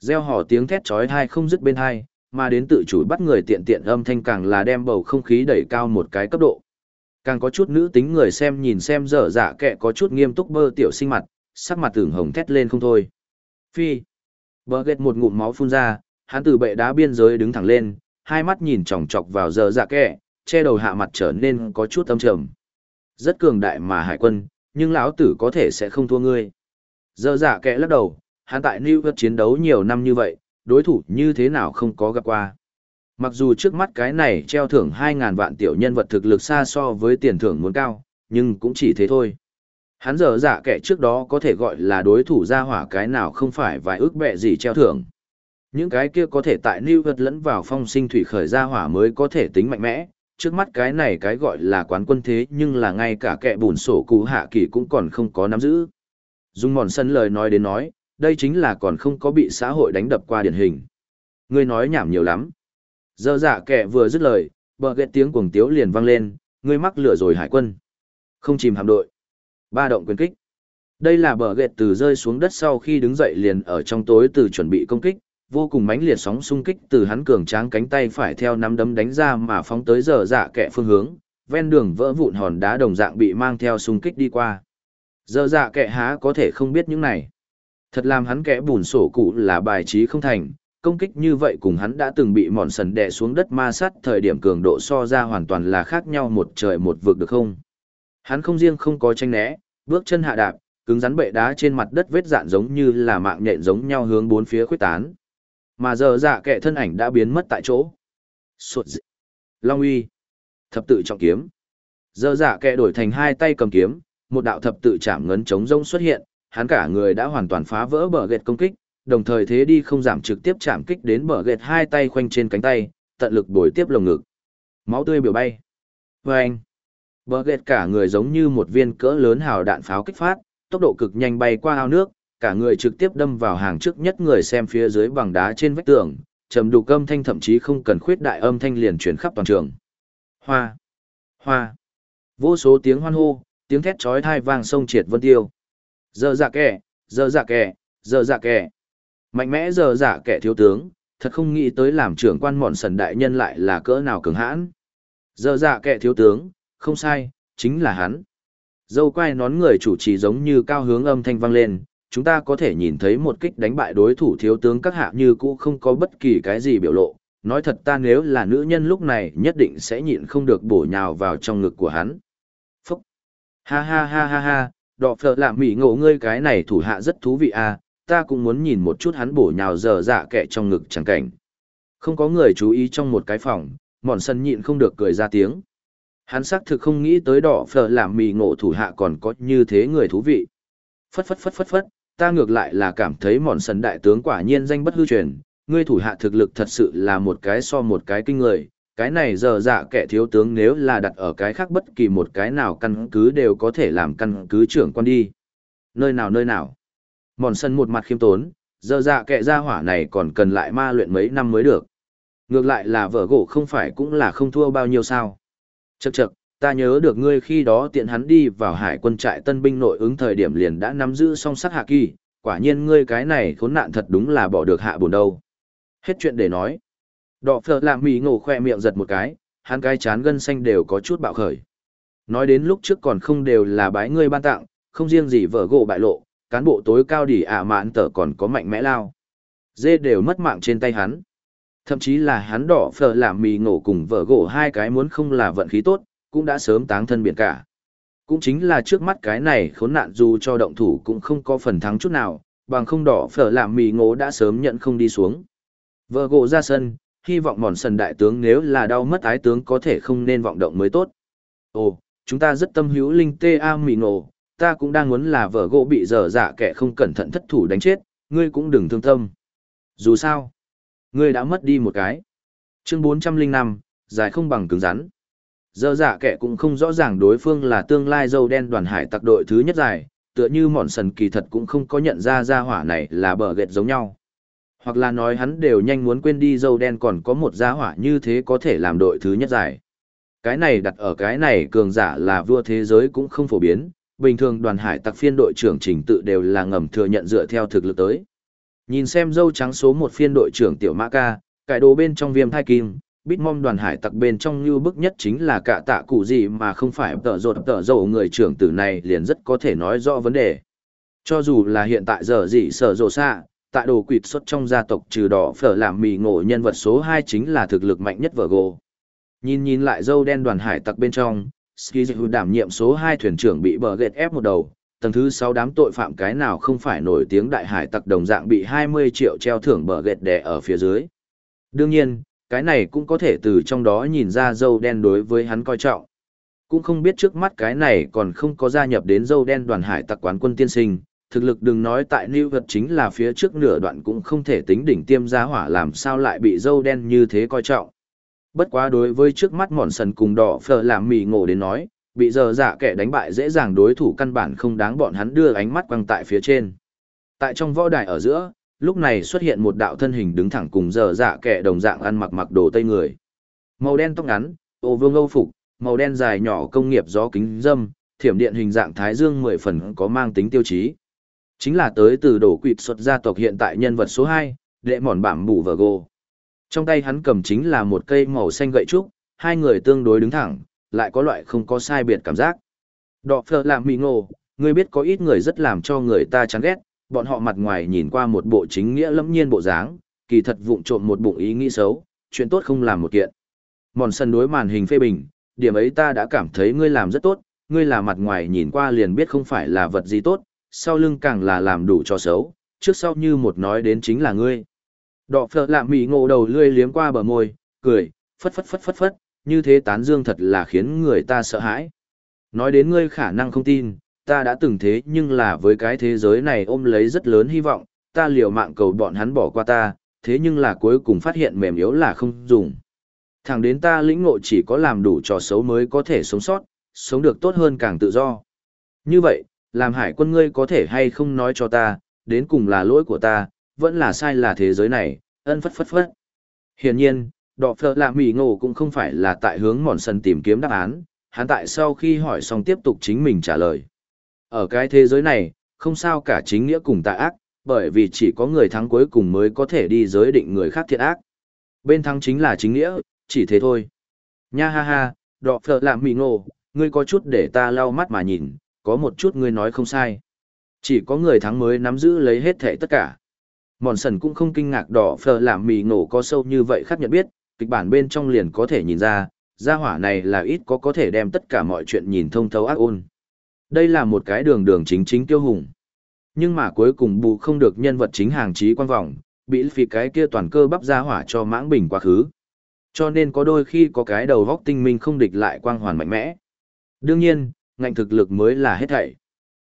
Gieo hò tiếng thét chói tai không dứt bên hai, mà đến tự chủ bắt người tiện tiện âm thanh càng là đem bầu không khí đẩy cao một cái cấp độ. Càng có chút nữ tính người xem nhìn xem dở dạ kệ có chút nghiêm túc bơ tiểu sinh mặt, sắc mặt tưởng hồng thét lên không thôi. Phi. Bờ ghét một ngụm máu phun ra, hắn từ bệ đá biên giới đứng thẳng lên, hai mắt nhìn chòng chọc vào dở dạ kệ, che đầu hạ mặt trở nên có chút âm trầm. Rất cường đại mà hải quân, nhưng lão tử có thể sẽ không thua ngươi. Dở dạ kệ lắc đầu, hắn tại New York chiến đấu nhiều năm như vậy, đối thủ như thế nào không có gặp qua. Mặc dù trước mắt cái này treo thưởng 2.000 vạn tiểu nhân vật thực lực xa so với tiền thưởng muốn cao, nhưng cũng chỉ thế thôi. Hắn giờ giả dạ kẻ trước đó có thể gọi là đối thủ ra hỏa cái nào không phải vài ước bẹ gì treo thưởng. Những cái kia có thể tại New York lẫn vào phong sinh thủy khởi ra hỏa mới có thể tính mạnh mẽ, trước mắt cái này cái gọi là quán quân thế nhưng là ngay cả kẻ bùn sổ cú hạ kỳ cũng còn không có nắm giữ. Dung mòn sân lời nói đến nói, đây chính là còn không có bị xã hội đánh đập qua điển hình. Ngươi nói nhảm nhiều lắm. Giờ dạ kẻ vừa dứt lời, bờ ghét tiếng cuồng tiếu liền vang lên, ngươi mắc lửa rồi hải quân. Không chìm hạm đội. Ba động quyền kích. Đây là bờ ghét từ rơi xuống đất sau khi đứng dậy liền ở trong tối từ chuẩn bị công kích, vô cùng mãnh liệt sóng xung kích từ hắn cường tráng cánh tay phải theo nắm đấm đánh ra mà phóng tới giờ dạ kẻ phương hướng, ven đường vỡ vụn hòn đá đồng dạng bị mang theo xung kích đi qua. Giờ dạ kẻ há có thể không biết những này. Thật làm hắn kẻ bùn sổ cụ là bài trí không thành, công kích như vậy cùng hắn đã từng bị mòn sần đè xuống đất ma sát thời điểm cường độ so ra hoàn toàn là khác nhau một trời một vực được không? Hắn không riêng không có tranh né, bước chân hạ đạp, cứng rắn bệ đá trên mặt đất vết dạn giống như là mạng nhện giống nhau hướng bốn phía khuếch tán. Mà giờ dạ kẻ thân ảnh đã biến mất tại chỗ. Sụt dị. Long uy. Thập tự trọng kiếm. Giờ dạ kẻ đổi thành hai tay cầm kiếm, một đạo thập tự chạm ngấn chống rông xuất hiện, hắn cả người đã hoàn toàn phá vỡ bờ gệt công kích, đồng thời thế đi không giảm trực tiếp chạm kích đến bờ gệt hai tay khoanh trên cánh tay, tận lực bồi tiếp lồng ngực. Máu tươi biểu bay. Vâng! Bờ gệt cả người giống như một viên cỡ lớn hào đạn pháo kích phát, tốc độ cực nhanh bay qua ao nước, cả người trực tiếp đâm vào hàng trước nhất người xem phía dưới bằng đá trên vách tường, trầm đục âm thanh thậm chí không cần khuyết đại âm thanh liền truyền khắp toàn trường. Hoa! Hoa! Vô số tiếng hoan hô, tiếng thét chói tai vang sông triệt vân tiêu. Giờ dạ kẻ, giờ dạ kẻ, giờ dạ kẻ. Mạnh mẽ giờ dạ kẻ thiếu tướng, thật không nghĩ tới làm trưởng quan mọn sần đại nhân lại là cỡ nào cường hãn. Giờ dạ kẻ thiếu tướng, không sai, chính là hắn. Dâu quai nón người chủ trì giống như cao hướng âm thanh vang lên, chúng ta có thể nhìn thấy một kích đánh bại đối thủ thiếu tướng các hạ như cũ không có bất kỳ cái gì biểu lộ. Nói thật ta nếu là nữ nhân lúc này nhất định sẽ nhịn không được bổ nhào vào trong ngực của hắn. Phúc! Ha ha ha ha ha, đọ phở làm mỹ ngộ ngươi cái này thủ hạ rất thú vị à, ta cũng muốn nhìn một chút hắn bổ nhào dở dạ kẻ trong ngực chẳng cảnh. Không có người chú ý trong một cái phòng, mòn sân nhịn không được cười ra tiếng. Hắn xác thực không nghĩ tới đỏ phở làm mì ngộ thủ hạ còn có như thế người thú vị. Phất phất phất phất phất, ta ngược lại là cảm thấy mòn sân đại tướng quả nhiên danh bất hư truyền, ngươi thủ hạ thực lực thật sự là một cái so một cái kinh người, cái này giờ dạ kẻ thiếu tướng nếu là đặt ở cái khác bất kỳ một cái nào căn cứ đều có thể làm căn cứ trưởng quan đi. Nơi nào nơi nào. Mòn sân một mặt khiêm tốn, giờ dạ kẻ ra hỏa này còn cần lại ma luyện mấy năm mới được. Ngược lại là vợ gỗ không phải cũng là không thua bao nhiêu sao. Chậc chậc, ta nhớ được ngươi khi đó tiện hắn đi vào hải quân trại tân binh nội ứng thời điểm liền đã nắm giữ song sắt hạ kỳ, quả nhiên ngươi cái này khốn nạn thật đúng là bỏ được hạ buồn đâu. Hết chuyện để nói. Đỏ phở làm mì ngổ khoe miệng giật một cái, hắn cái chán gân xanh đều có chút bạo khởi. Nói đến lúc trước còn không đều là bái ngươi ban tặng, không riêng gì vợ gỗ bại lộ, cán bộ tối cao đỉ ả mạn tở còn có mạnh mẽ lao. Dê đều mất mạng trên tay hắn. Thậm chí là hắn đỏ phở làm mì ngổ cùng vợ gỗ hai cái muốn không là vận khí tốt, cũng đã sớm táng thân biển cả. Cũng chính là trước mắt cái này khốn nạn dù cho động thủ cũng không có phần thắng chút nào, bằng không đỏ phở làm mì ngổ đã sớm nhận không đi xuống. Vợ gỗ ra sân, hy vọng mòn sần đại tướng nếu là đau mất ái tướng có thể không nên vọng động mới tốt. Ồ, chúng ta rất tâm hữu linh tê a mì ngộ, ta cũng đang muốn là vợ gỗ bị dở dạ kẻ không cẩn thận thất thủ đánh chết, ngươi cũng đừng thương tâm. Dù sao, ngươi đã mất đi một cái. Chương 405, dài không bằng cứng rắn. Dở dạ kẻ cũng không rõ ràng đối phương là tương lai dâu đen đoàn hải tặc đội thứ nhất dài, tựa như mòn sần kỳ thật cũng không có nhận ra ra hỏa này là bờ ghẹt giống nhau hoặc là nói hắn đều nhanh muốn quên đi dâu đen còn có một gia hỏa như thế có thể làm đội thứ nhất giải. Cái này đặt ở cái này cường giả là vua thế giới cũng không phổ biến, bình thường đoàn hải tặc phiên đội trưởng trình tự đều là ngầm thừa nhận dựa theo thực lực tới. Nhìn xem dâu trắng số một phiên đội trưởng Tiểu Mã Ca, cải đồ bên trong viêm thai kim, bít mong đoàn hải tặc bên trong như bức nhất chính là cả tạ cụ gì mà không phải tở rột tở dầu người trưởng tử này liền rất có thể nói rõ vấn đề. Cho dù là hiện tại giờ gì sở rộ xa tại đồ quỵt xuất trong gia tộc trừ đỏ phở làm mì ngộ nhân vật số hai chính là thực lực mạnh nhất vở gồ. Nhìn nhìn lại dâu đen đoàn hải tặc bên trong, Ski đảm nhiệm số hai thuyền trưởng bị bờ gệt ép một đầu, tầng thứ sáu đám tội phạm cái nào không phải nổi tiếng đại hải tặc đồng dạng bị 20 triệu treo thưởng bờ gệt đè ở phía dưới. Đương nhiên, cái này cũng có thể từ trong đó nhìn ra dâu đen đối với hắn coi trọng. Cũng không biết trước mắt cái này còn không có gia nhập đến dâu đen đoàn hải tặc quán quân tiên sinh, thực lực đừng nói tại New Vật chính là phía trước nửa đoạn cũng không thể tính đỉnh tiêm giá hỏa làm sao lại bị dâu đen như thế coi trọng. Bất quá đối với trước mắt mòn sần cùng đỏ phở làm mì ngộ đến nói, bị giờ dạ kẻ đánh bại dễ dàng đối thủ căn bản không đáng bọn hắn đưa ánh mắt quăng tại phía trên. Tại trong võ đài ở giữa, lúc này xuất hiện một đạo thân hình đứng thẳng cùng giờ dạ kẻ đồng dạng ăn mặc mặc đồ tây người. Màu đen tóc ngắn, ô vương âu phục, màu đen dài nhỏ công nghiệp gió kính dâm, thiểm điện hình dạng thái dương mười phần có mang tính tiêu chí. Chính là tới từ đổ quỵt xuất gia tộc hiện tại nhân vật số 2, đệ mòn bảm bù vờ gô. Trong tay hắn cầm chính là một cây màu xanh gậy trúc, hai người tương đối đứng thẳng, lại có loại không có sai biệt cảm giác. Đọ phở làm mì ngộ, ngươi biết có ít người rất làm cho người ta chán ghét, bọn họ mặt ngoài nhìn qua một bộ chính nghĩa lẫm nhiên bộ dáng, kỳ thật vụng trộm một bụng ý nghĩ xấu, chuyện tốt không làm một kiện. Mòn sân đối màn hình phê bình, điểm ấy ta đã cảm thấy ngươi làm rất tốt, ngươi là mặt ngoài nhìn qua liền biết không phải là vật gì tốt, sau lưng càng là làm đủ cho xấu, trước sau như một nói đến chính là ngươi. Đọ phở lạm mỉ ngộ đầu lươi liếm qua bờ môi, cười, phất phất phất phất phất, như thế tán dương thật là khiến người ta sợ hãi. Nói đến ngươi khả năng không tin, ta đã từng thế nhưng là với cái thế giới này ôm lấy rất lớn hy vọng, ta liều mạng cầu bọn hắn bỏ qua ta, thế nhưng là cuối cùng phát hiện mềm yếu là không dùng. Thẳng đến ta lĩnh ngộ chỉ có làm đủ trò xấu mới có thể sống sót, sống được tốt hơn càng tự do. Như vậy, làm hải quân ngươi có thể hay không nói cho ta, đến cùng là lỗi của ta, vẫn là sai là thế giới này, ân phất phất phất. Hiển nhiên, đọ phở lạ mỉ ngộ cũng không phải là tại hướng mòn sân tìm kiếm đáp án, hắn tại sau khi hỏi xong tiếp tục chính mình trả lời. Ở cái thế giới này, không sao cả chính nghĩa cùng tà ác, bởi vì chỉ có người thắng cuối cùng mới có thể đi giới định người khác thiện ác. Bên thắng chính là chính nghĩa, chỉ thế thôi. Nha ha ha, đọ phở lạ mỉ ngộ, ngươi có chút để ta lau mắt mà nhìn, có một chút ngươi nói không sai. Chỉ có người thắng mới nắm giữ lấy hết thể tất cả. Mòn sần cũng không kinh ngạc đỏ phờ làm mì nổ có sâu như vậy khác nhận biết, kịch bản bên trong liền có thể nhìn ra, gia hỏa này là ít có có thể đem tất cả mọi chuyện nhìn thông thấu ác ôn. Đây là một cái đường đường chính chính tiêu hùng. Nhưng mà cuối cùng bù không được nhân vật chính hàng trí quan vọng, bị vì cái kia toàn cơ bắp gia hỏa cho mãng bình quá khứ. Cho nên có đôi khi có cái đầu góc tinh minh không địch lại quang hoàn mạnh mẽ. Đương nhiên, ngạnh thực lực mới là hết thảy.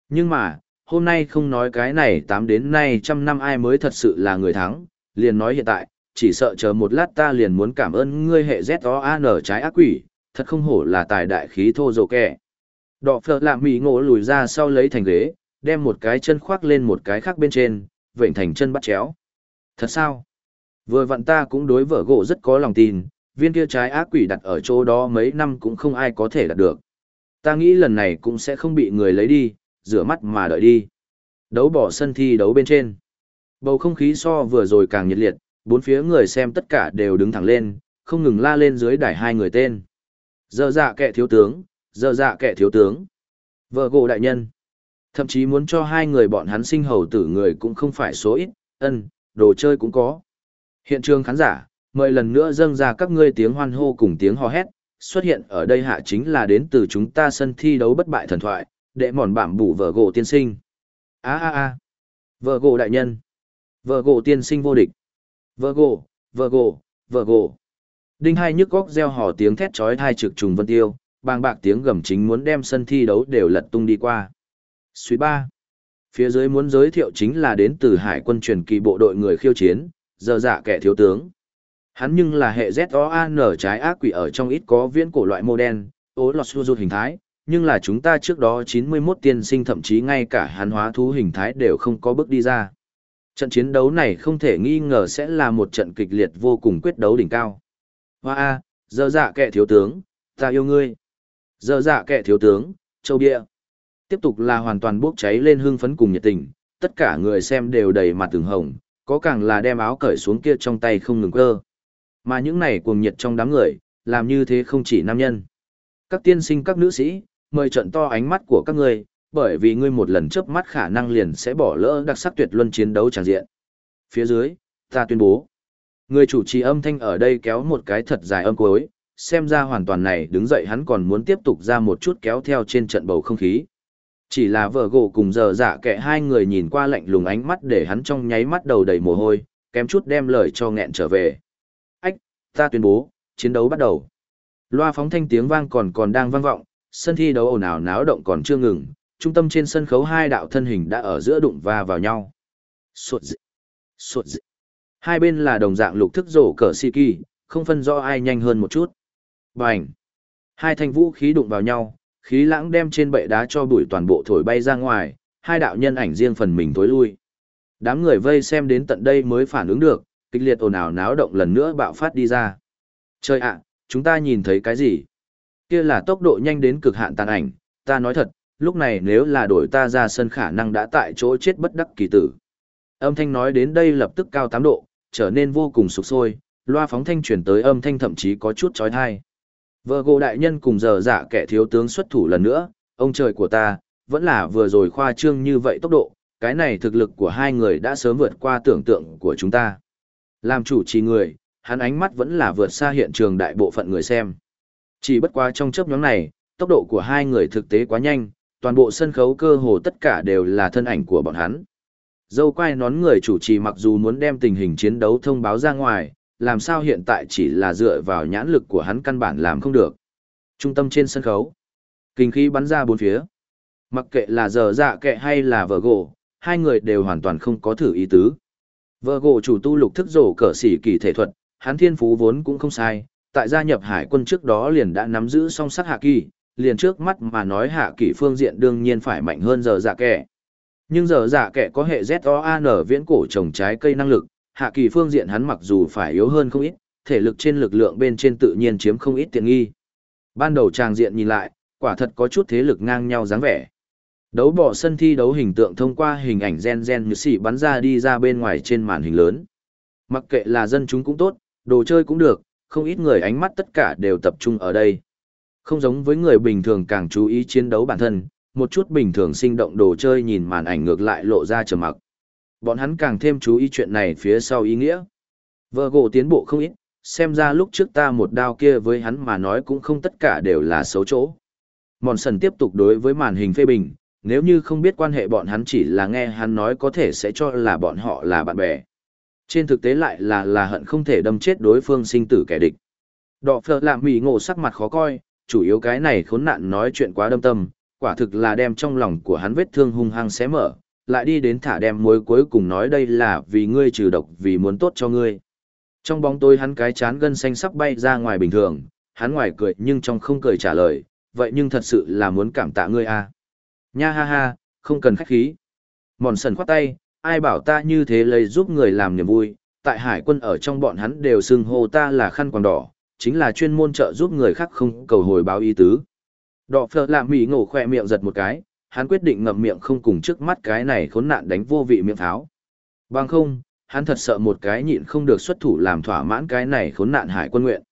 Nhưng mà, hôm nay không nói cái này tám đến nay trăm năm ai mới thật sự là người thắng, liền nói hiện tại, chỉ sợ chờ một lát ta liền muốn cảm ơn ngươi hệ Z-O-A-N trái ác quỷ, thật không hổ là tài đại khí thô dồ kẻ. Đọ phở làm mì ngộ lùi ra sau lấy thành ghế, đem một cái chân khoác lên một cái khác bên trên, vệnh thành chân bắt chéo. Thật sao? Vừa vặn ta cũng đối vợ gỗ rất có lòng tin, viên kia trái ác quỷ đặt ở chỗ đó mấy năm cũng không ai có thể đạt được. Ta nghĩ lần này cũng sẽ không bị người lấy đi, rửa mắt mà đợi đi. Đấu bỏ sân thi đấu bên trên. Bầu không khí so vừa rồi càng nhiệt liệt, bốn phía người xem tất cả đều đứng thẳng lên, không ngừng la lên dưới đài hai người tên. Dơ dạ kẻ thiếu tướng, dơ dạ kẻ thiếu tướng. Vợ gộ đại nhân. Thậm chí muốn cho hai người bọn hắn sinh hầu tử người cũng không phải số ít, ân, đồ chơi cũng có. Hiện trường khán giả, mời lần nữa dâng ra các ngươi tiếng hoan hô cùng tiếng hò hét, xuất hiện ở đây hạ chính là đến từ chúng ta sân thi đấu bất bại thần thoại, đệ mòn bảm bủ vợ gỗ tiên sinh. a a a vợ gỗ đại nhân. Vợ gỗ tiên sinh vô địch. Vợ gỗ, vợ gỗ, vợ gỗ. Đinh hai nhức góc gieo hò tiếng thét chói thai trực trùng vân tiêu, bàng bạc tiếng gầm chính muốn đem sân thi đấu đều lật tung đi qua. Suy ba. Phía dưới muốn giới thiệu chính là đến từ hải quân truyền kỳ bộ đội người khiêu chiến, giờ dạ kẻ thiếu tướng. Hắn nhưng là hệ Z-O-A-N trái ác quỷ ở trong ít có viễn cổ loại mô đen, ố lọt xua hình thái, nhưng là chúng ta trước đó 91 tiên sinh thậm chí ngay cả hắn hóa thú hình thái đều không có bước đi ra. Trận chiến đấu này không thể nghi ngờ sẽ là một trận kịch liệt vô cùng quyết đấu đỉnh cao. Hoa A, dơ dạ kẻ thiếu tướng, ta yêu ngươi. Dơ dạ kẻ thiếu tướng, châu địa. Tiếp tục là hoàn toàn bốc cháy lên hương phấn cùng nhiệt tình, tất cả người xem đều đầy mặt từng hồng, có càng là đem áo cởi xuống kia trong tay không ngừng cơ. Mà những này cuồng nhiệt trong đám người, làm như thế không chỉ nam nhân. Các tiên sinh các nữ sĩ, mời trận to ánh mắt của các ngươi, bởi vì ngươi một lần chớp mắt khả năng liền sẽ bỏ lỡ đặc sắc tuyệt luân chiến đấu tràn diện. Phía dưới, ta tuyên bố. Người chủ trì âm thanh ở đây kéo một cái thật dài âm cuối, xem ra hoàn toàn này đứng dậy hắn còn muốn tiếp tục ra một chút kéo theo trên trận bầu không khí. Chỉ là vợ gỗ cùng giờ dạ giả kệ hai người nhìn qua lạnh lùng ánh mắt để hắn trong nháy mắt đầu đầy mồ hôi, kém chút đem lời cho nghẹn trở về. Ta tuyên bố, chiến đấu bắt đầu. Loa phóng thanh tiếng vang còn còn đang vang vọng, sân thi đấu ồn ào náo động còn chưa ngừng, trung tâm trên sân khấu hai đạo thân hình đã ở giữa đụng va vào nhau. Suột dị. Suột dị. Hai bên là đồng dạng lục thức rổ cờ si kỳ, không phân rõ ai nhanh hơn một chút. Bành. Hai thanh vũ khí đụng vào nhau, khí lãng đem trên bệ đá cho bụi toàn bộ thổi bay ra ngoài, hai đạo nhân ảnh riêng phần mình tối lui. Đám người vây xem đến tận đây mới phản ứng được, kịch liệt ồn ào náo động lần nữa bạo phát đi ra. Trời ạ, chúng ta nhìn thấy cái gì? Kia là tốc độ nhanh đến cực hạn tàn ảnh, ta nói thật, lúc này nếu là đổi ta ra sân khả năng đã tại chỗ chết bất đắc kỳ tử. Âm thanh nói đến đây lập tức cao 8 độ, trở nên vô cùng sục sôi, loa phóng thanh chuyển tới âm thanh thậm chí có chút chói tai. Vợ gỗ đại nhân cùng giờ dạ kẻ thiếu tướng xuất thủ lần nữa, ông trời của ta, vẫn là vừa rồi khoa trương như vậy tốc độ, cái này thực lực của hai người đã sớm vượt qua tưởng tượng của chúng ta. Làm chủ trì người, hắn ánh mắt vẫn là vượt xa hiện trường đại bộ phận người xem. Chỉ bất quá trong chớp nhóm này, tốc độ của hai người thực tế quá nhanh, toàn bộ sân khấu cơ hồ tất cả đều là thân ảnh của bọn hắn. Dâu quay nón người chủ trì mặc dù muốn đem tình hình chiến đấu thông báo ra ngoài, làm sao hiện tại chỉ là dựa vào nhãn lực của hắn căn bản làm không được. Trung tâm trên sân khấu, kinh khí bắn ra bốn phía. Mặc kệ là giờ dạ kệ hay là vợ gỗ, hai người đều hoàn toàn không có thử ý tứ. Vợ gỗ chủ tu lục thức rổ cờ sĩ kỳ thể thuật, hắn thiên phú vốn cũng không sai, tại gia nhập hải quân trước đó liền đã nắm giữ song sắt hạ kỳ, liền trước mắt mà nói hạ kỳ phương diện đương nhiên phải mạnh hơn giờ dạ kệ. Nhưng giờ dạ kệ có hệ ZOAN viễn cổ trồng trái cây năng lực, hạ kỳ phương diện hắn mặc dù phải yếu hơn không ít, thể lực trên lực lượng bên trên tự nhiên chiếm không ít tiện nghi. Ban đầu tràng diện nhìn lại, quả thật có chút thế lực ngang nhau dáng vẻ. Đấu bỏ sân thi đấu hình tượng thông qua hình ảnh gen gen như xỉ bắn ra đi ra bên ngoài trên màn hình lớn. Mặc kệ là dân chúng cũng tốt, đồ chơi cũng được, không ít người ánh mắt tất cả đều tập trung ở đây. Không giống với người bình thường càng chú ý chiến đấu bản thân, một chút bình thường sinh động đồ chơi nhìn màn ảnh ngược lại lộ ra trầm mặc. Bọn hắn càng thêm chú ý chuyện này phía sau ý nghĩa. Vợ gỗ tiến bộ không ít, xem ra lúc trước ta một đao kia với hắn mà nói cũng không tất cả đều là xấu chỗ. Mòn sần tiếp tục đối với màn hình phê bình, nếu như không biết quan hệ bọn hắn chỉ là nghe hắn nói có thể sẽ cho là bọn họ là bạn bè. Trên thực tế lại là là hận không thể đâm chết đối phương sinh tử kẻ địch. Đọ phở làm mỉ ngộ sắc mặt khó coi, chủ yếu cái này khốn nạn nói chuyện quá đâm tâm, quả thực là đem trong lòng của hắn vết thương hung hăng xé mở, lại đi đến thả đem mối cuối cùng nói đây là vì ngươi trừ độc vì muốn tốt cho ngươi. Trong bóng tối hắn cái chán gân xanh sắp bay ra ngoài bình thường, hắn ngoài cười nhưng trong không cười trả lời, vậy nhưng thật sự là muốn cảm tạ ngươi à. Nha ha ha, không cần khách khí. Mòn sần khoát tay, ai bảo ta như thế lấy giúp người làm niềm vui, tại hải quân ở trong bọn hắn đều xưng hô ta là khăn quàng đỏ, chính là chuyên môn trợ giúp người khác không cầu hồi báo ý tứ. Đọ phở làm mỉ ngổ khỏe miệng giật một cái, hắn quyết định ngậm miệng không cùng trước mắt cái này khốn nạn đánh vô vị miệng tháo. Bằng không, hắn thật sợ một cái nhịn không được xuất thủ làm thỏa mãn cái này khốn nạn hải quân nguyện.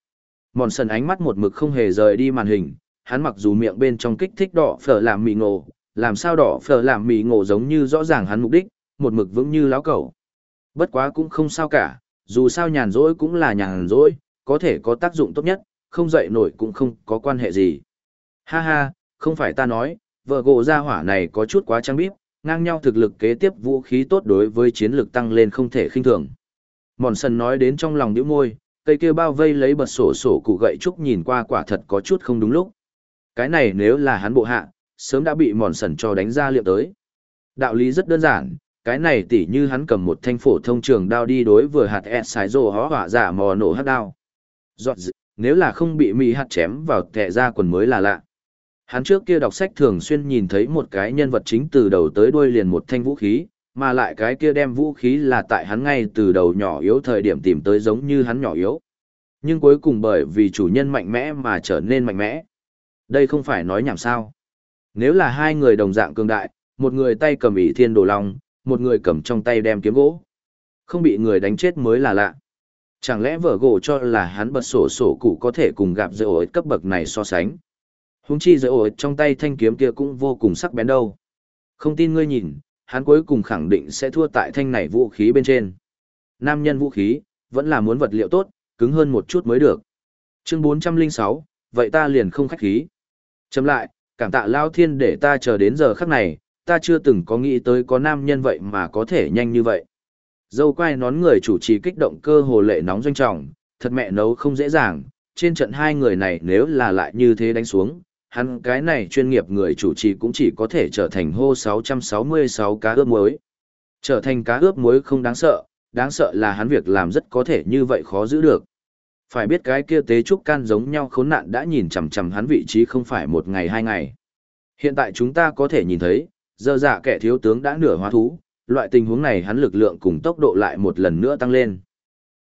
Mòn sần ánh mắt một mực không hề rời đi màn hình, hắn mặc dù miệng bên trong kích thích đỏ phở làm mì ngộ, làm sao đỏ phở làm mì ngộ giống như rõ ràng hắn mục đích, một mực vững như láo cẩu. Bất quá cũng không sao cả, dù sao nhàn rỗi cũng là nhàn rỗi, có thể có tác dụng tốt nhất, không dậy nổi cũng không có quan hệ gì. Ha ha, không phải ta nói, vợ gỗ gia hỏa này có chút quá trang bíp, ngang nhau thực lực kế tiếp vũ khí tốt đối với chiến lược tăng lên không thể khinh thường. Mòn sần nói đến trong lòng nhíu môi, cây kia bao vây lấy bật sổ sổ cụ gậy trúc nhìn qua quả thật có chút không đúng lúc. Cái này nếu là hắn bộ hạ, sớm đã bị mòn sần cho đánh ra liệu tới. Đạo lý rất đơn giản, cái này tỉ như hắn cầm một thanh phổ thông trường đao đi đối vừa hạt ẹt sái rồ hó hỏa giả mò nổ hát đao. Giọt dự, nếu là không bị mì hạt chém vào thẻ ra quần mới là lạ. Hắn trước kia đọc sách thường xuyên nhìn thấy một cái nhân vật chính từ đầu tới đuôi liền một thanh vũ khí, mà lại cái kia đem vũ khí là tại hắn ngay từ đầu nhỏ yếu thời điểm tìm tới giống như hắn nhỏ yếu. Nhưng cuối cùng bởi vì chủ nhân mạnh mẽ mà trở nên mạnh mẽ. Đây không phải nói nhảm sao. Nếu là hai người đồng dạng cường đại, một người tay cầm ỷ thiên đồ long, một người cầm trong tay đem kiếm gỗ. Không bị người đánh chết mới là lạ. Chẳng lẽ vợ gỗ cho là hắn bật sổ sổ cụ có thể cùng gặp dây ổi cấp bậc này so sánh. Húng chi dây ổi trong tay thanh kiếm kia cũng vô cùng sắc bén đâu. Không tin ngươi nhìn, hắn cuối cùng khẳng định sẽ thua tại thanh này vũ khí bên trên. Nam nhân vũ khí, vẫn là muốn vật liệu tốt, cứng hơn một chút mới được. Chương 406, vậy ta liền không khách khí. Chấm lại, cảm tạ Lao Thiên để ta chờ đến giờ khắc này, ta chưa từng có nghĩ tới có nam nhân vậy mà có thể nhanh như vậy. Dâu quai nón người chủ trì kích động cơ hồ lệ nóng doanh trọng, thật mẹ nấu không dễ dàng, trên trận hai người này nếu là lại như thế đánh xuống, hắn cái này chuyên nghiệp người chủ trì cũng chỉ có thể trở thành hô 666 cá ướp muối. Trở thành cá ướp muối không đáng sợ, đáng sợ là hắn việc làm rất có thể như vậy khó giữ được. Phải biết cái kia tế trúc can giống nhau khốn nạn đã nhìn chằm chằm hắn vị trí không phải một ngày hai ngày. Hiện tại chúng ta có thể nhìn thấy, giờ dạ kẻ thiếu tướng đã nửa hóa thú, loại tình huống này hắn lực lượng cùng tốc độ lại một lần nữa tăng lên.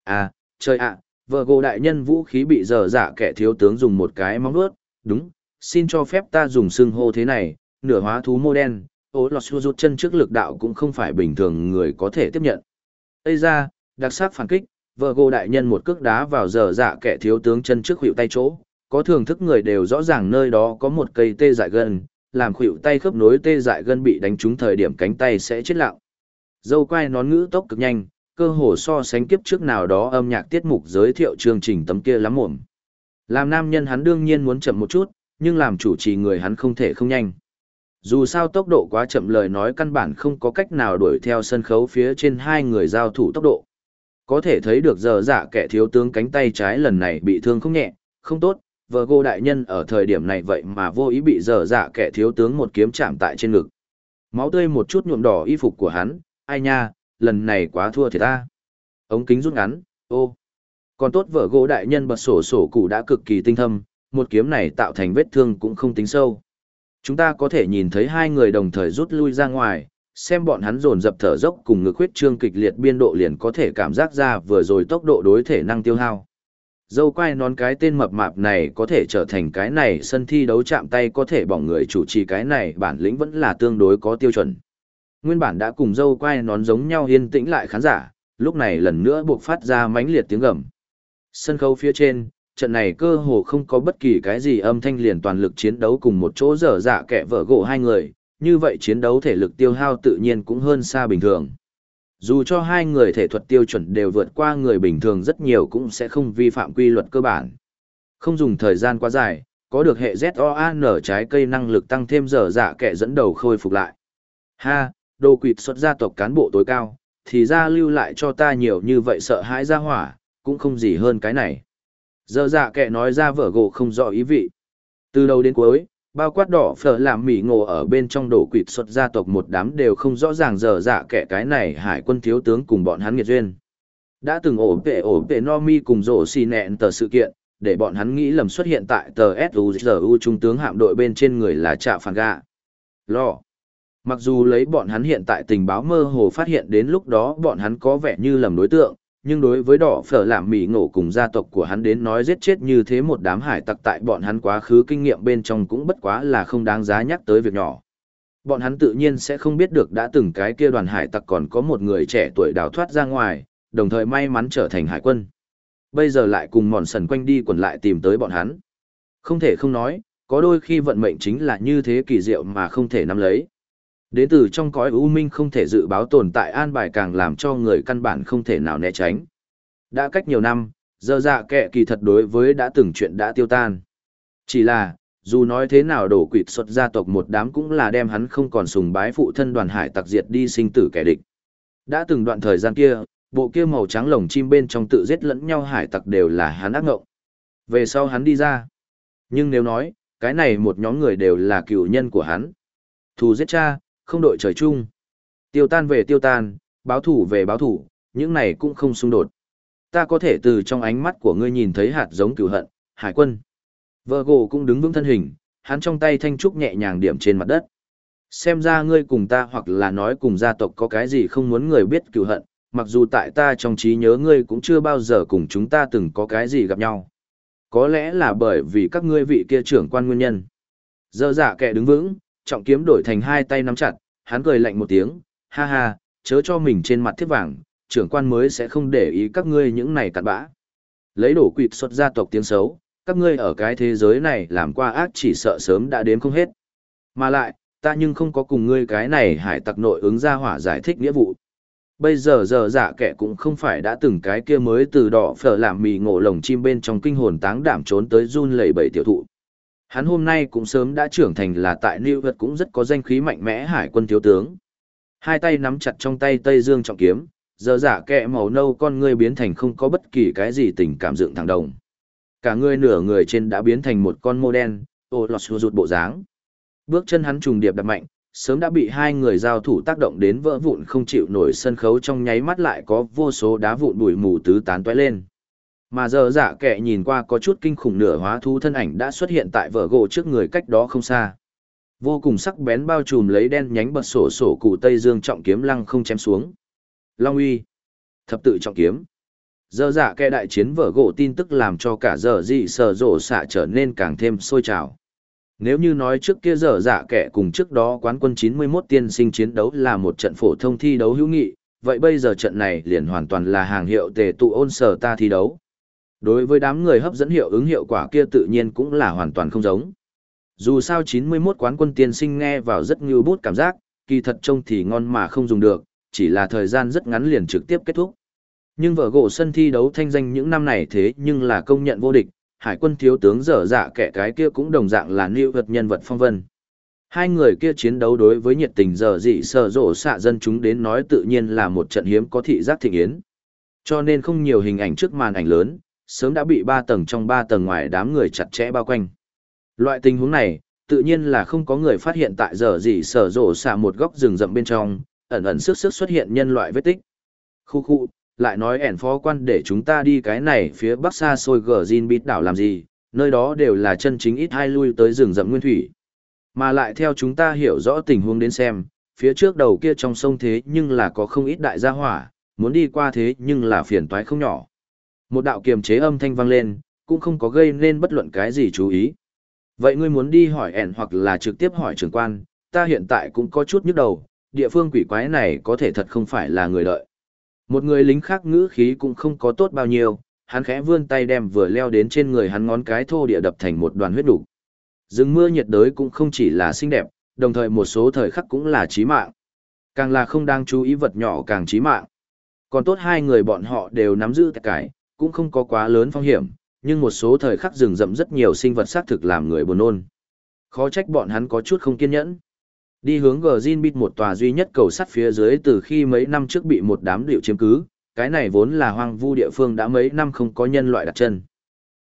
À, trời ạ, vợ gồ đại nhân vũ khí bị giờ dạ kẻ thiếu tướng dùng một cái móng vuốt, đúng, xin cho phép ta dùng xưng hô thế này, nửa hóa thú mô đen, ố lọt xua rút chân trước lực đạo cũng không phải bình thường người có thể tiếp nhận. Ây ra, đặc sắc phản kích, vợ gô đại nhân một cước đá vào giờ dạ kẻ thiếu tướng chân trước hữu tay chỗ, có thưởng thức người đều rõ ràng nơi đó có một cây tê dại gân, làm khuỵu tay khớp nối tê dại gân bị đánh trúng thời điểm cánh tay sẽ chết lặng. Dâu quai nón ngữ tốc cực nhanh, cơ hồ so sánh kiếp trước nào đó âm nhạc tiết mục giới thiệu chương trình tấm kia lắm muộn. Làm nam nhân hắn đương nhiên muốn chậm một chút, nhưng làm chủ trì người hắn không thể không nhanh. Dù sao tốc độ quá chậm lời nói căn bản không có cách nào đuổi theo sân khấu phía trên hai người giao thủ tốc độ. Có thể thấy được giờ dạ kẻ thiếu tướng cánh tay trái lần này bị thương không nhẹ, không tốt, vợ gô đại nhân ở thời điểm này vậy mà vô ý bị giờ dạ kẻ thiếu tướng một kiếm chạm tại trên ngực. Máu tươi một chút nhuộm đỏ y phục của hắn, ai nha, lần này quá thua thì ta. Ống kính rút ngắn, ô. Còn tốt vợ gỗ đại nhân bật sổ sổ cụ đã cực kỳ tinh thâm, một kiếm này tạo thành vết thương cũng không tính sâu. Chúng ta có thể nhìn thấy hai người đồng thời rút lui ra ngoài, xem bọn hắn dồn dập thở dốc cùng ngực huyết trương kịch liệt biên độ liền có thể cảm giác ra vừa rồi tốc độ đối thể năng tiêu hao. Dâu quai nón cái tên mập mạp này có thể trở thành cái này sân thi đấu chạm tay có thể bỏng người chủ trì cái này bản lĩnh vẫn là tương đối có tiêu chuẩn. Nguyên bản đã cùng dâu quai nón giống nhau yên tĩnh lại khán giả, lúc này lần nữa buộc phát ra mãnh liệt tiếng gầm. Sân khấu phía trên, trận này cơ hồ không có bất kỳ cái gì âm thanh liền toàn lực chiến đấu cùng một chỗ dở dạ kẻ vợ gỗ hai người, như vậy chiến đấu thể lực tiêu hao tự nhiên cũng hơn xa bình thường. Dù cho hai người thể thuật tiêu chuẩn đều vượt qua người bình thường rất nhiều cũng sẽ không vi phạm quy luật cơ bản. Không dùng thời gian quá dài, có được hệ ZOAN trái cây năng lực tăng thêm dở dạ kẻ dẫn đầu khôi phục lại. Ha, đồ quỵt xuất gia tộc cán bộ tối cao, thì ra lưu lại cho ta nhiều như vậy sợ hãi ra hỏa, cũng không gì hơn cái này. Dở dạ kẻ nói ra vở gỗ không rõ ý vị. Từ đầu đến cuối, bao quát đỏ phở làm mỉ ngộ ở bên trong đổ quỵt xuất gia tộc một đám đều không rõ ràng dở dạ kẻ cái này hải quân thiếu tướng cùng bọn hắn nghiệt duyên. Đã từng ổ vệ ổ vệ no mi cùng rổ xì nẹn tờ sự kiện, để bọn hắn nghĩ lầm xuất hiện tại tờ SUZU trung tướng hạm đội bên trên người là trạ phản gạ. Lo. Mặc dù lấy bọn hắn hiện tại tình báo mơ hồ phát hiện đến lúc đó bọn hắn có vẻ như lầm đối tượng, nhưng đối với đỏ phở làm mỉ ngộ cùng gia tộc của hắn đến nói giết chết như thế một đám hải tặc tại bọn hắn quá khứ kinh nghiệm bên trong cũng bất quá là không đáng giá nhắc tới việc nhỏ. Bọn hắn tự nhiên sẽ không biết được đã từng cái kia đoàn hải tặc còn có một người trẻ tuổi đào thoát ra ngoài, đồng thời may mắn trở thành hải quân. Bây giờ lại cùng mòn sần quanh đi quẩn lại tìm tới bọn hắn. Không thể không nói, có đôi khi vận mệnh chính là như thế kỳ diệu mà không thể nắm lấy. Đến từ trong cõi u minh không thể dự báo tồn tại an bài càng làm cho người căn bản không thể nào né tránh. Đã cách nhiều năm, giờ dạ kệ kỳ thật đối với đã từng chuyện đã tiêu tan. Chỉ là, dù nói thế nào đổ quỵt xuất gia tộc một đám cũng là đem hắn không còn sùng bái phụ thân đoàn hải tặc diệt đi sinh tử kẻ địch. Đã từng đoạn thời gian kia, bộ kia màu trắng lồng chim bên trong tự giết lẫn nhau hải tặc đều là hắn ác ngộng. Về sau hắn đi ra. Nhưng nếu nói, cái này một nhóm người đều là cựu nhân của hắn. Thù giết cha, không đội trời chung. Tiêu tan về tiêu tan, báo thủ về báo thủ, những này cũng không xung đột. Ta có thể từ trong ánh mắt của ngươi nhìn thấy hạt giống cửu hận, hải quân. Vợ gồ cũng đứng vững thân hình, hắn trong tay thanh trúc nhẹ nhàng điểm trên mặt đất. Xem ra ngươi cùng ta hoặc là nói cùng gia tộc có cái gì không muốn người biết cửu hận, mặc dù tại ta trong trí nhớ ngươi cũng chưa bao giờ cùng chúng ta từng có cái gì gặp nhau. Có lẽ là bởi vì các ngươi vị kia trưởng quan nguyên nhân. Giờ dạ kẻ đứng vững, trọng kiếm đổi thành hai tay nắm chặt, hắn cười lạnh một tiếng, ha ha, chớ cho mình trên mặt thiết vàng, trưởng quan mới sẽ không để ý các ngươi những này cặn bã. Lấy đổ quỵt xuất gia tộc tiếng xấu, các ngươi ở cái thế giới này làm qua ác chỉ sợ sớm đã đếm không hết. Mà lại, ta nhưng không có cùng ngươi cái này hải tặc nội ứng ra hỏa giải thích nghĩa vụ. Bây giờ giờ dạ kẻ cũng không phải đã từng cái kia mới từ đỏ phở làm mì ngộ lồng chim bên trong kinh hồn táng đảm trốn tới run lẩy bẩy tiểu thụ. Hắn hôm nay cũng sớm đã trưởng thành là tại New York cũng rất có danh khí mạnh mẽ hải quân thiếu tướng. Hai tay nắm chặt trong tay Tây Dương trọng kiếm, giờ giả kẹ màu nâu con ngươi biến thành không có bất kỳ cái gì tình cảm dựng thẳng đồng. Cả người nửa người trên đã biến thành một con mô đen, ô lọt rụt bộ dáng. Bước chân hắn trùng điệp đập mạnh, sớm đã bị hai người giao thủ tác động đến vỡ vụn không chịu nổi sân khấu trong nháy mắt lại có vô số đá vụn bụi mù tứ tán toé lên. Mà giờ dạ kệ nhìn qua có chút kinh khủng nửa hóa thú thân ảnh đã xuất hiện tại vở gỗ trước người cách đó không xa. Vô cùng sắc bén bao trùm lấy đen nhánh bật sổ sổ cụ Tây Dương trọng kiếm lăng không chém xuống. Long uy. Thập tự trọng kiếm. Giờ dạ kệ đại chiến vở gỗ tin tức làm cho cả giờ dị sở rổ xạ trở nên càng thêm sôi trào. Nếu như nói trước kia giờ dạ kệ cùng trước đó quán quân 91 tiên sinh chiến đấu là một trận phổ thông thi đấu hữu nghị, vậy bây giờ trận này liền hoàn toàn là hàng hiệu tề tụ ôn sở ta thi đấu. Đối với đám người hấp dẫn hiệu ứng hiệu quả kia tự nhiên cũng là hoàn toàn không giống. Dù sao 91 quán quân tiên sinh nghe vào rất như bút cảm giác, kỳ thật trông thì ngon mà không dùng được, chỉ là thời gian rất ngắn liền trực tiếp kết thúc. Nhưng vở gỗ sân thi đấu thanh danh những năm này thế nhưng là công nhận vô địch, hải quân thiếu tướng dở dạ kẻ cái kia cũng đồng dạng là lưu vật nhân vật phong vân. Hai người kia chiến đấu đối với nhiệt tình dở dị sở rộ xạ dân chúng đến nói tự nhiên là một trận hiếm có thị giác thịnh yến. Cho nên không nhiều hình ảnh trước màn ảnh lớn, sớm đã bị ba tầng trong ba tầng ngoài đám người chặt chẽ bao quanh. Loại tình huống này, tự nhiên là không có người phát hiện tại giờ gì sở rộ xạ một góc rừng rậm bên trong, ẩn ẩn sức sức xuất hiện nhân loại vết tích. Khu khu, lại nói ẻn phó quan để chúng ta đi cái này phía bắc xa xôi gờ Jin bít đảo làm gì, nơi đó đều là chân chính ít hai lui tới rừng rậm nguyên thủy. Mà lại theo chúng ta hiểu rõ tình huống đến xem, phía trước đầu kia trong sông thế nhưng là có không ít đại gia hỏa, muốn đi qua thế nhưng là phiền toái không nhỏ. Một đạo kiềm chế âm thanh vang lên, cũng không có gây nên bất luận cái gì chú ý. Vậy ngươi muốn đi hỏi ẻn hoặc là trực tiếp hỏi trưởng quan, ta hiện tại cũng có chút nhức đầu, địa phương quỷ quái này có thể thật không phải là người đợi. Một người lính khác ngữ khí cũng không có tốt bao nhiêu, hắn khẽ vươn tay đem vừa leo đến trên người hắn ngón cái thô địa đập thành một đoàn huyết đủ. Rừng mưa nhiệt đới cũng không chỉ là xinh đẹp, đồng thời một số thời khắc cũng là chí mạng. Càng là không đang chú ý vật nhỏ càng chí mạng. Còn tốt hai người bọn họ đều nắm giữ tất cải, cũng không có quá lớn phong hiểm, nhưng một số thời khắc rừng rậm rất nhiều sinh vật xác thực làm người buồn nôn. Khó trách bọn hắn có chút không kiên nhẫn. Đi hướng Gjin bit một tòa duy nhất cầu sắt phía dưới từ khi mấy năm trước bị một đám điệu chiếm cứ, cái này vốn là hoang vu địa phương đã mấy năm không có nhân loại đặt chân.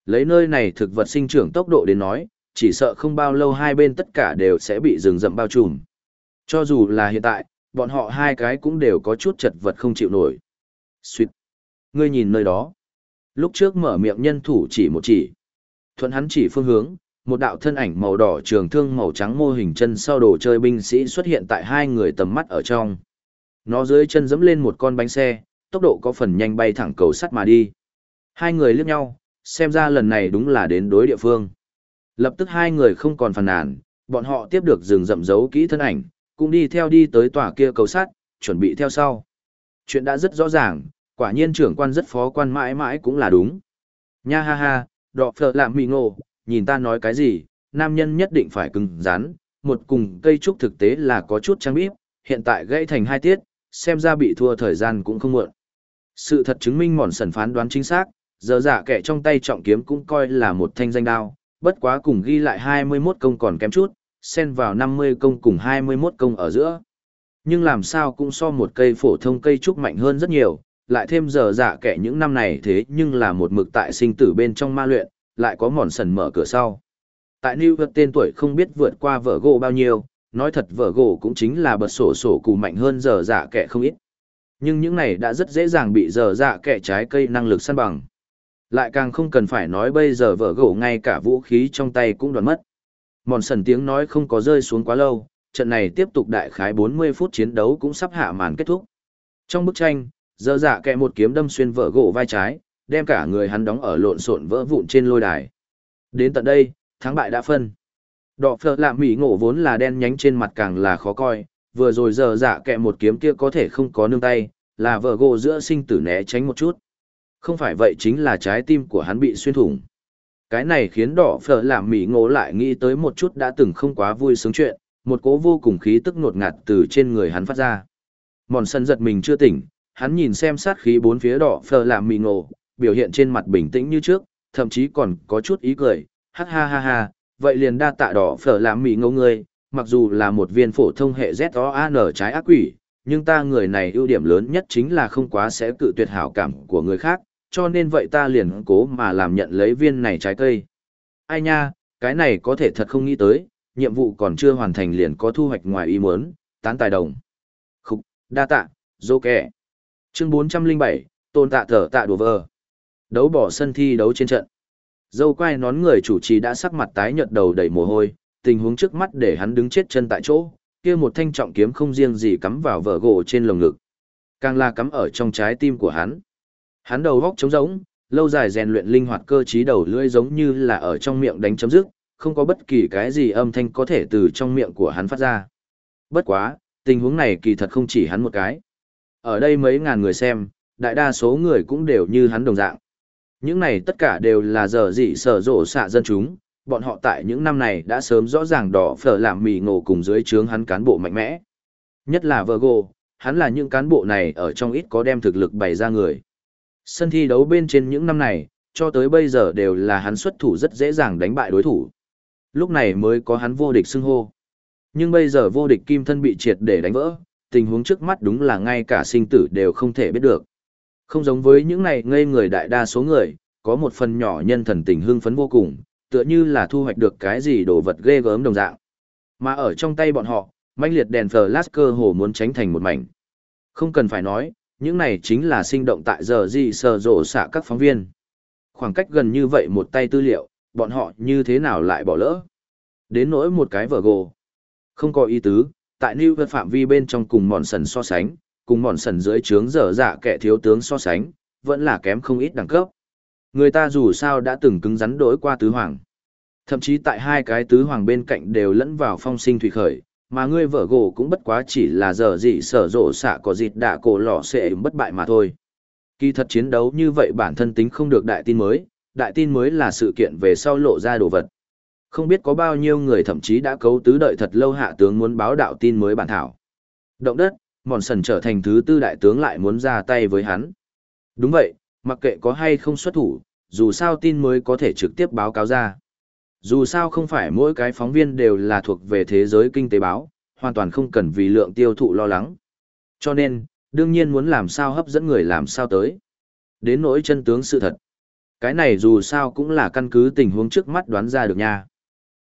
Lấy nơi này thực vật sinh trưởng tốc độ đến nói, chỉ sợ không bao lâu hai bên tất cả đều sẽ bị rừng rậm bao trùm. Cho dù là hiện tại, bọn họ hai cái cũng đều có chút chật vật không chịu nổi. Xuyệt! Ngươi nhìn nơi đó. Lúc trước mở miệng nhân thủ chỉ một chỉ. Thuận hắn chỉ phương hướng, một đạo thân ảnh màu đỏ trường thương màu trắng mô hình chân sau đồ chơi binh sĩ xuất hiện tại hai người tầm mắt ở trong. Nó dưới chân dẫm lên một con bánh xe, tốc độ có phần nhanh bay thẳng cầu sắt mà đi. Hai người liếc nhau, xem ra lần này đúng là đến đối địa phương. Lập tức hai người không còn phàn nàn, bọn họ tiếp được rừng rậm giấu kỹ thân ảnh, cũng đi theo đi tới tòa kia cầu sắt, chuẩn bị theo sau. Chuyện đã rất rõ ràng, quả nhiên trưởng quan rất phó quan mãi mãi cũng là đúng. Nha ha ha, đọ phở lạm mì ngộ, nhìn ta nói cái gì, nam nhân nhất định phải cứng rắn, một cùng cây trúc thực tế là có chút trang bíp, hiện tại gãy thành hai tiết, xem ra bị thua thời gian cũng không muộn. Sự thật chứng minh mòn sần phán đoán chính xác, giờ giả kẻ trong tay trọng kiếm cũng coi là một thanh danh đao, bất quá cùng ghi lại 21 công còn kém chút, xen vào 50 công cùng 21 công ở giữa. Nhưng làm sao cũng so một cây phổ thông cây trúc mạnh hơn rất nhiều, lại thêm giờ giả kẻ những năm này thế nhưng là một mực tại sinh tử bên trong ma luyện, lại có mòn sần mở cửa sau. Tại New York tên tuổi không biết vượt qua vợ gỗ bao nhiêu, nói thật vợ gỗ cũng chính là bật sổ sổ cù mạnh hơn giờ dạ kẻ không ít. Nhưng những này đã rất dễ dàng bị giờ dạ kẻ trái cây năng lực săn bằng. Lại càng không cần phải nói bây giờ vợ gỗ ngay cả vũ khí trong tay cũng đoán mất. Mòn sần tiếng nói không có rơi xuống quá lâu, trận này tiếp tục đại khái 40 phút chiến đấu cũng sắp hạ màn kết thúc. Trong bức tranh, dơ dạ kẹ một kiếm đâm xuyên vỡ gỗ vai trái, đem cả người hắn đóng ở lộn xộn vỡ vụn trên lôi đài. Đến tận đây, thắng bại đã phân. Đỏ phở lạ mỹ ngộ vốn là đen nhánh trên mặt càng là khó coi, vừa rồi giờ dạ kẹ một kiếm kia có thể không có nương tay, là vợ gỗ giữa sinh tử né tránh một chút. Không phải vậy chính là trái tim của hắn bị xuyên thủng. Cái này khiến đỏ phở làm mỹ ngộ lại nghĩ tới một chút đã từng không quá vui sướng chuyện, một cố vô cùng khí tức ngột ngạt từ trên người hắn phát ra. Mòn sân giật mình chưa tỉnh, hắn nhìn xem sát khí bốn phía đỏ phờ làm mì ngộ, biểu hiện trên mặt bình tĩnh như trước, thậm chí còn có chút ý cười, ha ha ha ha, vậy liền đa tạ đỏ phở làm mì ngộ ngươi, mặc dù là một viên phổ thông hệ ZOAN trái ác quỷ, nhưng ta người này ưu điểm lớn nhất chính là không quá sẽ cự tuyệt hảo cảm của người khác, cho nên vậy ta liền cố mà làm nhận lấy viên này trái cây. Ai nha, cái này có thể thật không nghĩ tới, nhiệm vụ còn chưa hoàn thành liền có thu hoạch ngoài ý muốn, tán tài đồng. Khúc, đa tạ, dô kẻ. Chương 407, tôn tạ thở tạ đùa vờ. Đấu bỏ sân thi đấu trên trận. Dâu quai nón người chủ trì đã sắc mặt tái nhợt đầu đầy mồ hôi, tình huống trước mắt để hắn đứng chết chân tại chỗ, kia một thanh trọng kiếm không riêng gì cắm vào vở gỗ trên lồng ngực, càng là cắm ở trong trái tim của hắn. Hắn đầu góc trống rỗng, lâu dài rèn luyện linh hoạt cơ trí đầu lưỡi giống như là ở trong miệng đánh chấm dứt, không có bất kỳ cái gì âm thanh có thể từ trong miệng của hắn phát ra. Bất quá, tình huống này kỳ thật không chỉ hắn một cái. Ở đây mấy ngàn người xem, đại đa số người cũng đều như hắn đồng dạng. Những này tất cả đều là giờ dị sở rộ xạ dân chúng, bọn họ tại những năm này đã sớm rõ ràng đỏ phở làm mì ngộ cùng dưới trướng hắn cán bộ mạnh mẽ. Nhất là Virgo, hắn là những cán bộ này ở trong ít có đem thực lực bày ra người. Sân thi đấu bên trên những năm này, cho tới bây giờ đều là hắn xuất thủ rất dễ dàng đánh bại đối thủ. Lúc này mới có hắn vô địch xưng hô. Nhưng bây giờ vô địch kim thân bị triệt để đánh vỡ, tình huống trước mắt đúng là ngay cả sinh tử đều không thể biết được. Không giống với những này ngây người đại đa số người, có một phần nhỏ nhân thần tình hưng phấn vô cùng, tựa như là thu hoạch được cái gì đồ vật ghê gớm đồng dạng. Mà ở trong tay bọn họ, manh liệt đèn flash cơ hồ muốn tránh thành một mảnh. Không cần phải nói, những này chính là sinh động tại giờ gì sờ rộ xạ các phóng viên. Khoảng cách gần như vậy một tay tư liệu, bọn họ như thế nào lại bỏ lỡ. Đến nỗi một cái vở gồ. Không có ý tứ, tại New York phạm vi bên trong cùng mòn sần so sánh, cùng mòn sần dưới trướng dở dạ kẻ thiếu tướng so sánh, vẫn là kém không ít đẳng cấp. Người ta dù sao đã từng cứng rắn đối qua tứ hoàng. Thậm chí tại hai cái tứ hoàng bên cạnh đều lẫn vào phong sinh thủy khởi, mà ngươi vợ gỗ cũng bất quá chỉ là giờ gì sở rộ xạ có dịt đạ cổ lò sẽ bất bại mà thôi. Kỳ thật chiến đấu như vậy bản thân tính không được đại tin mới, đại tin mới là sự kiện về sau lộ ra đồ vật. Không biết có bao nhiêu người thậm chí đã cấu tứ đợi thật lâu hạ tướng muốn báo đạo tin mới bản thảo. Động đất, mòn sần trở thành thứ tư đại tướng lại muốn ra tay với hắn. Đúng vậy, mặc kệ có hay không xuất thủ, dù sao tin mới có thể trực tiếp báo cáo ra. Dù sao không phải mỗi cái phóng viên đều là thuộc về thế giới kinh tế báo, hoàn toàn không cần vì lượng tiêu thụ lo lắng. Cho nên, đương nhiên muốn làm sao hấp dẫn người làm sao tới. Đến nỗi chân tướng sự thật. Cái này dù sao cũng là căn cứ tình huống trước mắt đoán ra được nha.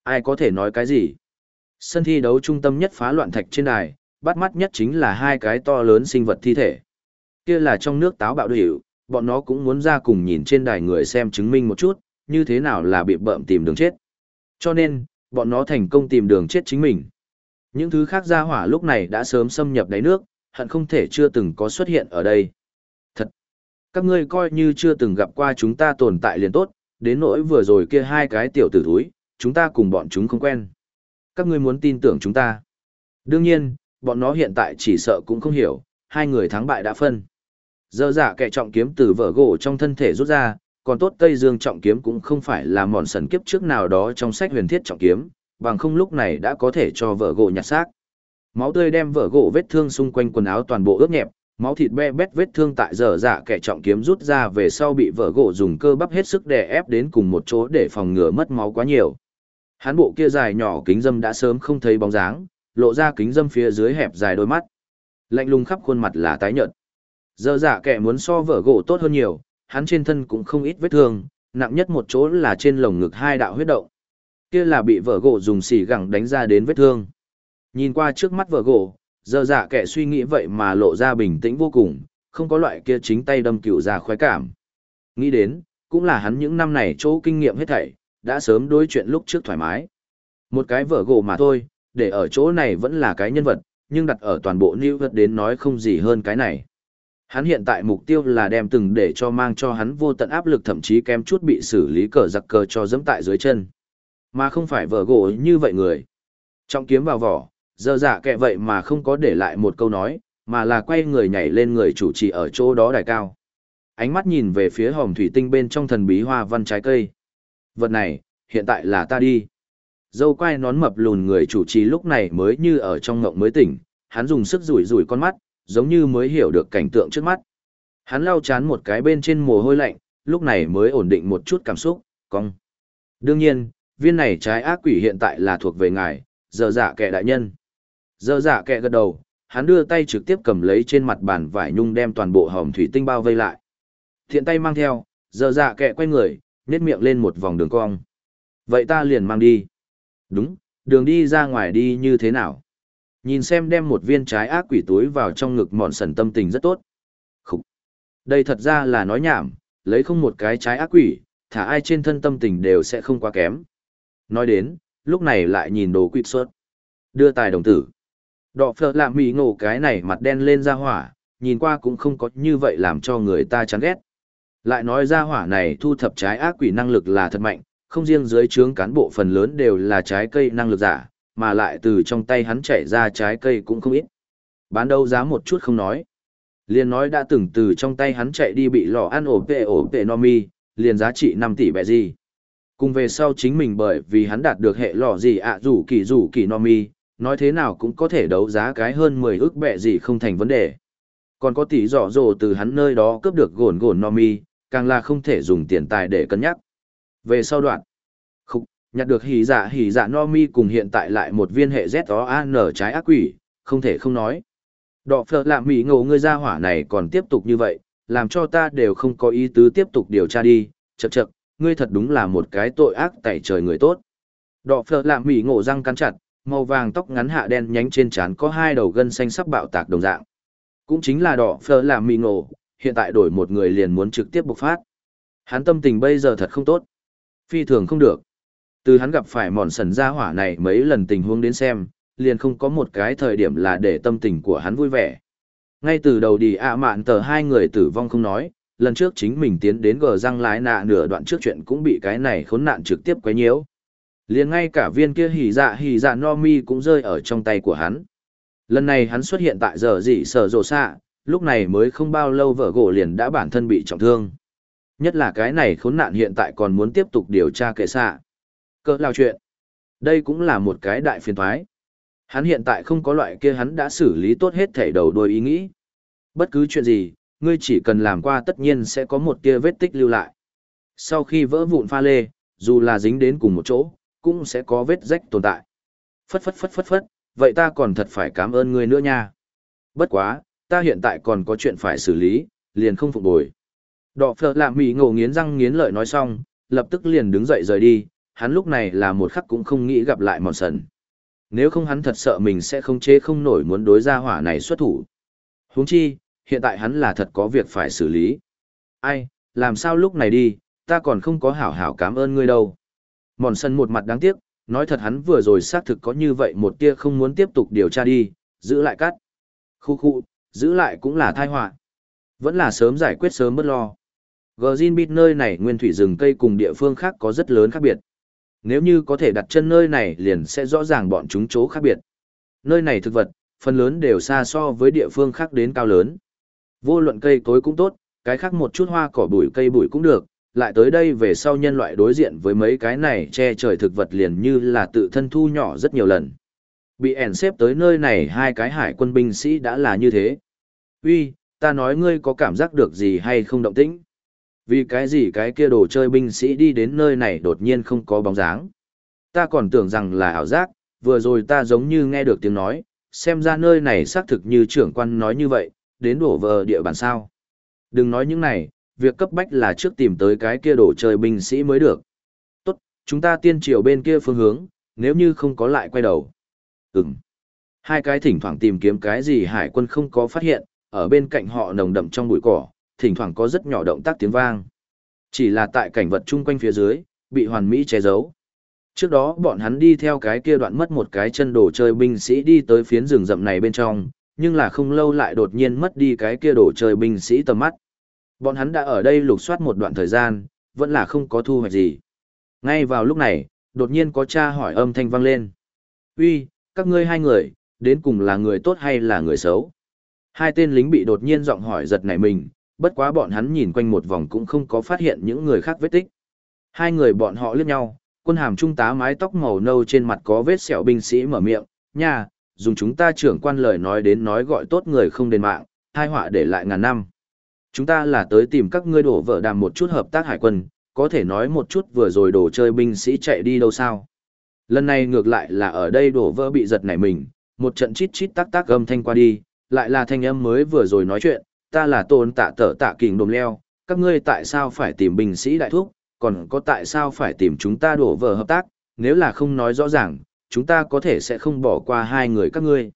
Ai có thể nói cái gì? Sân thi đấu trung tâm nhất phá loạn thạch trên đài, bắt mắt nhất chính là hai cái to lớn sinh vật thi thể. Kia là trong nước táo bạo điệu, bọn nó cũng muốn ra cùng nhìn trên đài người xem chứng minh một chút, như thế nào là bị bợm tìm đường chết. Cho nên, bọn nó thành công tìm đường chết chính mình. Những thứ khác ra hỏa lúc này đã sớm xâm nhập đáy nước, hận không thể chưa từng có xuất hiện ở đây. Thật! Các ngươi coi như chưa từng gặp qua chúng ta tồn tại liền tốt, đến nỗi vừa rồi kia hai cái tiểu tử thúi, chúng ta cùng bọn chúng không quen. Các ngươi muốn tin tưởng chúng ta. Đương nhiên, bọn nó hiện tại chỉ sợ cũng không hiểu, hai người thắng bại đã phân. Dơ dạ kẻ trọng kiếm từ vở gỗ trong thân thể rút ra, còn tốt Tây Dương trọng kiếm cũng không phải là mòn sần kiếp trước nào đó trong sách huyền thiết trọng kiếm, bằng không lúc này đã có thể cho vợ gỗ nhặt xác. Máu tươi đem vợ gỗ vết thương xung quanh quần áo toàn bộ ướt nhẹp, máu thịt be bét vết thương tại giờ dạ kẻ trọng kiếm rút ra về sau bị vợ gỗ dùng cơ bắp hết sức đè ép đến cùng một chỗ để phòng ngừa mất máu quá nhiều. Hán bộ kia dài nhỏ kính dâm đã sớm không thấy bóng dáng, lộ ra kính dâm phía dưới hẹp dài đôi mắt. Lạnh lùng khắp khuôn mặt là tái nhợt. Giờ dạ kẻ muốn so vở gỗ tốt hơn nhiều, hắn trên thân cũng không ít vết thương, nặng nhất một chỗ là trên lồng ngực hai đạo huyết động. Kia là bị vở gỗ dùng xỉ gẳng đánh ra đến vết thương. Nhìn qua trước mắt vở gỗ, giờ dạ kẻ suy nghĩ vậy mà lộ ra bình tĩnh vô cùng, không có loại kia chính tay đâm cựu ra khoái cảm. Nghĩ đến, cũng là hắn những năm này chỗ kinh nghiệm hết thảy, đã sớm đối chuyện lúc trước thoải mái. Một cái vở gỗ mà thôi, để ở chỗ này vẫn là cái nhân vật, nhưng đặt ở toàn bộ New York đến nói không gì hơn cái này. Hắn hiện tại mục tiêu là đem từng để cho mang cho hắn vô tận áp lực thậm chí kém chút bị xử lý cờ giặc cờ cho dẫm tại dưới chân. Mà không phải vở gỗ như vậy người. Trọng kiếm vào vỏ, giờ dạ kệ vậy mà không có để lại một câu nói, mà là quay người nhảy lên người chủ trì ở chỗ đó đài cao. Ánh mắt nhìn về phía hòm thủy tinh bên trong thần bí hoa văn trái cây. Vật này, hiện tại là ta đi. Dâu quai nón mập lùn người chủ trì lúc này mới như ở trong ngộng mới tỉnh, hắn dùng sức rủi rủi con mắt, giống như mới hiểu được cảnh tượng trước mắt. Hắn lau chán một cái bên trên mồ hôi lạnh, lúc này mới ổn định một chút cảm xúc, cong. Đương nhiên, viên này trái ác quỷ hiện tại là thuộc về ngài, giờ dạ kẻ đại nhân. Giờ dạ kẻ gật đầu, hắn đưa tay trực tiếp cầm lấy trên mặt bàn vải nhung đem toàn bộ hòm thủy tinh bao vây lại. Thiện tay mang theo, giờ dạ kẻ quay người, nét miệng lên một vòng đường cong. Vậy ta liền mang đi. Đúng, đường đi ra ngoài đi như thế nào? Nhìn xem đem một viên trái ác quỷ túi vào trong ngực mòn sần tâm tình rất tốt. Khúc! Đây thật ra là nói nhảm, lấy không một cái trái ác quỷ, thả ai trên thân tâm tình đều sẽ không quá kém. Nói đến, lúc này lại nhìn đồ quỵt xuất, Đưa tài đồng tử. Đọ phở làm mì ngộ cái này mặt đen lên ra hỏa, nhìn qua cũng không có như vậy làm cho người ta chán ghét. Lại nói ra hỏa này thu thập trái ác quỷ năng lực là thật mạnh, không riêng dưới trướng cán bộ phần lớn đều là trái cây năng lực giả, mà lại từ trong tay hắn chảy ra trái cây cũng không ít. Bán đâu giá một chút không nói. Liền nói đã từng từ trong tay hắn chạy đi bị lò ăn ổ vệ ổ vệ no mi, liền giá trị 5 tỷ bẹ gì. Cùng về sau chính mình bởi vì hắn đạt được hệ lò gì ạ rủ kỳ rủ kỳ no mi, nói thế nào cũng có thể đấu giá cái hơn 10 ức bẹ gì không thành vấn đề. Còn có tỷ rõ rồ từ hắn nơi đó cướp được gồn gồn no mi, càng là không thể dùng tiền tài để cân nhắc. Về sau đoạn, khúc, nhặt được hỉ dạ hỉ dạ no mi cùng hiện tại lại một viên hệ Z-O-A-N trái ác quỷ, không thể không nói. Đọ phở lạm mỹ ngộ ngươi ra hỏa này còn tiếp tục như vậy, làm cho ta đều không có ý tứ tiếp tục điều tra đi, chậc chậc, ngươi thật đúng là một cái tội ác tẩy trời người tốt. Đọ phở lạm mỹ ngộ răng cắn chặt, màu vàng tóc ngắn hạ đen nhánh trên trán có hai đầu gân xanh sắc bạo tạc đồng dạng. Cũng chính là đỏ phở lạm mỹ ngộ, hiện tại đổi một người liền muốn trực tiếp bộc phát. Hắn tâm tình bây giờ thật không tốt. Phi thường không được. Từ hắn gặp phải mòn sần gia hỏa này mấy lần tình huống đến xem, liền không có một cái thời điểm là để tâm tình của hắn vui vẻ. Ngay từ đầu đi ạ mạn tờ hai người tử vong không nói, lần trước chính mình tiến đến gờ răng lái nạ nửa đoạn trước chuyện cũng bị cái này khốn nạn trực tiếp quấy nhiễu. Liền ngay cả viên kia hỉ dạ hỉ dạ no mi cũng rơi ở trong tay của hắn. Lần này hắn xuất hiện tại giờ dị sở rồ xạ, lúc này mới không bao lâu vợ gỗ liền đã bản thân bị trọng thương. Nhất là cái này khốn nạn hiện tại còn muốn tiếp tục điều tra kệ xạ. Cỡ lao chuyện. Đây cũng là một cái đại phiền thoái. Hắn hiện tại không có loại kia hắn đã xử lý tốt hết thể đầu đôi ý nghĩ. Bất cứ chuyện gì, ngươi chỉ cần làm qua tất nhiên sẽ có một tia vết tích lưu lại. Sau khi vỡ vụn pha lê, dù là dính đến cùng một chỗ, cũng sẽ có vết rách tồn tại. Phất phất phất phất phất, vậy ta còn thật phải cảm ơn ngươi nữa nha. Bất quá, ta hiện tại còn có chuyện phải xử lý, liền không phục bồi. Đọ phở lạm mì ngổ nghiến răng nghiến lợi nói xong, lập tức liền đứng dậy rời đi, hắn lúc này là một khắc cũng không nghĩ gặp lại mòn sần. Nếu không hắn thật sợ mình sẽ không chế không nổi muốn đối ra hỏa này xuất thủ. huống chi, hiện tại hắn là thật có việc phải xử lý. Ai, làm sao lúc này đi, ta còn không có hảo hảo cảm ơn ngươi đâu. Mòn sân một mặt đáng tiếc, nói thật hắn vừa rồi xác thực có như vậy một tia không muốn tiếp tục điều tra đi, giữ lại cắt. Khu khu, giữ lại cũng là thai họa Vẫn là sớm giải quyết sớm bất lo. Gờ Bit nơi này nguyên thủy rừng cây cùng địa phương khác có rất lớn khác biệt. Nếu như có thể đặt chân nơi này liền sẽ rõ ràng bọn chúng chỗ khác biệt. Nơi này thực vật, phần lớn đều xa so với địa phương khác đến cao lớn. Vô luận cây cối cũng tốt, cái khác một chút hoa cỏ bụi cây bụi cũng được, lại tới đây về sau nhân loại đối diện với mấy cái này che trời thực vật liền như là tự thân thu nhỏ rất nhiều lần. Bị ẻn xếp tới nơi này hai cái hải quân binh sĩ đã là như thế. Uy, ta nói ngươi có cảm giác được gì hay không động tĩnh? Vì cái gì cái kia đồ chơi binh sĩ đi đến nơi này đột nhiên không có bóng dáng. Ta còn tưởng rằng là ảo giác, vừa rồi ta giống như nghe được tiếng nói, xem ra nơi này xác thực như trưởng quan nói như vậy, đến đổ vờ địa bàn sao. Đừng nói những này, việc cấp bách là trước tìm tới cái kia đồ chơi binh sĩ mới được. Tốt, chúng ta tiên triều bên kia phương hướng, nếu như không có lại quay đầu. Ừm. Hai cái thỉnh thoảng tìm kiếm cái gì hải quân không có phát hiện, ở bên cạnh họ nồng đậm trong bụi cỏ, thỉnh thoảng có rất nhỏ động tác tiếng vang. Chỉ là tại cảnh vật chung quanh phía dưới, bị hoàn mỹ che giấu. Trước đó bọn hắn đi theo cái kia đoạn mất một cái chân đồ chơi binh sĩ đi tới phiến rừng rậm này bên trong, nhưng là không lâu lại đột nhiên mất đi cái kia đồ chơi binh sĩ tầm mắt. Bọn hắn đã ở đây lục soát một đoạn thời gian, vẫn là không có thu hoạch gì. Ngay vào lúc này, đột nhiên có cha hỏi âm thanh vang lên. Uy, các ngươi hai người, đến cùng là người tốt hay là người xấu? Hai tên lính bị đột nhiên giọng hỏi giật nảy mình, bất quá bọn hắn nhìn quanh một vòng cũng không có phát hiện những người khác vết tích. Hai người bọn họ liếc nhau, quân hàm trung tá mái tóc màu nâu trên mặt có vết sẹo binh sĩ mở miệng, nha, dùng chúng ta trưởng quan lời nói đến nói gọi tốt người không đền mạng, hai họa để lại ngàn năm. Chúng ta là tới tìm các ngươi đổ vợ đàm một chút hợp tác hải quân, có thể nói một chút vừa rồi đổ chơi binh sĩ chạy đi đâu sao. Lần này ngược lại là ở đây đổ vỡ bị giật nảy mình, một trận chít chít tác tác âm thanh qua đi, lại là thanh âm mới vừa rồi nói chuyện, ta là tôn tạ tở tạ kình đồm leo, các ngươi tại sao phải tìm binh sĩ đại thúc, còn có tại sao phải tìm chúng ta đổ vỡ hợp tác, nếu là không nói rõ ràng, chúng ta có thể sẽ không bỏ qua hai người các ngươi.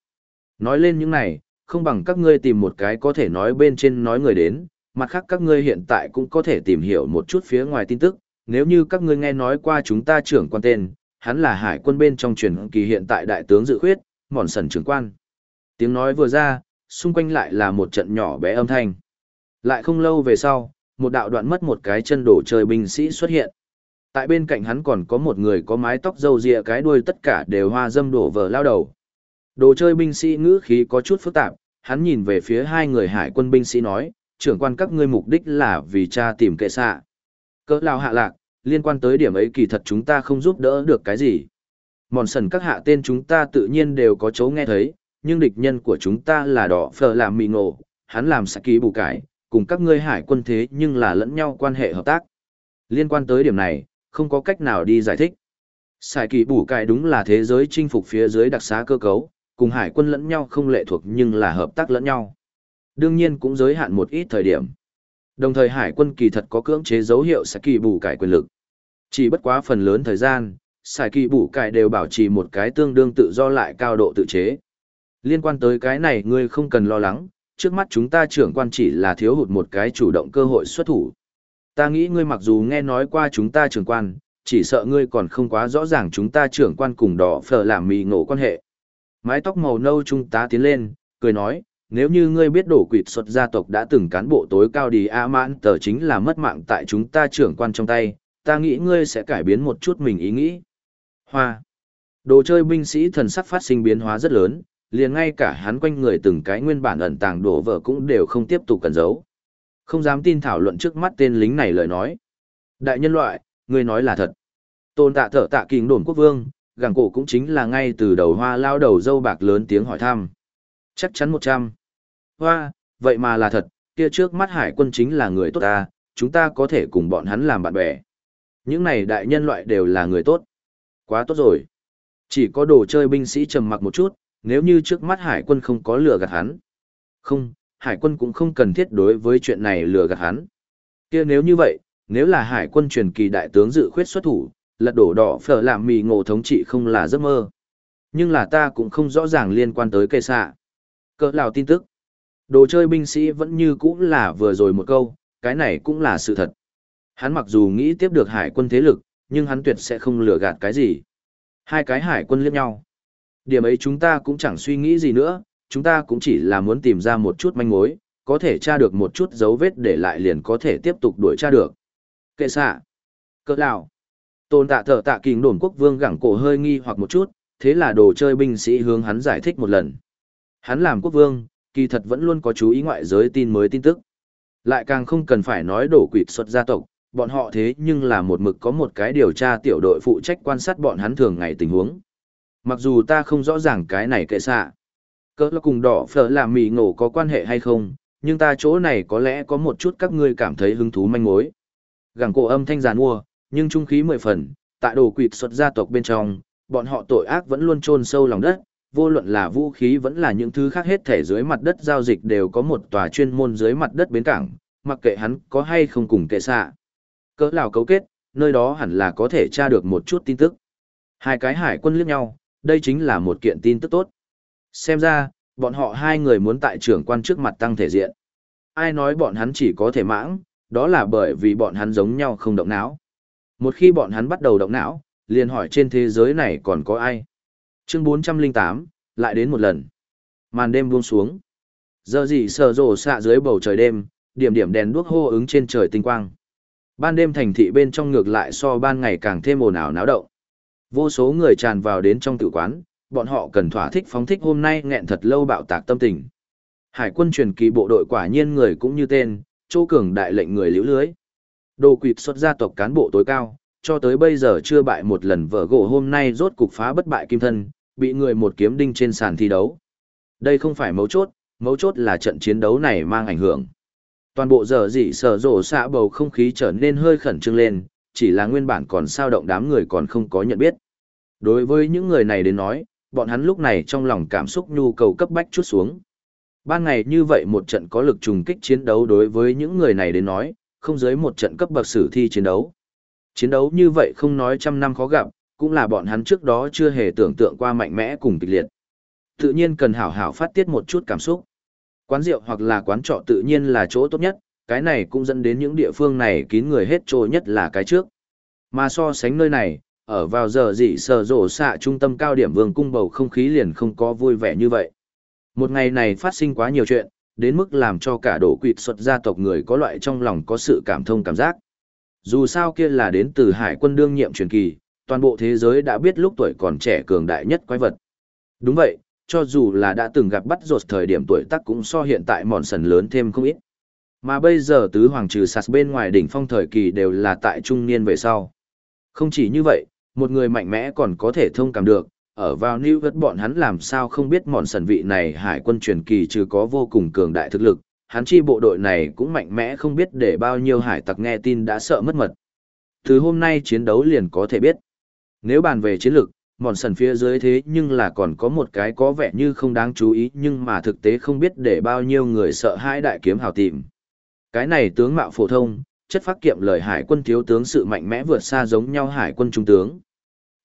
Nói lên những này, không bằng các ngươi tìm một cái có thể nói bên trên nói người đến, mặt khác các ngươi hiện tại cũng có thể tìm hiểu một chút phía ngoài tin tức, nếu như các ngươi nghe nói qua chúng ta trưởng quan tên, hắn là hải quân bên trong truyền kỳ hiện tại đại tướng dự khuyết, mòn sần trưởng quan. Tiếng nói vừa ra, xung quanh lại là một trận nhỏ bé âm thanh. Lại không lâu về sau, một đạo đoạn mất một cái chân đổ trời binh sĩ xuất hiện. Tại bên cạnh hắn còn có một người có mái tóc râu ria cái đuôi tất cả đều hoa dâm đổ vờ lao đầu. Đồ chơi binh sĩ ngữ khí có chút phức tạp, hắn nhìn về phía hai người hải quân binh sĩ nói, trưởng quan các ngươi mục đích là vì cha tìm kệ xạ. Cỡ lao hạ lạc, liên quan tới điểm ấy kỳ thật chúng ta không giúp đỡ được cái gì. Mòn sần các hạ tên chúng ta tự nhiên đều có chấu nghe thấy, nhưng địch nhân của chúng ta là đỏ phờ làm mì ngộ, hắn làm sạc ký bù cải, cùng các ngươi hải quân thế nhưng là lẫn nhau quan hệ hợp tác. Liên quan tới điểm này, không có cách nào đi giải thích. Sài kỳ bù cải đúng là thế giới chinh phục phía dưới đặc xá cơ cấu, cùng hải quân lẫn nhau không lệ thuộc nhưng là hợp tác lẫn nhau. Đương nhiên cũng giới hạn một ít thời điểm. Đồng thời hải quân kỳ thật có cưỡng chế dấu hiệu Sài kỳ bù cải quyền lực. Chỉ bất quá phần lớn thời gian, Sài kỳ bù cải đều bảo trì một cái tương đương tự do lại cao độ tự chế. Liên quan tới cái này ngươi không cần lo lắng, trước mắt chúng ta trưởng quan chỉ là thiếu hụt một cái chủ động cơ hội xuất thủ. Ta nghĩ ngươi mặc dù nghe nói qua chúng ta trưởng quan, chỉ sợ ngươi còn không quá rõ ràng chúng ta trưởng quan cùng đỏ phở làm mì ngộ quan hệ. Mái tóc màu nâu trung tá tiến lên, cười nói, nếu như ngươi biết đổ quỵt xuất gia tộc đã từng cán bộ tối cao đi A mãn tờ chính là mất mạng tại chúng ta trưởng quan trong tay, ta nghĩ ngươi sẽ cải biến một chút mình ý nghĩ. Hoa. Đồ chơi binh sĩ thần sắc phát sinh biến hóa rất lớn, liền ngay cả hắn quanh người từng cái nguyên bản ẩn tàng đổ vỡ cũng đều không tiếp tục cần giấu. Không dám tin thảo luận trước mắt tên lính này lời nói. Đại nhân loại, ngươi nói là thật. Tôn tạ thở tạ kinh đồn quốc vương, gàng cổ cũng chính là ngay từ đầu hoa lao đầu dâu bạc lớn tiếng hỏi thăm. Chắc chắn một trăm. Hoa, vậy mà là thật, kia trước mắt hải quân chính là người tốt ta, chúng ta có thể cùng bọn hắn làm bạn bè. Những này đại nhân loại đều là người tốt. Quá tốt rồi. Chỉ có đồ chơi binh sĩ trầm mặc một chút, nếu như trước mắt hải quân không có lừa gạt hắn. Không, hải quân cũng không cần thiết đối với chuyện này lừa gạt hắn. kia nếu như vậy, nếu là hải quân truyền kỳ đại tướng dự khuyết xuất thủ, lật đổ đỏ phở làm mì ngộ thống trị không là giấc mơ. Nhưng là ta cũng không rõ ràng liên quan tới cây xạ. Cỡ lào tin tức. Đồ chơi binh sĩ vẫn như cũng là vừa rồi một câu, cái này cũng là sự thật. Hắn mặc dù nghĩ tiếp được hải quân thế lực, nhưng hắn tuyệt sẽ không lừa gạt cái gì. Hai cái hải quân liếc nhau. Điểm ấy chúng ta cũng chẳng suy nghĩ gì nữa, chúng ta cũng chỉ là muốn tìm ra một chút manh mối, có thể tra được một chút dấu vết để lại liền có thể tiếp tục đuổi tra được. Kệ xạ. Cỡ lão. Tôn tạ thở tạ kình đồn quốc vương gẳng cổ hơi nghi hoặc một chút, thế là đồ chơi binh sĩ hướng hắn giải thích một lần. Hắn làm quốc vương, kỳ thật vẫn luôn có chú ý ngoại giới tin mới tin tức. Lại càng không cần phải nói đổ quỵt xuất gia tộc, bọn họ thế nhưng là một mực có một cái điều tra tiểu đội phụ trách quan sát bọn hắn thường ngày tình huống. Mặc dù ta không rõ ràng cái này kệ xạ. Cỡ là cùng đỏ phở làm mì ngộ có quan hệ hay không, nhưng ta chỗ này có lẽ có một chút các ngươi cảm thấy hứng thú manh mối. Gẳng cổ âm thanh giàn mua, nhưng trung khí mười phần, tại đồ quỵt xuất gia tộc bên trong, bọn họ tội ác vẫn luôn chôn sâu lòng đất, vô luận là vũ khí vẫn là những thứ khác hết thể dưới mặt đất giao dịch đều có một tòa chuyên môn dưới mặt đất bến cảng, mặc kệ hắn có hay không cùng kệ xạ. Cỡ lào cấu kết, nơi đó hẳn là có thể tra được một chút tin tức. Hai cái hải quân liếc nhau, đây chính là một kiện tin tức tốt. Xem ra, bọn họ hai người muốn tại trưởng quan trước mặt tăng thể diện. Ai nói bọn hắn chỉ có thể mãng, đó là bởi vì bọn hắn giống nhau không động não. Một khi bọn hắn bắt đầu động não, liền hỏi trên thế giới này còn có ai. Chương 408, lại đến một lần. Màn đêm buông xuống. Giờ gì sờ rồ xạ dưới bầu trời đêm, điểm điểm đèn đuốc hô ứng trên trời tinh quang. Ban đêm thành thị bên trong ngược lại so ban ngày càng thêm ồn ào náo động. Vô số người tràn vào đến trong tử quán, bọn họ cần thỏa thích phóng thích hôm nay nghẹn thật lâu bạo tạc tâm tình. Hải quân truyền kỳ bộ đội quả nhiên người cũng như tên, chỗ Cường đại lệnh người liễu lưới. Đồ quỵt xuất gia tộc cán bộ tối cao, cho tới bây giờ chưa bại một lần vở gỗ hôm nay rốt cục phá bất bại kim thân, bị người một kiếm đinh trên sàn thi đấu. Đây không phải mấu chốt, mấu chốt là trận chiến đấu này mang ảnh hưởng. Toàn bộ giờ dị sở rổ xạ bầu không khí trở nên hơi khẩn trương lên, chỉ là nguyên bản còn sao động đám người còn không có nhận biết. Đối với những người này đến nói, bọn hắn lúc này trong lòng cảm xúc nhu cầu cấp bách chút xuống. Ban ngày như vậy một trận có lực trùng kích chiến đấu đối với những người này đến nói, không dưới một trận cấp bậc sử thi chiến đấu. Chiến đấu như vậy không nói trăm năm khó gặp, cũng là bọn hắn trước đó chưa hề tưởng tượng qua mạnh mẽ cùng kịch liệt. Tự nhiên cần hảo hảo phát tiết một chút cảm xúc. Quán rượu hoặc là quán trọ tự nhiên là chỗ tốt nhất, cái này cũng dẫn đến những địa phương này kín người hết trôi nhất là cái trước. Mà so sánh nơi này, ở vào giờ dị sờ rổ xạ trung tâm cao điểm vương cung bầu không khí liền không có vui vẻ như vậy. Một ngày này phát sinh quá nhiều chuyện, đến mức làm cho cả đổ quỵt xuất gia tộc người có loại trong lòng có sự cảm thông cảm giác. Dù sao kia là đến từ hải quân đương nhiệm truyền kỳ, toàn bộ thế giới đã biết lúc tuổi còn trẻ cường đại nhất quái vật. Đúng vậy, cho dù là đã từng gặp bắt rột thời điểm tuổi tác cũng so hiện tại mòn sần lớn thêm không ít. Mà bây giờ tứ hoàng trừ sạt bên ngoài đỉnh phong thời kỳ đều là tại trung niên về sau. Không chỉ như vậy, một người mạnh mẽ còn có thể thông cảm được, ở vào New York bọn hắn làm sao không biết mòn sần vị này hải quân truyền kỳ trừ có vô cùng cường đại thực lực, hắn chi bộ đội này cũng mạnh mẽ không biết để bao nhiêu hải tặc nghe tin đã sợ mất mật. Từ hôm nay chiến đấu liền có thể biết. Nếu bàn về chiến lược, mòn sần phía dưới thế nhưng là còn có một cái có vẻ như không đáng chú ý nhưng mà thực tế không biết để bao nhiêu người sợ hãi đại kiếm hào tìm. Cái này tướng mạo phổ thông, chất phát kiệm lời hải quân thiếu tướng sự mạnh mẽ vượt xa giống nhau hải quân trung tướng.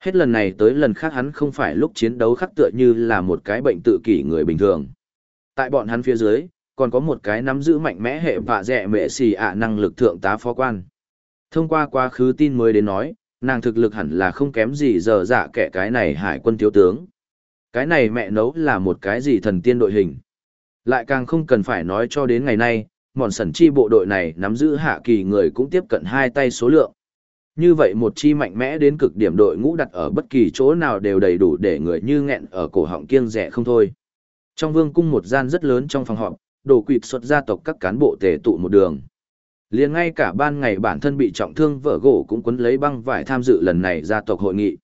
Hết lần này tới lần khác hắn không phải lúc chiến đấu khắc tựa như là một cái bệnh tự kỷ người bình thường. Tại bọn hắn phía dưới, còn có một cái nắm giữ mạnh mẽ hệ vạ dẹ mệ xì ạ năng lực thượng tá phó quan. Thông qua quá khứ tin mới đến nói, nàng thực lực hẳn là không kém gì giờ dạ kẻ cái này hải quân thiếu tướng. Cái này mẹ nấu là một cái gì thần tiên đội hình. Lại càng không cần phải nói cho đến ngày nay, mòn sẩn chi bộ đội này nắm giữ hạ kỳ người cũng tiếp cận hai tay số lượng. Như vậy một chi mạnh mẽ đến cực điểm đội ngũ đặt ở bất kỳ chỗ nào đều đầy đủ để người như nghẹn ở cổ họng kiêng rẻ không thôi. Trong vương cung một gian rất lớn trong phòng họp, đồ quỵt xuất gia tộc các cán bộ tề tụ một đường. liền ngay cả ban ngày bản thân bị trọng thương vợ gỗ cũng quấn lấy băng vải tham dự lần này gia tộc hội nghị.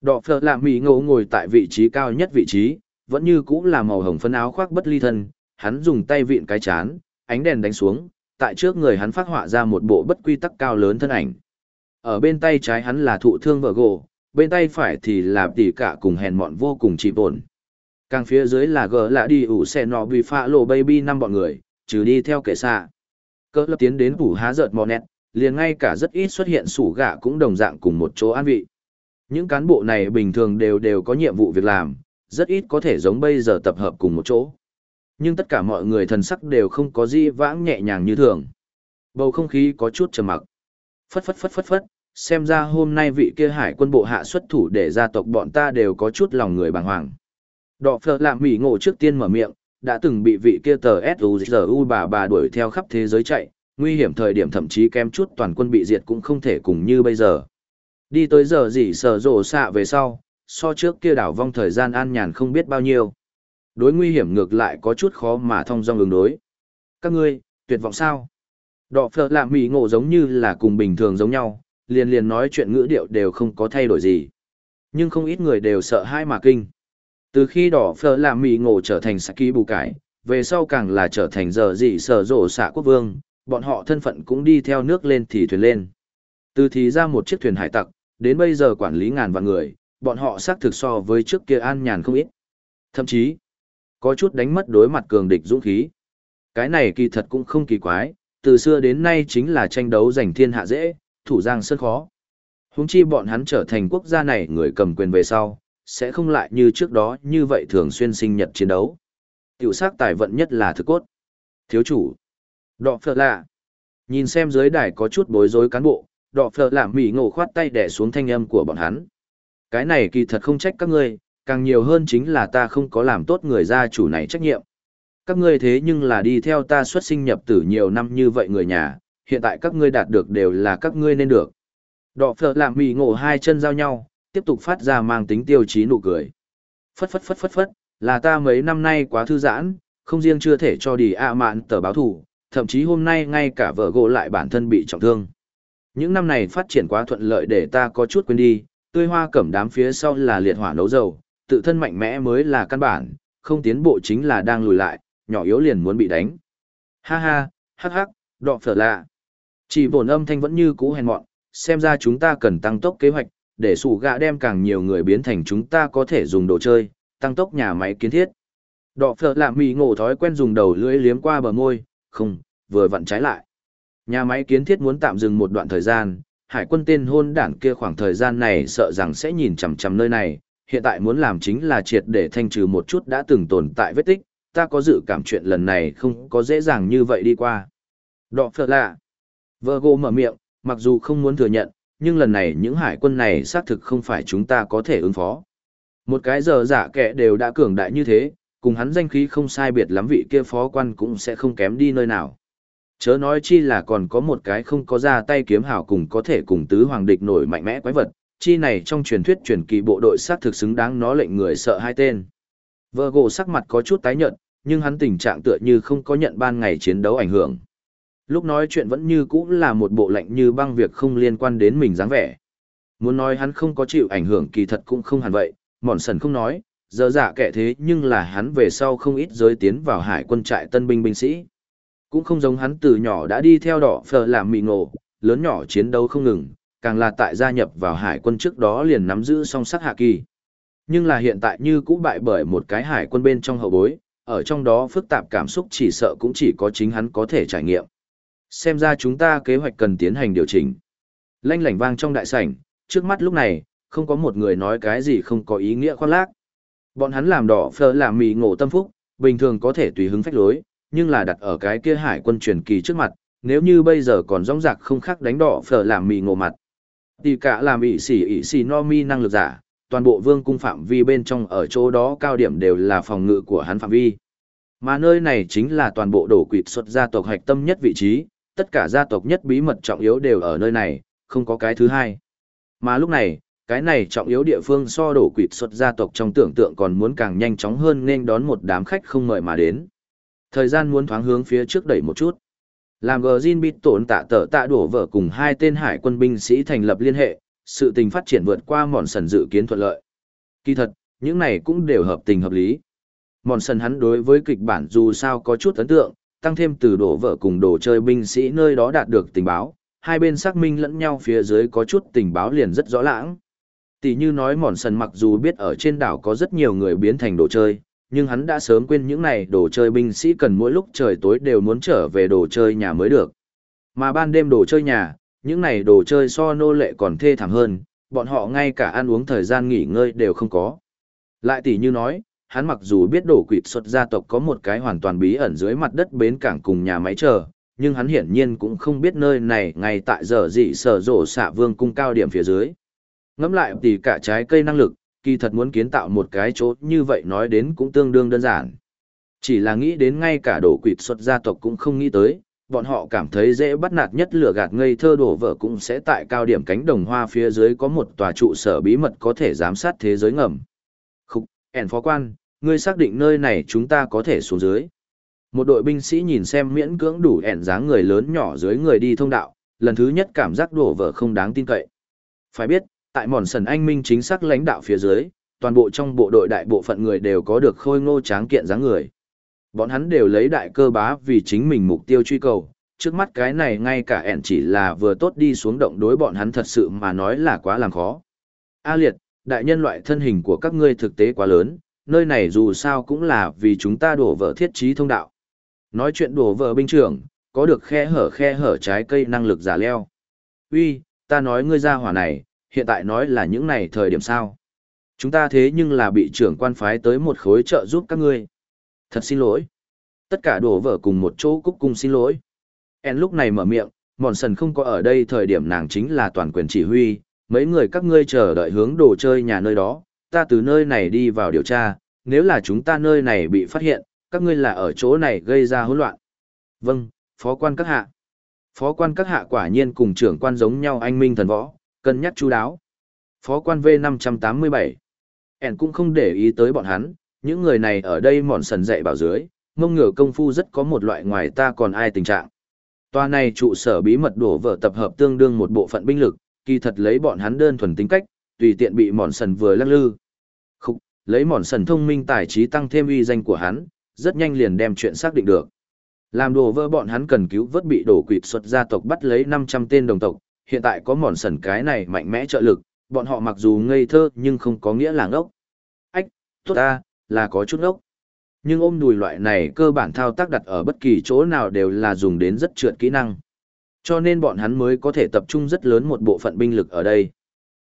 Đọ phở làm mì ngộ ngồi tại vị trí cao nhất vị trí, vẫn như cũ là màu hồng phân áo khoác bất ly thân, hắn dùng tay vịn cái chán, ánh đèn đánh xuống, tại trước người hắn phát họa ra một bộ bất quy tắc cao lớn thân ảnh. Ở bên tay trái hắn là thụ thương vợ gỗ, bên tay phải thì là tỉ cả cùng hèn mọn vô cùng chỉ bổn. Càng phía dưới là gờ lạ đi ủ xe nọ vì pha lộ baby năm bọn người, trừ đi theo kệ xa. Cỡ lập tiến đến ủ há giợt mò nét, liền ngay cả rất ít xuất hiện sủ gạ cũng đồng dạng cùng một chỗ an vị. Những cán bộ này bình thường đều đều có nhiệm vụ việc làm, rất ít có thể giống bây giờ tập hợp cùng một chỗ. Nhưng tất cả mọi người thần sắc đều không có gì vãng nhẹ nhàng như thường. Bầu không khí có chút trầm mặc. Phất phất phất phất phất, xem ra hôm nay vị kia hải quân bộ hạ xuất thủ để gia tộc bọn ta đều có chút lòng người bàng hoàng. Đọ phở làm mỉ ngộ trước tiên mở miệng, đã từng bị vị kia tờ S.U.G.U. bà bà đuổi theo khắp thế giới chạy, nguy hiểm thời điểm thậm chí kém chút toàn quân bị diệt cũng không thể cùng như bây giờ. Đi tới giờ gì sở rộ xạ về sau, so trước kia đảo vong thời gian an nhàn không biết bao nhiêu. Đối nguy hiểm ngược lại có chút khó mà thông dong ứng đối. Các ngươi, tuyệt vọng sao? Đỏ phở làm mỉ ngộ giống như là cùng bình thường giống nhau, liền liền nói chuyện ngữ điệu đều không có thay đổi gì. Nhưng không ít người đều sợ hai mà kinh. Từ khi đỏ phở làm mỉ ngộ trở thành Saki bù cải, về sau càng là trở thành giờ dị sở rổ xạ quốc vương, bọn họ thân phận cũng đi theo nước lên thì thuyền lên. Từ thì ra một chiếc thuyền hải tặc, đến bây giờ quản lý ngàn vạn người, bọn họ xác thực so với trước kia an nhàn không ít. Thậm chí, có chút đánh mất đối mặt cường địch dũng khí. Cái này kỳ thật cũng không kỳ quái, từ xưa đến nay chính là tranh đấu giành thiên hạ dễ, thủ giang sơn khó. Húng chi bọn hắn trở thành quốc gia này người cầm quyền về sau, sẽ không lại như trước đó như vậy thường xuyên sinh nhật chiến đấu. Tiểu sắc tài vận nhất là thực cốt. Thiếu chủ. Đọ phở lạ. Nhìn xem dưới đài có chút bối rối cán bộ, đọ phở lạ mỉ ngộ khoát tay đẻ xuống thanh âm của bọn hắn. Cái này kỳ thật không trách các ngươi, càng nhiều hơn chính là ta không có làm tốt người gia chủ này trách nhiệm. Các ngươi thế nhưng là đi theo ta xuất sinh nhập tử nhiều năm như vậy người nhà, hiện tại các ngươi đạt được đều là các ngươi nên được. Đọ phở làm mì ngộ hai chân giao nhau, tiếp tục phát ra mang tính tiêu chí nụ cười. Phất phất phất phất phất, là ta mấy năm nay quá thư giãn, không riêng chưa thể cho đi ạ mạn tờ báo thủ, thậm chí hôm nay ngay cả vợ gỗ lại bản thân bị trọng thương. Những năm này phát triển quá thuận lợi để ta có chút quên đi, tươi hoa cẩm đám phía sau là liệt hỏa nấu dầu, tự thân mạnh mẽ mới là căn bản, không tiến bộ chính là đang lùi lại, nhỏ yếu liền muốn bị đánh. Ha ha, hắc hắc, đọ phở lạ. Chỉ vồn âm thanh vẫn như cũ hèn mọn, xem ra chúng ta cần tăng tốc kế hoạch, để sủ gạ đem càng nhiều người biến thành chúng ta có thể dùng đồ chơi, tăng tốc nhà máy kiến thiết. Đọ phở lạ mì ngộ thói quen dùng đầu lưỡi liếm qua bờ môi, không, vừa vặn trái lại. Nhà máy kiến thiết muốn tạm dừng một đoạn thời gian, hải quân tên hôn đảng kia khoảng thời gian này sợ rằng sẽ nhìn chằm chằm nơi này, hiện tại muốn làm chính là triệt để thanh trừ một chút đã từng tồn tại vết tích, ta có dự cảm chuyện lần này không có dễ dàng như vậy đi qua. Đọ phở lạ. Virgo mở miệng, mặc dù không muốn thừa nhận, nhưng lần này những hải quân này xác thực không phải chúng ta có thể ứng phó. Một cái giờ giả kẻ đều đã cường đại như thế, cùng hắn danh khí không sai biệt lắm vị kia phó quan cũng sẽ không kém đi nơi nào. Chớ nói chi là còn có một cái không có ra tay kiếm hảo cùng có thể cùng tứ hoàng địch nổi mạnh mẽ quái vật, chi này trong truyền thuyết truyền kỳ bộ đội xác thực xứng đáng nó lệnh người sợ hai tên. Vợ gỗ sắc mặt có chút tái nhợt, nhưng hắn tình trạng tựa như không có nhận ban ngày chiến đấu ảnh hưởng. Lúc nói chuyện vẫn như cũ là một bộ lệnh như băng việc không liên quan đến mình dáng vẻ. Muốn nói hắn không có chịu ảnh hưởng kỳ thật cũng không hẳn vậy, mòn sần không nói, giờ dạ kệ thế nhưng là hắn về sau không ít giới tiến vào hải quân trại tân binh binh sĩ. Cũng không giống hắn từ nhỏ đã đi theo đỏ phờ làm mì ngộ, lớn nhỏ chiến đấu không ngừng, càng là tại gia nhập vào hải quân trước đó liền nắm giữ song sắc hạ kỳ. Nhưng là hiện tại như cũ bại bởi một cái hải quân bên trong hậu bối, ở trong đó phức tạp cảm xúc chỉ sợ cũng chỉ có chính hắn có thể trải nghiệm. Xem ra chúng ta kế hoạch cần tiến hành điều chỉnh. Lanh lảnh vang trong đại sảnh, trước mắt lúc này, không có một người nói cái gì không có ý nghĩa khoác lác. Bọn hắn làm đỏ phơ làm mì ngộ tâm phúc, bình thường có thể tùy hứng phách lối, nhưng là đặt ở cái kia hải quân truyền kỳ trước mặt, nếu như bây giờ còn rong rạc không khác đánh đỏ phở làm mì ngộ mặt tỷ cả làm ỷ xỉ ỷ xỉ no mi năng lực giả, toàn bộ vương cung phạm vi bên trong ở chỗ đó cao điểm đều là phòng ngự của hắn phạm vi. Mà nơi này chính là toàn bộ đổ quỵt xuất gia tộc hạch tâm nhất vị trí, tất cả gia tộc nhất bí mật trọng yếu đều ở nơi này, không có cái thứ hai. Mà lúc này, cái này trọng yếu địa phương so đổ quỵt xuất gia tộc trong tưởng tượng còn muốn càng nhanh chóng hơn nên đón một đám khách không mời mà đến. Thời gian muốn thoáng hướng phía trước đẩy một chút. Làm gờ Jin bị tổn tạ tở tạ đổ vợ cùng hai tên hải quân binh sĩ thành lập liên hệ, sự tình phát triển vượt qua mòn sần dự kiến thuận lợi. Kỳ thật, những này cũng đều hợp tình hợp lý. Mòn sần hắn đối với kịch bản dù sao có chút ấn tượng, tăng thêm từ đổ vợ cùng đồ chơi binh sĩ nơi đó đạt được tình báo, hai bên xác minh lẫn nhau phía dưới có chút tình báo liền rất rõ lãng. Tỷ như nói mòn sần mặc dù biết ở trên đảo có rất nhiều người biến thành đồ chơi, nhưng hắn đã sớm quên những này đồ chơi binh sĩ cần mỗi lúc trời tối đều muốn trở về đồ chơi nhà mới được. Mà ban đêm đồ chơi nhà, những này đồ chơi so nô lệ còn thê thảm hơn, bọn họ ngay cả ăn uống thời gian nghỉ ngơi đều không có. Lại tỷ như nói, hắn mặc dù biết đổ quỵt xuất gia tộc có một cái hoàn toàn bí ẩn dưới mặt đất bến cảng cùng nhà máy chờ, nhưng hắn hiển nhiên cũng không biết nơi này ngay tại giờ dị sở rổ xạ vương cung cao điểm phía dưới. Ngắm lại tỷ cả trái cây năng lực, kỳ thật muốn kiến tạo một cái chỗ như vậy nói đến cũng tương đương đơn giản. Chỉ là nghĩ đến ngay cả đổ quỵt xuất gia tộc cũng không nghĩ tới, bọn họ cảm thấy dễ bắt nạt nhất lửa gạt ngây thơ đổ vợ cũng sẽ tại cao điểm cánh đồng hoa phía dưới có một tòa trụ sở bí mật có thể giám sát thế giới ngầm. Khúc, ẻn phó quan, ngươi xác định nơi này chúng ta có thể xuống dưới. Một đội binh sĩ nhìn xem miễn cưỡng đủ ẻn dáng người lớn nhỏ dưới người đi thông đạo, lần thứ nhất cảm giác đổ vợ không đáng tin cậy. Phải biết, tại mòn sần anh minh chính xác lãnh đạo phía dưới, toàn bộ trong bộ đội đại bộ phận người đều có được khôi ngô tráng kiện dáng người. Bọn hắn đều lấy đại cơ bá vì chính mình mục tiêu truy cầu, trước mắt cái này ngay cả ẻn chỉ là vừa tốt đi xuống động đối bọn hắn thật sự mà nói là quá làm khó. A liệt, đại nhân loại thân hình của các ngươi thực tế quá lớn, nơi này dù sao cũng là vì chúng ta đổ vỡ thiết trí thông đạo. Nói chuyện đổ vỡ binh trưởng, có được khe hở khe hở trái cây năng lực giả leo. Uy, ta nói ngươi ra hỏa này, hiện tại nói là những này thời điểm sao. Chúng ta thế nhưng là bị trưởng quan phái tới một khối trợ giúp các ngươi. Thật xin lỗi. Tất cả đổ vỡ cùng một chỗ cúc cung xin lỗi. En lúc này mở miệng, mòn sần không có ở đây thời điểm nàng chính là toàn quyền chỉ huy, mấy người các ngươi chờ đợi hướng đồ chơi nhà nơi đó, ta từ nơi này đi vào điều tra, nếu là chúng ta nơi này bị phát hiện, các ngươi là ở chỗ này gây ra hỗn loạn. Vâng, phó quan các hạ. Phó quan các hạ quả nhiên cùng trưởng quan giống nhau anh minh thần võ, cân nhắc chú đáo. Phó quan V587. En cũng không để ý tới bọn hắn, những người này ở đây mòn sần dạy bảo dưới, ngông ngựa công phu rất có một loại ngoài ta còn ai tình trạng. tòa này trụ sở bí mật đổ vỡ tập hợp tương đương một bộ phận binh lực, kỳ thật lấy bọn hắn đơn thuần tính cách, tùy tiện bị mòn sần vừa lắc lư. Khúc, lấy mòn sần thông minh tài trí tăng thêm uy danh của hắn, rất nhanh liền đem chuyện xác định được. Làm đồ vỡ bọn hắn cần cứu vớt bị đổ quỵt xuất gia tộc bắt lấy 500 tên đồng tộc, hiện tại có mòn sần cái này mạnh mẽ trợ lực, bọn họ mặc dù ngây thơ nhưng không có nghĩa là ngốc. Ách, tốt ta, là có chút ngốc. Nhưng ôm đùi loại này cơ bản thao tác đặt ở bất kỳ chỗ nào đều là dùng đến rất trượt kỹ năng. Cho nên bọn hắn mới có thể tập trung rất lớn một bộ phận binh lực ở đây.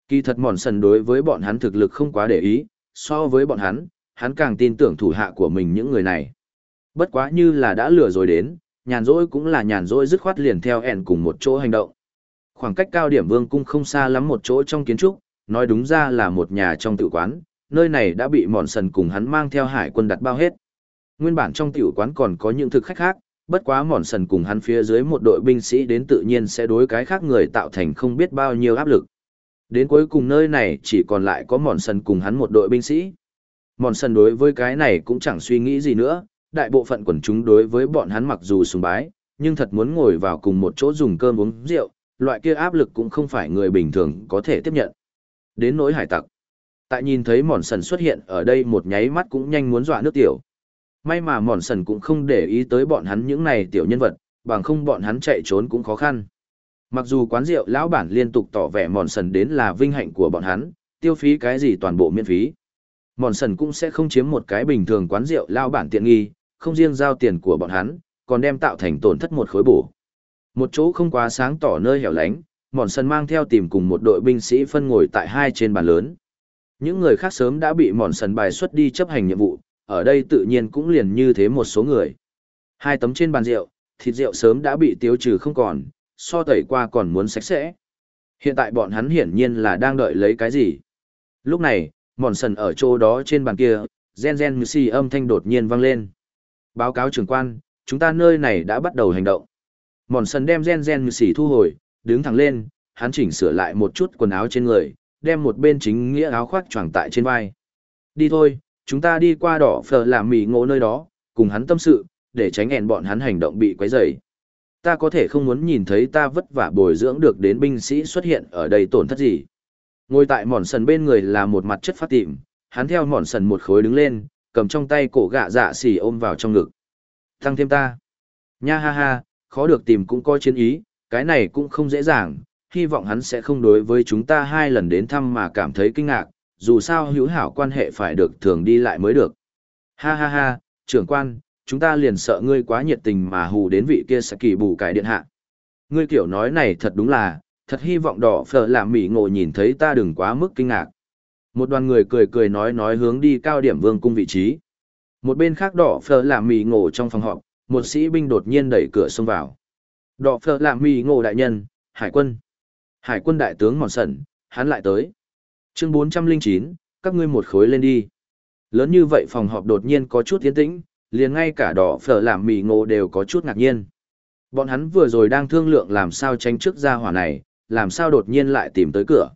Kỳ thật mòn sần đối với bọn hắn thực lực không quá để ý, so với bọn hắn, hắn càng tin tưởng thủ hạ của mình những người này. Bất quá như là đã lừa rồi đến, nhàn rỗi cũng là nhàn rỗi dứt khoát liền theo ẻn cùng một chỗ hành động. Khoảng cách cao điểm vương cung không xa lắm một chỗ trong kiến trúc, nói đúng ra là một nhà trong tự quán, nơi này đã bị mòn sần cùng hắn mang theo hải quân đặt bao hết. Nguyên bản trong tiểu quán còn có những thực khách khác, bất quá mòn sần cùng hắn phía dưới một đội binh sĩ đến tự nhiên sẽ đối cái khác người tạo thành không biết bao nhiêu áp lực. Đến cuối cùng nơi này chỉ còn lại có mòn sần cùng hắn một đội binh sĩ. Mòn sần đối với cái này cũng chẳng suy nghĩ gì nữa, đại bộ phận quần chúng đối với bọn hắn mặc dù sùng bái, nhưng thật muốn ngồi vào cùng một chỗ dùng cơm uống rượu, loại kia áp lực cũng không phải người bình thường có thể tiếp nhận. Đến nỗi hải tặc. Tại nhìn thấy mòn sần xuất hiện ở đây một nháy mắt cũng nhanh muốn dọa nước tiểu. May mà mòn sần cũng không để ý tới bọn hắn những này tiểu nhân vật, bằng không bọn hắn chạy trốn cũng khó khăn. Mặc dù quán rượu lão bản liên tục tỏ vẻ mòn sần đến là vinh hạnh của bọn hắn, tiêu phí cái gì toàn bộ miễn phí. Mòn sần cũng sẽ không chiếm một cái bình thường quán rượu lão bản tiện nghi, không riêng giao tiền của bọn hắn, còn đem tạo thành tổn thất một khối bổ. Một chỗ không quá sáng tỏ nơi hẻo lánh, mòn sần mang theo tìm cùng một đội binh sĩ phân ngồi tại hai trên bàn lớn. Những người khác sớm đã bị mòn sần bài xuất đi chấp hành nhiệm vụ, ở đây tự nhiên cũng liền như thế một số người. Hai tấm trên bàn rượu, thịt rượu sớm đã bị tiêu trừ không còn, so tẩy qua còn muốn sạch sẽ. Hiện tại bọn hắn hiển nhiên là đang đợi lấy cái gì. Lúc này, mòn sần ở chỗ đó trên bàn kia, gen gen như si âm thanh đột nhiên vang lên. Báo cáo trưởng quan, chúng ta nơi này đã bắt đầu hành động. Mòn sần đem gen gen như xỉ thu hồi, đứng thẳng lên, hắn chỉnh sửa lại một chút quần áo trên người, đem một bên chính nghĩa áo khoác choàng tại trên vai. Đi thôi, chúng ta đi qua đỏ phờ làm mì ngộ nơi đó, cùng hắn tâm sự, để tránh ẻn bọn hắn hành động bị quấy rầy. Ta có thể không muốn nhìn thấy ta vất vả bồi dưỡng được đến binh sĩ xuất hiện ở đây tổn thất gì. Ngồi tại mòn sần bên người là một mặt chất phát tịm, hắn theo mòn sần một khối đứng lên, cầm trong tay cổ gạ dạ xỉ ôm vào trong ngực. Tăng thêm ta. Nha ha ha, khó được tìm cũng có chiến ý, cái này cũng không dễ dàng, hy vọng hắn sẽ không đối với chúng ta hai lần đến thăm mà cảm thấy kinh ngạc, dù sao hữu hảo quan hệ phải được thường đi lại mới được. Ha ha ha, trưởng quan, chúng ta liền sợ ngươi quá nhiệt tình mà hù đến vị kia sẽ kỳ bù cải điện hạ. Ngươi kiểu nói này thật đúng là, thật hy vọng đỏ phở làm mỉ ngộ nhìn thấy ta đừng quá mức kinh ngạc. Một đoàn người cười cười nói nói hướng đi cao điểm vương cung vị trí. Một bên khác đỏ phở làm mỉ ngộ trong phòng họp, một sĩ binh đột nhiên đẩy cửa xông vào. Đỏ phở làm mì ngộ đại nhân, hải quân. Hải quân đại tướng mòn sẩn, hắn lại tới. Chương 409, các ngươi một khối lên đi. Lớn như vậy phòng họp đột nhiên có chút tiến tĩnh, liền ngay cả đỏ phở làm mì ngộ đều có chút ngạc nhiên. Bọn hắn vừa rồi đang thương lượng làm sao tranh trước ra hỏa này, làm sao đột nhiên lại tìm tới cửa.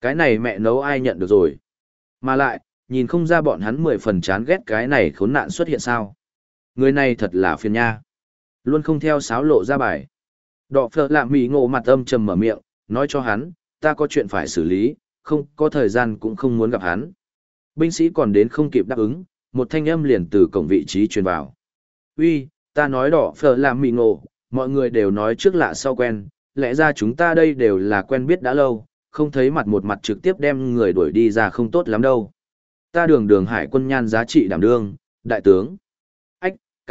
Cái này mẹ nấu ai nhận được rồi. Mà lại, nhìn không ra bọn hắn mười phần chán ghét cái này khốn nạn xuất hiện sao. Người này thật là phiền nha. Luôn không theo sáo lộ ra bài. Đọ phở lạm mì ngộ mặt âm trầm mở miệng, nói cho hắn, ta có chuyện phải xử lý, không có thời gian cũng không muốn gặp hắn. Binh sĩ còn đến không kịp đáp ứng, một thanh âm liền từ cổng vị trí truyền vào. Uy, ta nói đỏ phở làm mì ngộ, mọi người đều nói trước lạ sau quen, lẽ ra chúng ta đây đều là quen biết đã lâu, không thấy mặt một mặt trực tiếp đem người đuổi đi ra không tốt lắm đâu. Ta đường đường hải quân nhan giá trị đảm đương, đại tướng.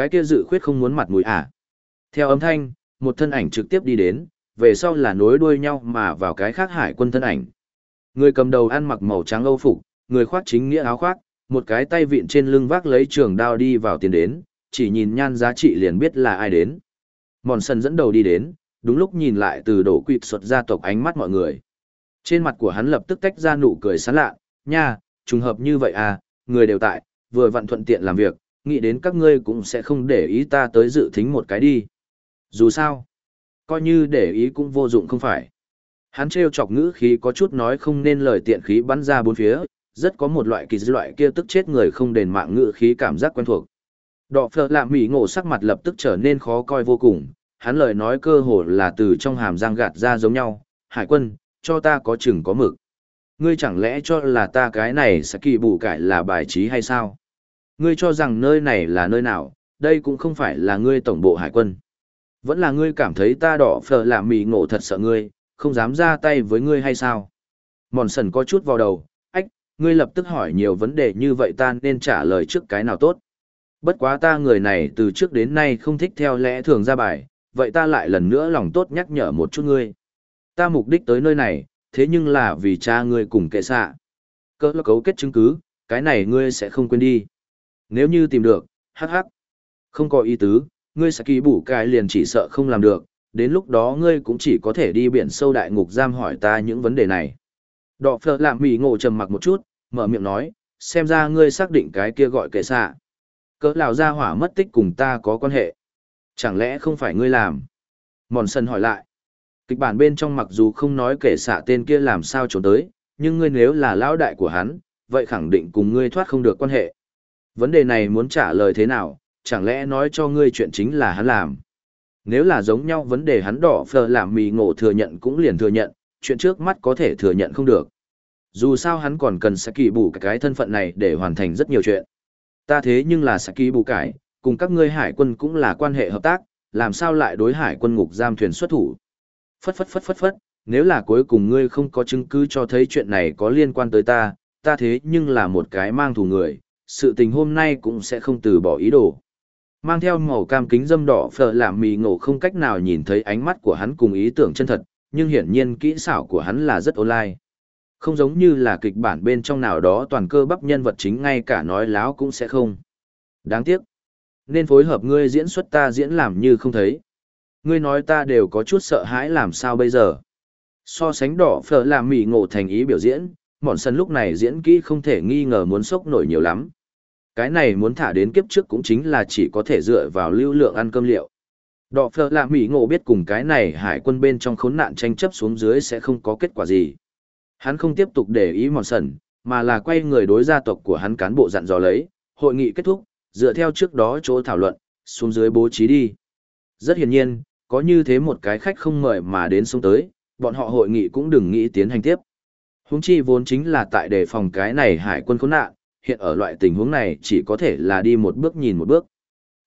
Cái kia dự khuyết không muốn mặt mũi à. Theo âm thanh, một thân ảnh trực tiếp đi đến, về sau là nối đuôi nhau mà vào cái khác hải quân thân ảnh. Người cầm đầu ăn mặc màu trắng âu phục, người khoác chính nghĩa áo khoác, một cái tay vịn trên lưng vác lấy trường đao đi vào tiền đến, chỉ nhìn nhan giá trị liền biết là ai đến. Mòn sân dẫn đầu đi đến, đúng lúc nhìn lại từ đổ quỵt xuất ra tộc ánh mắt mọi người. Trên mặt của hắn lập tức tách ra nụ cười sán lạ, nha, trùng hợp như vậy à, người đều tại, vừa vặn thuận tiện làm việc, nghĩ đến các ngươi cũng sẽ không để ý ta tới dự thính một cái đi. Dù sao, coi như để ý cũng vô dụng không phải. Hắn trêu chọc ngữ khí có chút nói không nên lời tiện khí bắn ra bốn phía, rất có một loại kỳ dư loại kia tức chết người không đền mạng ngữ khí cảm giác quen thuộc. Đọ phở lạ mỉ ngộ sắc mặt lập tức trở nên khó coi vô cùng, hắn lời nói cơ hồ là từ trong hàm răng gạt ra giống nhau, hải quân, cho ta có chừng có mực. Ngươi chẳng lẽ cho là ta cái này sẽ kỳ bù cải là bài trí hay sao? Ngươi cho rằng nơi này là nơi nào, đây cũng không phải là ngươi tổng bộ hải quân. Vẫn là ngươi cảm thấy ta đỏ phở làm mì ngộ thật sợ ngươi, không dám ra tay với ngươi hay sao? Mòn sần có chút vào đầu, ách, ngươi lập tức hỏi nhiều vấn đề như vậy ta nên trả lời trước cái nào tốt. Bất quá ta người này từ trước đến nay không thích theo lẽ thường ra bài, vậy ta lại lần nữa lòng tốt nhắc nhở một chút ngươi. Ta mục đích tới nơi này, thế nhưng là vì cha ngươi cùng kệ xạ. Cơ là cấu kết chứng cứ, cái này ngươi sẽ không quên đi. Nếu như tìm được, hắc hắc. Không có ý tứ, ngươi sẽ ký bủ cái liền chỉ sợ không làm được, đến lúc đó ngươi cũng chỉ có thể đi biển sâu đại ngục giam hỏi ta những vấn đề này. Đọ phở làm mỉ ngộ trầm mặc một chút, mở miệng nói, xem ra ngươi xác định cái kia gọi kệ xạ. Cỡ lão gia hỏa mất tích cùng ta có quan hệ. Chẳng lẽ không phải ngươi làm? Mòn sân hỏi lại. Kịch bản bên trong mặc dù không nói kể xạ tên kia làm sao trốn tới, nhưng ngươi nếu là lão đại của hắn, vậy khẳng định cùng ngươi thoát không được quan hệ. Vấn đề này muốn trả lời thế nào, chẳng lẽ nói cho ngươi chuyện chính là hắn làm. Nếu là giống nhau vấn đề hắn đỏ phờ làm mì ngộ thừa nhận cũng liền thừa nhận, chuyện trước mắt có thể thừa nhận không được. Dù sao hắn còn cần sẽ kỳ bù cái thân phận này để hoàn thành rất nhiều chuyện. Ta thế nhưng là sẽ kỳ bù cải, cùng các ngươi hải quân cũng là quan hệ hợp tác, làm sao lại đối hải quân ngục giam thuyền xuất thủ. Phất phất phất phất phất, nếu là cuối cùng ngươi không có chứng cứ cho thấy chuyện này có liên quan tới ta, ta thế nhưng là một cái mang thù người, sự tình hôm nay cũng sẽ không từ bỏ ý đồ. Mang theo màu cam kính dâm đỏ phở làm mì ngộ không cách nào nhìn thấy ánh mắt của hắn cùng ý tưởng chân thật, nhưng hiển nhiên kỹ xảo của hắn là rất online. Không giống như là kịch bản bên trong nào đó toàn cơ bắp nhân vật chính ngay cả nói láo cũng sẽ không. Đáng tiếc. Nên phối hợp ngươi diễn xuất ta diễn làm như không thấy. Ngươi nói ta đều có chút sợ hãi làm sao bây giờ. So sánh đỏ phở làm mì ngộ thành ý biểu diễn, mọn sân lúc này diễn kỹ không thể nghi ngờ muốn sốc nổi nhiều lắm. Cái này muốn thả đến kiếp trước cũng chính là chỉ có thể dựa vào lưu lượng ăn cơm liệu. Đọ phở là mỉ ngộ biết cùng cái này hải quân bên trong khốn nạn tranh chấp xuống dưới sẽ không có kết quả gì. Hắn không tiếp tục để ý mòn sần, mà là quay người đối gia tộc của hắn cán bộ dặn dò lấy, hội nghị kết thúc, dựa theo trước đó chỗ thảo luận, xuống dưới bố trí đi. Rất hiển nhiên, có như thế một cái khách không mời mà đến xuống tới, bọn họ hội nghị cũng đừng nghĩ tiến hành tiếp. Huống chi vốn chính là tại đề phòng cái này hải quân khốn nạn, hiện ở loại tình huống này chỉ có thể là đi một bước nhìn một bước.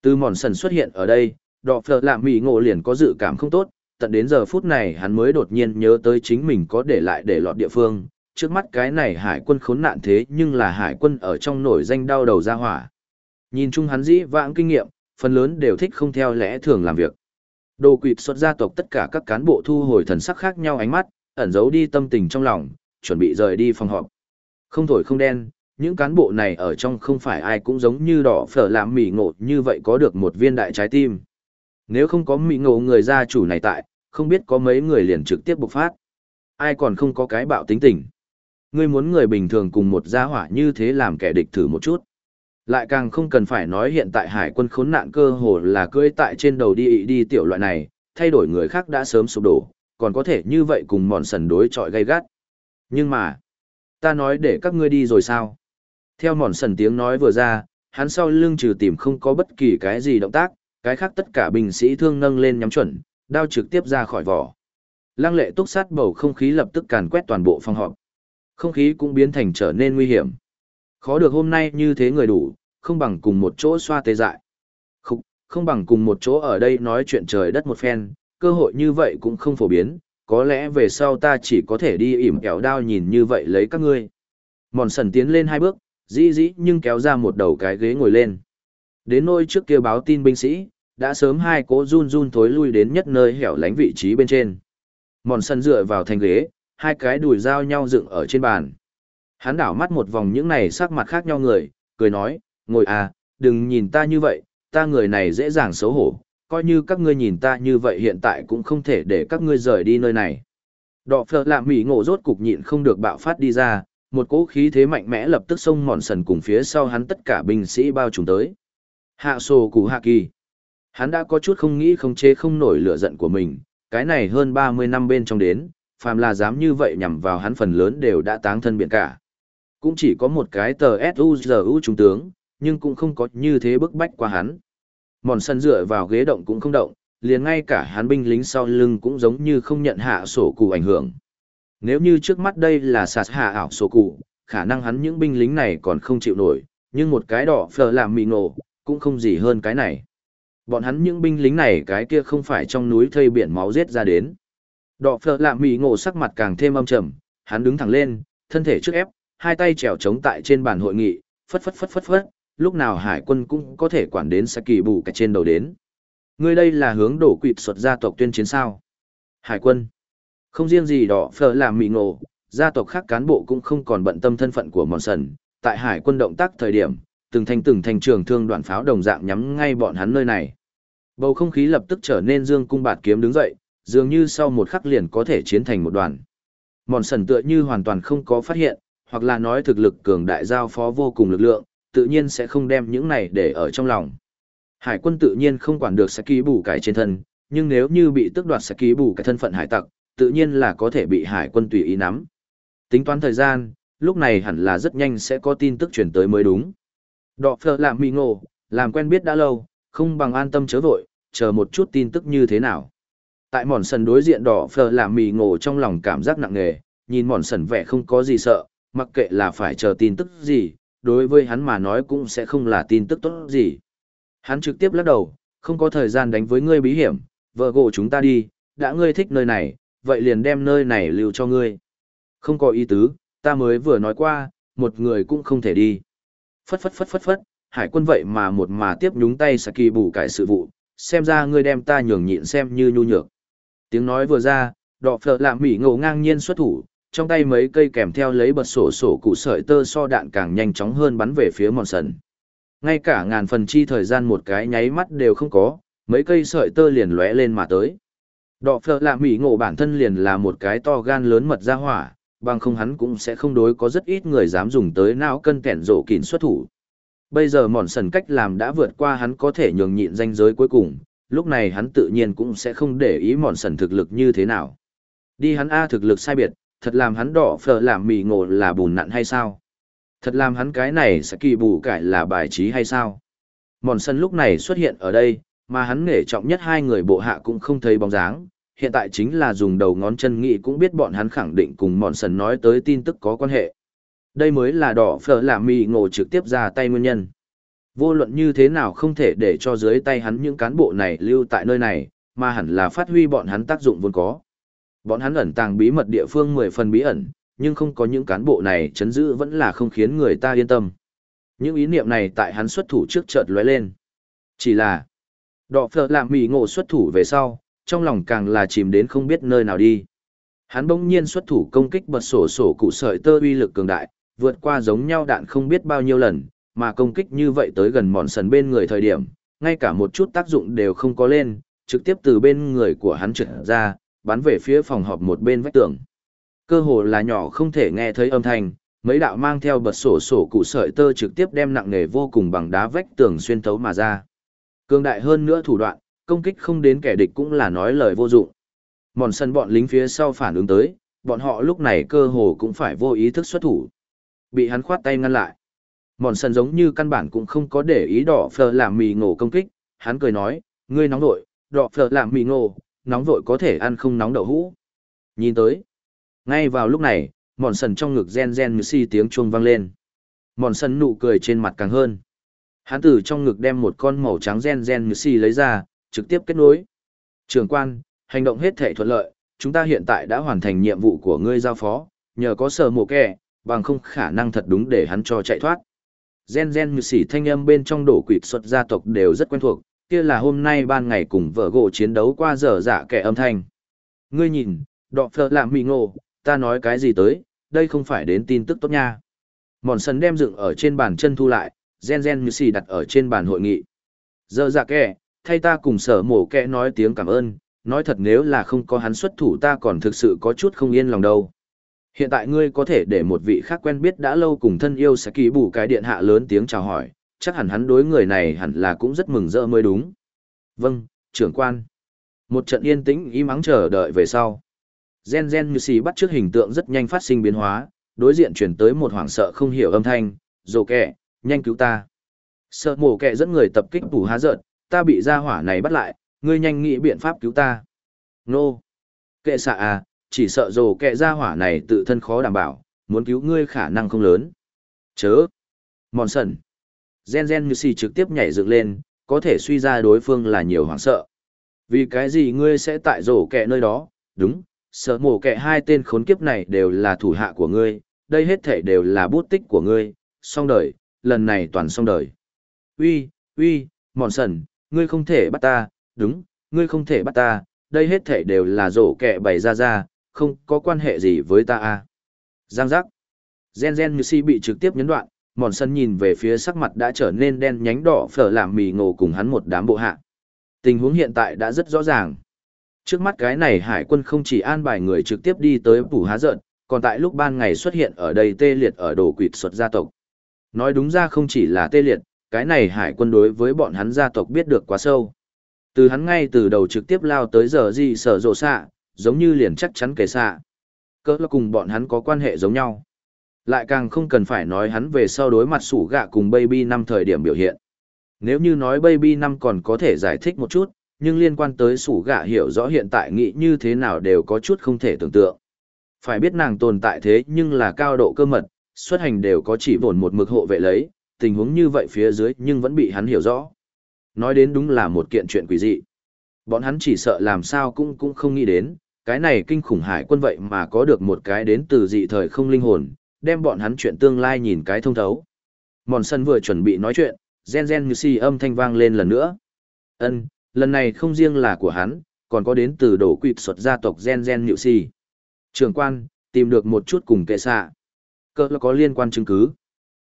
Từ mòn sần xuất hiện ở đây, đọ phở lạm mì ngộ liền có dự cảm không tốt, tận đến giờ phút này hắn mới đột nhiên nhớ tới chính mình có để lại để lọt địa phương. Trước mắt cái này hải quân khốn nạn thế nhưng là hải quân ở trong nổi danh đau đầu ra hỏa. Nhìn chung hắn dĩ vãng kinh nghiệm, phần lớn đều thích không theo lẽ thường làm việc. Đồ quỵt xuất gia tộc tất cả các cán bộ thu hồi thần sắc khác nhau ánh mắt, ẩn giấu đi tâm tình trong lòng, chuẩn bị rời đi phòng họp. Không thổi không đen, những cán bộ này ở trong không phải ai cũng giống như đỏ phở làm mì ngộ như vậy có được một viên đại trái tim. Nếu không có mì ngộ người gia chủ này tại, không biết có mấy người liền trực tiếp bộc phát. Ai còn không có cái bạo tính tình. Ngươi muốn người bình thường cùng một gia hỏa như thế làm kẻ địch thử một chút. Lại càng không cần phải nói hiện tại hải quân khốn nạn cơ hồ là cưỡi tại trên đầu đi đi tiểu loại này, thay đổi người khác đã sớm sụp đổ, còn có thể như vậy cùng mòn sần đối chọi gay gắt. Nhưng mà, ta nói để các ngươi đi rồi sao? Theo mòn sần tiếng nói vừa ra, hắn sau lưng trừ tìm không có bất kỳ cái gì động tác, cái khác tất cả binh sĩ thương nâng lên nhắm chuẩn, đao trực tiếp ra khỏi vỏ. Lăng lệ túc sát bầu không khí lập tức càn quét toàn bộ phòng họp. Không khí cũng biến thành trở nên nguy hiểm. Khó được hôm nay như thế người đủ, không bằng cùng một chỗ xoa tê dại. Không, không bằng cùng một chỗ ở đây nói chuyện trời đất một phen, cơ hội như vậy cũng không phổ biến, có lẽ về sau ta chỉ có thể đi ỉm kéo đao nhìn như vậy lấy các ngươi. Mòn sần tiến lên hai bước, dĩ dĩ nhưng kéo ra một đầu cái ghế ngồi lên. Đến nơi trước kia báo tin binh sĩ, đã sớm hai cố run run thối lui đến nhất nơi hẻo lánh vị trí bên trên. Mòn sân dựa vào thành ghế, hai cái đùi dao nhau dựng ở trên bàn. Hắn đảo mắt một vòng những này sắc mặt khác nhau người, cười nói, ngồi à, đừng nhìn ta như vậy, ta người này dễ dàng xấu hổ, coi như các ngươi nhìn ta như vậy hiện tại cũng không thể để các ngươi rời đi nơi này. Đọ phở lạ mỉ ngộ rốt cục nhịn không được bạo phát đi ra, một cỗ khí thế mạnh mẽ lập tức xông mòn sần cùng phía sau hắn tất cả binh sĩ bao trùm tới. Hạ sổ củ hạ kỳ. Hắn đã có chút không nghĩ không chế không nổi lửa giận của mình, cái này hơn 30 năm bên trong đến, phàm là dám như vậy nhằm vào hắn phần lớn đều đã táng thân biện cả cũng chỉ có một cái tờ SUZU trung tướng, nhưng cũng không có như thế bức bách qua hắn. Mòn sân dựa vào ghế động cũng không động, liền ngay cả hắn binh lính sau lưng cũng giống như không nhận hạ sổ cụ ảnh hưởng. Nếu như trước mắt đây là sạt hạ ảo sổ cụ, khả năng hắn những binh lính này còn không chịu nổi, nhưng một cái đỏ phở làm mì nổ, cũng không gì hơn cái này. Bọn hắn những binh lính này cái kia không phải trong núi thây biển máu giết ra đến. Đỏ phở làm mì ngộ sắc mặt càng thêm âm trầm, hắn đứng thẳng lên, thân thể trước ép, hai tay trèo trống tại trên bàn hội nghị, phất phất phất phất phất, lúc nào hải quân cũng có thể quản đến Saki bù cả trên đầu đến. Ngươi đây là hướng đổ quỵt xuất gia tộc tuyên chiến sao. Hải quân. Không riêng gì đỏ phở làm mì ngộ, gia tộc khác cán bộ cũng không còn bận tâm thân phận của mòn sần. Tại hải quân động tác thời điểm, từng thành từng thành trường thương đoạn pháo đồng dạng nhắm ngay bọn hắn nơi này. Bầu không khí lập tức trở nên dương cung bạt kiếm đứng dậy, dường như sau một khắc liền có thể chiến thành một đoàn. Mòn sần tựa như hoàn toàn không có phát hiện, hoặc là nói thực lực cường đại giao phó vô cùng lực lượng, tự nhiên sẽ không đem những này để ở trong lòng. Hải quân tự nhiên không quản được sẽ ký bù cải trên thân, nhưng nếu như bị tước đoạt sẽ ký bù cải thân phận hải tặc, tự nhiên là có thể bị hải quân tùy ý nắm. Tính toán thời gian, lúc này hẳn là rất nhanh sẽ có tin tức chuyển tới mới đúng. Đọ phở làm mì ngộ, làm quen biết đã lâu, không bằng an tâm chớ vội, chờ một chút tin tức như thế nào. Tại mòn sần đối diện đỏ phở làm mì ngộ trong lòng cảm giác nặng nề, nhìn mòn sần vẻ không có gì sợ, mặc kệ là phải chờ tin tức gì, đối với hắn mà nói cũng sẽ không là tin tức tốt gì. Hắn trực tiếp lắc đầu, không có thời gian đánh với ngươi bí hiểm, vợ gỗ chúng ta đi, đã ngươi thích nơi này, vậy liền đem nơi này lưu cho ngươi. Không có ý tứ, ta mới vừa nói qua, một người cũng không thể đi. Phất phất phất phất phất, hải quân vậy mà một mà tiếp nhúng tay Saki bù cải sự vụ, xem ra ngươi đem ta nhường nhịn xem như nhu nhược. Tiếng nói vừa ra, đọ phở làm mỉ ngầu ngang nhiên xuất thủ, trong tay mấy cây kèm theo lấy bật sổ sổ cụ sợi tơ so đạn càng nhanh chóng hơn bắn về phía mòn sần. Ngay cả ngàn phần chi thời gian một cái nháy mắt đều không có, mấy cây sợi tơ liền lóe lên mà tới. Đọ phở làm mỉ ngộ bản thân liền là một cái to gan lớn mật ra hỏa, bằng không hắn cũng sẽ không đối có rất ít người dám dùng tới não cân kẻn rổ kín xuất thủ. Bây giờ mòn sần cách làm đã vượt qua hắn có thể nhường nhịn danh giới cuối cùng, lúc này hắn tự nhiên cũng sẽ không để ý mòn sần thực lực như thế nào. Đi hắn A thực lực sai biệt, thật làm hắn đỏ phở làm mì ngộ là bùn nặn hay sao? Thật làm hắn cái này sẽ kỳ bù cải là bài trí hay sao? Mòn sân lúc này xuất hiện ở đây, mà hắn nghề trọng nhất hai người bộ hạ cũng không thấy bóng dáng, hiện tại chính là dùng đầu ngón chân nghĩ cũng biết bọn hắn khẳng định cùng mòn sần nói tới tin tức có quan hệ. Đây mới là đỏ phở lạ mì ngộ trực tiếp ra tay nguyên nhân. Vô luận như thế nào không thể để cho dưới tay hắn những cán bộ này lưu tại nơi này, mà hẳn là phát huy bọn hắn tác dụng vốn có. Bọn hắn ẩn tàng bí mật địa phương mười phần bí ẩn, nhưng không có những cán bộ này chấn giữ vẫn là không khiến người ta yên tâm. Những ý niệm này tại hắn xuất thủ trước chợt lóe lên. Chỉ là, đỏ phở lạ mì ngộ xuất thủ về sau, trong lòng càng là chìm đến không biết nơi nào đi. Hắn bỗng nhiên xuất thủ công kích bật sổ sổ cụ sợi tơ uy lực cường đại, vượt qua giống nhau đạn không biết bao nhiêu lần, mà công kích như vậy tới gần mòn sần bên người thời điểm, ngay cả một chút tác dụng đều không có lên, trực tiếp từ bên người của hắn trượt ra, bắn về phía phòng họp một bên vách tường. Cơ hồ là nhỏ không thể nghe thấy âm thanh, mấy đạo mang theo bật sổ sổ cụ sợi tơ trực tiếp đem nặng nề vô cùng bằng đá vách tường xuyên thấu mà ra. Cường đại hơn nữa thủ đoạn, công kích không đến kẻ địch cũng là nói lời vô dụng. Mòn sân bọn lính phía sau phản ứng tới, bọn họ lúc này cơ hồ cũng phải vô ý thức xuất thủ. Bị hắn khoát tay ngăn lại. Mòn sân giống như căn bản cũng không có để ý đỏ phờ làm mì ngộ công kích, hắn cười nói, ngươi nóng vội, đỏ phờ làm mì ngộ, nóng vội có thể ăn không nóng đậu hũ. Nhìn tới. Ngay vào lúc này, mòn sần trong ngực gen gen như si tiếng chuông vang lên. Mòn sần nụ cười trên mặt càng hơn. Hắn từ trong ngực đem một con màu trắng gen gen như si lấy ra, trực tiếp kết nối. Trường quan, hành động hết thể thuận lợi, chúng ta hiện tại đã hoàn thành nhiệm vụ của ngươi giao phó, nhờ có sở mộ kẻ, bằng không khả năng thật đúng để hắn cho chạy thoát. Gen gen như sỉ thanh âm bên trong đổ quỷ xuất gia tộc đều rất quen thuộc, kia là hôm nay ban ngày cùng vợ gỗ chiến đấu qua giờ dạ kẻ âm thanh. Ngươi nhìn, đọ phở làm mì ngộ, ta nói cái gì tới, đây không phải đến tin tức tốt nha. Mòn sần đem dựng ở trên bàn chân thu lại, gen gen như xì đặt ở trên bàn hội nghị. Giờ dạ kẻ, thay ta cùng sở mổ kẽ nói tiếng cảm ơn, nói thật nếu là không có hắn xuất thủ ta còn thực sự có chút không yên lòng đâu. Hiện tại ngươi có thể để một vị khác quen biết đã lâu cùng thân yêu sẽ kỳ bù cái điện hạ lớn tiếng chào hỏi, chắc hẳn hắn đối người này hẳn là cũng rất mừng rỡ mới đúng. Vâng, trưởng quan. Một trận yên tĩnh im ắng chờ đợi về sau. Gen gen như sì bắt trước hình tượng rất nhanh phát sinh biến hóa, đối diện chuyển tới một hoảng sợ không hiểu âm thanh, rồ kẹ, nhanh cứu ta. Sợ mổ kẹ dẫn người tập kích bù há giận, ta bị gia hỏa này bắt lại, ngươi nhanh nghĩ biện pháp cứu ta. Nô! Kệ xạ à, chỉ sợ rồ kệ gia hỏa này tự thân khó đảm bảo, muốn cứu ngươi khả năng không lớn. Chớ! Mòn sần! Gen Gen Như Sì trực tiếp nhảy dựng lên, có thể suy ra đối phương là nhiều hoảng sợ. Vì cái gì ngươi sẽ tại rổ kẹ nơi đó, đúng, sợ mổ kẹ hai tên khốn kiếp này đều là thủ hạ của ngươi, đây hết thể đều là bút tích của ngươi, xong đời, lần này toàn xong đời. Uy, uy, mòn sần, ngươi không thể bắt ta, đúng, ngươi không thể bắt ta, đây hết thể đều là rổ kẻ bày ra ra, không có quan hệ gì với ta a. Giang giác. Gen Gen Như Si bị trực tiếp nhấn đoạn, mòn sân nhìn về phía sắc mặt đã trở nên đen nhánh đỏ phở làm mì ngộ cùng hắn một đám bộ hạ. Tình huống hiện tại đã rất rõ ràng. Trước mắt cái này hải quân không chỉ an bài người trực tiếp đi tới phủ há giận, còn tại lúc ban ngày xuất hiện ở đây tê liệt ở đồ quỵt xuất gia tộc. Nói đúng ra không chỉ là tê liệt, cái này hải quân đối với bọn hắn gia tộc biết được quá sâu. Từ hắn ngay từ đầu trực tiếp lao tới giờ gì sở rộ xạ, giống như liền chắc chắn kể xạ. Cỡ là cùng bọn hắn có quan hệ giống nhau. Lại càng không cần phải nói hắn về sau đối mặt sủ gạ cùng Baby năm thời điểm biểu hiện. Nếu như nói Baby năm còn có thể giải thích một chút, nhưng liên quan tới sủ gạ hiểu rõ hiện tại nghĩ như thế nào đều có chút không thể tưởng tượng. Phải biết nàng tồn tại thế nhưng là cao độ cơ mật, xuất hành đều có chỉ vồn một mực hộ vệ lấy, tình huống như vậy phía dưới nhưng vẫn bị hắn hiểu rõ. Nói đến đúng là một kiện chuyện quỷ dị. Bọn hắn chỉ sợ làm sao cũng cũng không nghĩ đến, cái này kinh khủng hải quân vậy mà có được một cái đến từ dị thời không linh hồn, đem bọn hắn chuyện tương lai nhìn cái thông thấu. Mòn sân vừa chuẩn bị nói chuyện, gen gen như si âm thanh vang lên lần nữa. ân lần này không riêng là của hắn, còn có đến từ đổ quỵt xuất gia tộc gen gen như si. Trường quan, tìm được một chút cùng kệ xạ. Cơ có liên quan chứng cứ.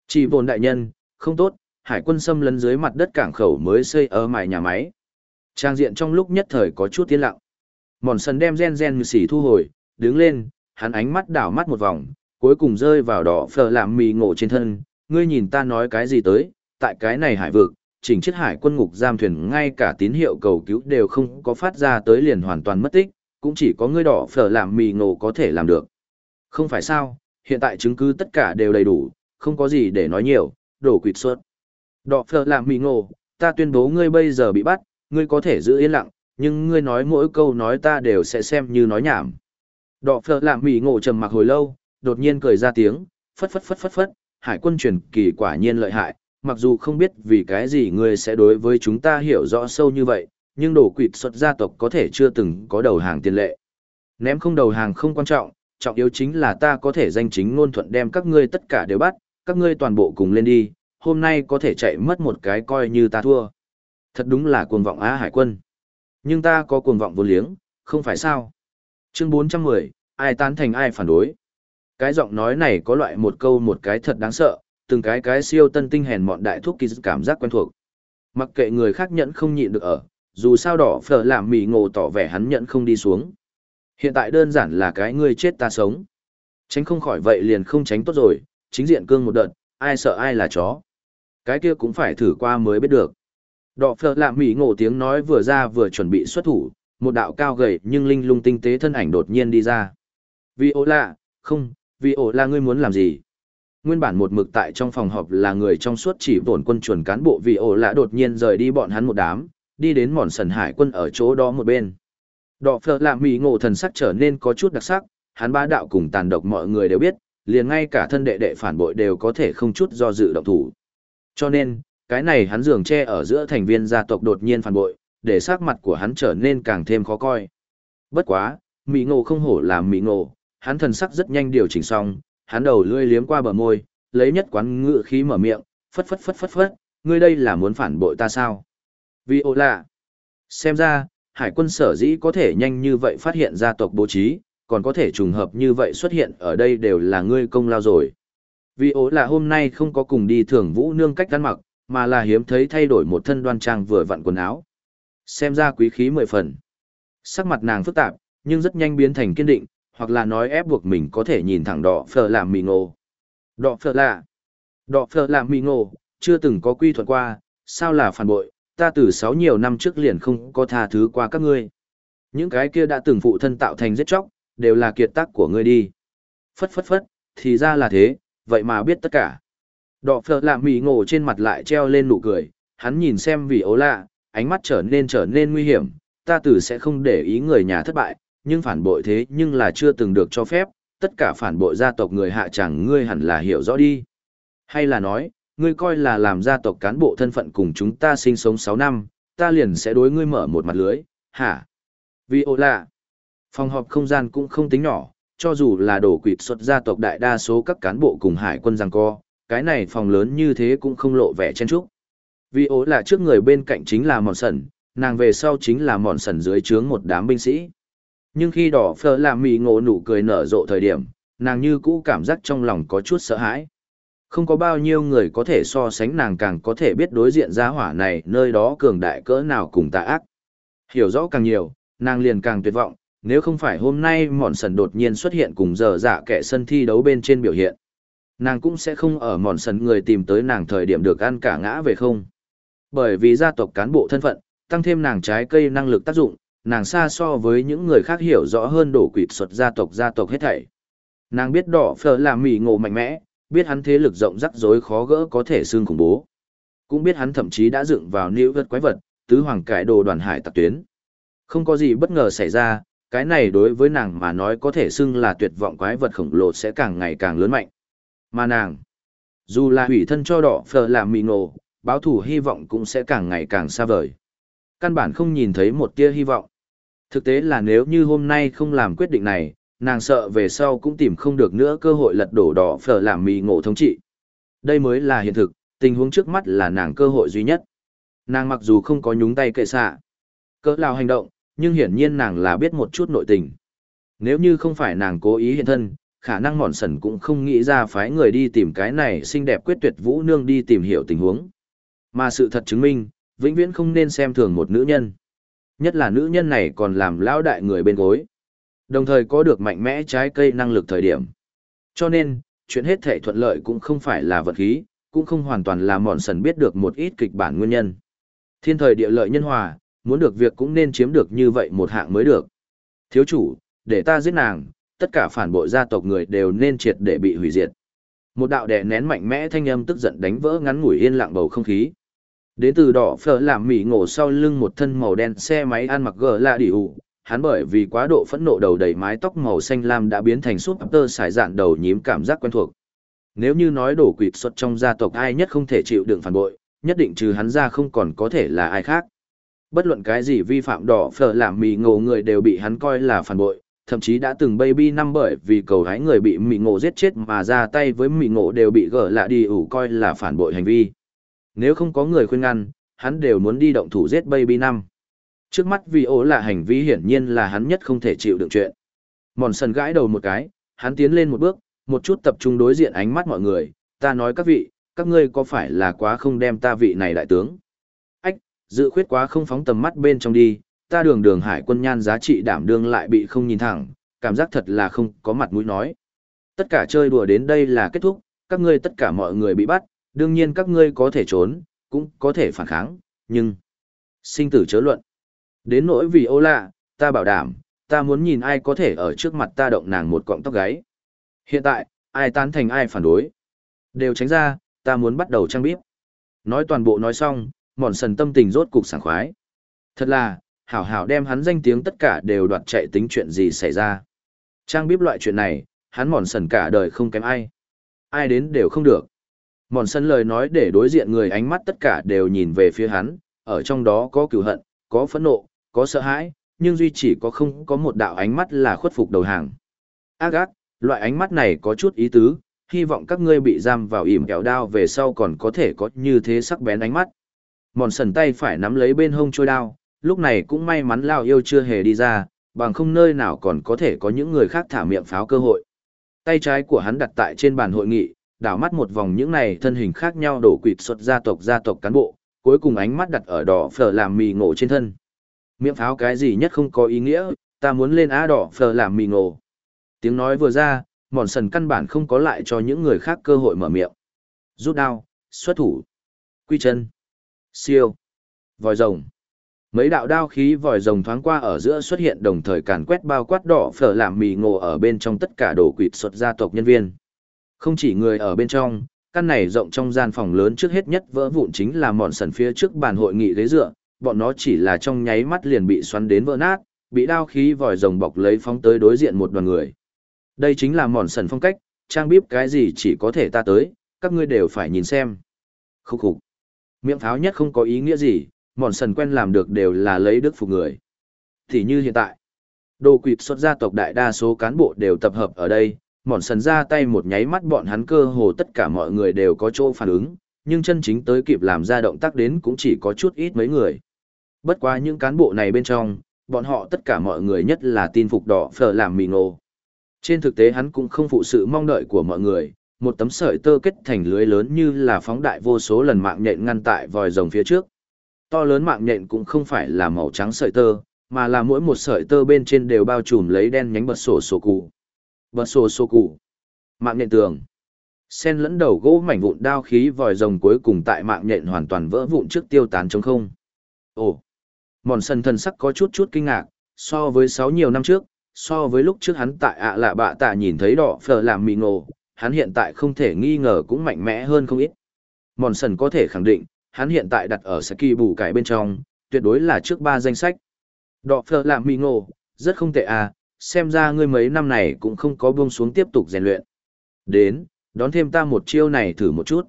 Chỉ vồn đại nhân, không tốt, hải quân xâm lấn dưới mặt đất cảng khẩu mới xây ở mài nhà máy. Trang diện trong lúc nhất thời có chút tiến lặng. Mòn sần đem gen gen như xỉ thu hồi, đứng lên, hắn ánh mắt đảo mắt một vòng, cuối cùng rơi vào đỏ phở làm mì ngộ trên thân, ngươi nhìn ta nói cái gì tới, tại cái này hải vực, chỉnh chiếc hải quân ngục giam thuyền ngay cả tín hiệu cầu cứu đều không có phát ra tới liền hoàn toàn mất tích, cũng chỉ có ngươi đỏ phở làm mì ngộ có thể làm được. Không phải sao, hiện tại chứng cứ tất cả đều đầy đủ, không có gì để nói nhiều, đổ quỵt suốt. Đỏ phở làm mì ngộ, ta tuyên bố ngươi bây giờ bị bắt, ngươi có thể giữ yên lặng, nhưng ngươi nói mỗi câu nói ta đều sẽ xem như nói nhảm. Đỏ phở làm mì ngộ trầm mặc hồi lâu, đột nhiên cười ra tiếng, phất phất phất phất phất, hải quân truyền kỳ quả nhiên lợi hại, mặc dù không biết vì cái gì ngươi sẽ đối với chúng ta hiểu rõ sâu như vậy, nhưng đổ quỵt xuất gia tộc có thể chưa từng có đầu hàng tiền lệ. Ném không đầu hàng không quan trọng, trọng yếu chính là ta có thể danh chính ngôn thuận đem các ngươi tất cả đều bắt, các ngươi toàn bộ cùng lên đi, hôm nay có thể chạy mất một cái coi như ta thua. Thật đúng là cuồng vọng á hải quân. Nhưng ta có cuồng vọng vô liếng, không phải sao. Chương 410, ai tán thành ai phản đối. Cái giọng nói này có loại một câu một cái thật đáng sợ, từng cái cái siêu tân tinh hèn mọn đại thuốc kỳ cảm giác quen thuộc. Mặc kệ người khác nhẫn không nhịn được ở, dù sao đỏ phở làm mì ngộ tỏ vẻ hắn nhẫn không đi xuống. Hiện tại đơn giản là cái ngươi chết ta sống. Tránh không khỏi vậy liền không tránh tốt rồi, chính diện cương một đợt, ai sợ ai là chó. Cái kia cũng phải thử qua mới biết được. đọ phở làm mỉ ngộ tiếng nói vừa ra vừa chuẩn bị xuất thủ, một đạo cao gầy nhưng linh lung tinh tế thân ảnh đột nhiên đi ra. Vì ố lạ, không, vì ổ là ngươi muốn làm gì? Nguyên bản một mực tại trong phòng họp là người trong suốt chỉ tổn quân chuẩn cán bộ vì ổ lạ đột nhiên rời đi bọn hắn một đám, đi đến mòn sần hải quân ở chỗ đó một bên. Đọ phở lạ mỉ ngộ thần sắc trở nên có chút đặc sắc, hắn ba đạo cùng tàn độc mọi người đều biết, liền ngay cả thân đệ đệ phản bội đều có thể không chút do dự động thủ. Cho nên, cái này hắn dường che ở giữa thành viên gia tộc đột nhiên phản bội, để sắc mặt của hắn trở nên càng thêm khó coi. Bất quá, mỹ ngộ không hổ là mỹ ngộ, hắn thần sắc rất nhanh điều chỉnh xong, hắn đầu lươi liếm qua bờ môi, lấy nhất quán ngự khí mở miệng, phất phất phất phất phất, ngươi đây là muốn phản bội ta sao? Vì ồ lạ. Xem ra, hải quân sở dĩ có thể nhanh như vậy phát hiện gia tộc bố trí, còn có thể trùng hợp như vậy xuất hiện ở đây đều là ngươi công lao rồi. Vì ố là hôm nay không có cùng đi thưởng vũ nương cách ăn mặc, mà là hiếm thấy thay đổi một thân đoan trang vừa vặn quần áo. Xem ra quý khí mười phần. Sắc mặt nàng phức tạp, nhưng rất nhanh biến thành kiên định, hoặc là nói ép buộc mình có thể nhìn thẳng đỏ phở làm mì ngộ. Đỏ phở là, đỏ phở làm mì ngộ, chưa từng có quy thuận qua, sao là phản bội, ta từ sáu nhiều năm trước liền không có tha thứ qua các ngươi. Những cái kia đã từng phụ thân tạo thành giết chóc, đều là kiệt tác của ngươi đi. Phất phất phất, thì ra là thế, vậy mà biết tất cả. Đỏ phở lạ mì ngộ trên mặt lại treo lên nụ cười, hắn nhìn xem vì ố lạ, ánh mắt trở nên trở nên nguy hiểm, ta tử sẽ không để ý người nhà thất bại, nhưng phản bội thế nhưng là chưa từng được cho phép, tất cả phản bội gia tộc người hạ chẳng ngươi hẳn là hiểu rõ đi. Hay là nói, ngươi coi là làm gia tộc cán bộ thân phận cùng chúng ta sinh sống 6 năm, ta liền sẽ đối ngươi mở một mặt lưới, hả? Vì ố lạ, phòng họp không gian cũng không tính nhỏ, cho dù là đổ quỵt xuất gia tộc đại đa số các cán bộ cùng hải quân giang co, cái này phòng lớn như thế cũng không lộ vẻ chen trúc. Vì ố là trước người bên cạnh chính là mòn Sẩn, nàng về sau chính là mòn Sẩn dưới trướng một đám binh sĩ. Nhưng khi đỏ phơ làm mì ngộ nụ cười nở rộ thời điểm, nàng như cũ cảm giác trong lòng có chút sợ hãi. Không có bao nhiêu người có thể so sánh nàng càng có thể biết đối diện gia hỏa này nơi đó cường đại cỡ nào cùng tà ác. Hiểu rõ càng nhiều, nàng liền càng tuyệt vọng, nếu không phải hôm nay mòn sần đột nhiên xuất hiện cùng giờ dạ kẻ sân thi đấu bên trên biểu hiện. Nàng cũng sẽ không ở mòn sần người tìm tới nàng thời điểm được ăn cả ngã về không. Bởi vì gia tộc cán bộ thân phận, tăng thêm nàng trái cây năng lực tác dụng, nàng xa so với những người khác hiểu rõ hơn đổ quỵt xuất gia tộc gia tộc hết thảy. Nàng biết đỏ phở là mỉ ngộ mạnh mẽ, biết hắn thế lực rộng rắc rối khó gỡ có thể xương khủng bố. Cũng biết hắn thậm chí đã dựng vào níu vật quái vật, tứ hoàng cải đồ đoàn hải tặc tuyến. Không có gì bất ngờ xảy ra, cái này đối với nàng mà nói có thể xưng là tuyệt vọng quái vật khổng lồ sẽ càng ngày càng lớn mạnh. Mà nàng, dù là hủy thân cho đỏ phở làm mì ngộ, báo thủ hy vọng cũng sẽ càng ngày càng xa vời. Căn bản không nhìn thấy một tia hy vọng. Thực tế là nếu như hôm nay không làm quyết định này, nàng sợ về sau cũng tìm không được nữa cơ hội lật đổ đỏ phở làm mì ngộ thống trị. Đây mới là hiện thực, tình huống trước mắt là nàng cơ hội duy nhất. Nàng mặc dù không có nhúng tay kệ xạ, cỡ lao hành động, nhưng hiển nhiên nàng là biết một chút nội tình. Nếu như không phải nàng cố ý hiện thân, khả năng mòn sần cũng không nghĩ ra phái người đi tìm cái này xinh đẹp quyết tuyệt vũ nương đi tìm hiểu tình huống. Mà sự thật chứng minh, vĩnh viễn không nên xem thường một nữ nhân. Nhất là nữ nhân này còn làm lão đại người bên gối. Đồng thời có được mạnh mẽ trái cây năng lực thời điểm. Cho nên, chuyện hết thể thuận lợi cũng không phải là vật khí, cũng không hoàn toàn là mòn sần biết được một ít kịch bản nguyên nhân. Thiên thời địa lợi nhân hòa, muốn được việc cũng nên chiếm được như vậy một hạng mới được. Thiếu chủ, để ta giết nàng, tất cả phản bội gia tộc người đều nên triệt để bị hủy diệt. Một đạo đè nén mạnh mẽ thanh âm tức giận đánh vỡ ngắn ngủi yên lặng bầu không khí. Đến từ đỏ phở làm mỉ ngổ sau lưng một thân màu đen xe máy ăn mặc gờ lạ đỉ hụ. Hắn bởi vì quá độ phẫn nộ đầu đầy mái tóc màu xanh lam đã biến thành súp tơ xài dạn đầu nhím cảm giác quen thuộc. Nếu như nói đổ quỵt xuất trong gia tộc ai nhất không thể chịu đựng phản bội, nhất định trừ hắn ra không còn có thể là ai khác. Bất luận cái gì vi phạm đỏ phở làm mì ngộ người đều bị hắn coi là phản bội, thậm chí đã từng baby năm bởi vì cầu hái người bị mì ngộ giết chết mà ra tay với mì ngộ đều bị gỡ lạ đi ủ coi là phản bội hành vi. Nếu không có người khuyên ngăn, hắn đều muốn đi động thủ giết baby năm. Trước mắt vì ố là hành vi hiển nhiên là hắn nhất không thể chịu đựng chuyện. Mòn sần gãi đầu một cái, hắn tiến lên một bước, một chút tập trung đối diện ánh mắt mọi người, ta nói các vị, các ngươi có phải là quá không đem ta vị này đại tướng? Dự khuyết quá không phóng tầm mắt bên trong đi, ta đường đường hải quân nhan giá trị đảm đương lại bị không nhìn thẳng, cảm giác thật là không có mặt mũi nói. Tất cả chơi đùa đến đây là kết thúc, các ngươi tất cả mọi người bị bắt, đương nhiên các ngươi có thể trốn, cũng có thể phản kháng, nhưng... Sinh tử chớ luận. Đến nỗi vì ô lạ, ta bảo đảm, ta muốn nhìn ai có thể ở trước mặt ta động nàng một cọng tóc gáy. Hiện tại, ai tán thành ai phản đối. Đều tránh ra, ta muốn bắt đầu trang bíp. Nói toàn bộ nói xong, mòn sần tâm tình rốt cục sảng khoái. Thật là, hảo hảo đem hắn danh tiếng tất cả đều đoạt chạy tính chuyện gì xảy ra. Trang bíp loại chuyện này, hắn mòn sần cả đời không kém ai. Ai đến đều không được. Mòn sần lời nói để đối diện người ánh mắt tất cả đều nhìn về phía hắn, ở trong đó có cửu hận, có phẫn nộ, có sợ hãi, nhưng duy chỉ có không có một đạo ánh mắt là khuất phục đầu hàng. Ác ác, loại ánh mắt này có chút ý tứ, hy vọng các ngươi bị giam vào ỉm kéo đao về sau còn có thể có như thế sắc bén ánh mắt. Mòn sần tay phải nắm lấy bên hông trôi đao, lúc này cũng may mắn Lao yêu chưa hề đi ra, bằng không nơi nào còn có thể có những người khác thả miệng pháo cơ hội. Tay trái của hắn đặt tại trên bàn hội nghị, đảo mắt một vòng những này thân hình khác nhau đổ quỵt xuất gia tộc gia tộc cán bộ, cuối cùng ánh mắt đặt ở đỏ phở làm mì ngộ trên thân. Miệng pháo cái gì nhất không có ý nghĩa, ta muốn lên á đỏ phở làm mì ngộ. Tiếng nói vừa ra, mòn sần căn bản không có lại cho những người khác cơ hội mở miệng. Rút đao, xuất thủ, quy chân, siêu, vòi rồng. Mấy đạo đao khí vòi rồng thoáng qua ở giữa xuất hiện đồng thời càn quét bao quát đỏ phở làm mì ngộ ở bên trong tất cả đồ quỵt xuất gia tộc nhân viên. Không chỉ người ở bên trong, Căn này rộng trong gian phòng lớn trước hết nhất vỡ vụn chính là mòn sần phía trước bàn hội nghị ghế dựa, bọn nó chỉ là trong nháy mắt liền bị xoắn đến vỡ nát, bị đao khí vòi rồng bọc lấy phóng tới đối diện một đoàn người. Đây chính là mòn sần phong cách, trang bíp cái gì chỉ có thể ta tới, các ngươi đều phải nhìn xem. Khúc khục. Miệng pháo nhất không có ý nghĩa gì, mòn sần quen làm được đều là lấy đức phục người. Thì như hiện tại, đồ quỵt xuất gia tộc đại đa số cán bộ đều tập hợp ở đây, mòn sần ra tay một nháy mắt bọn hắn cơ hồ tất cả mọi người đều có chỗ phản ứng, nhưng chân chính tới kịp làm ra động tác đến cũng chỉ có chút ít mấy người. Bất quá những cán bộ này bên trong, bọn họ tất cả mọi người nhất là tin phục đỏ phở làm mì ngộ. Trên thực tế hắn cũng không phụ sự mong đợi của mọi người, một tấm sợi tơ kết thành lưới lớn như là phóng đại vô số lần mạng nhện ngăn tại vòi rồng phía trước. To lớn mạng nhện cũng không phải là màu trắng sợi tơ, mà là mỗi một sợi tơ bên trên đều bao trùm lấy đen nhánh bật sổ sổ cụ. Bật sổ sổ cụ. Mạng nhện tường. Sen lẫn đầu gỗ mảnh vụn đao khí vòi rồng cuối cùng tại mạng nhện hoàn toàn vỡ vụn trước tiêu tán trống không. Ồ. Mòn sân thần sắc có chút chút kinh ngạc, so với sáu nhiều năm trước, so với lúc trước hắn tại ạ lạ bạ tạ nhìn thấy đỏ phở làm mì ngộ, hắn hiện tại không thể nghi ngờ cũng mạnh mẽ hơn không ít. Mòn sần có thể khẳng định, hắn hiện tại đặt ở Saki bù cải bên trong, tuyệt đối là trước ba danh sách. Đọ phở làm mì ngộ, rất không tệ à, xem ra ngươi mấy năm này cũng không có buông xuống tiếp tục rèn luyện. Đến, đón thêm ta một chiêu này thử một chút.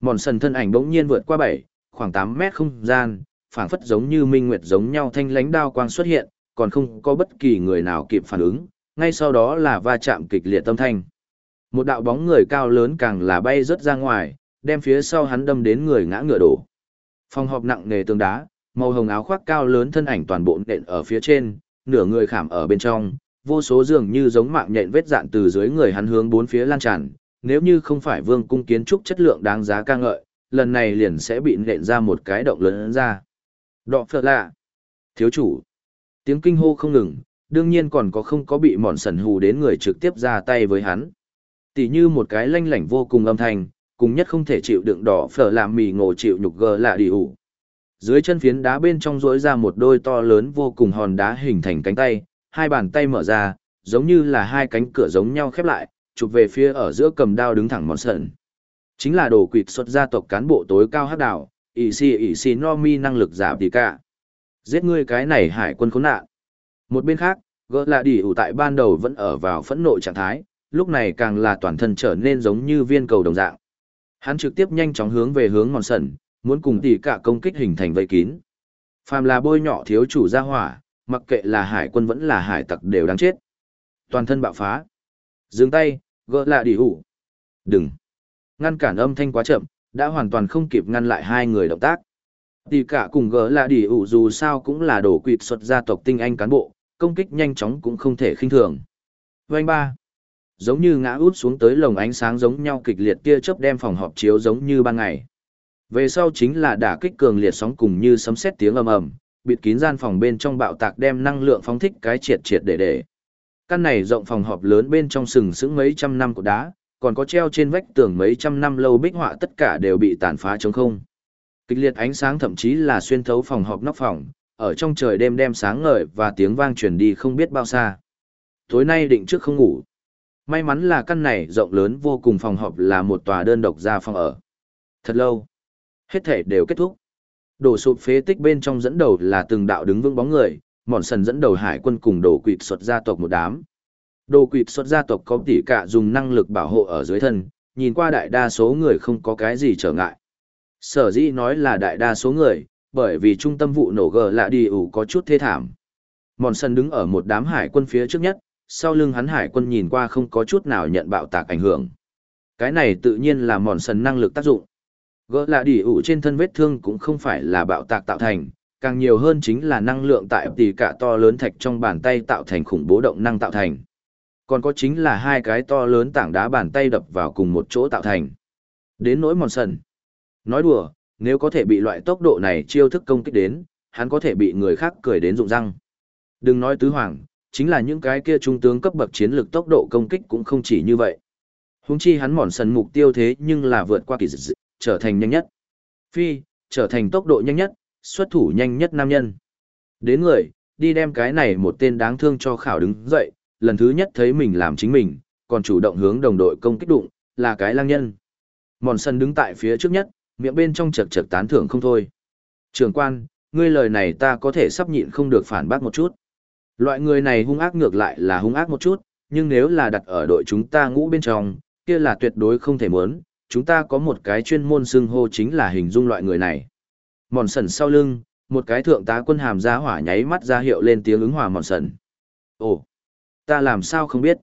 Mòn sần thân ảnh bỗng nhiên vượt qua bảy, khoảng tám mét không gian, phảng phất giống như minh nguyệt giống nhau thanh lánh đao quang xuất hiện, còn không có bất kỳ người nào kịp phản ứng, ngay sau đó là va chạm kịch liệt tâm thanh. Một đạo bóng người cao lớn càng là bay rất ra ngoài, đem phía sau hắn đâm đến người ngã ngựa đổ. Phòng họp nặng nề tường đá, màu hồng áo khoác cao lớn thân ảnh toàn bộ nện ở phía trên, nửa người khảm ở bên trong, vô số dường như giống mạng nhện vết dạn từ dưới người hắn hướng bốn phía lan tràn, nếu như không phải vương cung kiến trúc chất lượng đáng giá ca ngợi, lần này liền sẽ bị nện ra một cái động lớn ra. Đọ phật lạ. Thiếu chủ. Tiếng kinh hô không ngừng, đương nhiên còn có không có bị mòn sần hù đến người trực tiếp ra tay với hắn. Tỷ như một cái lanh lảnh vô cùng âm thanh, cùng nhất không thể chịu đựng đỏ phở làm mì ngộ chịu nhục gờ lạ đi ủ. Dưới chân phiến đá bên trong rỗi ra một đôi to lớn vô cùng hòn đá hình thành cánh tay, hai bàn tay mở ra, giống như là hai cánh cửa giống nhau khép lại, chụp về phía ở giữa cầm đao đứng thẳng mòn sợn. Chính là đồ quỵt xuất gia tộc cán bộ tối cao hắc đạo, ỷ xì ỷ xì no mi năng lực giả tỷ cả. Giết ngươi cái này hải quân khốn nạn. Một bên khác, gỡ là đi ủ tại ban đầu vẫn ở vào phẫn nộ trạng thái, lúc này càng là toàn thân trở nên giống như viên cầu đồng dạng. Hắn trực tiếp nhanh chóng hướng về hướng ngọn sần, muốn cùng tỷ cả công kích hình thành vây kín. Phàm là bôi nhỏ thiếu chủ gia hỏa, mặc kệ là hải quân vẫn là hải tặc đều đáng chết. Toàn thân bạo phá. Dừng tay, gỡ lạ đi hủ. Đừng. Ngăn cản âm thanh quá chậm, đã hoàn toàn không kịp ngăn lại hai người động tác. Tỷ cả cùng gỡ lạ đi hủ dù sao cũng là đổ quỵt xuất gia tộc tinh anh cán bộ, công kích nhanh chóng cũng không thể khinh thường. Vành ba. Giống như ngã út xuống tới lồng ánh sáng giống nhau kịch liệt kia chớp đem phòng họp chiếu giống như ban ngày. Về sau chính là đả kích cường liệt sóng cùng như sấm sét tiếng ầm ầm, bịt kín gian phòng bên trong bạo tạc đem năng lượng phóng thích cái triệt triệt để để. Căn này rộng phòng họp lớn bên trong sừng sững mấy trăm năm của đá, còn có treo trên vách tường mấy trăm năm lâu bích họa tất cả đều bị tàn phá trống không. Kịch liệt ánh sáng thậm chí là xuyên thấu phòng họp nóc phòng, ở trong trời đêm đem sáng ngời và tiếng vang truyền đi không biết bao xa. Tối nay định trước không ngủ. May mắn là căn này rộng lớn vô cùng phòng họp là một tòa đơn độc ra phòng ở. Thật lâu. Hết thể đều kết thúc. Đổ sụp phế tích bên trong dẫn đầu là từng đạo đứng vững bóng người, mòn sần dẫn đầu hải quân cùng đồ quỵt xuất gia tộc một đám. Đồ quỵt xuất gia tộc có tỷ cả dùng năng lực bảo hộ ở dưới thân, nhìn qua đại đa số người không có cái gì trở ngại. Sở dĩ nói là đại đa số người, bởi vì trung tâm vụ nổ gờ lạ đi ủ có chút thê thảm. Mòn sân đứng ở một đám hải quân phía trước nhất, sau lưng hắn hải quân nhìn qua không có chút nào nhận bạo tạc ảnh hưởng. Cái này tự nhiên là mòn sần năng lực tác dụng. Gỡ lạ đỉ ủ trên thân vết thương cũng không phải là bạo tạc tạo thành, càng nhiều hơn chính là năng lượng tại tỷ cả to lớn thạch trong bàn tay tạo thành khủng bố động năng tạo thành. Còn có chính là hai cái to lớn tảng đá bàn tay đập vào cùng một chỗ tạo thành. Đến nỗi mòn sần. Nói đùa, nếu có thể bị loại tốc độ này chiêu thức công kích đến, hắn có thể bị người khác cười đến rụng răng. Đừng nói tứ hoàng, chính là những cái kia trung tướng cấp bậc chiến lược tốc độ công kích cũng không chỉ như vậy. Húng chi hắn mòn sần mục tiêu thế nhưng là vượt qua kỳ dị, trở thành nhanh nhất. Phi, trở thành tốc độ nhanh nhất, xuất thủ nhanh nhất nam nhân. Đến người, đi đem cái này một tên đáng thương cho khảo đứng dậy, lần thứ nhất thấy mình làm chính mình, còn chủ động hướng đồng đội công kích đụng, là cái lang nhân. Mòn sân đứng tại phía trước nhất, miệng bên trong chật chật tán thưởng không thôi. Trường quan, ngươi lời này ta có thể sắp nhịn không được phản bác một chút. Loại người này hung ác ngược lại là hung ác một chút, nhưng nếu là đặt ở đội chúng ta ngũ bên trong, kia là tuyệt đối không thể muốn, chúng ta có một cái chuyên môn xưng hô chính là hình dung loại người này. Mòn sần sau lưng, một cái thượng tá quân hàm giá hỏa nháy mắt ra hiệu lên tiếng ứng hòa mòn sần. Ồ, ta làm sao không biết?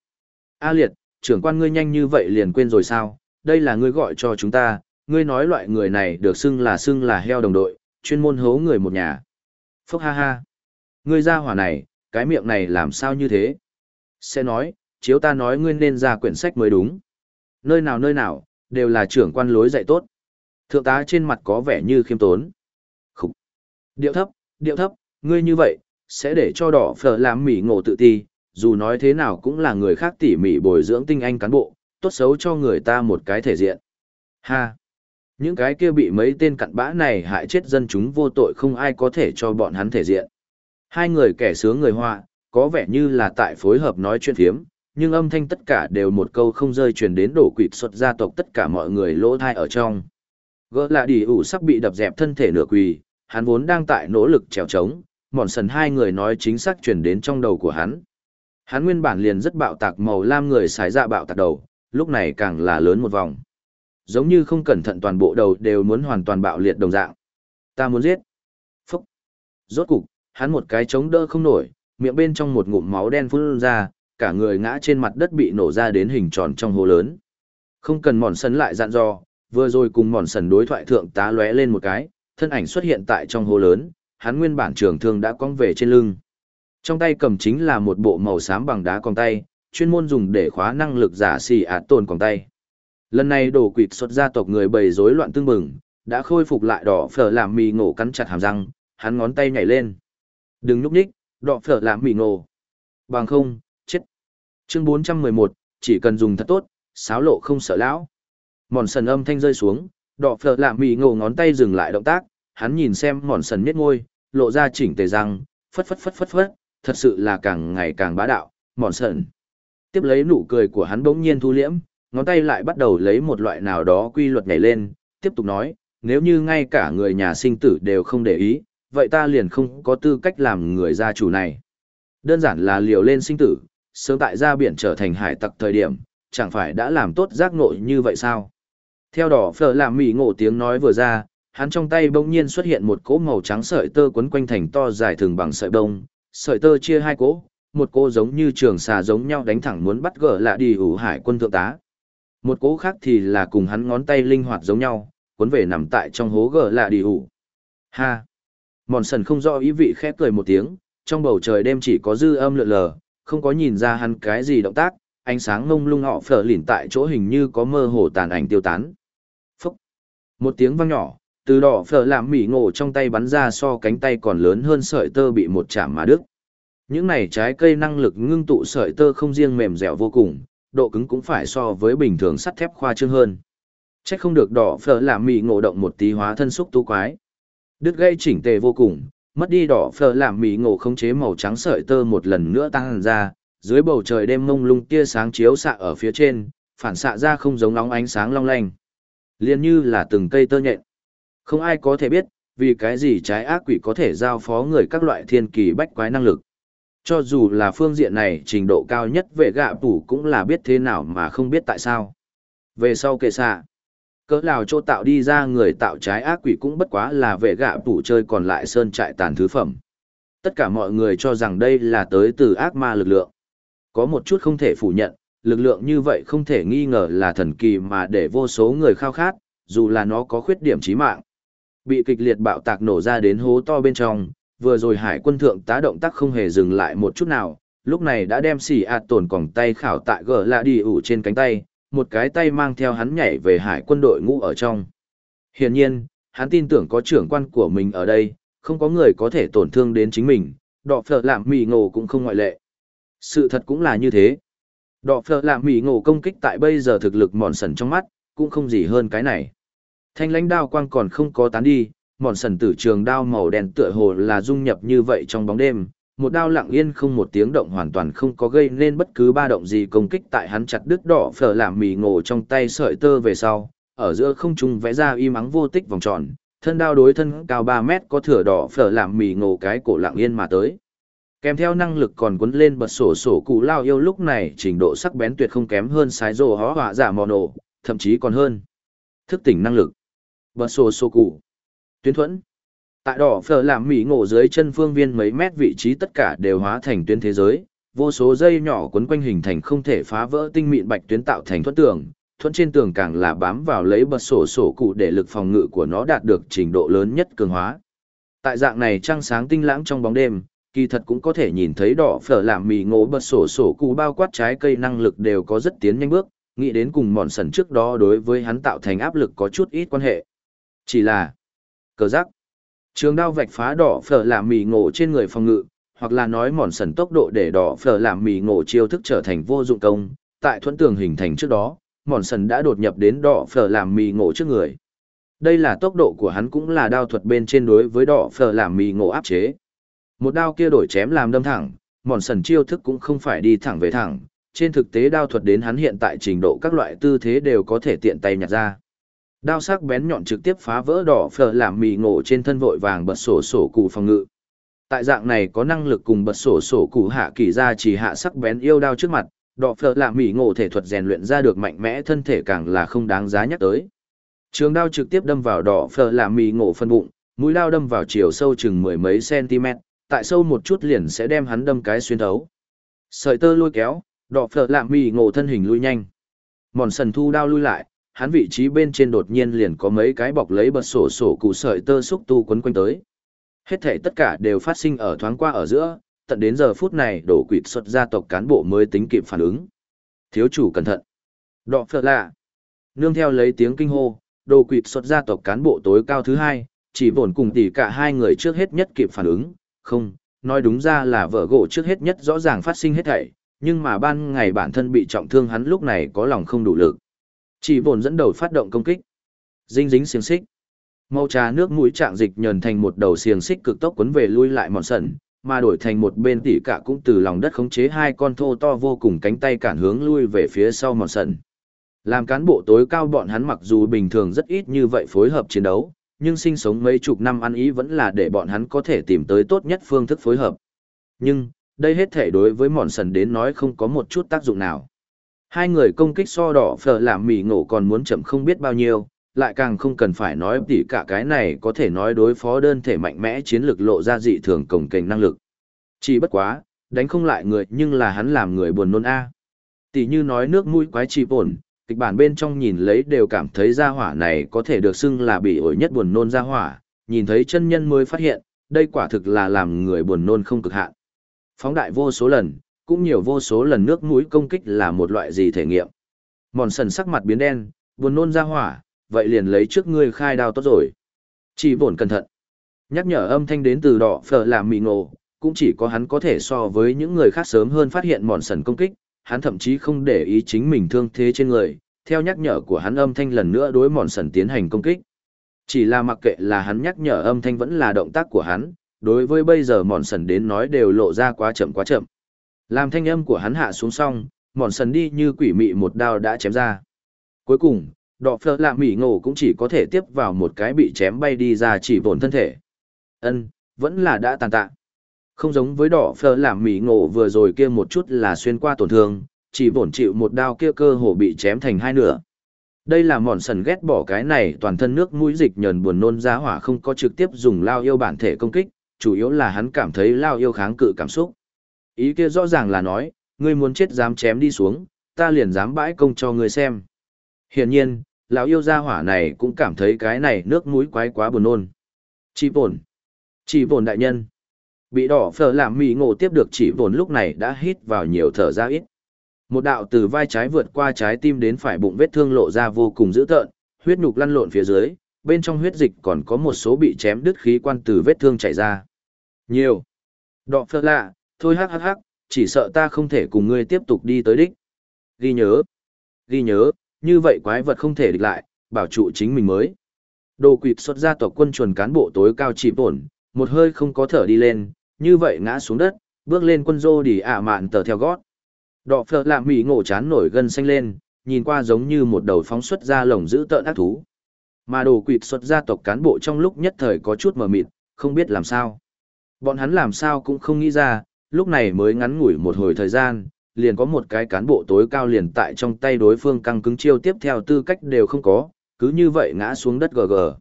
A liệt, trưởng quan ngươi nhanh như vậy liền quên rồi sao? Đây là ngươi gọi cho chúng ta, ngươi nói loại người này được xưng là xưng là heo đồng đội, chuyên môn hố người một nhà. Phúc ha ha. Ngươi ra hỏa này, cái miệng này làm sao như thế? Sẽ nói, chiếu ta nói ngươi nên ra quyển sách mới đúng. Nơi nào nơi nào, đều là trưởng quan lối dạy tốt. Thượng tá trên mặt có vẻ như khiêm tốn. Khúc. Điệu thấp, điệu thấp, ngươi như vậy, sẽ để cho đỏ phở làm mỉ ngộ tự ti, dù nói thế nào cũng là người khác tỉ mỉ bồi dưỡng tinh anh cán bộ, tốt xấu cho người ta một cái thể diện. Ha! Những cái kia bị mấy tên cặn bã này hại chết dân chúng vô tội không ai có thể cho bọn hắn thể diện. Hai người kẻ sướng người họa, có vẻ như là tại phối hợp nói chuyện phiếm, nhưng âm thanh tất cả đều một câu không rơi truyền đến đổ quỵt xuất gia tộc tất cả mọi người lỗ thai ở trong. Gỡ lạ đi ủ sắp bị đập dẹp thân thể nửa quỳ, hắn vốn đang tại nỗ lực trèo trống, mòn sần hai người nói chính xác truyền đến trong đầu của hắn. Hắn nguyên bản liền rất bạo tạc màu lam người xài ra bạo tạc đầu, lúc này càng là lớn một vòng. Giống như không cẩn thận toàn bộ đầu đều muốn hoàn toàn bạo liệt đồng dạng. Ta muốn giết. Phúc. Rốt cục, hắn một cái chống đỡ không nổi, miệng bên trong một ngụm máu đen phun ra, cả người ngã trên mặt đất bị nổ ra đến hình tròn trong hố lớn. Không cần mòn sần lại dặn dò, vừa rồi cùng mòn sần đối thoại thượng tá lóe lên một cái, thân ảnh xuất hiện tại trong hố lớn, hắn nguyên bản trường thương đã cong về trên lưng. Trong tay cầm chính là một bộ màu xám bằng đá cong tay, chuyên môn dùng để khóa năng lực giả xì ạt tồn còng tay. Lần này đổ quỵt xuất gia tộc người bầy rối loạn tương bừng, đã khôi phục lại đỏ phở làm mì ngổ cắn chặt hàm răng, hắn ngón tay nhảy lên. Đừng núp ních, đọ phở làm mỉ ngộ. Bằng không, chết. Chương 411, chỉ cần dùng thật tốt, sáo lộ không sợ lão. Mòn sần âm thanh rơi xuống, đọ phở làm mỉ ngộ ngón tay dừng lại động tác, hắn nhìn xem mòn sần miết ngôi, lộ ra chỉnh tề răng, phất phất phất phất phất, thật sự là càng ngày càng bá đạo, mòn sần. Tiếp lấy nụ cười của hắn bỗng nhiên thu liễm, ngón tay lại bắt đầu lấy một loại nào đó quy luật nhảy lên, tiếp tục nói, nếu như ngay cả người nhà sinh tử đều không để ý, vậy ta liền không có tư cách làm người gia chủ này. Đơn giản là liều lên sinh tử, sớm tại ra biển trở thành hải tặc thời điểm, chẳng phải đã làm tốt giác ngộ như vậy sao? Theo đỏ phở làm mỉ ngộ tiếng nói vừa ra, hắn trong tay bỗng nhiên xuất hiện một cỗ màu trắng sợi tơ quấn quanh thành to dài thường bằng sợi bông, sợi tơ chia hai cỗ, một cỗ giống như trường xà giống nhau đánh thẳng muốn bắt gỡ lạ đi ủ hải quân thượng tá. Một cỗ khác thì là cùng hắn ngón tay linh hoạt giống nhau, cuốn về nằm tại trong hố gỡ lạ đi ủ. Ha! Mòn sần không rõ ý vị khép cười một tiếng, trong bầu trời đêm chỉ có dư âm lượn lờ, không có nhìn ra hắn cái gì động tác, ánh sáng ngông lung họ phở lỉn tại chỗ hình như có mơ hồ tàn ảnh tiêu tán. Phúc! Một tiếng vang nhỏ, từ đỏ phở làm mỉ ngộ trong tay bắn ra so cánh tay còn lớn hơn sợi tơ bị một chạm mà đứt. Những này trái cây năng lực ngưng tụ sợi tơ không riêng mềm dẻo vô cùng, độ cứng cũng phải so với bình thường sắt thép khoa trương hơn. Chắc không được đỏ phở làm mỉ ngộ động một tí hóa thân xúc tu quái. Đứt gây chỉnh tề vô cùng, mất đi đỏ phở làm mỉ ngộ khống chế màu trắng sợi tơ một lần nữa tăng ra, dưới bầu trời đêm mông lung tia sáng chiếu xạ ở phía trên, phản xạ ra không giống nóng ánh sáng long lanh. Liên như là từng cây tơ nhện. Không ai có thể biết, vì cái gì trái ác quỷ có thể giao phó người các loại thiên kỳ bách quái năng lực. Cho dù là phương diện này trình độ cao nhất về gạ tủ cũng là biết thế nào mà không biết tại sao. Về sau kệ xạ, cỡ nào chỗ tạo đi ra người tạo trái ác quỷ cũng bất quá là vệ gạ tủ chơi còn lại sơn trại tàn thứ phẩm. Tất cả mọi người cho rằng đây là tới từ ác ma lực lượng. Có một chút không thể phủ nhận, lực lượng như vậy không thể nghi ngờ là thần kỳ mà để vô số người khao khát, dù là nó có khuyết điểm chí mạng. Bị kịch liệt bạo tạc nổ ra đến hố to bên trong, vừa rồi hải quân thượng tá động tác không hề dừng lại một chút nào, lúc này đã đem xỉ ạt tổn còng tay khảo tại gờ lạ đi ủ trên cánh tay, một cái tay mang theo hắn nhảy về hải quân đội ngũ ở trong. Hiển nhiên, hắn tin tưởng có trưởng quan của mình ở đây, không có người có thể tổn thương đến chính mình, đọ phở làm mì ngộ cũng không ngoại lệ. Sự thật cũng là như thế. Đọ phở làm mì ngộ công kích tại bây giờ thực lực mòn sần trong mắt, cũng không gì hơn cái này. Thanh lãnh đao quang còn không có tán đi, mòn sần tử trường đao màu đen tựa hồ là dung nhập như vậy trong bóng đêm. Một đao lặng yên không một tiếng động hoàn toàn không có gây nên bất cứ ba động gì công kích tại hắn chặt đứt đỏ phở làm mì ngộ trong tay sợi tơ về sau, ở giữa không trung vẽ ra y mắng vô tích vòng tròn, thân đao đối thân cao 3 mét có thửa đỏ phở làm mì ngộ cái cổ lặng yên mà tới. Kèm theo năng lực còn cuốn lên bật sổ sổ cụ lao yêu lúc này trình độ sắc bén tuyệt không kém hơn sái rồ hó họa giả mò nổ, thậm chí còn hơn. Thức tỉnh năng lực. Bật sổ sổ cụ. Tuyến thuẫn. Tại đỏ phở làm mỉ ngộ dưới chân phương viên mấy mét vị trí tất cả đều hóa thành tuyến thế giới, vô số dây nhỏ quấn quanh hình thành không thể phá vỡ tinh mịn bạch tuyến tạo thành thuẫn tường, thuẫn trên tường càng là bám vào lấy bật sổ sổ cụ để lực phòng ngự của nó đạt được trình độ lớn nhất cường hóa. Tại dạng này trăng sáng tinh lãng trong bóng đêm, kỳ thật cũng có thể nhìn thấy đỏ phở làm mì ngộ bật sổ sổ cụ bao quát trái cây năng lực đều có rất tiến nhanh bước, nghĩ đến cùng mòn sần trước đó đối với hắn tạo thành áp lực có chút ít quan hệ. Chỉ là cờ giác. Trường đao vạch phá đỏ phở làm mì ngộ trên người phòng ngự, hoặc là nói mòn sần tốc độ để đỏ phở làm mì ngộ chiêu thức trở thành vô dụng công, tại thuẫn tường hình thành trước đó, mòn sần đã đột nhập đến đỏ phở làm mì ngộ trước người. Đây là tốc độ của hắn cũng là đao thuật bên trên đối với đỏ phở làm mì ngộ áp chế. Một đao kia đổi chém làm đâm thẳng, mòn sần chiêu thức cũng không phải đi thẳng về thẳng, trên thực tế đao thuật đến hắn hiện tại trình độ các loại tư thế đều có thể tiện tay nhặt ra. Đao sắc bén nhọn trực tiếp phá vỡ đỏ phở làm mì ngộ trên thân vội vàng bật sổ sổ cụ phòng ngự. Tại dạng này có năng lực cùng bật sổ sổ cụ hạ kỳ ra chỉ hạ sắc bén yêu đao trước mặt, đỏ phở làm mì ngộ thể thuật rèn luyện ra được mạnh mẽ thân thể càng là không đáng giá nhắc tới. Trường đao trực tiếp đâm vào đỏ phở làm mì ngộ phân bụng, mũi đao đâm vào chiều sâu chừng mười mấy cm, tại sâu một chút liền sẽ đem hắn đâm cái xuyên thấu. Sợi tơ lôi kéo, đỏ phở làm mì ngộ thân hình lui nhanh. Mòn sần thu đao lui lại, hắn vị trí bên trên đột nhiên liền có mấy cái bọc lấy bật sổ sổ cụ sợi tơ xúc tu quấn quanh tới. Hết thể tất cả đều phát sinh ở thoáng qua ở giữa, tận đến giờ phút này đổ quỵt xuất gia tộc cán bộ mới tính kịp phản ứng. Thiếu chủ cẩn thận. Đọ phở lạ. Nương theo lấy tiếng kinh hô, đồ quỵt xuất gia tộc cán bộ tối cao thứ hai, chỉ vồn cùng tỷ cả hai người trước hết nhất kịp phản ứng, không, nói đúng ra là vợ gỗ trước hết nhất rõ ràng phát sinh hết thảy, nhưng mà ban ngày bản thân bị trọng thương hắn lúc này có lòng không đủ lực. Chỉ vồn dẫn đầu phát động công kích. Dinh dính xiềng xích. Màu trà nước mũi trạng dịch nhờn thành một đầu xiềng xích cực tốc quấn về lui lại mòn sần, mà đổi thành một bên tỉ cả cũng từ lòng đất khống chế hai con thô to vô cùng cánh tay cản hướng lui về phía sau mòn sần. Làm cán bộ tối cao bọn hắn mặc dù bình thường rất ít như vậy phối hợp chiến đấu, nhưng sinh sống mấy chục năm ăn ý vẫn là để bọn hắn có thể tìm tới tốt nhất phương thức phối hợp. Nhưng, đây hết thể đối với mòn sần đến nói không có một chút tác dụng nào. Hai người công kích so đỏ phở làm mỉ ngộ còn muốn chậm không biết bao nhiêu, lại càng không cần phải nói tỉ cả cái này có thể nói đối phó đơn thể mạnh mẽ chiến lược lộ ra dị thường cổng kềnh năng lực. Chỉ bất quá, đánh không lại người nhưng là hắn làm người buồn nôn a. Tỷ như nói nước mũi quái chi bổn, kịch bản bên trong nhìn lấy đều cảm thấy gia hỏa này có thể được xưng là bị ổi nhất buồn nôn gia hỏa, nhìn thấy chân nhân mới phát hiện, đây quả thực là làm người buồn nôn không cực hạn. Phóng đại vô số lần, cũng nhiều vô số lần nước mũi công kích là một loại gì thể nghiệm. Mòn sần sắc mặt biến đen, buồn nôn ra hỏa, vậy liền lấy trước ngươi khai đao tốt rồi. Chỉ bổn cẩn thận. Nhắc nhở âm thanh đến từ đỏ phở làm mì ngộ, cũng chỉ có hắn có thể so với những người khác sớm hơn phát hiện mòn sần công kích, hắn thậm chí không để ý chính mình thương thế trên người, theo nhắc nhở của hắn âm thanh lần nữa đối mòn sần tiến hành công kích. Chỉ là mặc kệ là hắn nhắc nhở âm thanh vẫn là động tác của hắn, đối với bây giờ mòn sần đến nói đều lộ ra quá chậm quá chậm. Làm thanh âm của hắn hạ xuống xong, mòn sần đi như quỷ mị một đao đã chém ra. Cuối cùng, đọ phở lạ mỉ ngộ cũng chỉ có thể tiếp vào một cái bị chém bay đi ra chỉ vồn thân thể. ân vẫn là đã tàn tạ. Không giống với đỏ phở làm mỉ ngộ vừa rồi kia một chút là xuyên qua tổn thương, chỉ vồn chịu một đao kia cơ hồ bị chém thành hai nửa. Đây là mòn sần ghét bỏ cái này toàn thân nước mũi dịch nhờn buồn nôn ra hỏa không có trực tiếp dùng lao yêu bản thể công kích, chủ yếu là hắn cảm thấy lao yêu kháng cự cảm xúc. Ý kia rõ ràng là nói, ngươi muốn chết dám chém đi xuống, ta liền dám bãi công cho ngươi xem. Hiển nhiên, lão yêu gia hỏa này cũng cảm thấy cái này nước mũi quái quá buồn nôn. Chỉ vồn. Chỉ vồn đại nhân. Bị đỏ phở làm mì ngộ tiếp được chỉ vồn lúc này đã hít vào nhiều thở ra ít. Một đạo từ vai trái vượt qua trái tim đến phải bụng vết thương lộ ra vô cùng dữ tợn, huyết nhục lăn lộn phía dưới, bên trong huyết dịch còn có một số bị chém đứt khí quan từ vết thương chảy ra. Nhiều. Đỏ phở lạ, thôi hắc hắc hắc, chỉ sợ ta không thể cùng ngươi tiếp tục đi tới đích. Ghi nhớ. Ghi nhớ, như vậy quái vật không thể địch lại, bảo trụ chính mình mới. Đồ quỵt xuất ra tộc quân chuẩn cán bộ tối cao chỉ bổn một hơi không có thở đi lên, như vậy ngã xuống đất, bước lên quân rô đi ả mạn tờ theo gót. Đọ phở làm mỉ ngộ chán nổi gân xanh lên, nhìn qua giống như một đầu phóng xuất ra lồng giữ tợn ác thú. Mà đồ quỵt xuất gia tộc cán bộ trong lúc nhất thời có chút mờ mịt, không biết làm sao. Bọn hắn làm sao cũng không nghĩ ra, lúc này mới ngắn ngủi một hồi thời gian, liền có một cái cán bộ tối cao liền tại trong tay đối phương căng cứng chiêu tiếp theo tư cách đều không có, cứ như vậy ngã xuống đất gờ gờ.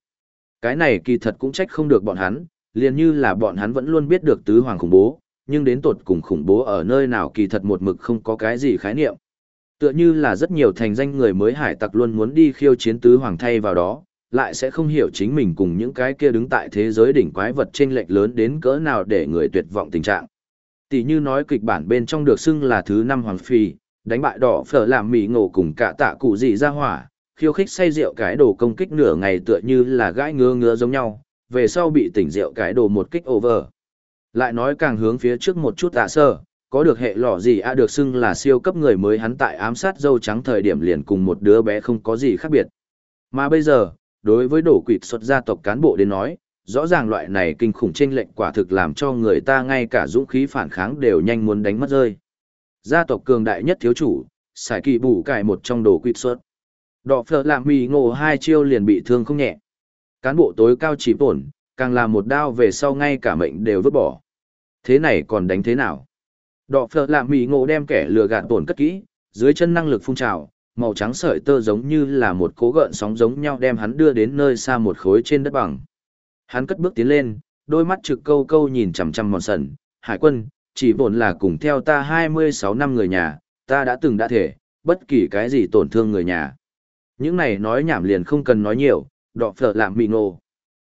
Cái này kỳ thật cũng trách không được bọn hắn, liền như là bọn hắn vẫn luôn biết được tứ hoàng khủng bố, nhưng đến tột cùng khủng bố ở nơi nào kỳ thật một mực không có cái gì khái niệm. Tựa như là rất nhiều thành danh người mới hải tặc luôn muốn đi khiêu chiến tứ hoàng thay vào đó, lại sẽ không hiểu chính mình cùng những cái kia đứng tại thế giới đỉnh quái vật trên lệch lớn đến cỡ nào để người tuyệt vọng tình trạng. Tỷ như nói kịch bản bên trong được xưng là thứ năm hoàng phi, đánh bại đỏ phở làm mì ngộ cùng cả tạ cụ dị ra hỏa, khiêu khích say rượu cái đồ công kích nửa ngày tựa như là gãi ngứa ngứa giống nhau, về sau bị tỉnh rượu cái đồ một kích over. Lại nói càng hướng phía trước một chút tạ sơ, có được hệ lọ gì a được xưng là siêu cấp người mới hắn tại ám sát dâu trắng thời điểm liền cùng một đứa bé không có gì khác biệt. Mà bây giờ, đối với đổ quỵt xuất gia tộc cán bộ đến nói, rõ ràng loại này kinh khủng chênh lệnh quả thực làm cho người ta ngay cả dũng khí phản kháng đều nhanh muốn đánh mất rơi. Gia tộc cường đại nhất thiếu chủ, xài kỳ bù cải một trong đồ quyết xuất. Đọ phở làm mì ngộ hai chiêu liền bị thương không nhẹ. Cán bộ tối cao chỉ tổn, càng làm một đao về sau ngay cả mệnh đều vứt bỏ. Thế này còn đánh thế nào? Đọ phở làm mì ngộ đem kẻ lừa gạt tổn cất kỹ, dưới chân năng lực phun trào, màu trắng sợi tơ giống như là một cố gợn sóng giống nhau đem hắn đưa đến nơi xa một khối trên đất bằng. Hắn cất bước tiến lên, đôi mắt trực câu câu nhìn chằm chằm mòn sần, hải quân, chỉ vốn là cùng theo ta 26 năm người nhà, ta đã từng đã thể, bất kỳ cái gì tổn thương người nhà. Những này nói nhảm liền không cần nói nhiều, đọ phở làm mì ngộ.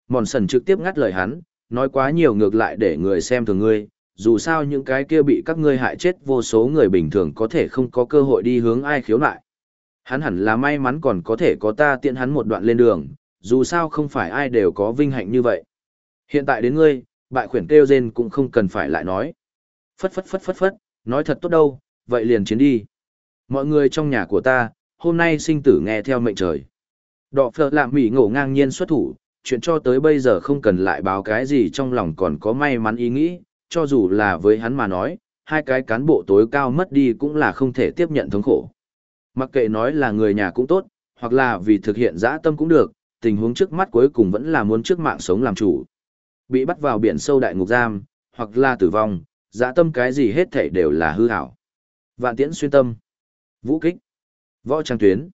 Mòn sần trực tiếp ngắt lời hắn, nói quá nhiều ngược lại để người xem thường ngươi, dù sao những cái kia bị các ngươi hại chết vô số người bình thường có thể không có cơ hội đi hướng ai khiếu nại. Hắn hẳn là may mắn còn có thể có ta tiện hắn một đoạn lên đường, dù sao không phải ai đều có vinh hạnh như vậy. Hiện tại đến ngươi, bại khuyển kêu rên cũng không cần phải lại nói. Phất phất phất phất phất, nói thật tốt đâu, vậy liền chiến đi. Mọi người trong nhà của ta, hôm nay sinh tử nghe theo mệnh trời. Đọ phở làm mỉ ngổ ngang nhiên xuất thủ, chuyện cho tới bây giờ không cần lại báo cái gì trong lòng còn có may mắn ý nghĩ, cho dù là với hắn mà nói, hai cái cán bộ tối cao mất đi cũng là không thể tiếp nhận thống khổ. Mặc kệ nói là người nhà cũng tốt, hoặc là vì thực hiện dã tâm cũng được, tình huống trước mắt cuối cùng vẫn là muốn trước mạng sống làm chủ. Bị bắt vào biển sâu đại ngục giam, hoặc là tử vong, dã tâm cái gì hết thảy đều là hư hảo. Vạn tiễn xuyên tâm. Vũ kích. Võ trang tuyến.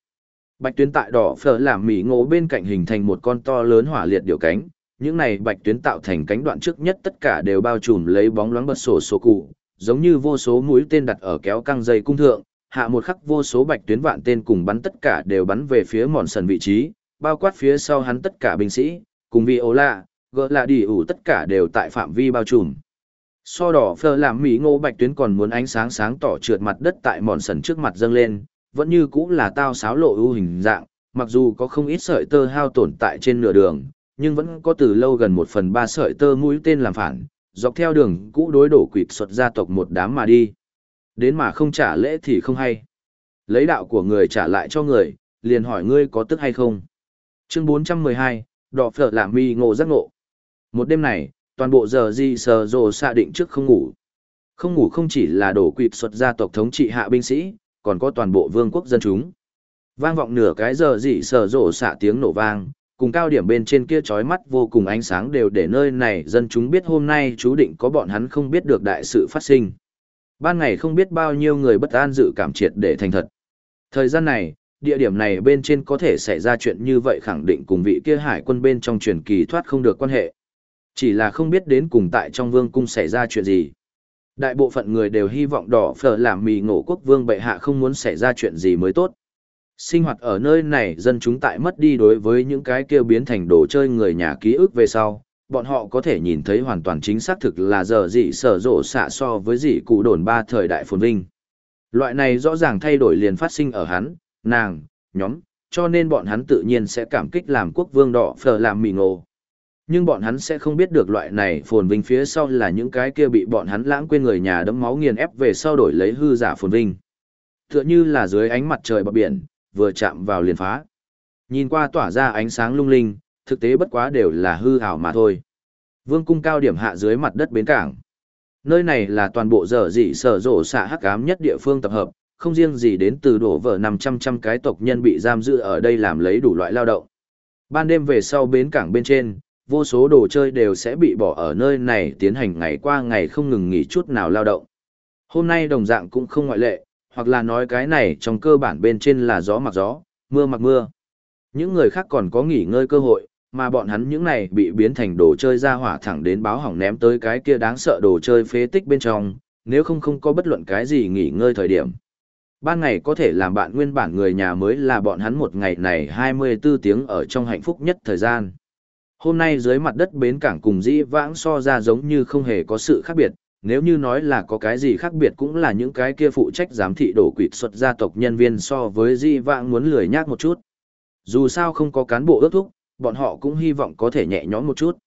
Bạch tuyến tại đỏ phở làm mỉ ngộ bên cạnh hình thành một con to lớn hỏa liệt điều cánh. Những này bạch tuyến tạo thành cánh đoạn trước nhất tất cả đều bao trùm lấy bóng loáng bật sổ sổ cụ, giống như vô số mũi tên đặt ở kéo căng dây cung thượng, hạ một khắc vô số bạch tuyến vạn tên cùng bắn tất cả đều bắn về phía mòn sần vị trí, bao quát phía sau hắn tất cả binh sĩ, cùng vì ố lạ, gỡ lạ đi ủ tất cả đều tại phạm vi bao trùm. So đỏ phơ làm mỹ ngô bạch tuyến còn muốn ánh sáng sáng tỏ trượt mặt đất tại mòn sần trước mặt dâng lên, vẫn như cũng là tao sáo lộ ưu hình dạng, mặc dù có không ít sợi tơ hao tổn tại trên nửa đường, nhưng vẫn có từ lâu gần một phần ba sợi tơ mũi tên làm phản, dọc theo đường cũ đối đổ quỵt xuất gia tộc một đám mà đi. Đến mà không trả lễ thì không hay. Lấy đạo của người trả lại cho người, liền hỏi ngươi có tức hay không. Chương 412, đỏ phở làm mi ngộ giác ngộ. Một đêm này, toàn bộ giờ gì sờ rồ xạ định trước không ngủ. Không ngủ không chỉ là đổ quỵt xuất gia tộc thống trị hạ binh sĩ, còn có toàn bộ vương quốc dân chúng. Vang vọng nửa cái giờ dị sờ rộ xạ tiếng nổ vang, cùng cao điểm bên trên kia chói mắt vô cùng ánh sáng đều để nơi này dân chúng biết hôm nay chú định có bọn hắn không biết được đại sự phát sinh. Ban ngày không biết bao nhiêu người bất an dự cảm triệt để thành thật. Thời gian này, địa điểm này bên trên có thể xảy ra chuyện như vậy khẳng định cùng vị kia hải quân bên trong truyền kỳ thoát không được quan hệ. Chỉ là không biết đến cùng tại trong vương cung xảy ra chuyện gì. Đại bộ phận người đều hy vọng đỏ phở làm mì ngộ quốc vương bệ hạ không muốn xảy ra chuyện gì mới tốt. Sinh hoạt ở nơi này dân chúng tại mất đi đối với những cái kia biến thành đồ chơi người nhà ký ức về sau, bọn họ có thể nhìn thấy hoàn toàn chính xác thực là giờ dị sở rộ xạ so với dị cụ đồn ba thời đại phồn vinh. Loại này rõ ràng thay đổi liền phát sinh ở hắn, nàng, nhóm, cho nên bọn hắn tự nhiên sẽ cảm kích làm quốc vương đỏ phở làm mì ngộ. Nhưng bọn hắn sẽ không biết được loại này phồn vinh phía sau là những cái kia bị bọn hắn lãng quên người nhà đấm máu nghiền ép về sau đổi lấy hư giả phồn vinh. Tựa như là dưới ánh mặt trời bờ biển, vừa chạm vào liền phá. Nhìn qua tỏa ra ánh sáng lung linh, thực tế bất quá đều là hư ảo mà thôi. Vương cung cao điểm hạ dưới mặt đất bến cảng. Nơi này là toàn bộ dở dị sở rộ xạ hắc ám nhất địa phương tập hợp, không riêng gì đến từ đổ vỡ 500 trăm cái tộc nhân bị giam giữ ở đây làm lấy đủ loại lao động. Ban đêm về sau bến cảng bên trên, vô số đồ chơi đều sẽ bị bỏ ở nơi này tiến hành ngày qua ngày không ngừng nghỉ chút nào lao động. Hôm nay đồng dạng cũng không ngoại lệ, hoặc là nói cái này trong cơ bản bên trên là gió mặc gió, mưa mặc mưa. Những người khác còn có nghỉ ngơi cơ hội, mà bọn hắn những này bị biến thành đồ chơi ra hỏa thẳng đến báo hỏng ném tới cái kia đáng sợ đồ chơi phế tích bên trong, nếu không không có bất luận cái gì nghỉ ngơi thời điểm. Ban ngày có thể làm bạn nguyên bản người nhà mới là bọn hắn một ngày này 24 tiếng ở trong hạnh phúc nhất thời gian. Hôm nay dưới mặt đất bến cảng cùng dĩ vãng so ra giống như không hề có sự khác biệt, nếu như nói là có cái gì khác biệt cũng là những cái kia phụ trách giám thị đổ quỵt xuất gia tộc nhân viên so với dĩ vãng muốn lười nhác một chút. Dù sao không có cán bộ ước thúc, bọn họ cũng hy vọng có thể nhẹ nhõm một chút.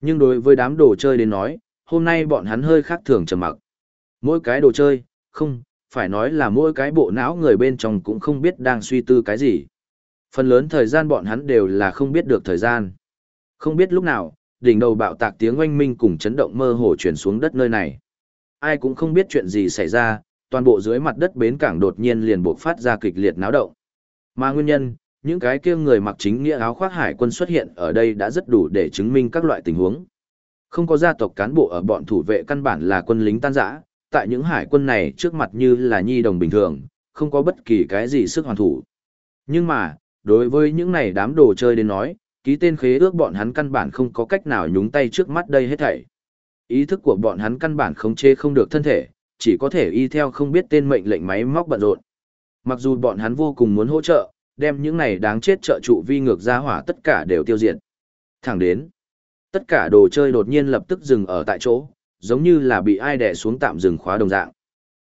Nhưng đối với đám đồ chơi đến nói, hôm nay bọn hắn hơi khác thường trầm mặc. Mỗi cái đồ chơi, không, phải nói là mỗi cái bộ não người bên trong cũng không biết đang suy tư cái gì. Phần lớn thời gian bọn hắn đều là không biết được thời gian. Không biết lúc nào, đỉnh đầu bạo tạc tiếng oanh minh cùng chấn động mơ hồ chuyển xuống đất nơi này. Ai cũng không biết chuyện gì xảy ra, toàn bộ dưới mặt đất bến cảng đột nhiên liền buộc phát ra kịch liệt náo động. Mà nguyên nhân, những cái kia người mặc chính nghĩa áo khoác hải quân xuất hiện ở đây đã rất đủ để chứng minh các loại tình huống. Không có gia tộc cán bộ ở bọn thủ vệ căn bản là quân lính tan rã, tại những hải quân này trước mặt như là nhi đồng bình thường, không có bất kỳ cái gì sức hoàn thủ. Nhưng mà, đối với những này đám đồ chơi đến nói, ký tên khế ước bọn hắn căn bản không có cách nào nhúng tay trước mắt đây hết thảy. Ý thức của bọn hắn căn bản không chê không được thân thể, chỉ có thể y theo không biết tên mệnh lệnh máy móc bận rộn. Mặc dù bọn hắn vô cùng muốn hỗ trợ, đem những này đáng chết trợ trụ vi ngược ra hỏa tất cả đều tiêu diệt. Thẳng đến, tất cả đồ chơi đột nhiên lập tức dừng ở tại chỗ, giống như là bị ai đè xuống tạm dừng khóa đồng dạng.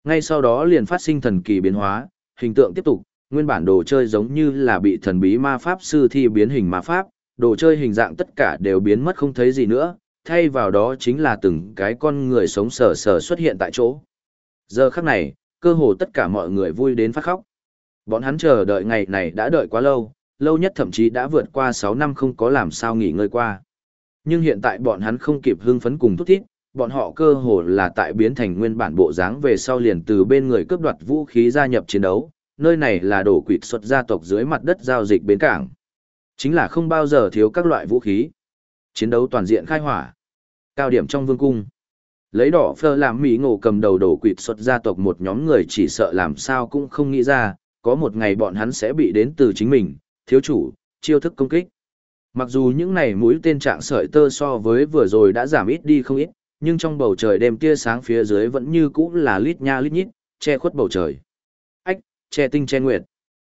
Ngay sau đó liền phát sinh thần kỳ biến hóa, hình tượng tiếp tục, nguyên bản đồ chơi giống như là bị thần bí ma pháp sư thi biến hình ma pháp, đồ chơi hình dạng tất cả đều biến mất không thấy gì nữa, thay vào đó chính là từng cái con người sống sờ sờ xuất hiện tại chỗ. Giờ khắc này, cơ hồ tất cả mọi người vui đến phát khóc. Bọn hắn chờ đợi ngày này đã đợi quá lâu, lâu nhất thậm chí đã vượt qua 6 năm không có làm sao nghỉ ngơi qua. Nhưng hiện tại bọn hắn không kịp hưng phấn cùng thúc thiết, bọn họ cơ hồ là tại biến thành nguyên bản bộ dáng về sau liền từ bên người cướp đoạt vũ khí gia nhập chiến đấu, nơi này là đổ quỷ xuất gia tộc dưới mặt đất giao dịch bến cảng. Chính là không bao giờ thiếu các loại vũ khí. Chiến đấu toàn diện khai hỏa. Cao điểm trong vương cung. Lấy đỏ phơ làm mỹ ngộ cầm đầu đổ quỷ xuất gia tộc một nhóm người chỉ sợ làm sao cũng không nghĩ ra, có một ngày bọn hắn sẽ bị đến từ chính mình, thiếu chủ, chiêu thức công kích. Mặc dù những này mũi tên trạng sợi tơ so với vừa rồi đã giảm ít đi không ít, nhưng trong bầu trời đêm tia sáng phía dưới vẫn như cũ là lít nha lít nhít, che khuất bầu trời. Ách, che tinh che nguyệt.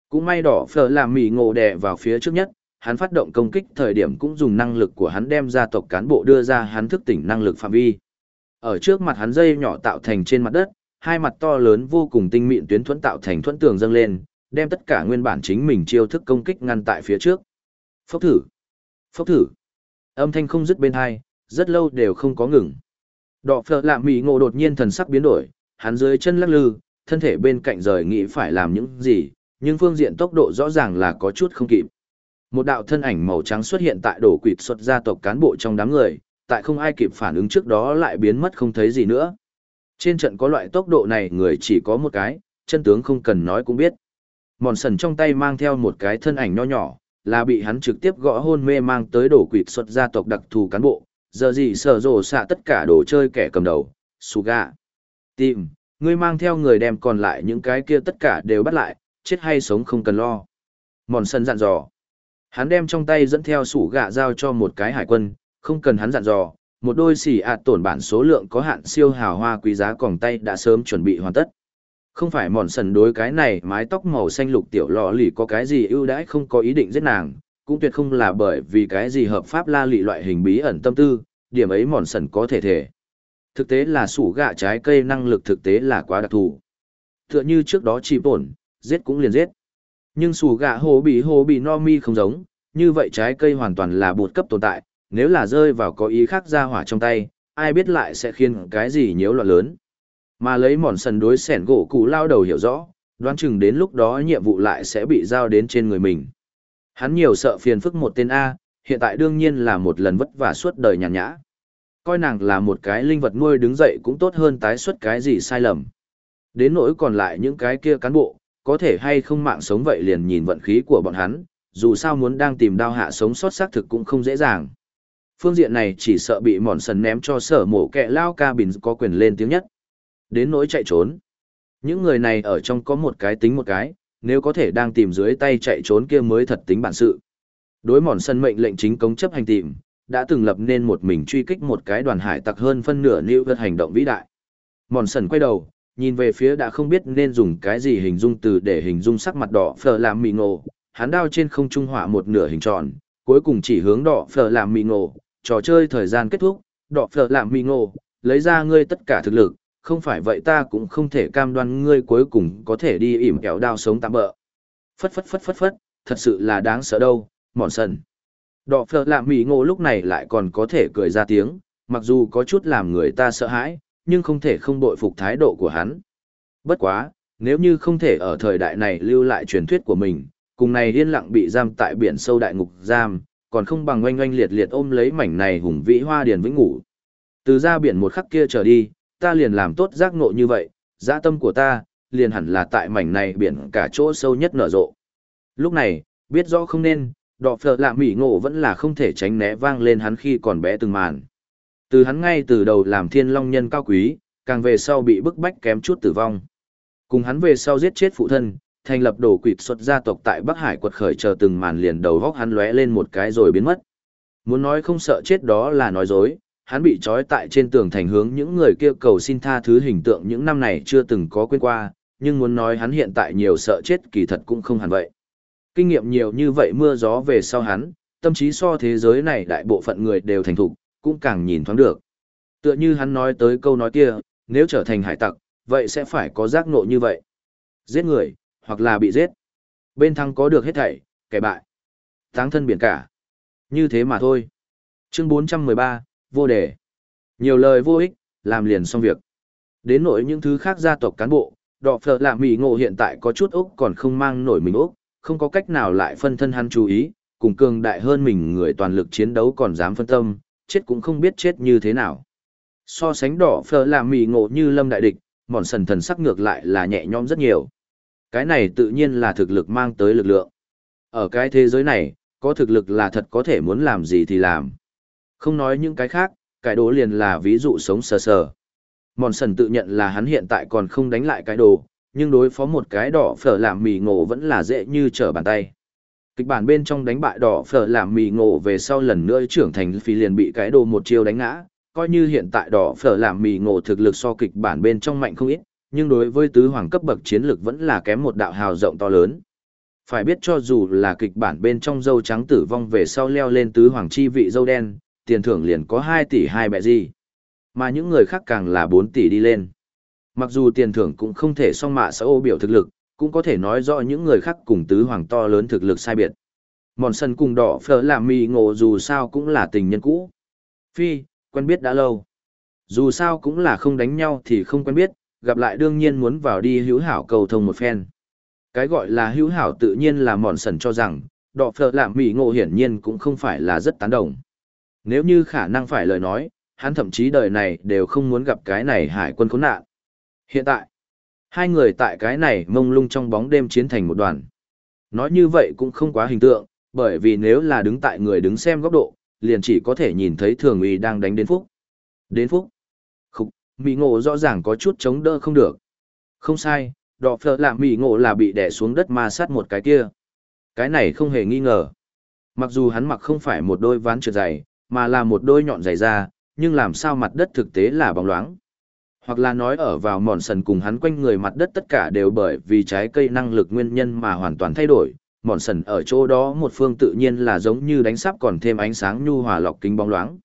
Cũng may đỏ phở làm mì ngộ đè vào phía trước nhất, hắn phát động công kích thời điểm cũng dùng năng lực của hắn đem gia tộc cán bộ đưa ra hắn thức tỉnh năng lực phạm vi. Ở trước mặt hắn dây nhỏ tạo thành trên mặt đất, hai mặt to lớn vô cùng tinh mịn tuyến thuẫn tạo thành thuẫn tường dâng lên, đem tất cả nguyên bản chính mình chiêu thức công kích ngăn tại phía trước. Phốc thử, phốc thử. Âm thanh không dứt bên hai, rất lâu đều không có ngừng. Đọ phở lạm mì ngộ đột nhiên thần sắc biến đổi, hắn dưới chân lắc lư, thân thể bên cạnh rời nghĩ phải làm những gì, nhưng phương diện tốc độ rõ ràng là có chút không kịp. Một đạo thân ảnh màu trắng xuất hiện tại đổ quỵt xuất gia tộc cán bộ trong đám người, tại không ai kịp phản ứng trước đó lại biến mất không thấy gì nữa. Trên trận có loại tốc độ này người chỉ có một cái, chân tướng không cần nói cũng biết. Mòn sần trong tay mang theo một cái thân ảnh nho nhỏ, là bị hắn trực tiếp gõ hôn mê mang tới đổ quỵt xuất gia tộc đặc thù cán bộ, giờ gì sở rồ xạ tất cả đồ chơi kẻ cầm đầu, Suga. Tìm, ngươi mang theo người đem còn lại những cái kia tất cả đều bắt lại, chết hay sống không cần lo. Mòn sân dặn dò. Hắn đem trong tay dẫn theo sủ gạ giao cho một cái hải quân, không cần hắn dặn dò, một đôi xỉ ạt tổn bản số lượng có hạn siêu hào hoa quý giá còng tay đã sớm chuẩn bị hoàn tất. Không phải mòn sần đối cái này mái tóc màu xanh lục tiểu lọ lì có cái gì ưu đãi không có ý định giết nàng, cũng tuyệt không là bởi vì cái gì hợp pháp la lị loại hình bí ẩn tâm tư, điểm ấy mòn sần có thể thể. Thực tế là sủ gạ trái cây năng lực thực tế là quá đặc thù. Tựa như trước đó chỉ bổn, giết cũng liền giết. Nhưng sủ gạ hồ bị hồ bị no mi không giống, như vậy trái cây hoàn toàn là bột cấp tồn tại, nếu là rơi vào có ý khác ra hỏa trong tay, ai biết lại sẽ khiến cái gì nhiễu loạn lớn. Mà lấy mòn sần đối sẻn gỗ cụ lao đầu hiểu rõ, đoán chừng đến lúc đó nhiệm vụ lại sẽ bị giao đến trên người mình. Hắn nhiều sợ phiền phức một tên A, hiện tại đương nhiên là một lần vất vả suốt đời nhàn nhã. Coi nàng là một cái linh vật nuôi đứng dậy cũng tốt hơn tái xuất cái gì sai lầm. Đến nỗi còn lại những cái kia cán bộ, có thể hay không mạng sống vậy liền nhìn vận khí của bọn hắn, dù sao muốn đang tìm đao hạ sống sót xác thực cũng không dễ dàng. Phương diện này chỉ sợ bị mòn sần ném cho sở mổ kẹ lao ca bình có quyền lên tiếng nhất. Đến nỗi chạy trốn. Những người này ở trong có một cái tính một cái, nếu có thể đang tìm dưới tay chạy trốn kia mới thật tính bản sự. Đối mòn sân mệnh lệnh chính công chấp hành tìm, đã từng lập nên một mình truy kích một cái đoàn hải tặc hơn phân nửa lưu vật hành động vĩ đại. Mòn sần quay đầu, nhìn về phía đã không biết nên dùng cái gì hình dung từ để hình dung sắc mặt đỏ phở làm mì ngộ, hắn đao trên không trung hỏa một nửa hình tròn, cuối cùng chỉ hướng đỏ phở làm mì ngộ, trò chơi thời gian kết thúc, đỏ phở làm mì ngộ, lấy ra ngươi tất cả thực lực, không phải vậy ta cũng không thể cam đoan ngươi cuối cùng có thể đi ỉm kẹo đao sống tạm bỡ. Phất phất phất phất phất, thật sự là đáng sợ đâu, mòn sần. Đỏ phở lạ mì ngộ lúc này lại còn có thể cười ra tiếng, mặc dù có chút làm người ta sợ hãi, nhưng không thể không bội phục thái độ của hắn. Bất quá, nếu như không thể ở thời đại này lưu lại truyền thuyết của mình, cùng này yên lặng bị giam tại biển sâu đại ngục giam, còn không bằng oanh oanh liệt liệt ôm lấy mảnh này hùng vĩ hoa điền vĩnh ngủ. Từ ra biển một khắc kia trở đi, ta liền làm tốt giác ngộ như vậy, dã tâm của ta, liền hẳn là tại mảnh này biển cả chỗ sâu nhất nở rộ. Lúc này, biết rõ không nên, đọ phở lạ mỉ ngộ vẫn là không thể tránh né vang lên hắn khi còn bé từng màn. Từ hắn ngay từ đầu làm thiên long nhân cao quý, càng về sau bị bức bách kém chút tử vong. Cùng hắn về sau giết chết phụ thân, thành lập đồ quỵt xuất gia tộc tại Bắc Hải quật khởi chờ từng màn liền đầu góc hắn lóe lên một cái rồi biến mất. Muốn nói không sợ chết đó là nói dối, hắn bị trói tại trên tường thành hướng những người kia cầu xin tha thứ hình tượng những năm này chưa từng có quên qua, nhưng muốn nói hắn hiện tại nhiều sợ chết kỳ thật cũng không hẳn vậy. Kinh nghiệm nhiều như vậy mưa gió về sau hắn, tâm trí so thế giới này đại bộ phận người đều thành thục, cũng càng nhìn thoáng được. Tựa như hắn nói tới câu nói kia, nếu trở thành hải tặc, vậy sẽ phải có giác ngộ như vậy. Giết người, hoặc là bị giết. Bên thắng có được hết thảy, kẻ bại. Táng thân biển cả. Như thế mà thôi. Chương 413, vô đề. Nhiều lời vô ích, làm liền xong việc. Đến nỗi những thứ khác gia tộc cán bộ, đọ phở là mì ngộ hiện tại có chút úc còn không mang nổi mình úc, không có cách nào lại phân thân hắn chú ý, cùng cường đại hơn mình người toàn lực chiến đấu còn dám phân tâm, chết cũng không biết chết như thế nào. So sánh đỏ phở là mì ngộ như lâm đại địch, mòn sần thần sắc ngược lại là nhẹ nhõm rất nhiều. Cái này tự nhiên là thực lực mang tới lực lượng. Ở cái thế giới này, có thực lực là thật có thể muốn làm gì thì làm. Không nói những cái khác, cái đồ liền là ví dụ sống sờ sờ. Mòn sần tự nhận là hắn hiện tại còn không đánh lại cái đồ, nhưng đối phó một cái đỏ phở làm mì ngộ vẫn là dễ như trở bàn tay. Kịch bản bên trong đánh bại đỏ phở làm mì ngộ về sau lần nữa trưởng thành phi liền bị cái đồ một chiêu đánh ngã, coi như hiện tại đỏ phở làm mì ngộ thực lực so kịch bản bên trong mạnh không ít, nhưng đối với tứ hoàng cấp bậc chiến lực vẫn là kém một đạo hào rộng to lớn. Phải biết cho dù là kịch bản bên trong dâu trắng tử vong về sau leo lên tứ hoàng chi vị dâu đen, tiền thưởng liền có 2 tỷ 2 bẹ gì. Mà những người khác càng là 4 tỷ đi lên. Mặc dù tiền thưởng cũng không thể song mạ xã ô biểu thực lực, cũng có thể nói rõ những người khác cùng tứ hoàng to lớn thực lực sai biệt. Mòn sân cùng đỏ phở làm mì ngộ dù sao cũng là tình nhân cũ. Phi, quen biết đã lâu. Dù sao cũng là không đánh nhau thì không quen biết, gặp lại đương nhiên muốn vào đi hữu hảo cầu thông một phen. Cái gọi là hữu hảo tự nhiên là mòn sần cho rằng, đỏ phở làm mì ngộ hiển nhiên cũng không phải là rất tán đồng. Nếu như khả năng phải lời nói, hắn thậm chí đời này đều không muốn gặp cái này hải quân khốn nạn. Hiện tại, hai người tại cái này mông lung trong bóng đêm chiến thành một đoàn. Nói như vậy cũng không quá hình tượng, bởi vì nếu là đứng tại người đứng xem góc độ, liền chỉ có thể nhìn thấy thường uy đang đánh đến phúc. Đến phúc. Khúc, Mỹ ngộ rõ ràng có chút chống đỡ không được. Không sai, đỏ phở làm Mỹ ngộ là bị đè xuống đất ma sát một cái kia. Cái này không hề nghi ngờ. Mặc dù hắn mặc không phải một đôi ván trượt dày, mà là một đôi nhọn dày ra, nhưng làm sao mặt đất thực tế là bóng loáng. Hoặc là nói ở vào mòn sần cùng hắn quanh người mặt đất tất cả đều bởi vì trái cây năng lực nguyên nhân mà hoàn toàn thay đổi. Mòn sần ở chỗ đó một phương tự nhiên là giống như đánh sắp còn thêm ánh sáng nhu hòa lọc kính bóng loáng.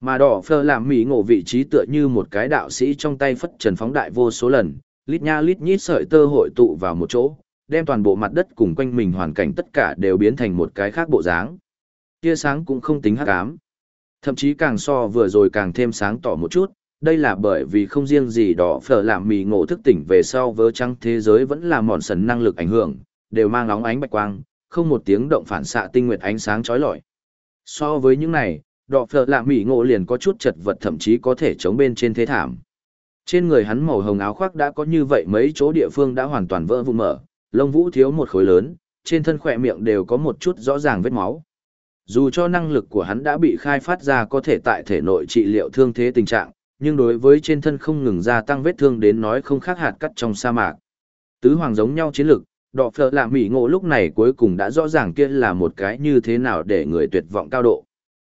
Mà đỏ phơ làm mỹ ngộ vị trí tựa như một cái đạo sĩ trong tay phất trần phóng đại vô số lần, lít nha lít nhít sợi tơ hội tụ vào một chỗ, đem toàn bộ mặt đất cùng quanh mình hoàn cảnh tất cả đều biến thành một cái khác bộ dáng. Tia sáng cũng không tính hắc ám. Thậm chí càng so vừa rồi càng thêm sáng tỏ một chút, đây là bởi vì không riêng gì đỏ phở làm mì ngộ thức tỉnh về sau vớ trăng thế giới vẫn là mòn sần năng lực ảnh hưởng, đều mang óng ánh bạch quang, không một tiếng động phản xạ tinh nguyệt ánh sáng chói lọi. So với những này, đỏ phở làm mì ngộ liền có chút chật vật thậm chí có thể chống bên trên thế thảm. Trên người hắn màu hồng áo khoác đã có như vậy mấy chỗ địa phương đã hoàn toàn vỡ vụn mở, lông vũ thiếu một khối lớn, trên thân khỏe miệng đều có một chút rõ ràng vết máu. Dù cho năng lực của hắn đã bị khai phát ra có thể tại thể nội trị liệu thương thế tình trạng, nhưng đối với trên thân không ngừng gia tăng vết thương đến nói không khác hạt cắt trong sa mạc. Tứ hoàng giống nhau chiến lực, đọ phở là mỹ ngộ lúc này cuối cùng đã rõ ràng kia là một cái như thế nào để người tuyệt vọng cao độ.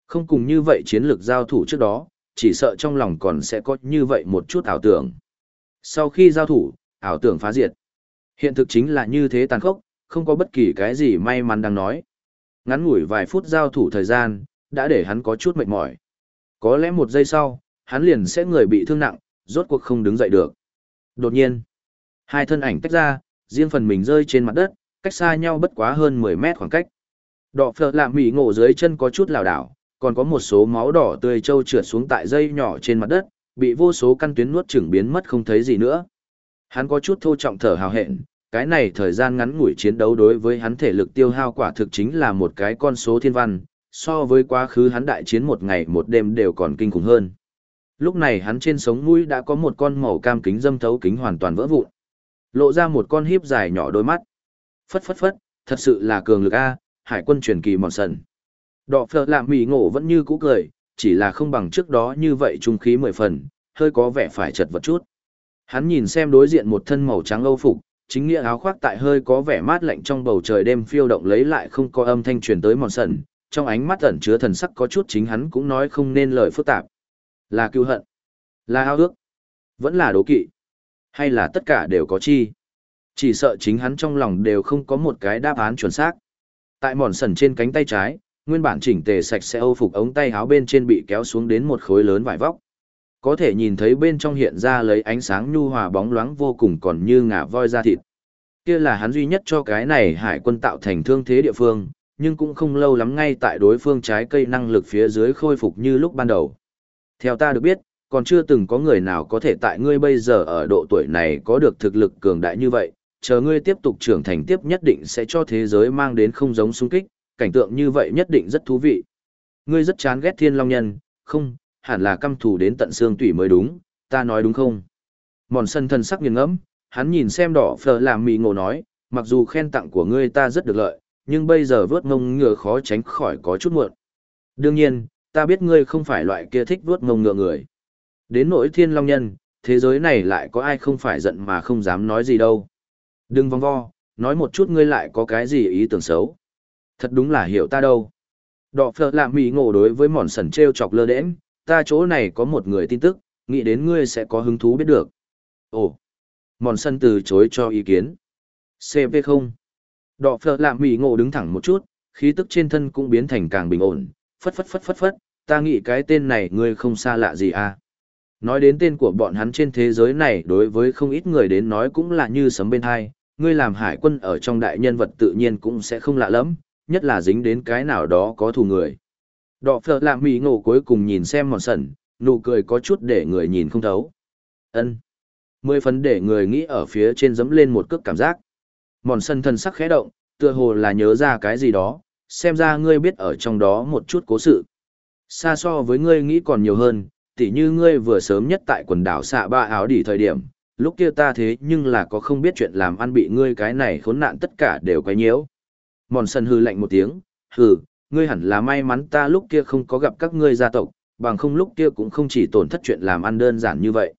Không cùng như vậy chiến lược giao thủ trước đó, chỉ sợ trong lòng còn sẽ có như vậy một chút ảo tưởng. Sau khi giao thủ, ảo tưởng phá diệt. Hiện thực chính là như thế tàn khốc, không có bất kỳ cái gì may mắn đang nói. Ngắn ngủi vài phút giao thủ thời gian, đã để hắn có chút mệt mỏi. Có lẽ một giây sau, hắn liền sẽ người bị thương nặng, rốt cuộc không đứng dậy được. Đột nhiên, hai thân ảnh tách ra, riêng phần mình rơi trên mặt đất, cách xa nhau bất quá hơn 10 mét khoảng cách. Đỏ phở lạm mỉ ngộ dưới chân có chút lảo đảo, còn có một số máu đỏ tươi trâu trượt xuống tại dây nhỏ trên mặt đất, bị vô số căn tuyến nuốt chửng biến mất không thấy gì nữa. Hắn có chút thô trọng thở hào hẹn, cái này thời gian ngắn ngủi chiến đấu đối với hắn thể lực tiêu hao quả thực chính là một cái con số thiên văn, so với quá khứ hắn đại chiến một ngày một đêm đều còn kinh khủng hơn. Lúc này hắn trên sống mũi đã có một con màu cam kính dâm thấu kính hoàn toàn vỡ vụn. Lộ ra một con híp dài nhỏ đôi mắt. Phất phất phất, thật sự là cường lực A, hải quân truyền kỳ mòn sần. Đọ phở làm mỉ ngộ vẫn như cũ cười, chỉ là không bằng trước đó như vậy trung khí mười phần, hơi có vẻ phải chật vật chút. Hắn nhìn xem đối diện một thân màu trắng âu phục, chính nghĩa áo khoác tại hơi có vẻ mát lạnh trong bầu trời đêm phiêu động lấy lại không có âm thanh truyền tới mòn sần, trong ánh mắt ẩn chứa thần sắc có chút chính hắn cũng nói không nên lời phức tạp. Là cứu hận, là ao ước, vẫn là đố kỵ, hay là tất cả đều có chi. Chỉ sợ chính hắn trong lòng đều không có một cái đáp án chuẩn xác. Tại mòn sần trên cánh tay trái, nguyên bản chỉnh tề sạch sẽ âu phục ống tay áo bên trên bị kéo xuống đến một khối lớn vải vóc. Có thể nhìn thấy bên trong hiện ra lấy ánh sáng nhu hòa bóng loáng vô cùng còn như ngả voi da thịt. Kia là hắn duy nhất cho cái này hải quân tạo thành thương thế địa phương, nhưng cũng không lâu lắm ngay tại đối phương trái cây năng lực phía dưới khôi phục như lúc ban đầu. Theo ta được biết, còn chưa từng có người nào có thể tại ngươi bây giờ ở độ tuổi này có được thực lực cường đại như vậy, chờ ngươi tiếp tục trưởng thành tiếp nhất định sẽ cho thế giới mang đến không giống xung kích, cảnh tượng như vậy nhất định rất thú vị. Ngươi rất chán ghét thiên long nhân, không, hẳn là căm thù đến tận xương tủy mới đúng, ta nói đúng không? Mòn sân thân sắc nghiền ngẫm, hắn nhìn xem đỏ phở làm mì ngộ nói, mặc dù khen tặng của ngươi ta rất được lợi, nhưng bây giờ vớt mông ngựa khó tránh khỏi có chút muộn. Đương nhiên, ta biết ngươi không phải loại kia thích vớt mông ngựa người. Đến nỗi thiên long nhân, thế giới này lại có ai không phải giận mà không dám nói gì đâu. Đừng vòng vo, nói một chút ngươi lại có cái gì ý tưởng xấu. Thật đúng là hiểu ta đâu. Đọ phở làm mì ngộ đối với mòn sần treo chọc lơ đễnh, ta chỗ này có một người tin tức, nghĩ đến ngươi sẽ có hứng thú biết được. Ồ, mòn sân từ chối cho ý kiến. CP không. Đọ phở làm mỉ ngộ đứng thẳng một chút, khí tức trên thân cũng biến thành càng bình ổn, phất phất phất phất phất, ta nghĩ cái tên này ngươi không xa lạ gì à. Nói đến tên của bọn hắn trên thế giới này đối với không ít người đến nói cũng là như sấm bên hai, ngươi làm hải quân ở trong đại nhân vật tự nhiên cũng sẽ không lạ lắm, nhất là dính đến cái nào đó có thù người. Đọ phở làm mì ngộ cuối cùng nhìn xem mòn sần, nụ cười có chút để người nhìn không thấu. ân Mười phần để người nghĩ ở phía trên dẫm lên một cước cảm giác. Mòn sần thân sắc khẽ động, tựa hồ là nhớ ra cái gì đó, xem ra ngươi biết ở trong đó một chút cố sự. Xa so với ngươi nghĩ còn nhiều hơn, tỉ như ngươi vừa sớm nhất tại quần đảo xạ ba áo đỉ thời điểm, lúc kia ta thế nhưng là có không biết chuyện làm ăn bị ngươi cái này khốn nạn tất cả đều quấy nhiễu. Mòn sân hư lạnh một tiếng, hừ, ngươi hẳn là may mắn ta lúc kia không có gặp các ngươi gia tộc, bằng không lúc kia cũng không chỉ tổn thất chuyện làm ăn đơn giản như vậy.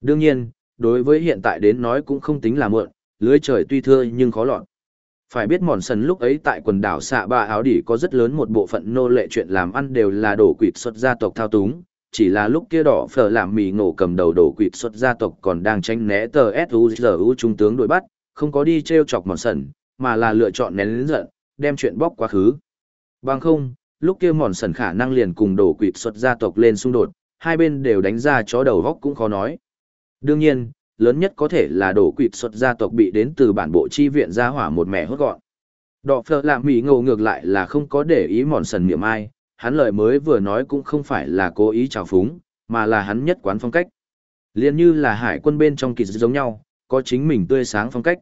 Đương nhiên, đối với hiện tại đến nói cũng không tính là muộn, lưới trời tuy thưa nhưng khó lọt. Phải biết mòn sần lúc ấy tại quần đảo xạ ba áo đỉ có rất lớn một bộ phận nô lệ chuyện làm ăn đều là đổ quỵt xuất gia tộc thao túng, chỉ là lúc kia đỏ phở làm mì ngộ cầm đầu đổ quỵt xuất gia tộc còn đang tranh né tờ S.U.G.U. trung tướng đuổi bắt, không có đi treo chọc mòn sần, mà là lựa chọn nén lĩnh giận, đem chuyện bóc quá khứ. Bằng không, lúc kia mòn sần khả năng liền cùng đổ quỵt xuất gia tộc lên xung đột, hai bên đều đánh ra chó đầu góc cũng khó nói. Đương nhiên, lớn nhất có thể là đổ quỵt xuất gia tộc bị đến từ bản bộ chi viện gia hỏa một mẹ hốt gọn. Đỏ phở làm mỹ ngầu ngược lại là không có để ý mòn sần miệng ai, hắn lời mới vừa nói cũng không phải là cố ý trào phúng, mà là hắn nhất quán phong cách. Liên như là hải quân bên trong kỳ giống nhau, có chính mình tươi sáng phong cách.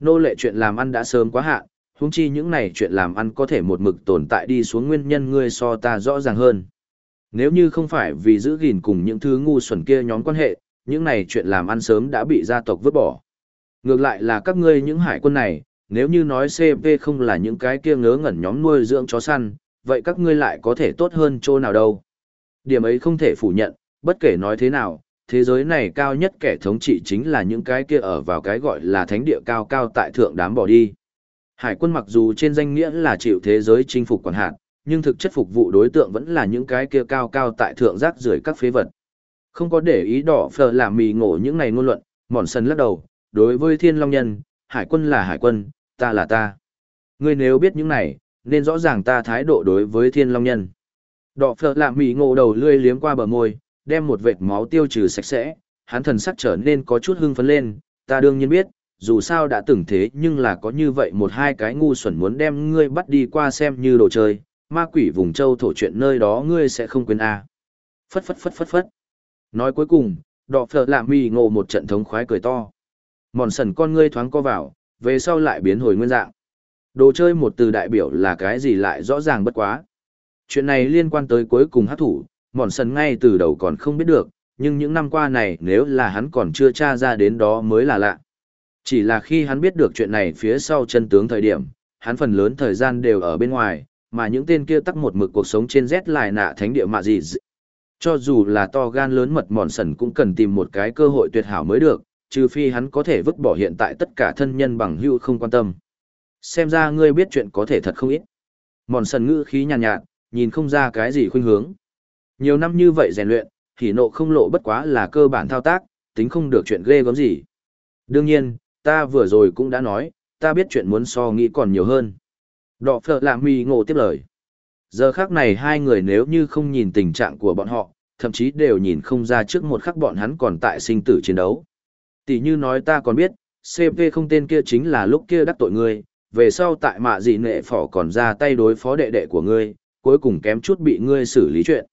Nô lệ chuyện làm ăn đã sớm quá hạn, huống chi những này chuyện làm ăn có thể một mực tồn tại đi xuống nguyên nhân ngươi so ta rõ ràng hơn. Nếu như không phải vì giữ gìn cùng những thứ ngu xuẩn kia nhóm quan hệ, những này chuyện làm ăn sớm đã bị gia tộc vứt bỏ. Ngược lại là các ngươi những hải quân này, nếu như nói CP không là những cái kia ngớ ngẩn nhóm nuôi dưỡng chó săn, vậy các ngươi lại có thể tốt hơn chỗ nào đâu. Điểm ấy không thể phủ nhận, bất kể nói thế nào, thế giới này cao nhất kẻ thống trị chính là những cái kia ở vào cái gọi là thánh địa cao cao tại thượng đám bỏ đi. Hải quân mặc dù trên danh nghĩa là chịu thế giới chinh phục quản hạt, nhưng thực chất phục vụ đối tượng vẫn là những cái kia cao cao tại thượng giác rưởi các phế vật. Không có để ý đỏ phờ làm mì ngộ những này ngôn luận, mòn sân lắc đầu, đối với thiên long nhân, hải quân là hải quân, ta là ta. Ngươi nếu biết những này, nên rõ ràng ta thái độ đối với thiên long nhân. Đỏ phờ làm mì ngộ đầu lươi liếm qua bờ môi, đem một vệt máu tiêu trừ sạch sẽ, hắn thần sắc trở nên có chút hưng phấn lên, ta đương nhiên biết, dù sao đã từng thế nhưng là có như vậy một hai cái ngu xuẩn muốn đem ngươi bắt đi qua xem như đồ chơi, ma quỷ vùng châu thổ chuyện nơi đó ngươi sẽ không quên a. À. Phất phất phất phất phất. Nói cuối cùng, đỏ phở lạ mì ngộ một trận thống khoái cười to. Mòn sần con ngươi thoáng co vào, về sau lại biến hồi nguyên dạng. Đồ chơi một từ đại biểu là cái gì lại rõ ràng bất quá. Chuyện này liên quan tới cuối cùng hát thủ, mòn sần ngay từ đầu còn không biết được, nhưng những năm qua này nếu là hắn còn chưa tra ra đến đó mới là lạ. Chỉ là khi hắn biết được chuyện này phía sau chân tướng thời điểm, hắn phần lớn thời gian đều ở bên ngoài, mà những tên kia tắc một mực cuộc sống trên rét lại nạ thánh địa mạ gì. Cho dù là to gan lớn mật mòn sần cũng cần tìm một cái cơ hội tuyệt hảo mới được, trừ phi hắn có thể vứt bỏ hiện tại tất cả thân nhân bằng hữu không quan tâm. Xem ra ngươi biết chuyện có thể thật không ít. Mòn sần ngữ khí nhàn nhạt, nhạt, nhìn không ra cái gì khuynh hướng. Nhiều năm như vậy rèn luyện, thì nộ không lộ bất quá là cơ bản thao tác, tính không được chuyện ghê gớm gì. Đương nhiên, ta vừa rồi cũng đã nói, ta biết chuyện muốn so nghĩ còn nhiều hơn. Đọ phở lạ mì ngộ tiếp lời. Giờ khác này hai người nếu như không nhìn tình trạng của bọn họ, thậm chí đều nhìn không ra trước một khắc bọn hắn còn tại sinh tử chiến đấu. Tỷ như nói ta còn biết, CP không tên kia chính là lúc kia đắc tội ngươi, về sau tại mạ dị nệ phỏ còn ra tay đối phó đệ đệ của ngươi, cuối cùng kém chút bị ngươi xử lý chuyện.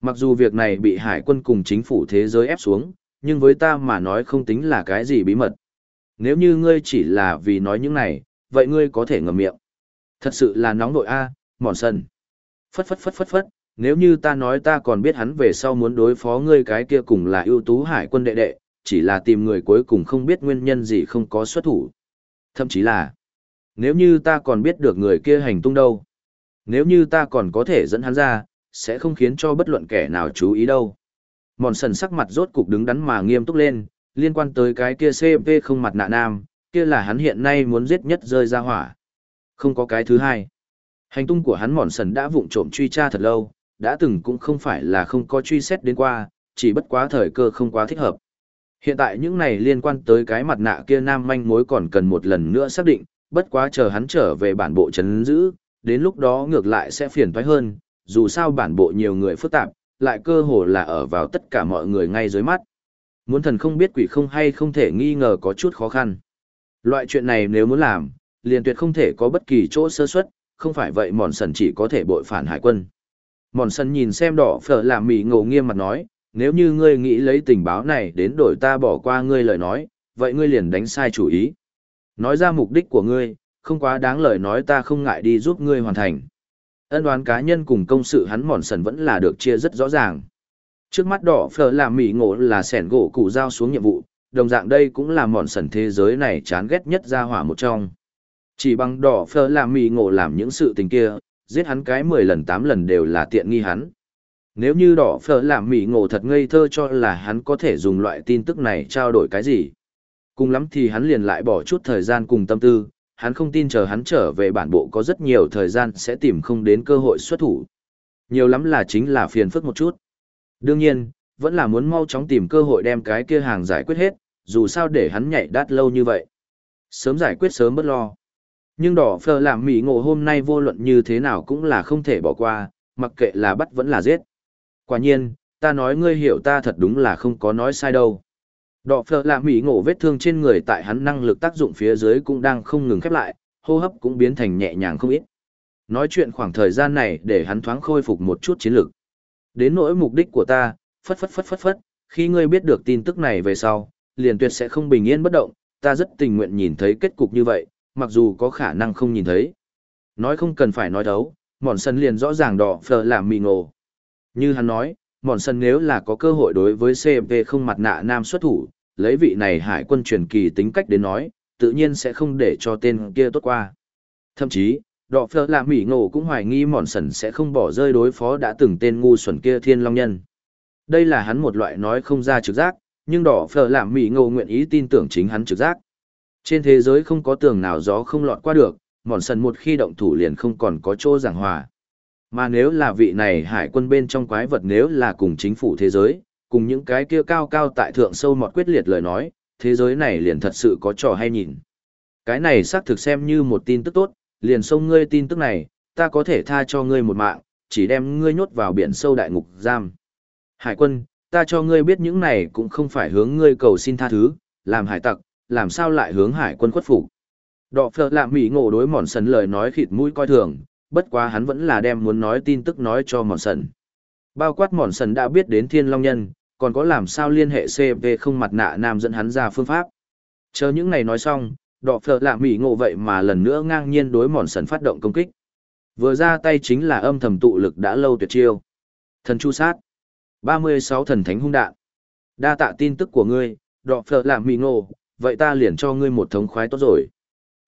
Mặc dù việc này bị hải quân cùng chính phủ thế giới ép xuống, nhưng với ta mà nói không tính là cái gì bí mật. Nếu như ngươi chỉ là vì nói những này, vậy ngươi có thể ngậm miệng. Thật sự là nóng nội a, mòn sân. Phất phất phất phất phất, nếu như ta nói ta còn biết hắn về sau muốn đối phó ngươi cái kia cùng là ưu tú hải quân đệ đệ, chỉ là tìm người cuối cùng không biết nguyên nhân gì không có xuất thủ. Thậm chí là, nếu như ta còn biết được người kia hành tung đâu, nếu như ta còn có thể dẫn hắn ra, sẽ không khiến cho bất luận kẻ nào chú ý đâu. Mòn sần sắc mặt rốt cục đứng đắn mà nghiêm túc lên, liên quan tới cái kia CP không mặt nạ nam, kia là hắn hiện nay muốn giết nhất rơi ra hỏa. Không có cái thứ hai. Hành tung của hắn mòn sần đã vụng trộm truy tra thật lâu, đã từng cũng không phải là không có truy xét đến qua, chỉ bất quá thời cơ không quá thích hợp. Hiện tại những này liên quan tới cái mặt nạ kia nam manh mối còn cần một lần nữa xác định, bất quá chờ hắn trở về bản bộ chấn giữ, đến lúc đó ngược lại sẽ phiền toái hơn, dù sao bản bộ nhiều người phức tạp, lại cơ hồ là ở vào tất cả mọi người ngay dưới mắt. Muốn thần không biết quỷ không hay không thể nghi ngờ có chút khó khăn. Loại chuyện này nếu muốn làm, liền tuyệt không thể có bất kỳ chỗ sơ suất, không phải vậy mòn sần chỉ có thể bội phản hải quân. Mòn sần nhìn xem đỏ phở làm mì ngầu nghiêm mặt nói, nếu như ngươi nghĩ lấy tình báo này đến đổi ta bỏ qua ngươi lời nói, vậy ngươi liền đánh sai chủ ý. Nói ra mục đích của ngươi, không quá đáng lời nói ta không ngại đi giúp ngươi hoàn thành. Ân đoán cá nhân cùng công sự hắn mòn sần vẫn là được chia rất rõ ràng. Trước mắt đỏ phở làm mì ngộ là sẻn gỗ cụ giao xuống nhiệm vụ, đồng dạng đây cũng là mòn sần thế giới này chán ghét nhất ra hỏa một trong. Chỉ bằng đỏ phở làm mì ngộ làm những sự tình kia, giết hắn cái 10 lần 8 lần đều là tiện nghi hắn. Nếu như đỏ phở làm mì ngộ thật ngây thơ cho là hắn có thể dùng loại tin tức này trao đổi cái gì. Cùng lắm thì hắn liền lại bỏ chút thời gian cùng tâm tư, hắn không tin chờ hắn trở về bản bộ có rất nhiều thời gian sẽ tìm không đến cơ hội xuất thủ. Nhiều lắm là chính là phiền phức một chút. Đương nhiên, vẫn là muốn mau chóng tìm cơ hội đem cái kia hàng giải quyết hết, dù sao để hắn nhảy đát lâu như vậy. Sớm giải quyết sớm bất lo. Nhưng đỏ phờ làm mỉ ngộ hôm nay vô luận như thế nào cũng là không thể bỏ qua, mặc kệ là bắt vẫn là giết. Quả nhiên, ta nói ngươi hiểu ta thật đúng là không có nói sai đâu. Đỏ phờ làm mỹ ngộ vết thương trên người tại hắn năng lực tác dụng phía dưới cũng đang không ngừng khép lại, hô hấp cũng biến thành nhẹ nhàng không ít. Nói chuyện khoảng thời gian này để hắn thoáng khôi phục một chút chiến lược. Đến nỗi mục đích của ta, phất phất phất phất phất, khi ngươi biết được tin tức này về sau, liền tuyệt sẽ không bình yên bất động, ta rất tình nguyện nhìn thấy kết cục như vậy, mặc dù có khả năng không nhìn thấy. Nói không cần phải nói thấu, mòn sân liền rõ ràng đỏ phờ làm mì ngộ. Như hắn nói, mòn sân nếu là có cơ hội đối với CP không mặt nạ nam xuất thủ, lấy vị này hải quân truyền kỳ tính cách đến nói, tự nhiên sẽ không để cho tên kia tốt qua. Thậm chí, đọ phở là mỉ ngộ cũng hoài nghi mòn sần sẽ không bỏ rơi đối phó đã từng tên ngu xuẩn kia thiên long nhân. Đây là hắn một loại nói không ra trực giác, nhưng đỏ phở làm mỉ ngộ nguyện ý tin tưởng chính hắn trực giác. Trên thế giới không có tường nào gió không lọt qua được, mòn sần một khi động thủ liền không còn có chỗ giảng hòa. Mà nếu là vị này hải quân bên trong quái vật nếu là cùng chính phủ thế giới, cùng những cái kia cao cao tại thượng sâu mọt quyết liệt lời nói, thế giới này liền thật sự có trò hay nhìn. Cái này xác thực xem như một tin tức tốt, liền xông ngươi tin tức này, ta có thể tha cho ngươi một mạng, chỉ đem ngươi nhốt vào biển sâu đại ngục giam. Hải quân, ta cho ngươi biết những này cũng không phải hướng ngươi cầu xin tha thứ, làm hải tặc, làm sao lại hướng hải quân khuất phục. Đọ phở lạm mỹ ngộ đối mòn sần lời nói khịt mũi coi thường, bất quá hắn vẫn là đem muốn nói tin tức nói cho mòn sần. Bao quát mòn sần đã biết đến thiên long nhân, còn có làm sao liên hệ CV không mặt nạ nam dẫn hắn ra phương pháp. Chờ những này nói xong, đọ phở lạ mỹ ngộ vậy mà lần nữa ngang nhiên đối mòn sần phát động công kích. Vừa ra tay chính là âm thầm tụ lực đã lâu tuyệt chiêu. Thần chu sát. 36 thần thánh hung đạn. Đa tạ tin tức của ngươi, đọ phở lạ mỹ ngộ, vậy ta liền cho ngươi một thống khoái tốt rồi.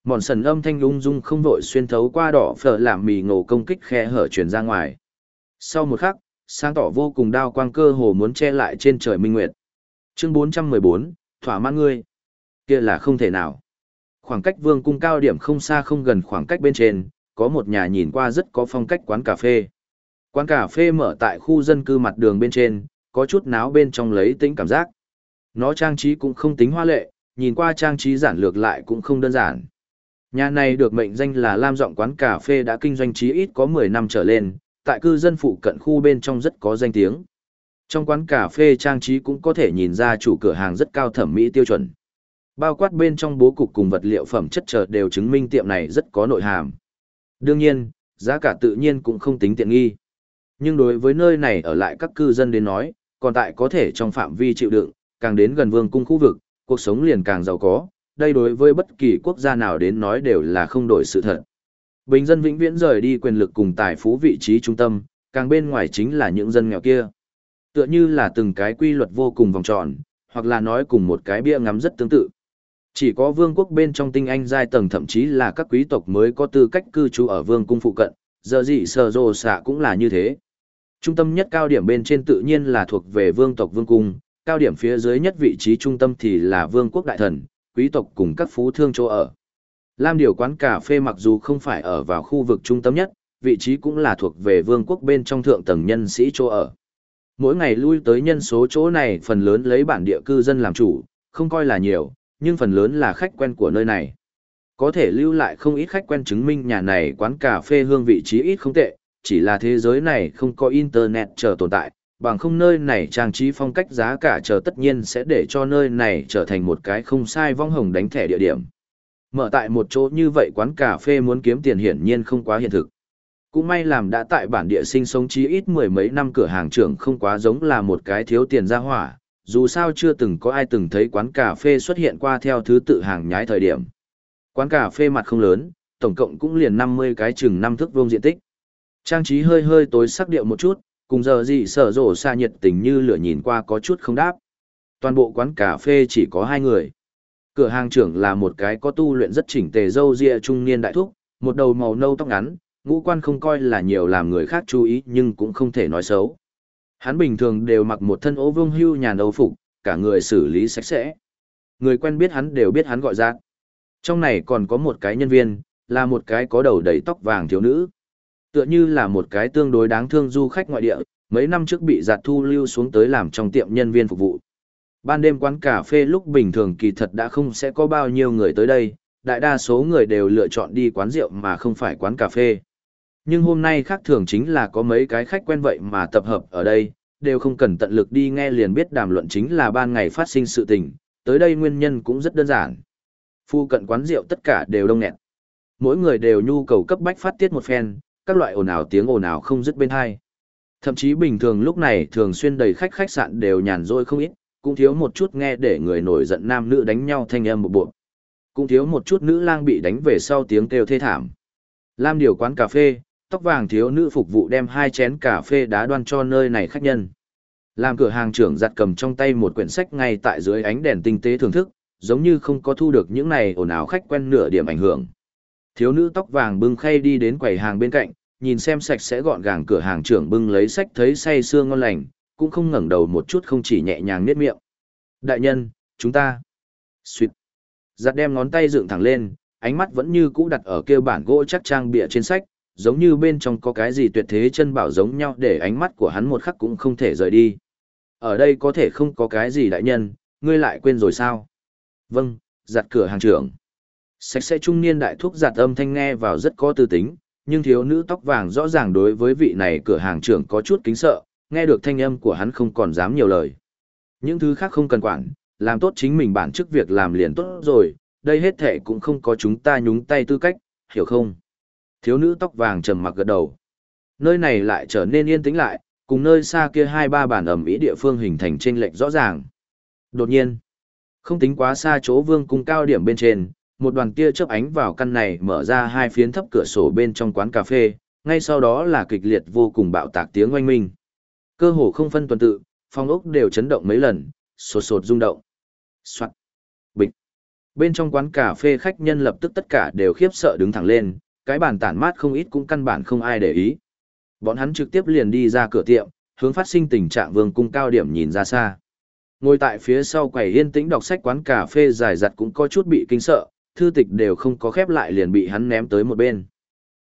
Mòn sần âm thanh lung dung không vội xuyên thấu qua đỏ phở làm mì ngộ công kích khe hở truyền ra ngoài. Sau một khắc, sáng tỏ vô cùng đao quang cơ hồ muốn che lại trên trời minh nguyệt. Chương 414, thỏa mãn ngươi. Kia là không thể nào. Khoảng cách vương cung cao điểm không xa không gần khoảng cách bên trên, có một nhà nhìn qua rất có phong cách quán cà phê. Quán cà phê mở tại khu dân cư mặt đường bên trên, có chút náo bên trong lấy tính cảm giác. Nó trang trí cũng không tính hoa lệ, nhìn qua trang trí giản lược lại cũng không đơn giản. Nhà này được mệnh danh là Lam Giọng quán cà phê đã kinh doanh chí ít có 10 năm trở lên, tại cư dân phụ cận khu bên trong rất có danh tiếng. Trong quán cà phê trang trí cũng có thể nhìn ra chủ cửa hàng rất cao thẩm mỹ tiêu chuẩn. Bao quát bên trong bố cục cùng vật liệu phẩm chất chờ đều chứng minh tiệm này rất có nội hàm. Đương nhiên, giá cả tự nhiên cũng không tính tiện nghi. Nhưng đối với nơi này ở lại các cư dân đến nói, còn tại có thể trong phạm vi chịu đựng, càng đến gần vương cung khu vực, cuộc sống liền càng giàu có, đây đối với bất kỳ quốc gia nào đến nói đều là không đổi sự thật. Bình dân vĩnh viễn rời đi quyền lực cùng tài phú vị trí trung tâm, càng bên ngoài chính là những dân nghèo kia. Tựa như là từng cái quy luật vô cùng vòng tròn, hoặc là nói cùng một cái bia ngắm rất tương tự. Chỉ có vương quốc bên trong tinh anh giai tầng thậm chí là các quý tộc mới có tư cách cư trú ở vương cung phụ cận, giờ gì sờ rồ xạ cũng là như thế. Trung tâm nhất cao điểm bên trên tự nhiên là thuộc về vương tộc vương cung, cao điểm phía dưới nhất vị trí trung tâm thì là vương quốc đại thần, quý tộc cùng các phú thương chỗ ở. Lam Điều quán cà phê mặc dù không phải ở vào khu vực trung tâm nhất, vị trí cũng là thuộc về vương quốc bên trong thượng tầng nhân sĩ chỗ ở. Mỗi ngày lui tới nhân số chỗ này phần lớn lấy bản địa cư dân làm chủ, không coi là nhiều, nhưng phần lớn là khách quen của nơi này. Có thể lưu lại không ít khách quen chứng minh nhà này quán cà phê hương vị trí ít không tệ, chỉ là thế giới này không có internet chờ tồn tại, bằng không nơi này trang trí phong cách giá cả chờ tất nhiên sẽ để cho nơi này trở thành một cái không sai vong hồng đánh thẻ địa điểm. Mở tại một chỗ như vậy quán cà phê muốn kiếm tiền hiển nhiên không quá hiện thực. Cũng may làm đã tại bản địa sinh sống chí ít mười mấy năm cửa hàng trưởng không quá giống là một cái thiếu tiền ra hỏa, dù sao chưa từng có ai từng thấy quán cà phê xuất hiện qua theo thứ tự hàng nhái thời điểm. Quán cà phê mặt không lớn, tổng cộng cũng liền 50 cái chừng năm thước vuông diện tích. Trang trí hơi hơi tối sắc điệu một chút, cùng giờ gì sở rổ xa nhiệt tình như lửa nhìn qua có chút không đáp. Toàn bộ quán cà phê chỉ có hai người. Cửa hàng trưởng là một cái có tu luyện rất chỉnh tề dâu ria trung niên đại thúc, một đầu màu nâu tóc ngắn, ngũ quan không coi là nhiều làm người khác chú ý nhưng cũng không thể nói xấu. Hắn bình thường đều mặc một thân ố vương hưu nhàn âu phục, cả người xử lý sạch sẽ. Người quen biết hắn đều biết hắn gọi ra. Trong này còn có một cái nhân viên, là một cái có đầu đầy tóc vàng thiếu nữ tựa như là một cái tương đối đáng thương du khách ngoại địa, mấy năm trước bị giặt thu lưu xuống tới làm trong tiệm nhân viên phục vụ. Ban đêm quán cà phê lúc bình thường kỳ thật đã không sẽ có bao nhiêu người tới đây, đại đa số người đều lựa chọn đi quán rượu mà không phải quán cà phê. Nhưng hôm nay khác thường chính là có mấy cái khách quen vậy mà tập hợp ở đây, đều không cần tận lực đi nghe liền biết đàm luận chính là ban ngày phát sinh sự tình, tới đây nguyên nhân cũng rất đơn giản. Phu cận quán rượu tất cả đều đông nghẹt. Mỗi người đều nhu cầu cấp bách phát tiết một phen, các loại ồn ào tiếng ồn ào không dứt bên hai. Thậm chí bình thường lúc này thường xuyên đầy khách khách sạn đều nhàn rỗi không ít, cũng thiếu một chút nghe để người nổi giận nam nữ đánh nhau thanh âm một bộ. Cũng thiếu một chút nữ lang bị đánh về sau tiếng kêu thê thảm. Lam điều quán cà phê, tóc vàng thiếu nữ phục vụ đem hai chén cà phê đá đoan cho nơi này khách nhân. Làm cửa hàng trưởng giặt cầm trong tay một quyển sách ngay tại dưới ánh đèn tinh tế thưởng thức, giống như không có thu được những này ồn ào khách quen nửa điểm ảnh hưởng. Thiếu nữ tóc vàng bưng khay đi đến quầy hàng bên cạnh, nhìn xem sạch sẽ gọn gàng cửa hàng trưởng bưng lấy sách thấy say sương ngon lành, cũng không ngẩng đầu một chút không chỉ nhẹ nhàng niết miệng. Đại nhân, chúng ta. Xuyệt. Giặt đem ngón tay dựng thẳng lên, ánh mắt vẫn như cũ đặt ở kia bản gỗ chắc trang bịa trên sách, giống như bên trong có cái gì tuyệt thế chân bảo giống nhau để ánh mắt của hắn một khắc cũng không thể rời đi. Ở đây có thể không có cái gì đại nhân, ngươi lại quên rồi sao? Vâng, giặt cửa hàng trưởng. Sạch sẽ trung niên đại thuốc giặt âm thanh nghe vào rất có tư tính, nhưng thiếu nữ tóc vàng rõ ràng đối với vị này cửa hàng trưởng có chút kính sợ, nghe được thanh âm của hắn không còn dám nhiều lời. Những thứ khác không cần quản, làm tốt chính mình bản chức việc làm liền tốt rồi, đây hết thể cũng không có chúng ta nhúng tay tư cách, hiểu không? Thiếu nữ tóc vàng trầm mặc gật đầu. Nơi này lại trở nên yên tĩnh lại, cùng nơi xa kia hai ba bản ẩm ý địa phương hình thành chênh lệch rõ ràng. Đột nhiên, không tính quá xa chỗ vương cung cao điểm bên trên, một đoàn tia chớp ánh vào căn này mở ra hai phiến thấp cửa sổ bên trong quán cà phê, ngay sau đó là kịch liệt vô cùng bạo tạc tiếng oanh minh. Cơ hồ không phân tuần tự, phòng ốc đều chấn động mấy lần, sột sột rung động. Soạn. Bịch. Bên trong quán cà phê khách nhân lập tức tất cả đều khiếp sợ đứng thẳng lên, cái bàn tản mát không ít cũng căn bản không ai để ý. Bọn hắn trực tiếp liền đi ra cửa tiệm, hướng phát sinh tình trạng vương cung cao điểm nhìn ra xa. Ngồi tại phía sau quầy yên tĩnh đọc sách quán cà phê dài dặt cũng có chút bị kinh sợ, thư tịch đều không có khép lại liền bị hắn ném tới một bên.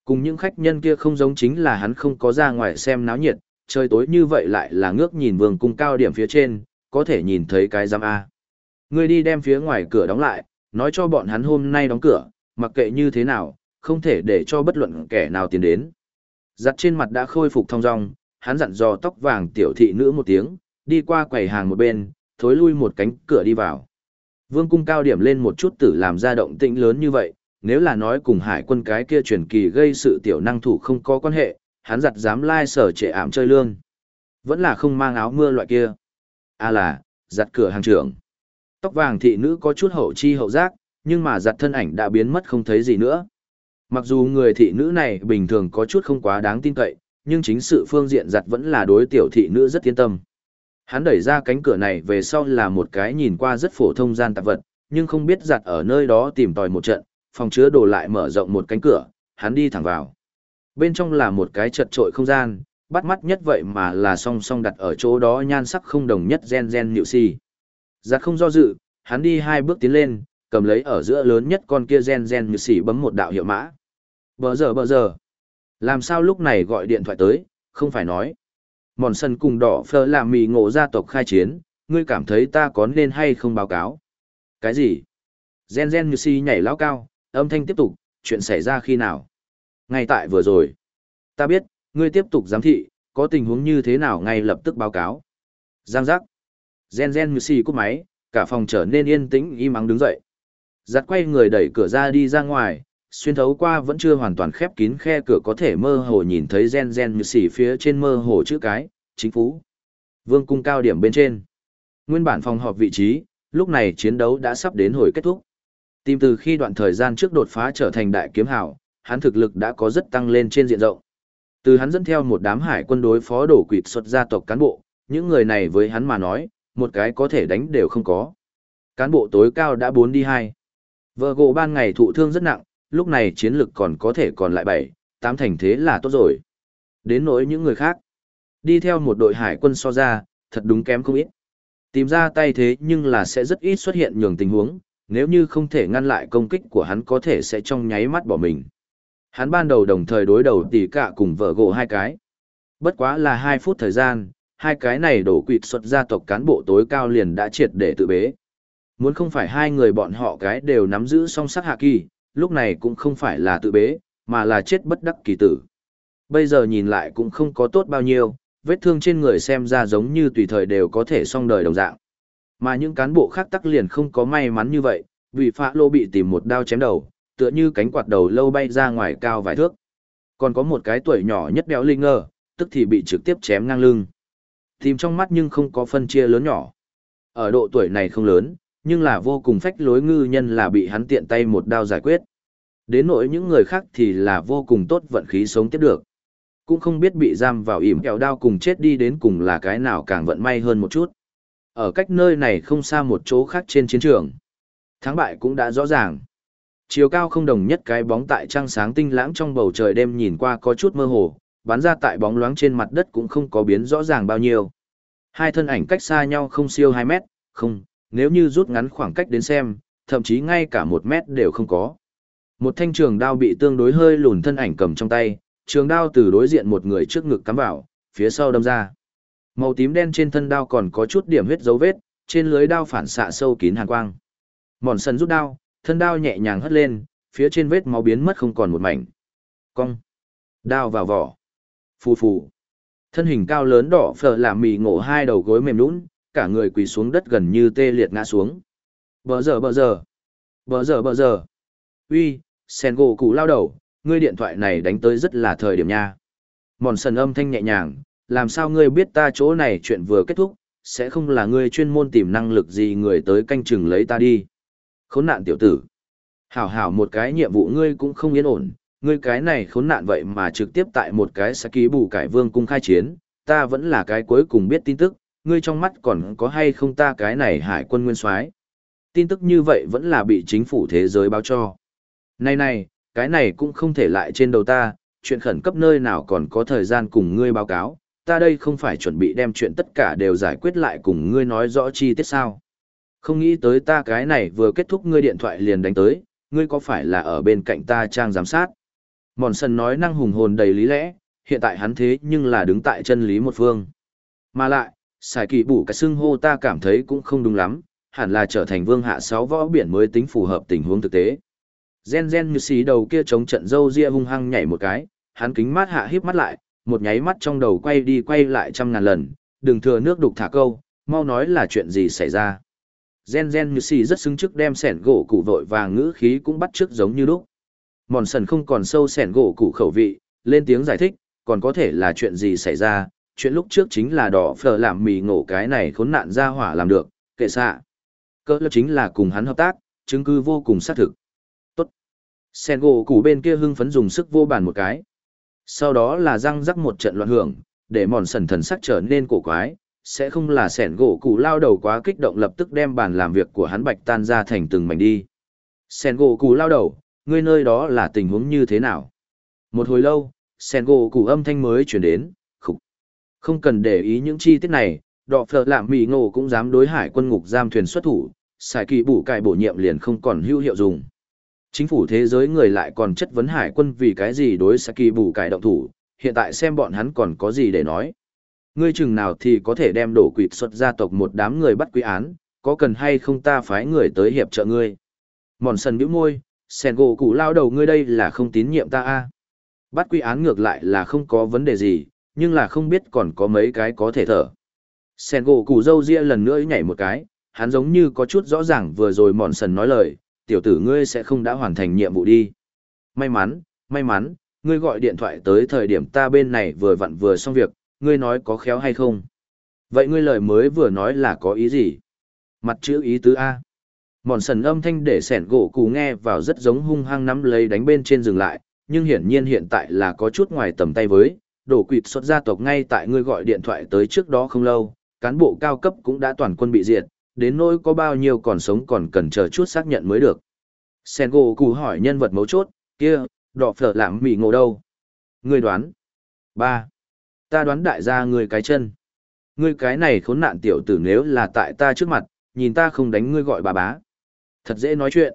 Cùng những khách nhân kia không giống chính là hắn không có ra ngoài xem náo nhiệt, trời tối như vậy lại là ngước nhìn vương cung cao điểm phía trên, có thể nhìn thấy cái giam A. người đi đem phía ngoài cửa đóng lại, nói cho bọn hắn hôm nay đóng cửa, mặc kệ như thế nào, không thể để cho bất luận kẻ nào tiến đến. Giặt trên mặt đã khôi phục thong dong, hắn dặn dò tóc vàng tiểu thị nữ một tiếng, đi qua quầy hàng một bên, thối lui một cánh cửa đi vào. Vương cung cao điểm lên một chút tử làm ra động tĩnh lớn như vậy, nếu là nói cùng hải quân cái kia truyền kỳ gây sự tiểu năng thủ không có quan hệ, hắn giặt dám lai sở trệ ảm chơi lương. Vẫn là không mang áo mưa loại kia. À là, giặt cửa hàng trưởng. Tóc vàng thị nữ có chút hậu chi hậu giác, nhưng mà giặt thân ảnh đã biến mất không thấy gì nữa. Mặc dù người thị nữ này bình thường có chút không quá đáng tin cậy, nhưng chính sự phương diện giặt vẫn là đối tiểu thị nữ rất yên tâm. Hắn đẩy ra cánh cửa này về sau là một cái nhìn qua rất phổ thông gian tạp vật, nhưng không biết giặt ở nơi đó tìm tòi một trận, phòng chứa đồ lại mở rộng một cánh cửa, hắn đi thẳng vào. Bên trong là một cái chật trội không gian, bắt mắt nhất vậy mà là song song đặt ở chỗ đó nhan sắc không đồng nhất gen gen nhịu si. Giặt không do dự, hắn đi hai bước tiến lên, cầm lấy ở giữa lớn nhất con kia gen gen như xỉ bấm một đạo hiệu mã. Bờ giờ bờ giờ. Làm sao lúc này gọi điện thoại tới, không phải nói. Mòn sân cùng đỏ phơ làm mì ngộ gia tộc khai chiến, ngươi cảm thấy ta có nên hay không báo cáo. Cái gì? Gen gen như si nhảy lao cao, âm thanh tiếp tục, chuyện xảy ra khi nào? Ngay tại vừa rồi. Ta biết, ngươi tiếp tục giám thị, có tình huống như thế nào ngay lập tức báo cáo. Giang giác. Gen gen như si cúp máy, cả phòng trở nên yên tĩnh im ắng đứng dậy. Giặt quay người đẩy cửa ra đi ra ngoài, xuyên thấu qua vẫn chưa hoàn toàn khép kín khe cửa có thể mơ hồ nhìn thấy gen gen như xỉ phía trên mơ hồ chữ cái, chính phủ, Vương cung cao điểm bên trên. Nguyên bản phòng họp vị trí, lúc này chiến đấu đã sắp đến hồi kết thúc. Tìm từ khi đoạn thời gian trước đột phá trở thành đại kiếm hảo, hắn thực lực đã có rất tăng lên trên diện rộng. Từ hắn dẫn theo một đám hải quân đối phó đổ quỵt xuất gia tộc cán bộ, những người này với hắn mà nói, một cái có thể đánh đều không có. Cán bộ tối cao đã bốn đi hai. Vợ gộ ban ngày thụ thương rất nặng, lúc này chiến lực còn có thể còn lại bảy, tám thành thế là tốt rồi. Đến nỗi những người khác, đi theo một đội hải quân so ra, thật đúng kém không ít. Tìm ra tay thế nhưng là sẽ rất ít xuất hiện nhường tình huống, nếu như không thể ngăn lại công kích của hắn có thể sẽ trong nháy mắt bỏ mình. Hắn ban đầu đồng thời đối đầu tỷ cả cùng vợ gỗ hai cái. Bất quá là hai phút thời gian, hai cái này đổ quỵt xuất gia tộc cán bộ tối cao liền đã triệt để tự bế. Muốn không phải hai người bọn họ cái đều nắm giữ song sắc hạ kỳ, lúc này cũng không phải là tự bế, mà là chết bất đắc kỳ tử. Bây giờ nhìn lại cũng không có tốt bao nhiêu, vết thương trên người xem ra giống như tùy thời đều có thể xong đời đồng dạng. Mà những cán bộ khác tắc liền không có may mắn như vậy, vì phạ lô bị tìm một đao chém đầu, tựa như cánh quạt đầu lâu bay ra ngoài cao vài thước. Còn có một cái tuổi nhỏ nhất béo linh ngờ, tức thì bị trực tiếp chém ngang lưng. Tìm trong mắt nhưng không có phân chia lớn nhỏ. Ở độ tuổi này không lớn, nhưng là vô cùng phách lối ngư nhân là bị hắn tiện tay một đao giải quyết. Đến nỗi những người khác thì là vô cùng tốt vận khí sống tiếp được. cũng không biết bị giam vào ỉm kẹo đao cùng chết đi đến cùng là cái nào càng vận may hơn một chút. Ở cách nơi này không xa một chỗ khác trên chiến trường. Thắng bại cũng đã rõ ràng. Chiều cao không đồng nhất cái bóng tại trăng sáng tinh lãng trong bầu trời đêm nhìn qua có chút mơ hồ, bắn ra tại bóng loáng trên mặt đất cũng không có biến rõ ràng bao nhiêu. Hai thân ảnh cách xa nhau không siêu 2 mét, không, nếu như rút ngắn khoảng cách đến xem, thậm chí ngay cả một mét đều không có. Một thanh trường đao bị tương đối hơi lùn thân ảnh cầm trong tay, trường đao từ đối diện một người trước ngực cắm vào, phía sau đâm ra. Màu tím đen trên thân đao còn có chút điểm huyết dấu vết, trên lưới đao phản xạ sâu kín hàn quang. Mòn sần rút đao, thân đao nhẹ nhàng hất lên, phía trên vết máu biến mất không còn một mảnh. Cong. Đao vào vỏ. Phù phù. Thân hình cao lớn đỏ phở làm mì ngộ hai đầu gối mềm lún, cả người quỳ xuống đất gần như tê liệt ngã xuống. Bờ giờ bờ giờ. Bờ giờ bờ giờ. Uy, sen gỗ cụ lao đầu, ngươi điện thoại này đánh tới rất là thời điểm nha. Mòn sần âm thanh nhẹ nhàng, làm sao ngươi biết ta chỗ này chuyện vừa kết thúc, sẽ không là ngươi chuyên môn tìm năng lực gì người tới canh chừng lấy ta đi. Khốn nạn tiểu tử. Hảo hảo một cái nhiệm vụ ngươi cũng không yên ổn, ngươi cái này khốn nạn vậy mà trực tiếp tại một cái sa ký bù cải vương cung khai chiến, ta vẫn là cái cuối cùng biết tin tức, ngươi trong mắt còn có hay không ta cái này hải quân nguyên soái Tin tức như vậy vẫn là bị chính phủ thế giới báo cho. Này này, cái này cũng không thể lại trên đầu ta, chuyện khẩn cấp nơi nào còn có thời gian cùng ngươi báo cáo, ta đây không phải chuẩn bị đem chuyện tất cả đều giải quyết lại cùng ngươi nói rõ chi tiết sao. Không nghĩ tới ta cái này vừa kết thúc ngươi điện thoại liền đánh tới, ngươi có phải là ở bên cạnh ta trang giám sát. Mòn sần nói năng hùng hồn đầy lý lẽ, hiện tại hắn thế nhưng là đứng tại chân lý một phương. Mà lại, xài kỳ bù cái xưng hô ta cảm thấy cũng không đúng lắm, hẳn là trở thành vương hạ sáu võ biển mới tính phù hợp tình huống thực tế. Gen gen như xí đầu kia chống trận dâu ria hung hăng nhảy một cái, hắn kính mát hạ híp mắt lại, một nháy mắt trong đầu quay đi quay lại trăm ngàn lần, đừng thừa nước đục thả câu, mau nói là chuyện gì xảy ra. Gen gen như xì rất xứng trước đem sẻn gỗ củ vội và ngữ khí cũng bắt trước giống như lúc. Mòn sần không còn sâu sẻn gỗ củ khẩu vị, lên tiếng giải thích, còn có thể là chuyện gì xảy ra, chuyện lúc trước chính là đỏ phở làm mì ngộ cái này khốn nạn ra hỏa làm được, kệ xạ. Cơ lập chính là cùng hắn hợp tác, chứng cứ vô cùng xác thực. Tốt. Sen gỗ củ bên kia hưng phấn dùng sức vô bàn một cái. Sau đó là răng rắc một trận loạn hưởng, để mòn sần thần sắc trở nên cổ quái, sẽ không là sẻn gỗ cụ lao đầu quá kích động lập tức đem bàn làm việc của hắn bạch tan ra thành từng mảnh đi. Sẻn gỗ cụ lao đầu, ngươi nơi đó là tình huống như thế nào? Một hồi lâu, sẻn gỗ cụ âm thanh mới chuyển đến. Không cần để ý những chi tiết này, đọ phở lạm mì ngộ cũng dám đối hải quân ngục giam thuyền xuất thủ, xài kỳ bủ cải bổ nhiệm liền không còn hữu hiệu dùng. Chính phủ thế giới người lại còn chất vấn hải quân vì cái gì đối sải kỳ bủ cải động thủ, hiện tại xem bọn hắn còn có gì để nói. Ngươi chừng nào thì có thể đem đổ quỵt xuất gia tộc một đám người bắt quý án, có cần hay không ta phái người tới hiệp trợ ngươi. Mòn sần bĩu môi, sen gỗ cụ lao đầu ngươi đây là không tín nhiệm ta a Bắt quy án ngược lại là không có vấn đề gì, nhưng là không biết còn có mấy cái có thể thở. Sen gỗ củ dâu ria lần nữa nhảy một cái, hắn giống như có chút rõ ràng vừa rồi mòn sần nói lời, tiểu tử ngươi sẽ không đã hoàn thành nhiệm vụ đi. May mắn, may mắn, ngươi gọi điện thoại tới thời điểm ta bên này vừa vặn vừa xong việc, ngươi nói có khéo hay không? Vậy ngươi lời mới vừa nói là có ý gì? Mặt chữ ý tứ A. Mòn sần âm thanh để sẻn gỗ cù nghe vào rất giống hung hăng nắm lấy đánh bên trên dừng lại, nhưng hiển nhiên hiện tại là có chút ngoài tầm tay với, đổ quỵt xuất gia tộc ngay tại ngươi gọi điện thoại tới trước đó không lâu, cán bộ cao cấp cũng đã toàn quân bị diệt, đến nỗi có bao nhiêu còn sống còn cần chờ chút xác nhận mới được. Sen gỗ cụ hỏi nhân vật mấu chốt, kia, đỏ phở làm mỉ ngộ đâu? ngươi đoán. ba Ta đoán đại gia ngươi cái chân. Ngươi cái này khốn nạn tiểu tử nếu là tại ta trước mặt, nhìn ta không đánh ngươi gọi bà bá. Thật dễ nói chuyện.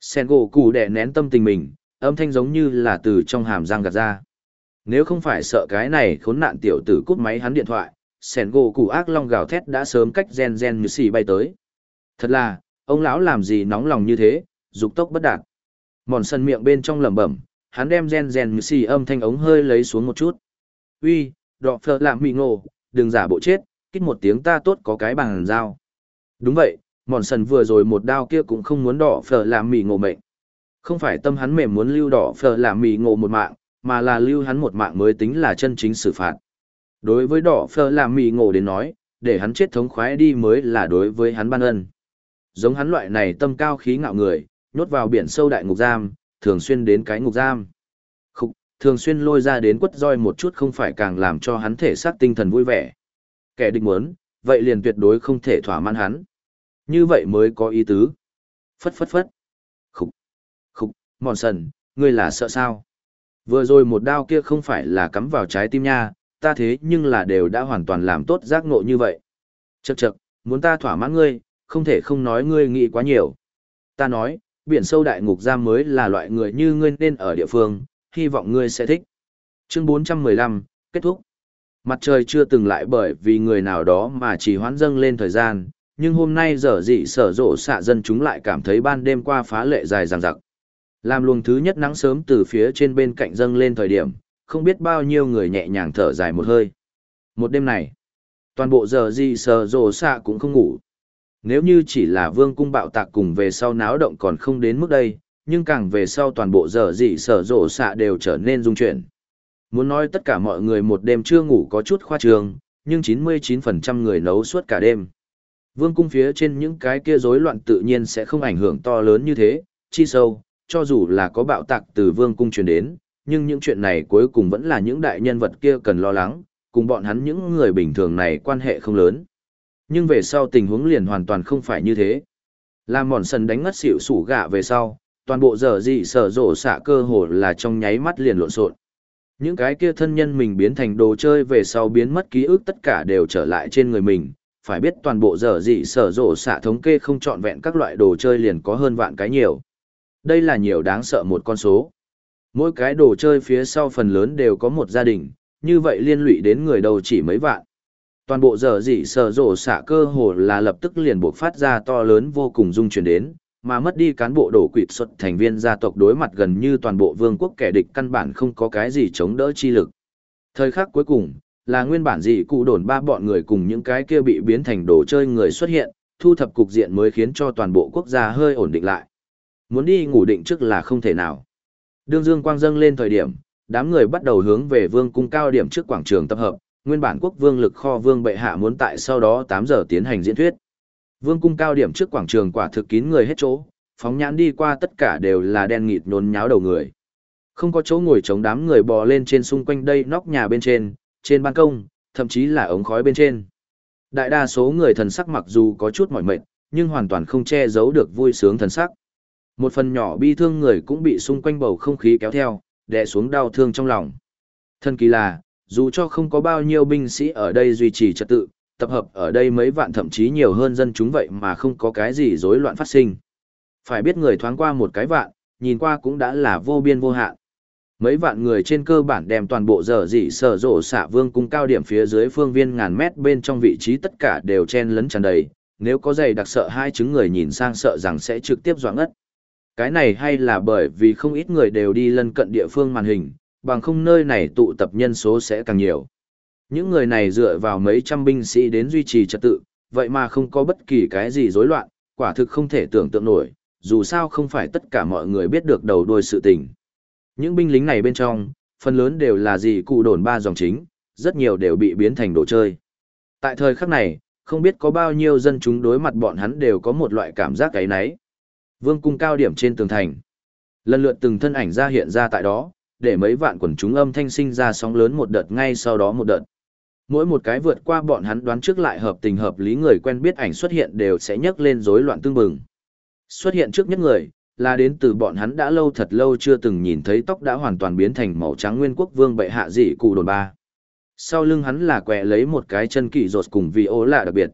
Sen gỗ cụ đẻ nén tâm tình mình, âm thanh giống như là từ trong hàm răng gạt ra. Nếu không phải sợ cái này khốn nạn tiểu tử cút máy hắn điện thoại, sẻn gỗ cụ ác long gào thét đã sớm cách gen gen như xì bay tới. Thật là ông lão làm gì nóng lòng như thế dục tốc bất đạt. Mòn sân miệng bên trong lẩm bẩm hắn đem gen gen như xì âm thanh ống hơi lấy xuống một chút. Uy đọ phở làm mị ngộ đừng giả bộ chết kích một tiếng ta tốt có cái bằng dao. Đúng vậy mòn sần vừa rồi một đao kia cũng không muốn đỏ phở làm mì ngộ mệnh. Không phải tâm hắn mềm muốn lưu đỏ phở làm mì ngộ một mạng mà là lưu hắn một mạng mới tính là chân chính xử phạt Đối với đỏ phơ làm mì ngộ đến nói, để hắn chết thống khoái đi mới là đối với hắn ban ân. Giống hắn loại này tâm cao khí ngạo người, nhốt vào biển sâu đại ngục giam, thường xuyên đến cái ngục giam. Khúc, thường xuyên lôi ra đến quất roi một chút không phải càng làm cho hắn thể xác tinh thần vui vẻ. Kẻ địch muốn, vậy liền tuyệt đối không thể thỏa mãn hắn. Như vậy mới có ý tứ. Phất phất phất. Khúc. Khúc, mòn sần, ngươi là sợ sao? Vừa rồi một đao kia không phải là cắm vào trái tim nha, ta thế nhưng là đều đã hoàn toàn làm tốt giác ngộ như vậy. Chậc chậc, muốn ta thỏa mãn ngươi, không thể không nói ngươi nghĩ quá nhiều. Ta nói, biển sâu đại ngục giam mới là loại người như ngươi nên ở địa phương, hy vọng ngươi sẽ thích. Chương 415, kết thúc. Mặt trời chưa từng lại bởi vì người nào đó mà chỉ hoãn dâng lên thời gian, nhưng hôm nay giờ dị sở rộ xạ dân chúng lại cảm thấy ban đêm qua phá lệ dài dằng dặc. Làm luồng thứ nhất nắng sớm từ phía trên bên cạnh dâng lên thời điểm, không biết bao nhiêu người nhẹ nhàng thở dài một hơi. Một đêm này, toàn bộ giờ gì sở rồ xạ cũng không ngủ. Nếu như chỉ là vương cung bạo tạc cùng về sau náo động còn không đến mức đây, nhưng càng về sau toàn bộ giờ dị sở rộ xạ đều trở nên dung chuyển. Muốn nói tất cả mọi người một đêm chưa ngủ có chút khoa trương, nhưng 99% người nấu suốt cả đêm. Vương cung phía trên những cái kia rối loạn tự nhiên sẽ không ảnh hưởng to lớn như thế, chi sâu, cho dù là có bạo tạc từ vương cung truyền đến, nhưng những chuyện này cuối cùng vẫn là những đại nhân vật kia cần lo lắng, cùng bọn hắn những người bình thường này quan hệ không lớn. Nhưng về sau tình huống liền hoàn toàn không phải như thế. Làm mòn sần đánh ngất xỉu sủ gạ về sau, toàn bộ giờ dị sở rổ xạ cơ hồ là trong nháy mắt liền lộn xộn. Những cái kia thân nhân mình biến thành đồ chơi về sau biến mất ký ức tất cả đều trở lại trên người mình, phải biết toàn bộ giờ dị sở rổ xạ thống kê không trọn vẹn các loại đồ chơi liền có hơn vạn cái nhiều. Đây là nhiều đáng sợ một con số. Mỗi cái đồ chơi phía sau phần lớn đều có một gia đình, như vậy liên lụy đến người đầu chỉ mấy vạn. Toàn bộ giờ dị sở rổ xạ cơ hồ là lập tức liền buộc phát ra to lớn vô cùng dung chuyển đến, mà mất đi cán bộ đổ quỵt xuất thành viên gia tộc đối mặt gần như toàn bộ vương quốc kẻ địch căn bản không có cái gì chống đỡ chi lực. Thời khắc cuối cùng, là nguyên bản dị cụ đồn ba bọn người cùng những cái kia bị biến thành đồ chơi người xuất hiện, thu thập cục diện mới khiến cho toàn bộ quốc gia hơi ổn định lại. Muốn đi ngủ định trước là không thể nào. Đương dương quang dâng lên thời điểm, đám người bắt đầu hướng về vương cung cao điểm trước quảng trường tập hợp, nguyên bản quốc vương lực kho vương bệ hạ muốn tại sau đó 8 giờ tiến hành diễn thuyết. Vương cung cao điểm trước quảng trường quả thực kín người hết chỗ, phóng nhãn đi qua tất cả đều là đen nghịt nhốn nháo đầu người. Không có chỗ ngồi chống đám người bò lên trên xung quanh đây nóc nhà bên trên, trên ban công, thậm chí là ống khói bên trên. Đại đa số người thần sắc mặc dù có chút mỏi mệt, nhưng hoàn toàn không che giấu được vui sướng thần sắc. Một phần nhỏ bi thương người cũng bị xung quanh bầu không khí kéo theo, đè xuống đau thương trong lòng. Thân kỳ là, dù cho không có bao nhiêu binh sĩ ở đây duy trì trật tự, tập hợp ở đây mấy vạn thậm chí nhiều hơn dân chúng vậy mà không có cái gì rối loạn phát sinh. Phải biết người thoáng qua một cái vạn, nhìn qua cũng đã là vô biên vô hạn. Mấy vạn người trên cơ bản đem toàn bộ dở dị sở rộ xạ vương cung cao điểm phía dưới phương viên ngàn mét bên trong vị trí tất cả đều chen lấn tràn đầy, nếu có dày đặc sợ hai chứng người nhìn sang sợ rằng sẽ trực tiếp doãn ất. Cái này hay là bởi vì không ít người đều đi lân cận địa phương màn hình, bằng không nơi này tụ tập nhân số sẽ càng nhiều. Những người này dựa vào mấy trăm binh sĩ đến duy trì trật tự, vậy mà không có bất kỳ cái gì rối loạn, quả thực không thể tưởng tượng nổi, dù sao không phải tất cả mọi người biết được đầu đuôi sự tình. Những binh lính này bên trong, phần lớn đều là gì cụ đồn ba dòng chính, rất nhiều đều bị biến thành đồ chơi. Tại thời khắc này, không biết có bao nhiêu dân chúng đối mặt bọn hắn đều có một loại cảm giác cái nấy. Vương cung cao điểm trên tường thành. Lần lượt từng thân ảnh ra hiện ra tại đó, để mấy vạn quần chúng âm thanh sinh ra sóng lớn một đợt ngay sau đó một đợt. Mỗi một cái vượt qua bọn hắn đoán trước lại hợp tình hợp lý người quen biết ảnh xuất hiện đều sẽ nhấc lên rối loạn tương bừng. Xuất hiện trước nhất người, là đến từ bọn hắn đã lâu thật lâu chưa từng nhìn thấy tóc đã hoàn toàn biến thành màu trắng nguyên quốc vương bệ hạ dị cụ đồn ba. Sau lưng hắn là quẹ lấy một cái chân kỳ rột cùng vị ố lạ đặc biệt.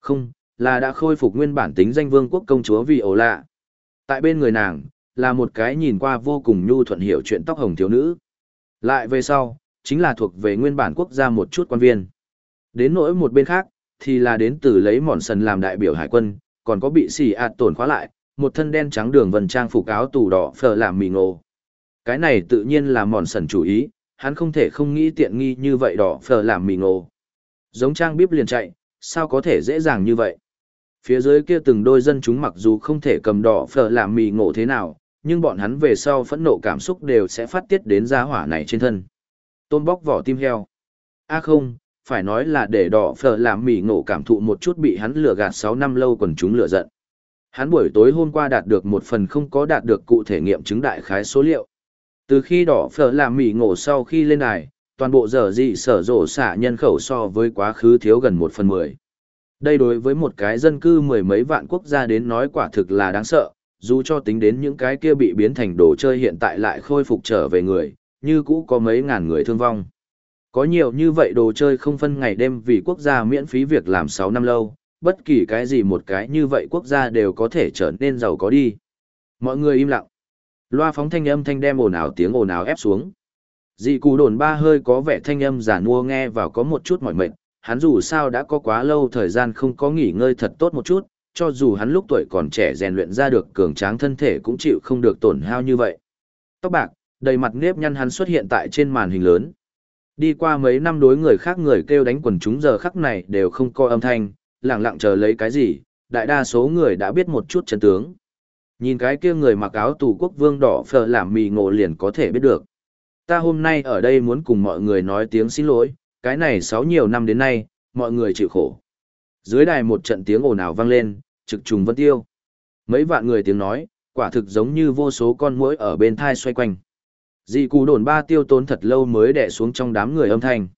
Không, là đã khôi phục nguyên bản tính danh vương quốc công chúa vị ố lạ. Tại bên người nàng, là một cái nhìn qua vô cùng nhu thuận hiểu chuyện tóc hồng thiếu nữ. Lại về sau, chính là thuộc về nguyên bản quốc gia một chút quan viên. Đến nỗi một bên khác, thì là đến từ lấy mòn sần làm đại biểu hải quân, còn có bị xì ạt tổn khóa lại, một thân đen trắng đường vần trang phục áo tù đỏ phở làm mì ngộ. Cái này tự nhiên là mòn sần chủ ý, hắn không thể không nghĩ tiện nghi như vậy đỏ phở làm mì ngộ. Giống trang bíp liền chạy, sao có thể dễ dàng như vậy? Phía dưới kia từng đôi dân chúng mặc dù không thể cầm đỏ phở làm mì ngộ thế nào, nhưng bọn hắn về sau phẫn nộ cảm xúc đều sẽ phát tiết đến gia hỏa này trên thân. Tôn bóc vỏ tim heo. a à không, phải nói là để đỏ phở làm mì ngộ cảm thụ một chút bị hắn lừa gạt 6 năm lâu còn chúng lừa giận. Hắn buổi tối hôm qua đạt được một phần không có đạt được cụ thể nghiệm chứng đại khái số liệu. Từ khi đỏ phở làm mì ngộ sau khi lên đài, toàn bộ giờ dị sở rổ xả nhân khẩu so với quá khứ thiếu gần một phần mười. Đây đối với một cái dân cư mười mấy vạn quốc gia đến nói quả thực là đáng sợ, dù cho tính đến những cái kia bị biến thành đồ chơi hiện tại lại khôi phục trở về người, như cũ có mấy ngàn người thương vong. Có nhiều như vậy đồ chơi không phân ngày đêm vì quốc gia miễn phí việc làm 6 năm lâu, bất kỳ cái gì một cái như vậy quốc gia đều có thể trở nên giàu có đi. Mọi người im lặng. Loa phóng thanh âm thanh đem ồn ào tiếng ồn ào ép xuống. Dị cù đồn ba hơi có vẻ thanh âm giả nua nghe vào có một chút mỏi mệt, hắn dù sao đã có quá lâu thời gian không có nghỉ ngơi thật tốt một chút, cho dù hắn lúc tuổi còn trẻ rèn luyện ra được cường tráng thân thể cũng chịu không được tổn hao như vậy. Tóc bạc, đầy mặt nếp nhăn hắn xuất hiện tại trên màn hình lớn. Đi qua mấy năm đối người khác người kêu đánh quần chúng giờ khắc này đều không có âm thanh, lặng lặng chờ lấy cái gì, đại đa số người đã biết một chút chân tướng. Nhìn cái kia người mặc áo tù quốc vương đỏ phờ làm mì ngộ liền có thể biết được. Ta hôm nay ở đây muốn cùng mọi người nói tiếng xin lỗi, cái này sáu nhiều năm đến nay, mọi người chịu khổ. Dưới đài một trận tiếng ồn ào vang lên, trực trùng vân tiêu. Mấy vạn người tiếng nói, quả thực giống như vô số con muỗi ở bên thai xoay quanh. dị cù đồn ba tiêu tốn thật lâu mới đẻ xuống trong đám người âm thanh.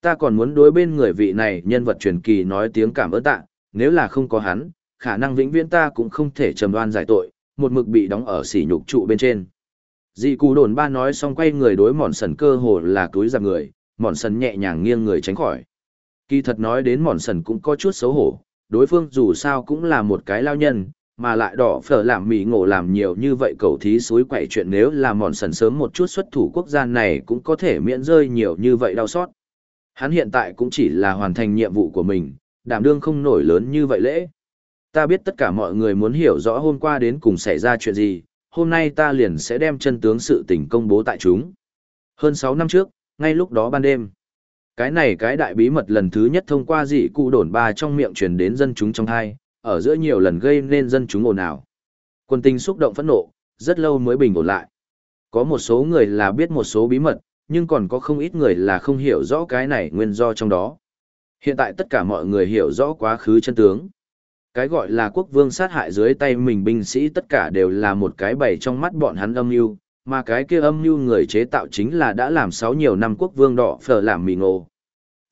Ta còn muốn đối bên người vị này nhân vật truyền kỳ nói tiếng cảm ơn tạ, nếu là không có hắn, khả năng vĩnh viễn ta cũng không thể trầm đoan giải tội, một mực bị đóng ở sỉ nhục trụ bên trên. dị cù đồn ba nói xong quay người đối mòn sần cơ hồ là túi giặc người, mòn sần nhẹ nhàng nghiêng người tránh khỏi. Kỳ thật nói đến mòn sần cũng có chút xấu hổ, đối phương dù sao cũng là một cái lao nhân, mà lại đỏ phở làm mỹ ngộ làm nhiều như vậy cầu thí suối quậy chuyện nếu là mòn sần sớm một chút xuất thủ quốc gia này cũng có thể miễn rơi nhiều như vậy đau xót. Hắn hiện tại cũng chỉ là hoàn thành nhiệm vụ của mình, đảm đương không nổi lớn như vậy lễ. Ta biết tất cả mọi người muốn hiểu rõ hôm qua đến cùng xảy ra chuyện gì, hôm nay ta liền sẽ đem chân tướng sự tình công bố tại chúng. Hơn sáu năm trước, ngay lúc đó ban đêm, cái này cái đại bí mật lần thứ nhất thông qua dị cụ đồn ba trong miệng truyền đến dân chúng trong hai, ở giữa nhiều lần gây nên dân chúng ồn ào. Quân tình xúc động phẫn nộ, rất lâu mới bình ổn lại. Có một số người là biết một số bí mật, nhưng còn có không ít người là không hiểu rõ cái này nguyên do trong đó. Hiện tại tất cả mọi người hiểu rõ quá khứ chân tướng. Cái gọi là quốc vương sát hại dưới tay mình binh sĩ tất cả đều là một cái bày trong mắt bọn hắn âm mưu, mà cái kia âm mưu người chế tạo chính là đã làm sáu nhiều năm quốc vương đỏ phở làm mì ngộ.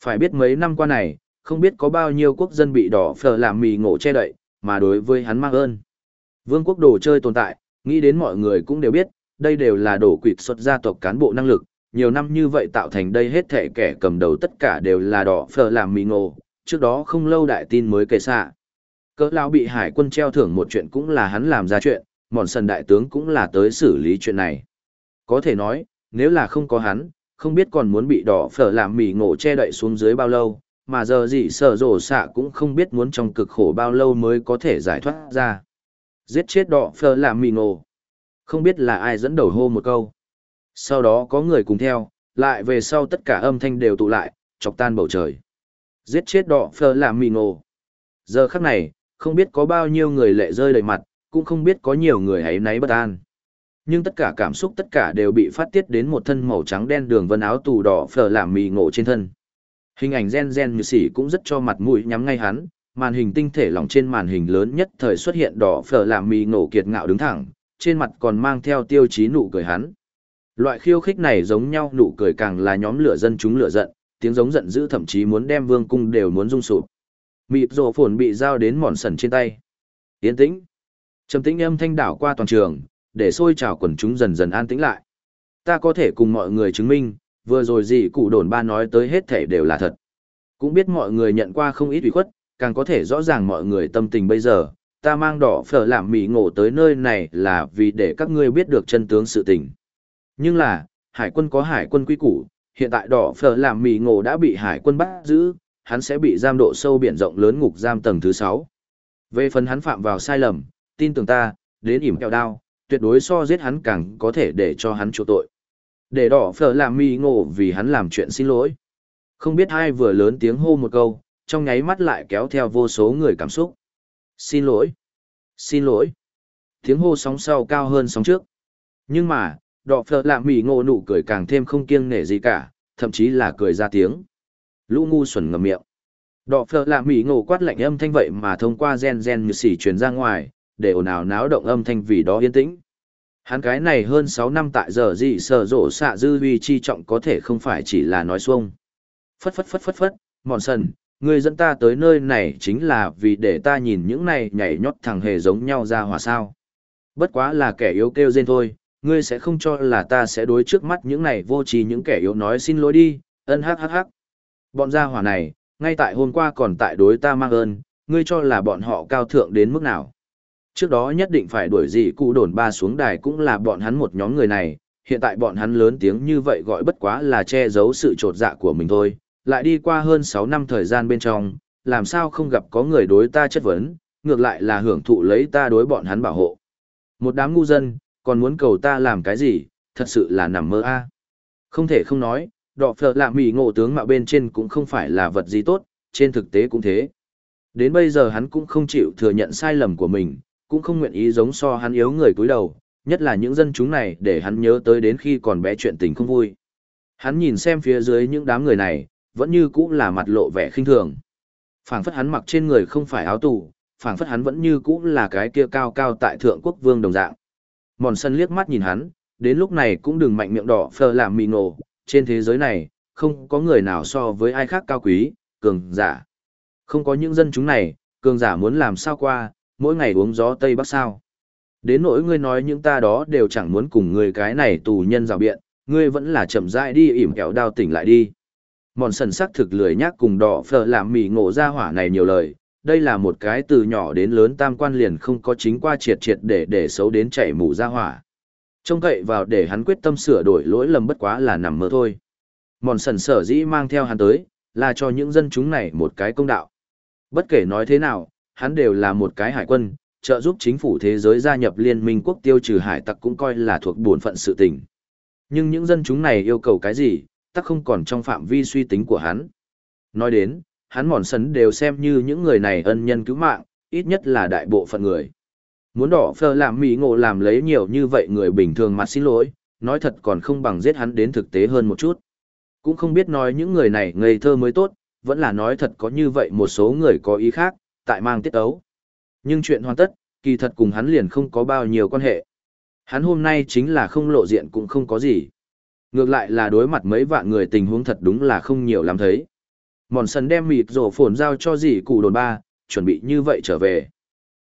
Phải biết mấy năm qua này, không biết có bao nhiêu quốc dân bị đỏ phở làm mì ngộ che đậy, mà đối với hắn mang ơn. Vương quốc đồ chơi tồn tại, nghĩ đến mọi người cũng đều biết, đây đều là đổ quỵt xuất gia tộc cán bộ năng lực, nhiều năm như vậy tạo thành đây hết thể kẻ cầm đầu tất cả đều là đỏ phở làm mì ngộ, trước đó không lâu đại tin mới kể xạ. Cỡ lão bị hải quân treo thưởng một chuyện cũng là hắn làm ra chuyện, mòn sần đại tướng cũng là tới xử lý chuyện này. Có thể nói, nếu là không có hắn, không biết còn muốn bị đỏ phở làm mì ngộ che đậy xuống dưới bao lâu, mà giờ gì sở rổ xạ cũng không biết muốn trong cực khổ bao lâu mới có thể giải thoát ra. Giết chết đỏ phở làm mì ngộ. Không biết là ai dẫn đầu hô một câu. Sau đó có người cùng theo, lại về sau tất cả âm thanh đều tụ lại, chọc tan bầu trời. Giết chết đỏ phở làm mì ngộ. Giờ khắc này, không biết có bao nhiêu người lệ rơi đầy mặt, cũng không biết có nhiều người hãy náy bất an. Nhưng tất cả cảm xúc tất cả đều bị phát tiết đến một thân màu trắng đen đường vân áo tù đỏ phở làm mì ngộ trên thân. Hình ảnh gen gen như sỉ cũng rất cho mặt mũi nhắm ngay hắn, màn hình tinh thể lỏng trên màn hình lớn nhất thời xuất hiện đỏ phở làm mì ngộ kiệt ngạo đứng thẳng, trên mặt còn mang theo tiêu chí nụ cười hắn. Loại khiêu khích này giống nhau nụ cười càng là nhóm lửa dân chúng lửa giận, tiếng giống giận dữ thậm chí muốn đem vương cung đều muốn rung sụp. Mịp rồ phồn bị giao đến mòn sần trên tay. Yên tĩnh. Trầm tĩnh âm thanh đảo qua toàn trường, để xôi trào quần chúng dần dần an tĩnh lại. Ta có thể cùng mọi người chứng minh, vừa rồi gì cụ đồn ba nói tới hết thể đều là thật. Cũng biết mọi người nhận qua không ít ủy khuất, càng có thể rõ ràng mọi người tâm tình bây giờ. Ta mang đỏ phở làm mì ngộ tới nơi này là vì để các ngươi biết được chân tướng sự tình. Nhưng là, hải quân có hải quân quy củ, hiện tại đỏ phở làm mì ngộ đã bị hải quân bắt giữ, hắn sẽ bị giam độ sâu biển rộng lớn ngục giam tầng thứ 6. Về phần hắn phạm vào sai lầm, tin tưởng ta, đến ỉm kẹo đao, tuyệt đối so giết hắn càng có thể để cho hắn chỗ tội. Để đỏ phở làm mi ngộ vì hắn làm chuyện xin lỗi. Không biết ai vừa lớn tiếng hô một câu, trong nháy mắt lại kéo theo vô số người cảm xúc. Xin lỗi. Xin lỗi. Tiếng hô sóng sau cao hơn sóng trước. Nhưng mà, đỏ phở làm mì ngộ nụ cười càng thêm không kiêng nể gì cả, thậm chí là cười ra tiếng. Lũ ngu xuẩn ngầm miệng. Đỏ phở làm mì ngộ quát lạnh âm thanh vậy mà thông qua gen gen như xỉ truyền ra ngoài, để ồn ào náo động âm thanh vì đó yên tĩnh. Hắn cái này hơn 6 năm tại giờ gì sở rộ xạ dư vì chi trọng có thể không phải chỉ là nói xuông. Phất phất phất phất phất, mòn sần, người dẫn ta tới nơi này chính là vì để ta nhìn những này nhảy nhót thằng hề giống nhau ra hòa sao. Bất quá là kẻ yếu kêu rên thôi, ngươi sẽ không cho là ta sẽ đối trước mắt những này vô trí những kẻ yếu nói xin lỗi đi, ân hắc hắc hắc. Bọn gia hỏa này, ngay tại hôm qua còn tại đối ta mang ơn, ngươi cho là bọn họ cao thượng đến mức nào. Trước đó nhất định phải đuổi gì cụ đồn ba xuống đài cũng là bọn hắn một nhóm người này, hiện tại bọn hắn lớn tiếng như vậy gọi bất quá là che giấu sự trột dạ của mình thôi, lại đi qua hơn 6 năm thời gian bên trong, làm sao không gặp có người đối ta chất vấn, ngược lại là hưởng thụ lấy ta đối bọn hắn bảo hộ. Một đám ngu dân, còn muốn cầu ta làm cái gì, thật sự là nằm mơ a. Không thể không nói, đọ phở là mỉ ngộ tướng mạo bên trên cũng không phải là vật gì tốt, trên thực tế cũng thế. Đến bây giờ hắn cũng không chịu thừa nhận sai lầm của mình, cũng không nguyện ý giống so hắn yếu người cúi đầu, nhất là những dân chúng này để hắn nhớ tới đến khi còn bé chuyện tình không vui. Hắn nhìn xem phía dưới những đám người này, vẫn như cũ là mặt lộ vẻ khinh thường. phảng phất hắn mặc trên người không phải áo tù, phảng phất hắn vẫn như cũ là cái kia cao cao tại thượng quốc vương đồng dạng. Mòn sân liếc mắt nhìn hắn, đến lúc này cũng đừng mạnh miệng đỏ phờ làm mì nổ, trên thế giới này, không có người nào so với ai khác cao quý, cường giả. Không có những dân chúng này, cường giả muốn làm sao qua, mỗi ngày uống gió Tây Bắc sao. Đến nỗi ngươi nói những ta đó đều chẳng muốn cùng người cái này tù nhân rào biện, ngươi vẫn là chậm rãi đi ỉm kẹo đao tỉnh lại đi. Mòn sần sắc thực lười nhác cùng đỏ phở làm mì ngộ ra hỏa này nhiều lời, đây là một cái từ nhỏ đến lớn tam quan liền không có chính qua triệt triệt để để xấu đến chảy mù ra hỏa. Trông cậy vào để hắn quyết tâm sửa đổi lỗi lầm bất quá là nằm mơ thôi. Mòn sần sở dĩ mang theo hắn tới, là cho những dân chúng này một cái công đạo. Bất kể nói thế nào, hắn đều là một cái hải quân, trợ giúp chính phủ thế giới gia nhập liên minh quốc tiêu trừ hải tặc cũng coi là thuộc bổn phận sự tình. Nhưng những dân chúng này yêu cầu cái gì, tắc không còn trong phạm vi suy tính của hắn. Nói đến, hắn mòn sấn đều xem như những người này ân nhân cứu mạng, ít nhất là đại bộ phận người. Muốn đỏ phơ làm mỹ ngộ làm lấy nhiều như vậy người bình thường mặt xin lỗi, nói thật còn không bằng giết hắn đến thực tế hơn một chút. Cũng không biết nói những người này ngây thơ mới tốt, vẫn là nói thật có như vậy một số người có ý khác, tại mang tiết ấu. Nhưng chuyện hoàn tất, kỳ thật cùng hắn liền không có bao nhiêu quan hệ. Hắn hôm nay chính là không lộ diện cũng không có gì. Ngược lại là đối mặt mấy vạn người tình huống thật đúng là không nhiều lắm thấy. Mòn sần đem mịt rổ phồn giao cho dì cụ đồn ba, chuẩn bị như vậy trở về.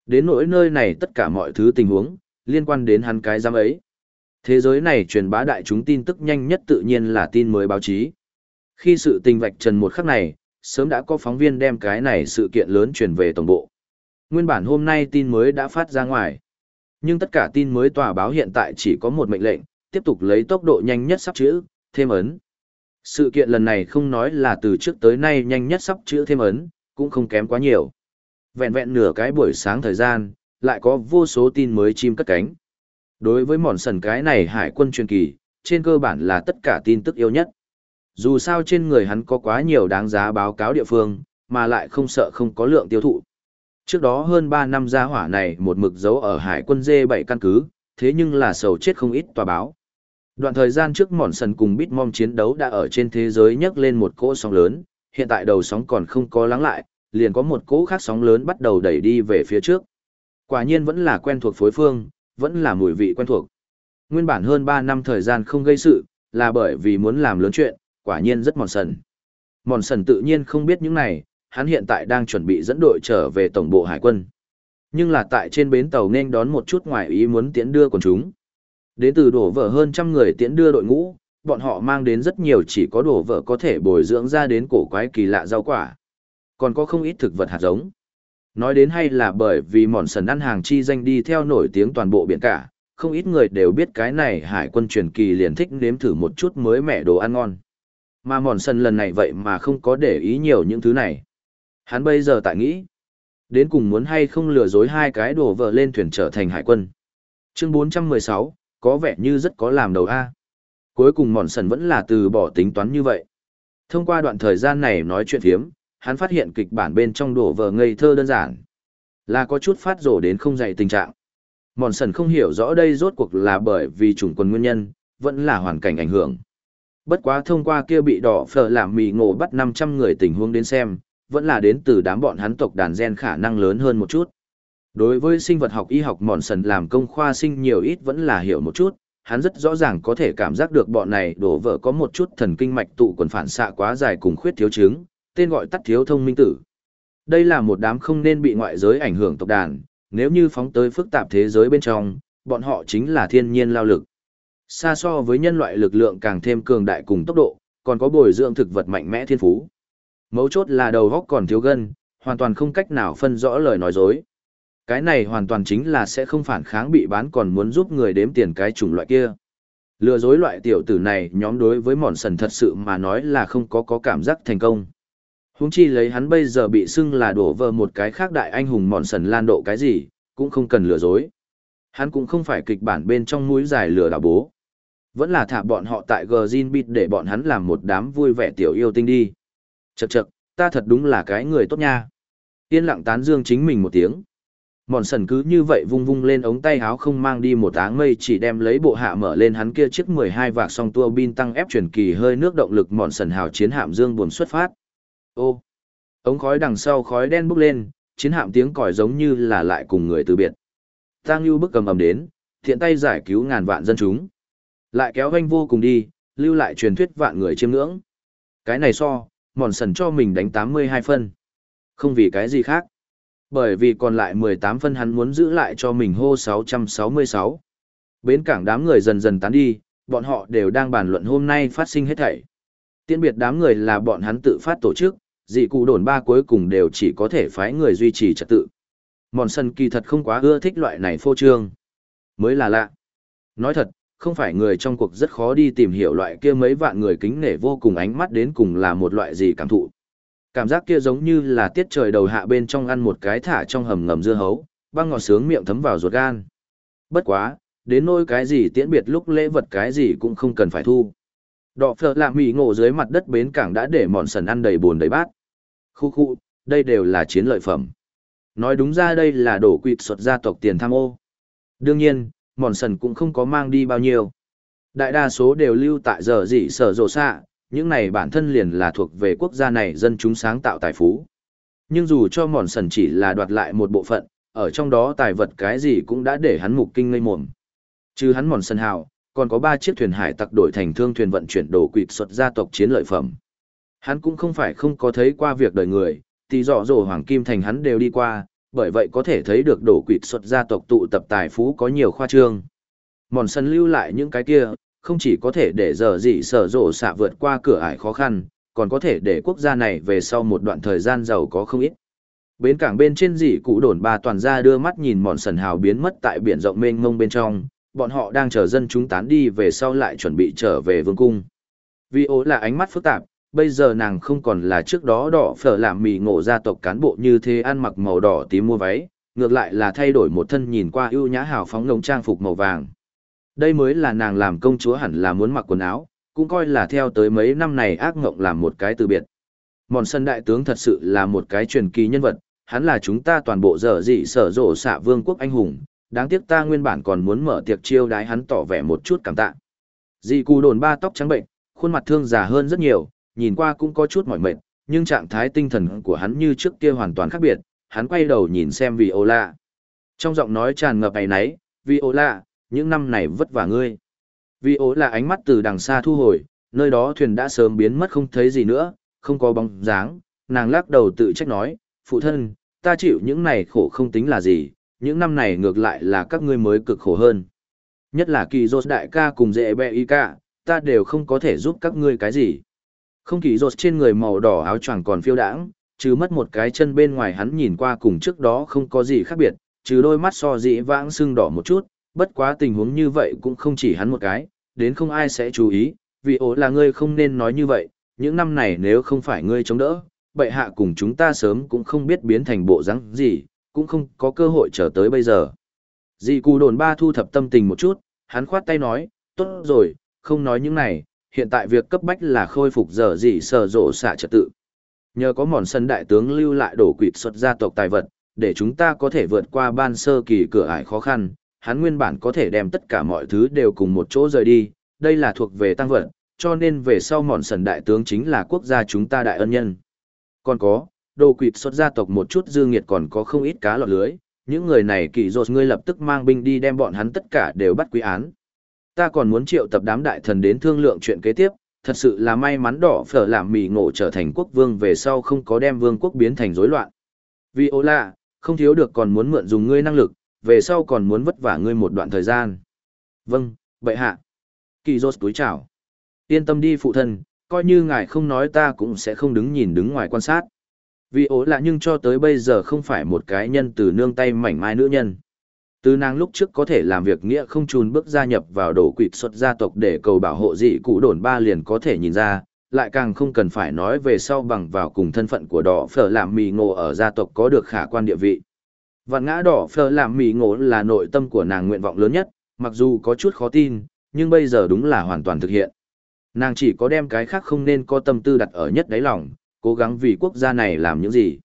Đến nỗi nơi này tất cả mọi thứ tình huống, liên quan đến hắn cái giam ấy. Thế giới này truyền bá đại chúng tin tức nhanh nhất tự nhiên là tin mới báo chí. Khi sự tình vạch trần một khắc này, sớm đã có phóng viên đem cái này sự kiện lớn truyền về tổng bộ. Nguyên bản hôm nay tin mới đã phát ra ngoài. Nhưng tất cả tin mới tòa báo hiện tại chỉ có một mệnh lệnh, tiếp tục lấy tốc độ nhanh nhất sắp chữ, thêm ấn. Sự kiện lần này không nói là từ trước tới nay nhanh nhất sắp chữ thêm ấn, cũng không kém quá nhiều. Vẹn vẹn nửa cái buổi sáng thời gian, lại có vô số tin mới chim cất cánh. Đối với mòn sần cái này hải quân truyền kỳ, trên cơ bản là tất cả tin tức yêu nhất. Dù sao trên người hắn có quá nhiều đáng giá báo cáo địa phương, mà lại không sợ không có lượng tiêu thụ. Trước đó hơn 3 năm gia hỏa này một mực dấu ở hải quân D7 căn cứ, thế nhưng là sầu chết không ít tòa báo. Đoạn thời gian trước mòn sần cùng Bitmom chiến đấu đã ở trên thế giới nhấc lên một cỗ sóng lớn, hiện tại đầu sóng còn không có lắng lại, liền có một cỗ khác sóng lớn bắt đầu đẩy đi về phía trước. Quả nhiên vẫn là quen thuộc phối phương, vẫn là mùi vị quen thuộc. Nguyên bản hơn 3 năm thời gian không gây sự, là bởi vì muốn làm lớn chuyện, quả nhiên rất mòn sần. Mòn sần tự nhiên không biết những này, hắn hiện tại đang chuẩn bị dẫn đội trở về tổng bộ hải quân. Nhưng là tại trên bến tàu nên đón một chút ngoài ý muốn tiễn đưa quần chúng. Đến từ đổ vỡ hơn trăm người tiễn đưa đội ngũ, bọn họ mang đến rất nhiều chỉ có đổ vỡ có thể bồi dưỡng ra đến cổ quái kỳ lạ rau quả. Còn có không ít thực vật hạt giống. Nói đến hay là bởi vì mòn sần ăn hàng chi danh đi theo nổi tiếng toàn bộ biển cả, không ít người đều biết cái này hải quân truyền kỳ liền thích nếm thử một chút mới mẻ đồ ăn ngon. Mà mòn sần lần này vậy mà không có để ý nhiều những thứ này. Hắn bây giờ tại nghĩ, đến cùng muốn hay không lừa dối hai cái đồ vợ lên thuyền trở thành hải quân. Chương 416, có vẻ như rất có làm đầu A. Cuối cùng mòn sần vẫn là từ bỏ tính toán như vậy. Thông qua đoạn thời gian này nói chuyện thiếm, hắn phát hiện kịch bản bên trong đổ vợ ngây thơ đơn giản. Là có chút phát rổ đến không dạy tình trạng. Mòn sần không hiểu rõ đây rốt cuộc là bởi vì chủng quân nguyên nhân, vẫn là hoàn cảnh ảnh hưởng. Bất quá thông qua kia bị đỏ phở làm mì ngộ bắt 500 người tình huống đến xem, vẫn là đến từ đám bọn hắn tộc đàn gen khả năng lớn hơn một chút. Đối với sinh vật học y học mòn sần làm công khoa sinh nhiều ít vẫn là hiểu một chút, hắn rất rõ ràng có thể cảm giác được bọn này đổ vỡ có một chút thần kinh mạch tụ quần phản xạ quá dài cùng khuyết thiếu chứng, tên gọi tắt thiếu thông minh tử. Đây là một đám không nên bị ngoại giới ảnh hưởng tộc đàn, nếu như phóng tới phức tạp thế giới bên trong, bọn họ chính là thiên nhiên lao lực. Xa so với nhân loại lực lượng càng thêm cường đại cùng tốc độ, còn có bồi dưỡng thực vật mạnh mẽ thiên phú. Mấu chốt là đầu góc còn thiếu gân, hoàn toàn không cách nào phân rõ lời nói dối. Cái này hoàn toàn chính là sẽ không phản kháng bị bán còn muốn giúp người đếm tiền cái chủng loại kia. Lừa dối loại tiểu tử này nhóm đối với mòn sần thật sự mà nói là không có có cảm giác thành công. Húng chi lấy hắn bây giờ bị xưng là đổ vờ một cái khác đại anh hùng mòn sần lan độ cái gì, cũng không cần lừa dối. Hắn cũng không phải kịch bản bên trong mũi dài lừa đảo bố. Vẫn là thả bọn họ tại Gzin Beat để bọn hắn làm một đám vui vẻ tiểu yêu tinh đi. Chậc chậc, ta thật đúng là cái người tốt nha. Yên lặng tán dương chính mình một tiếng. Mòn sần cứ như vậy vung vung lên ống tay áo không mang đi một áng mây chỉ đem lấy bộ hạ mở lên hắn kia chiếc 12 vạc song tua bin tăng ép chuyển kỳ hơi nước động lực mòn sần hào chiến hạm dương buồn xuất phát. Ô, ống khói đằng sau khói đen bốc lên, chiến hạm tiếng còi giống như là lại cùng người từ biệt. Tăng Lưu bức cầm ầm đến, thiện tay giải cứu ngàn vạn dân chúng. Lại kéo vanh vô cùng đi, lưu lại truyền thuyết vạn người chiêm ngưỡng. Cái này so, mòn sần cho mình đánh 82 phân. Không vì cái gì khác. Bởi vì còn lại 18 phân hắn muốn giữ lại cho mình hô 666. Bến cảng đám người dần dần tán đi, bọn họ đều đang bàn luận hôm nay phát sinh hết thảy. Tiễn biệt đám người là bọn hắn tự phát tổ chức, dị cụ đồn ba cuối cùng đều chỉ có thể phái người duy trì trật tự. Mòn sân kỳ thật không quá ưa thích loại này phô trương. Mới là lạ. Nói thật, không phải người trong cuộc rất khó đi tìm hiểu loại kia mấy vạn người kính nể vô cùng ánh mắt đến cùng là một loại gì cảm thụ. Cảm giác kia giống như là tiết trời đầu hạ bên trong ăn một cái thả trong hầm ngầm dưa hấu, băng ngọt sướng miệng thấm vào ruột gan. Bất quá, đến nỗi cái gì tiễn biệt lúc lễ vật cái gì cũng không cần phải thu. Đọ phở lạ mì ngộ dưới mặt đất bến cảng đã để mòn sần ăn đầy bồn đầy bát. Khu khu, đây đều là chiến lợi phẩm. Nói đúng ra đây là đổ quỵt xuất gia tộc tiền tham ô. Đương nhiên, mòn sần cũng không có mang đi bao nhiêu. Đại đa số đều lưu tại giờ dị sở rộ xạ, những này bản thân liền là thuộc về quốc gia này dân chúng sáng tạo tài phú. Nhưng dù cho mòn sần chỉ là đoạt lại một bộ phận, ở trong đó tài vật cái gì cũng đã để hắn mục kinh ngây mồm. Chứ hắn mòn sần hào, còn có ba chiếc thuyền hải tặc đổi thành thương thuyền vận chuyển đồ quỵt xuất gia tộc chiến lợi phẩm. Hắn cũng không phải không có thấy qua việc đời người, thì rõ rồ Hoàng Kim Thành hắn đều đi qua, bởi vậy có thể thấy được đổ quỵt xuất gia tộc tụ tập tài phú có nhiều khoa trương. Mòn sân lưu lại những cái kia, không chỉ có thể để giờ gì sở rộ xạ vượt qua cửa ải khó khăn, còn có thể để quốc gia này về sau một đoạn thời gian giàu có không ít. Bến cảng bên trên dị cụ đồn ba toàn ra đưa mắt nhìn mòn sần hào biến mất tại biển rộng mênh mông bên trong, bọn họ đang chờ dân chúng tán đi về sau lại chuẩn bị trở về vương cung. Vì ố là ánh mắt phức tạp, bây giờ nàng không còn là trước đó đỏ phở làm mì ngộ gia tộc cán bộ như thế ăn mặc màu đỏ tím mua váy, ngược lại là thay đổi một thân nhìn qua ưu nhã hào phóng ngông trang phục màu vàng. Đây mới là nàng làm công chúa hẳn là muốn mặc quần áo, cũng coi là theo tới mấy năm này ác ngộng làm một cái từ biệt. Mòn sân đại tướng thật sự là một cái truyền kỳ nhân vật, hắn là chúng ta toàn bộ dở dị sở rộ xạ vương quốc anh hùng, đáng tiếc ta nguyên bản còn muốn mở tiệc chiêu đái hắn tỏ vẻ một chút cảm tạ. Dị cù đồn ba tóc trắng bệnh, khuôn mặt thương già hơn rất nhiều, nhìn qua cũng có chút mỏi mệt, nhưng trạng thái tinh thần của hắn như trước kia hoàn toàn khác biệt, hắn quay đầu nhìn xem Viola. Trong giọng nói tràn ngập ấy náy, Viola, những năm này vất vả ngươi. Viola ánh mắt từ đằng xa thu hồi, nơi đó thuyền đã sớm biến mất không thấy gì nữa, không có bóng dáng, nàng lắc đầu tự trách nói, phụ thân, ta chịu những này khổ không tính là gì, những năm này ngược lại là các ngươi mới cực khổ hơn. Nhất là kỳ dột đại ca cùng dễ bẹ y ca, ta đều không có thể giúp các ngươi cái gì. Không kỳ dột trên người màu đỏ áo choàng còn phiêu đãng, chứ mất một cái chân bên ngoài hắn nhìn qua cùng trước đó không có gì khác biệt, trừ đôi mắt so dĩ vãng sưng đỏ một chút, bất quá tình huống như vậy cũng không chỉ hắn một cái, đến không ai sẽ chú ý, vì ố là ngươi không nên nói như vậy, những năm này nếu không phải ngươi chống đỡ, bệ hạ cùng chúng ta sớm cũng không biết biến thành bộ rắn gì, cũng không có cơ hội trở tới bây giờ. Dì cù đồn ba thu thập tâm tình một chút, hắn khoát tay nói, tốt rồi, không nói những này, hiện tại việc cấp bách là khôi phục giờ dị sở rộ xạ trật tự. Nhờ có mòn sân đại tướng lưu lại đổ quỵt xuất gia tộc tài vật, để chúng ta có thể vượt qua ban sơ kỳ cửa ải khó khăn, hắn nguyên bản có thể đem tất cả mọi thứ đều cùng một chỗ rời đi, đây là thuộc về tăng vật, cho nên về sau mòn sần đại tướng chính là quốc gia chúng ta đại ân nhân. Còn có, đồ quỵt xuất gia tộc một chút dư nghiệt còn có không ít cá lọt lưới, những người này kỳ rột ngươi lập tức mang binh đi đem bọn hắn tất cả đều bắt quý án. Ta còn muốn triệu tập đám đại thần đến thương lượng chuyện kế tiếp, thật sự là may mắn đỏ phở làm mì ngộ trở thành quốc vương về sau không có đem vương quốc biến thành rối loạn. Vì ố lạ, không thiếu được còn muốn mượn dùng ngươi năng lực, về sau còn muốn vất vả ngươi một đoạn thời gian. Vâng, bệ hạ. Kỳ rốt túi chào. Yên tâm đi phụ thân, coi như ngài không nói ta cũng sẽ không đứng nhìn đứng ngoài quan sát. Vì ố lạ nhưng cho tới bây giờ không phải một cái nhân từ nương tay mảnh mai nữ nhân. Từ nàng lúc trước có thể làm việc nghĩa không chùn bước gia nhập vào đổ quỵt xuất gia tộc để cầu bảo hộ dị cụ đồn ba liền có thể nhìn ra, lại càng không cần phải nói về sau bằng vào cùng thân phận của đỏ phở làm mì ngộ ở gia tộc có được khả quan địa vị. Vạn ngã đỏ phở làm mì ngộ là nội tâm của nàng nguyện vọng lớn nhất, mặc dù có chút khó tin, nhưng bây giờ đúng là hoàn toàn thực hiện. Nàng chỉ có đem cái khác không nên có tâm tư đặt ở nhất đáy lòng, cố gắng vì quốc gia này làm những gì.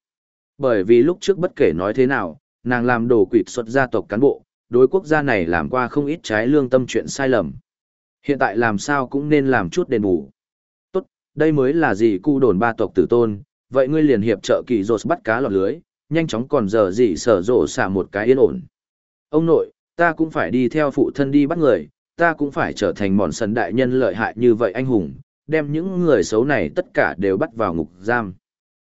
Bởi vì lúc trước bất kể nói thế nào, nàng làm đồ quỵt xuất gia tộc cán bộ, đối quốc gia này làm qua không ít trái lương tâm chuyện sai lầm. Hiện tại làm sao cũng nên làm chút đền bù. Tốt, đây mới là gì cu đồn ba tộc tử tôn, vậy ngươi liền hiệp trợ kỳ rột bắt cá lọt lưới, nhanh chóng còn giờ gì sở rộ xả một cái yên ổn. Ông nội, ta cũng phải đi theo phụ thân đi bắt người, ta cũng phải trở thành mòn sần đại nhân lợi hại như vậy anh hùng, đem những người xấu này tất cả đều bắt vào ngục giam.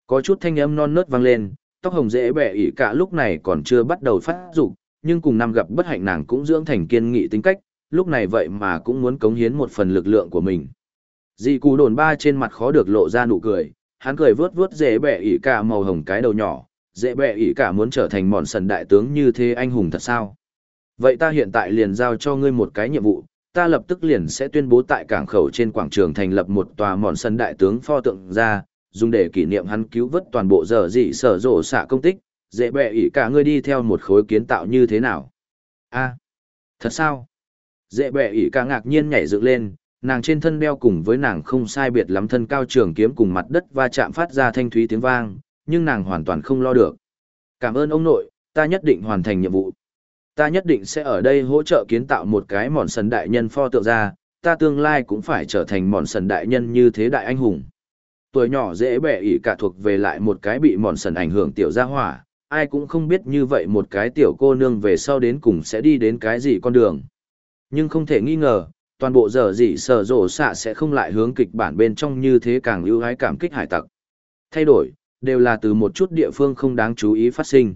Có chút thanh âm non nớt vang lên, tóc hồng dễ bẻ ỉ cả lúc này còn chưa bắt đầu phát dục nhưng cùng năm gặp bất hạnh nàng cũng dưỡng thành kiên nghị tính cách, lúc này vậy mà cũng muốn cống hiến một phần lực lượng của mình. Dì cù đồn ba trên mặt khó được lộ ra nụ cười, hắn cười vớt vớt dễ bẻ ỉ cả màu hồng cái đầu nhỏ, dễ bẻ ỉ cả muốn trở thành mòn sần đại tướng như thế anh hùng thật sao? Vậy ta hiện tại liền giao cho ngươi một cái nhiệm vụ, ta lập tức liền sẽ tuyên bố tại cảng khẩu trên quảng trường thành lập một tòa mòn sân đại tướng pho tượng ra, dùng để kỷ niệm hắn cứu vớt toàn bộ giờ dị sở rộ xạ công tích, dễ bẹ ỉ cả ngươi đi theo một khối kiến tạo như thế nào. a thật sao? Dễ bẹ ỉ cả ngạc nhiên nhảy dựng lên, nàng trên thân đeo cùng với nàng không sai biệt lắm thân cao trường kiếm cùng mặt đất va chạm phát ra thanh thúy tiếng vang, nhưng nàng hoàn toàn không lo được. Cảm ơn ông nội, ta nhất định hoàn thành nhiệm vụ ta nhất định sẽ ở đây hỗ trợ kiến tạo một cái mòn sần đại nhân pho tượng ra, ta tương lai cũng phải trở thành mòn sần đại nhân như thế đại anh hùng. Tuổi nhỏ dễ bẻ ỉ cả thuộc về lại một cái bị mòn sần ảnh hưởng tiểu gia hỏa, ai cũng không biết như vậy một cái tiểu cô nương về sau đến cùng sẽ đi đến cái gì con đường. Nhưng không thể nghi ngờ, toàn bộ giờ gì sở rổ xạ sẽ không lại hướng kịch bản bên trong như thế càng lưu hái cảm kích hải tặc. Thay đổi, đều là từ một chút địa phương không đáng chú ý phát sinh.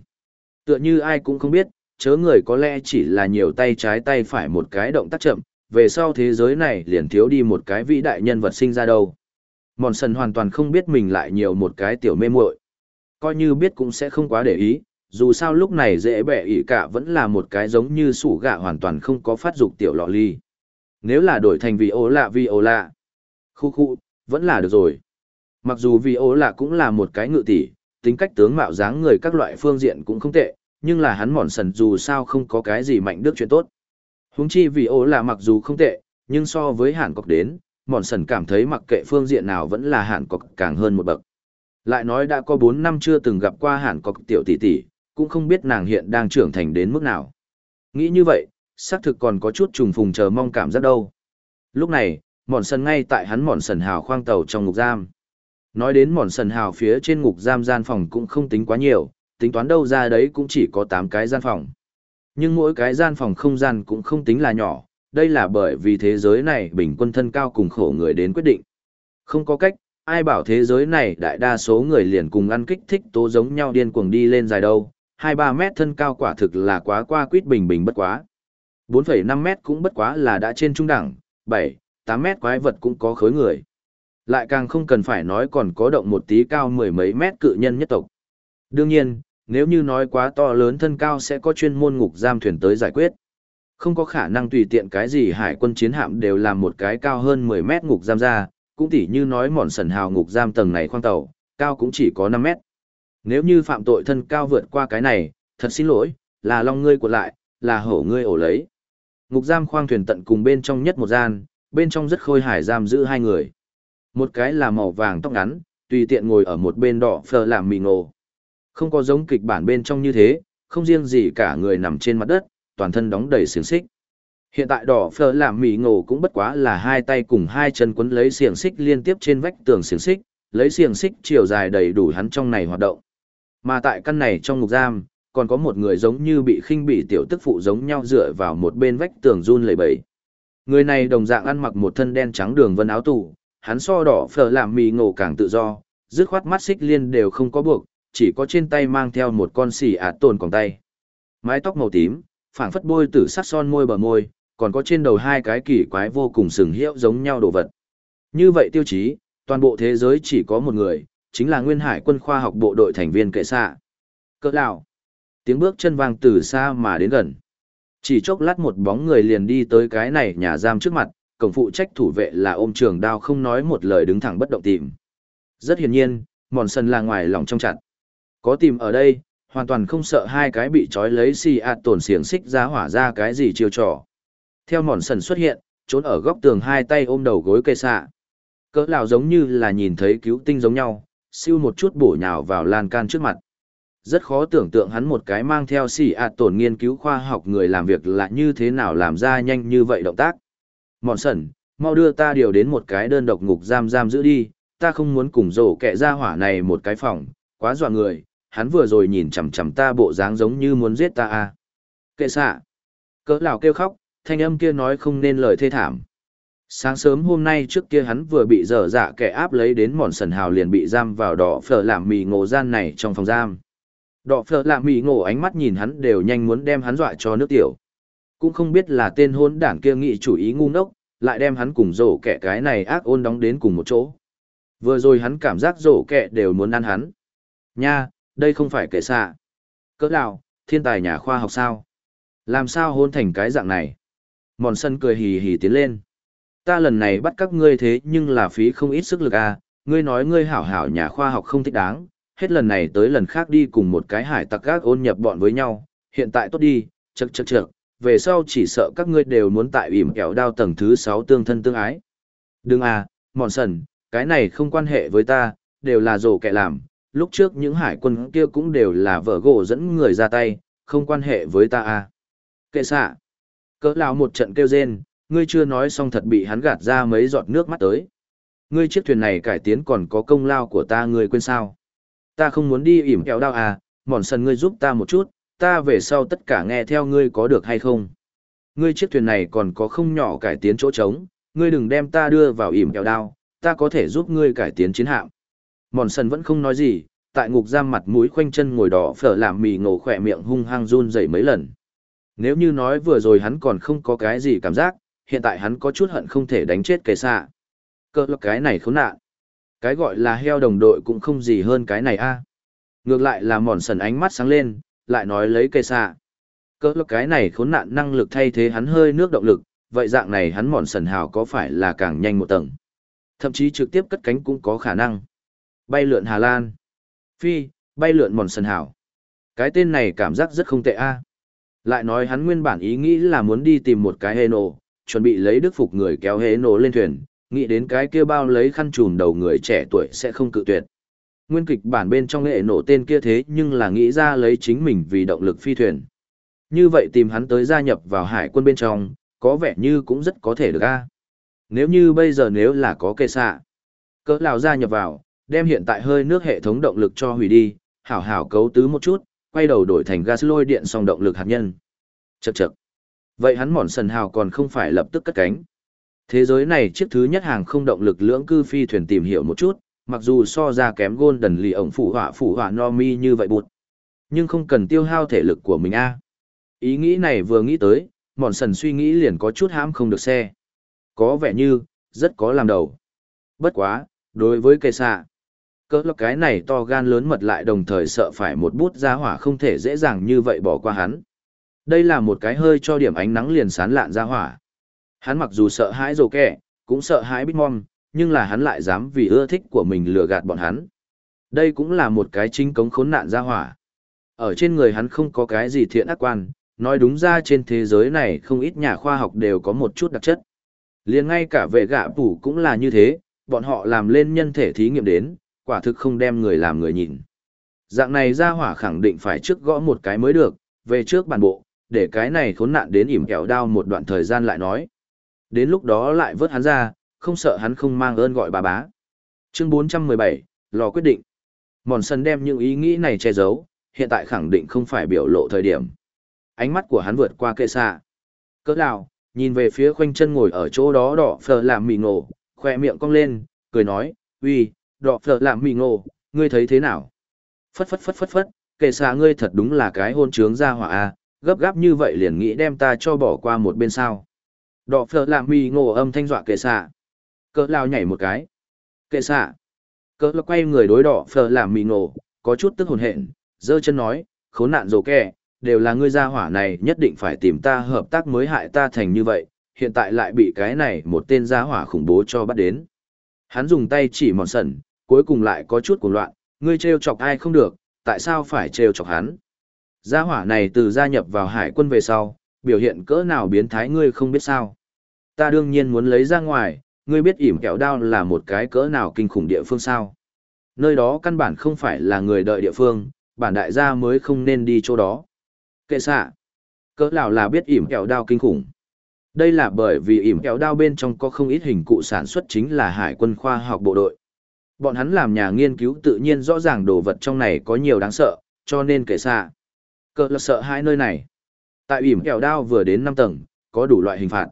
Tựa như ai cũng không biết, chớ người có lẽ chỉ là nhiều tay trái tay phải một cái động tác chậm, về sau thế giới này liền thiếu đi một cái vĩ đại nhân vật sinh ra đâu. Mòn sần hoàn toàn không biết mình lại nhiều một cái tiểu mê muội Coi như biết cũng sẽ không quá để ý, dù sao lúc này dễ bẻ ỉ cả vẫn là một cái giống như sủ gạ hoàn toàn không có phát dục tiểu lọ ly. Nếu là đổi thành vì ố lạ vì ố lạ, khu khu, vẫn là được rồi. Mặc dù vì ố lạ cũng là một cái ngự tỷ, tính cách tướng mạo dáng người các loại phương diện cũng không tệ, nhưng là hắn mòn sần dù sao không có cái gì mạnh đức chuyện tốt. huống chi vì ố lạ mặc dù không tệ, nhưng so với hàn cọc đến, mòn sần cảm thấy mặc kệ phương diện nào vẫn là hàn cọc càng hơn một bậc. Lại nói đã có bốn năm chưa từng gặp qua hàn cọc tiểu tỷ tỷ, cũng không biết nàng hiện đang trưởng thành đến mức nào. Nghĩ như vậy, xác thực còn có chút trùng phùng chờ mong cảm giác đâu. Lúc này, mòn sần ngay tại hắn mòn sần hào khoang tàu trong ngục giam. Nói đến mòn sần hào phía trên ngục giam gian phòng cũng không tính quá nhiều, tính toán đâu ra đấy cũng chỉ có tám cái gian phòng. Nhưng mỗi cái gian phòng không gian cũng không tính là nhỏ, đây là bởi vì thế giới này bình quân thân cao cùng khổ người đến quyết định. Không có cách, ai bảo thế giới này đại đa số người liền cùng ăn kích thích tố giống nhau điên cuồng đi lên dài đâu, 2-3 mét thân cao quả thực là quá qua quýt bình bình bất quá. 4,5 mét cũng bất quá là đã trên trung đẳng, 7, 8 mét quái vật cũng có khối người. Lại càng không cần phải nói còn có động một tí cao mười mấy mét cự nhân nhất tộc. Đương nhiên, nếu như nói quá to lớn thân cao sẽ có chuyên môn ngục giam thuyền tới giải quyết. Không có khả năng tùy tiện cái gì hải quân chiến hạm đều làm một cái cao hơn 10 mét ngục giam ra, cũng tỉ như nói mòn sần hào ngục giam tầng này khoang tàu, cao cũng chỉ có 5 mét. Nếu như phạm tội thân cao vượt qua cái này, thật xin lỗi, là long ngươi của lại, là hổ ngươi ổ lấy. Ngục giam khoang thuyền tận cùng bên trong nhất một gian, bên trong rất khôi hải giam giữ hai người. Một cái là màu vàng tóc ngắn, tùy tiện ngồi ở một bên đỏ phờ làm mì ngộ. Không có giống kịch bản bên trong như thế, không riêng gì cả người nằm trên mặt đất, toàn thân đóng đầy xiềng xích. Hiện tại đỏ phở làm mì ngộ cũng bất quá là hai tay cùng hai chân quấn lấy xiềng xích liên tiếp trên vách tường xiềng xích, lấy xiềng xích chiều dài đầy đủ hắn trong này hoạt động. Mà tại căn này trong ngục giam, còn có một người giống như bị khinh bị tiểu tức phụ giống nhau dựa vào một bên vách tường run lẩy bẩy. Người này đồng dạng ăn mặc một thân đen trắng đường vân áo tù, hắn so đỏ phở làm mì ngộ càng tự do, dứt khoát mắt xích liên đều không có buộc, chỉ có trên tay mang theo một con xì ạt tồn còng tay. Mái tóc màu tím, phảng phất bôi tử sắc son môi bờ môi, còn có trên đầu hai cái kỳ quái vô cùng sừng hiệu giống nhau đồ vật. Như vậy tiêu chí, toàn bộ thế giới chỉ có một người, chính là Nguyên Hải quân khoa học bộ đội thành viên kệ xạ. Cỡ lão. Tiếng bước chân vang từ xa mà đến gần. Chỉ chốc lát một bóng người liền đi tới cái này nhà giam trước mặt, cổng phụ trách thủ vệ là ôm trường đao không nói một lời đứng thẳng bất động tìm. Rất hiển nhiên, mòn sân là ngoài lòng trong chặt. Có tìm ở đây, hoàn toàn không sợ hai cái bị trói lấy xì ạt tổn xiềng xích ra hỏa ra cái gì chiêu trò. Theo mòn sần xuất hiện, trốn ở góc tường hai tay ôm đầu gối cây xạ. Cỡ lão giống như là nhìn thấy cứu tinh giống nhau, siêu một chút bổ nhào vào lan can trước mặt. Rất khó tưởng tượng hắn một cái mang theo xì ạt tổn nghiên cứu khoa học người làm việc là như thế nào làm ra nhanh như vậy động tác. Mòn sần, mau đưa ta điều đến một cái đơn độc ngục giam giam giữ đi, ta không muốn cùng rổ kẹ ra hỏa này một cái phòng, quá dọa người, hắn vừa rồi nhìn chằm chằm ta bộ dáng giống như muốn giết ta a. Kệ xạ. Cỡ lão kêu khóc, thanh âm kia nói không nên lời thê thảm. Sáng sớm hôm nay trước kia hắn vừa bị dở dạ kẻ áp lấy đến mòn sần hào liền bị giam vào đỏ phở làm mì ngộ gian này trong phòng giam. Đỏ phở làm mì ngộ ánh mắt nhìn hắn đều nhanh muốn đem hắn dọa cho nước tiểu. Cũng không biết là tên hôn đảng kia nghị chủ ý ngu ngốc, lại đem hắn cùng rổ kẻ cái này ác ôn đóng đến cùng một chỗ. Vừa rồi hắn cảm giác rổ kẻ đều muốn ăn hắn. Nha, đây không phải kệ xạ. Cỡ nào, thiên tài nhà khoa học sao? Làm sao hôn thành cái dạng này? Mòn sân cười hì hì tiến lên. Ta lần này bắt các ngươi thế nhưng là phí không ít sức lực à, ngươi nói ngươi hảo hảo nhà khoa học không thích đáng, hết lần này tới lần khác đi cùng một cái hải tặc gác ôn nhập bọn với nhau, hiện tại tốt đi, chậc chậc chậc, về sau chỉ sợ các ngươi đều muốn tại ỉm kẹo đao tầng thứ 6 tương thân tương ái. Đừng à, mòn sần, cái này không quan hệ với ta, đều là rổ kẻ làm, lúc trước những hải quân kia cũng đều là vợ gỗ dẫn người ra tay, không quan hệ với ta à. Kệ xạ. Cỡ lão một trận kêu rên, ngươi chưa nói xong thật bị hắn gạt ra mấy giọt nước mắt tới. Ngươi chiếc thuyền này cải tiến còn có công lao của ta ngươi quên sao. Ta không muốn đi ỉm kéo đao à, mòn sần ngươi giúp ta một chút, ta về sau tất cả nghe theo ngươi có được hay không. Ngươi chiếc thuyền này còn có không nhỏ cải tiến chỗ trống, ngươi đừng đem ta đưa vào ỉm kéo đao, ta có thể giúp ngươi cải tiến chiến hạm. Mòn sần vẫn không nói gì, tại ngục giam mặt mũi khoanh chân ngồi đỏ phở làm mì ngổ khỏe miệng hung hăng run dậy mấy lần. Nếu như nói vừa rồi hắn còn không có cái gì cảm giác, hiện tại hắn có chút hận không thể đánh chết kẻ xạ. Cơ là cái này khốn nạn. Cái gọi là heo đồng đội cũng không gì hơn cái này a. Ngược lại là mòn sần ánh mắt sáng lên, lại nói lấy kẻ xạ. Cơ là cái này khốn nạn năng lực thay thế hắn hơi nước động lực, vậy dạng này hắn mòn sần hào có phải là càng nhanh một tầng. Thậm chí trực tiếp cất cánh cũng có khả năng. Bay lượn Hà Lan. Phi, bay lượn mòn sần hảo. Cái tên này cảm giác rất không tệ a. Lại nói hắn nguyên bản ý nghĩ là muốn đi tìm một cái hê nổ, chuẩn bị lấy đức phục người kéo hê nổ lên thuyền, nghĩ đến cái kia bao lấy khăn trùm đầu người trẻ tuổi sẽ không cự tuyệt. Nguyên kịch bản bên trong hệ nổ tên kia thế nhưng là nghĩ ra lấy chính mình vì động lực phi thuyền. Như vậy tìm hắn tới gia nhập vào hải quân bên trong, có vẻ như cũng rất có thể được a. Nếu như bây giờ nếu là có kê xạ, cỡ lào gia nhập vào, đem hiện tại hơi nước hệ thống động lực cho hủy đi, hảo hảo cấu tứ một chút, quay đầu đổi thành gas lôi điện song động lực hạt nhân. Chậc chậc. Vậy hắn mòn sần hào còn không phải lập tức cất cánh. Thế giới này chiếc thứ nhất hàng không động lực lưỡng cư phi thuyền tìm hiểu một chút, mặc dù so ra kém gôn đần lì ổng phủ họa phủ họa no mi như vậy bụt. Nhưng không cần tiêu hao thể lực của mình a. Ý nghĩ này vừa nghĩ tới, mòn sần suy nghĩ liền có chút hãm không được xe. Có vẻ như, rất có làm đầu. Bất quá, đối với cây xạ, cỡ lọc cái này to gan lớn mật lại đồng thời sợ phải một bút ra hỏa không thể dễ dàng như vậy bỏ qua hắn. Đây là một cái hơi cho điểm ánh nắng liền sán lạn ra hỏa. Hắn mặc dù sợ hãi rồ kẻ cũng sợ hãi Bitmom, nhưng là hắn lại dám vì ưa thích của mình lừa gạt bọn hắn. Đây cũng là một cái chính cống khốn nạn ra hỏa. Ở trên người hắn không có cái gì thiện ác quan, nói đúng ra trên thế giới này không ít nhà khoa học đều có một chút đặc chất. liền ngay cả vệ gạ phủ cũng là như thế, bọn họ làm lên nhân thể thí nghiệm đến, quả thực không đem người làm người nhìn. Dạng này ra hỏa khẳng định phải trước gõ một cái mới được, về trước bản bộ, để cái này khốn nạn đến ỉm kẹo đao một đoạn thời gian lại nói. Đến lúc đó lại vớt hắn ra, không sợ hắn không mang ơn gọi bà bá. Chương 417, lò quyết định. Mòn sân đem những ý nghĩ này che giấu, hiện tại khẳng định không phải biểu lộ thời điểm. Ánh mắt của hắn vượt qua kệ xa. Cỡ nào, nhìn về phía khoanh chân ngồi ở chỗ đó đỏ phờ làm mì ngộ, khoe miệng cong lên, cười nói, uy, đỏ phở làm mì ngộ, ngươi thấy thế nào? Phất phất phất phất phất, kệ xạ ngươi thật đúng là cái hôn trướng ra hỏa a gấp gáp như vậy liền nghĩ đem ta cho bỏ qua một bên sao. Đỏ phở làm mì ngộ âm thanh dọa kệ xạ. Cỡ lao nhảy một cái. Kệ xạ. Cỡ lao quay người đối đỏ phở làm mì ngộ, có chút tức hồn hện, giơ chân nói, khốn nạn rồ kẻ, đều là ngươi gia hỏa này nhất định phải tìm ta hợp tác mới hại ta thành như vậy, hiện tại lại bị cái này một tên gia hỏa khủng bố cho bắt đến. Hắn dùng tay chỉ mòn sần, cuối cùng lại có chút cuồng loạn, ngươi trêu chọc ai không được, tại sao phải trêu chọc hắn? Gia hỏa này từ gia nhập vào hải quân về sau, biểu hiện cỡ nào biến thái ngươi không biết sao. Ta đương nhiên muốn lấy ra ngoài, ngươi biết ỉm kẹo đao là một cái cỡ nào kinh khủng địa phương sao. Nơi đó căn bản không phải là người đợi địa phương, bản đại gia mới không nên đi chỗ đó. Kệ xạ. Cỡ nào là biết ỉm kẹo đao kinh khủng. Đây là bởi vì ỉm kẹo đao bên trong có không ít hình cụ sản xuất chính là hải quân khoa học bộ đội. Bọn hắn làm nhà nghiên cứu tự nhiên rõ ràng đồ vật trong này có nhiều đáng sợ, cho nên kể xa, Cỡ là sợ hai nơi này. Tại ỉm kẹo đao vừa đến 5 tầng, có đủ loại hình phạt.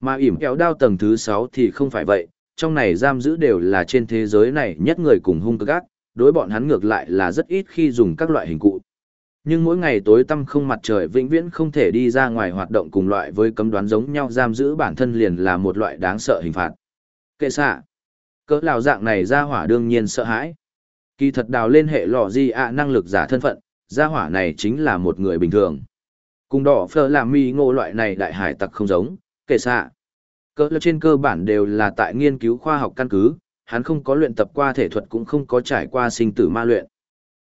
Mà ỉm kẹo đao tầng thứ 6 thì không phải vậy, trong này giam giữ đều là trên thế giới này nhất người cùng hung cực ác, đối bọn hắn ngược lại là rất ít khi dùng các loại hình cụ. Nhưng mỗi ngày tối tăm không mặt trời vĩnh viễn không thể đi ra ngoài hoạt động cùng loại với cấm đoán giống nhau giam giữ bản thân liền là một loại đáng sợ hình phạt. Kệ xạ. Cỡ lào dạng này ra hỏa đương nhiên sợ hãi. Kỳ thật đào lên hệ lò di ạ năng lực giả thân phận, ra hỏa này chính là một người bình thường. Cùng đỏ phơ làm mi ngộ loại này đại hải tặc không giống, kệ xạ. Cỡ lào trên cơ bản đều là tại nghiên cứu khoa học căn cứ, hắn không có luyện tập qua thể thuật cũng không có trải qua sinh tử ma luyện.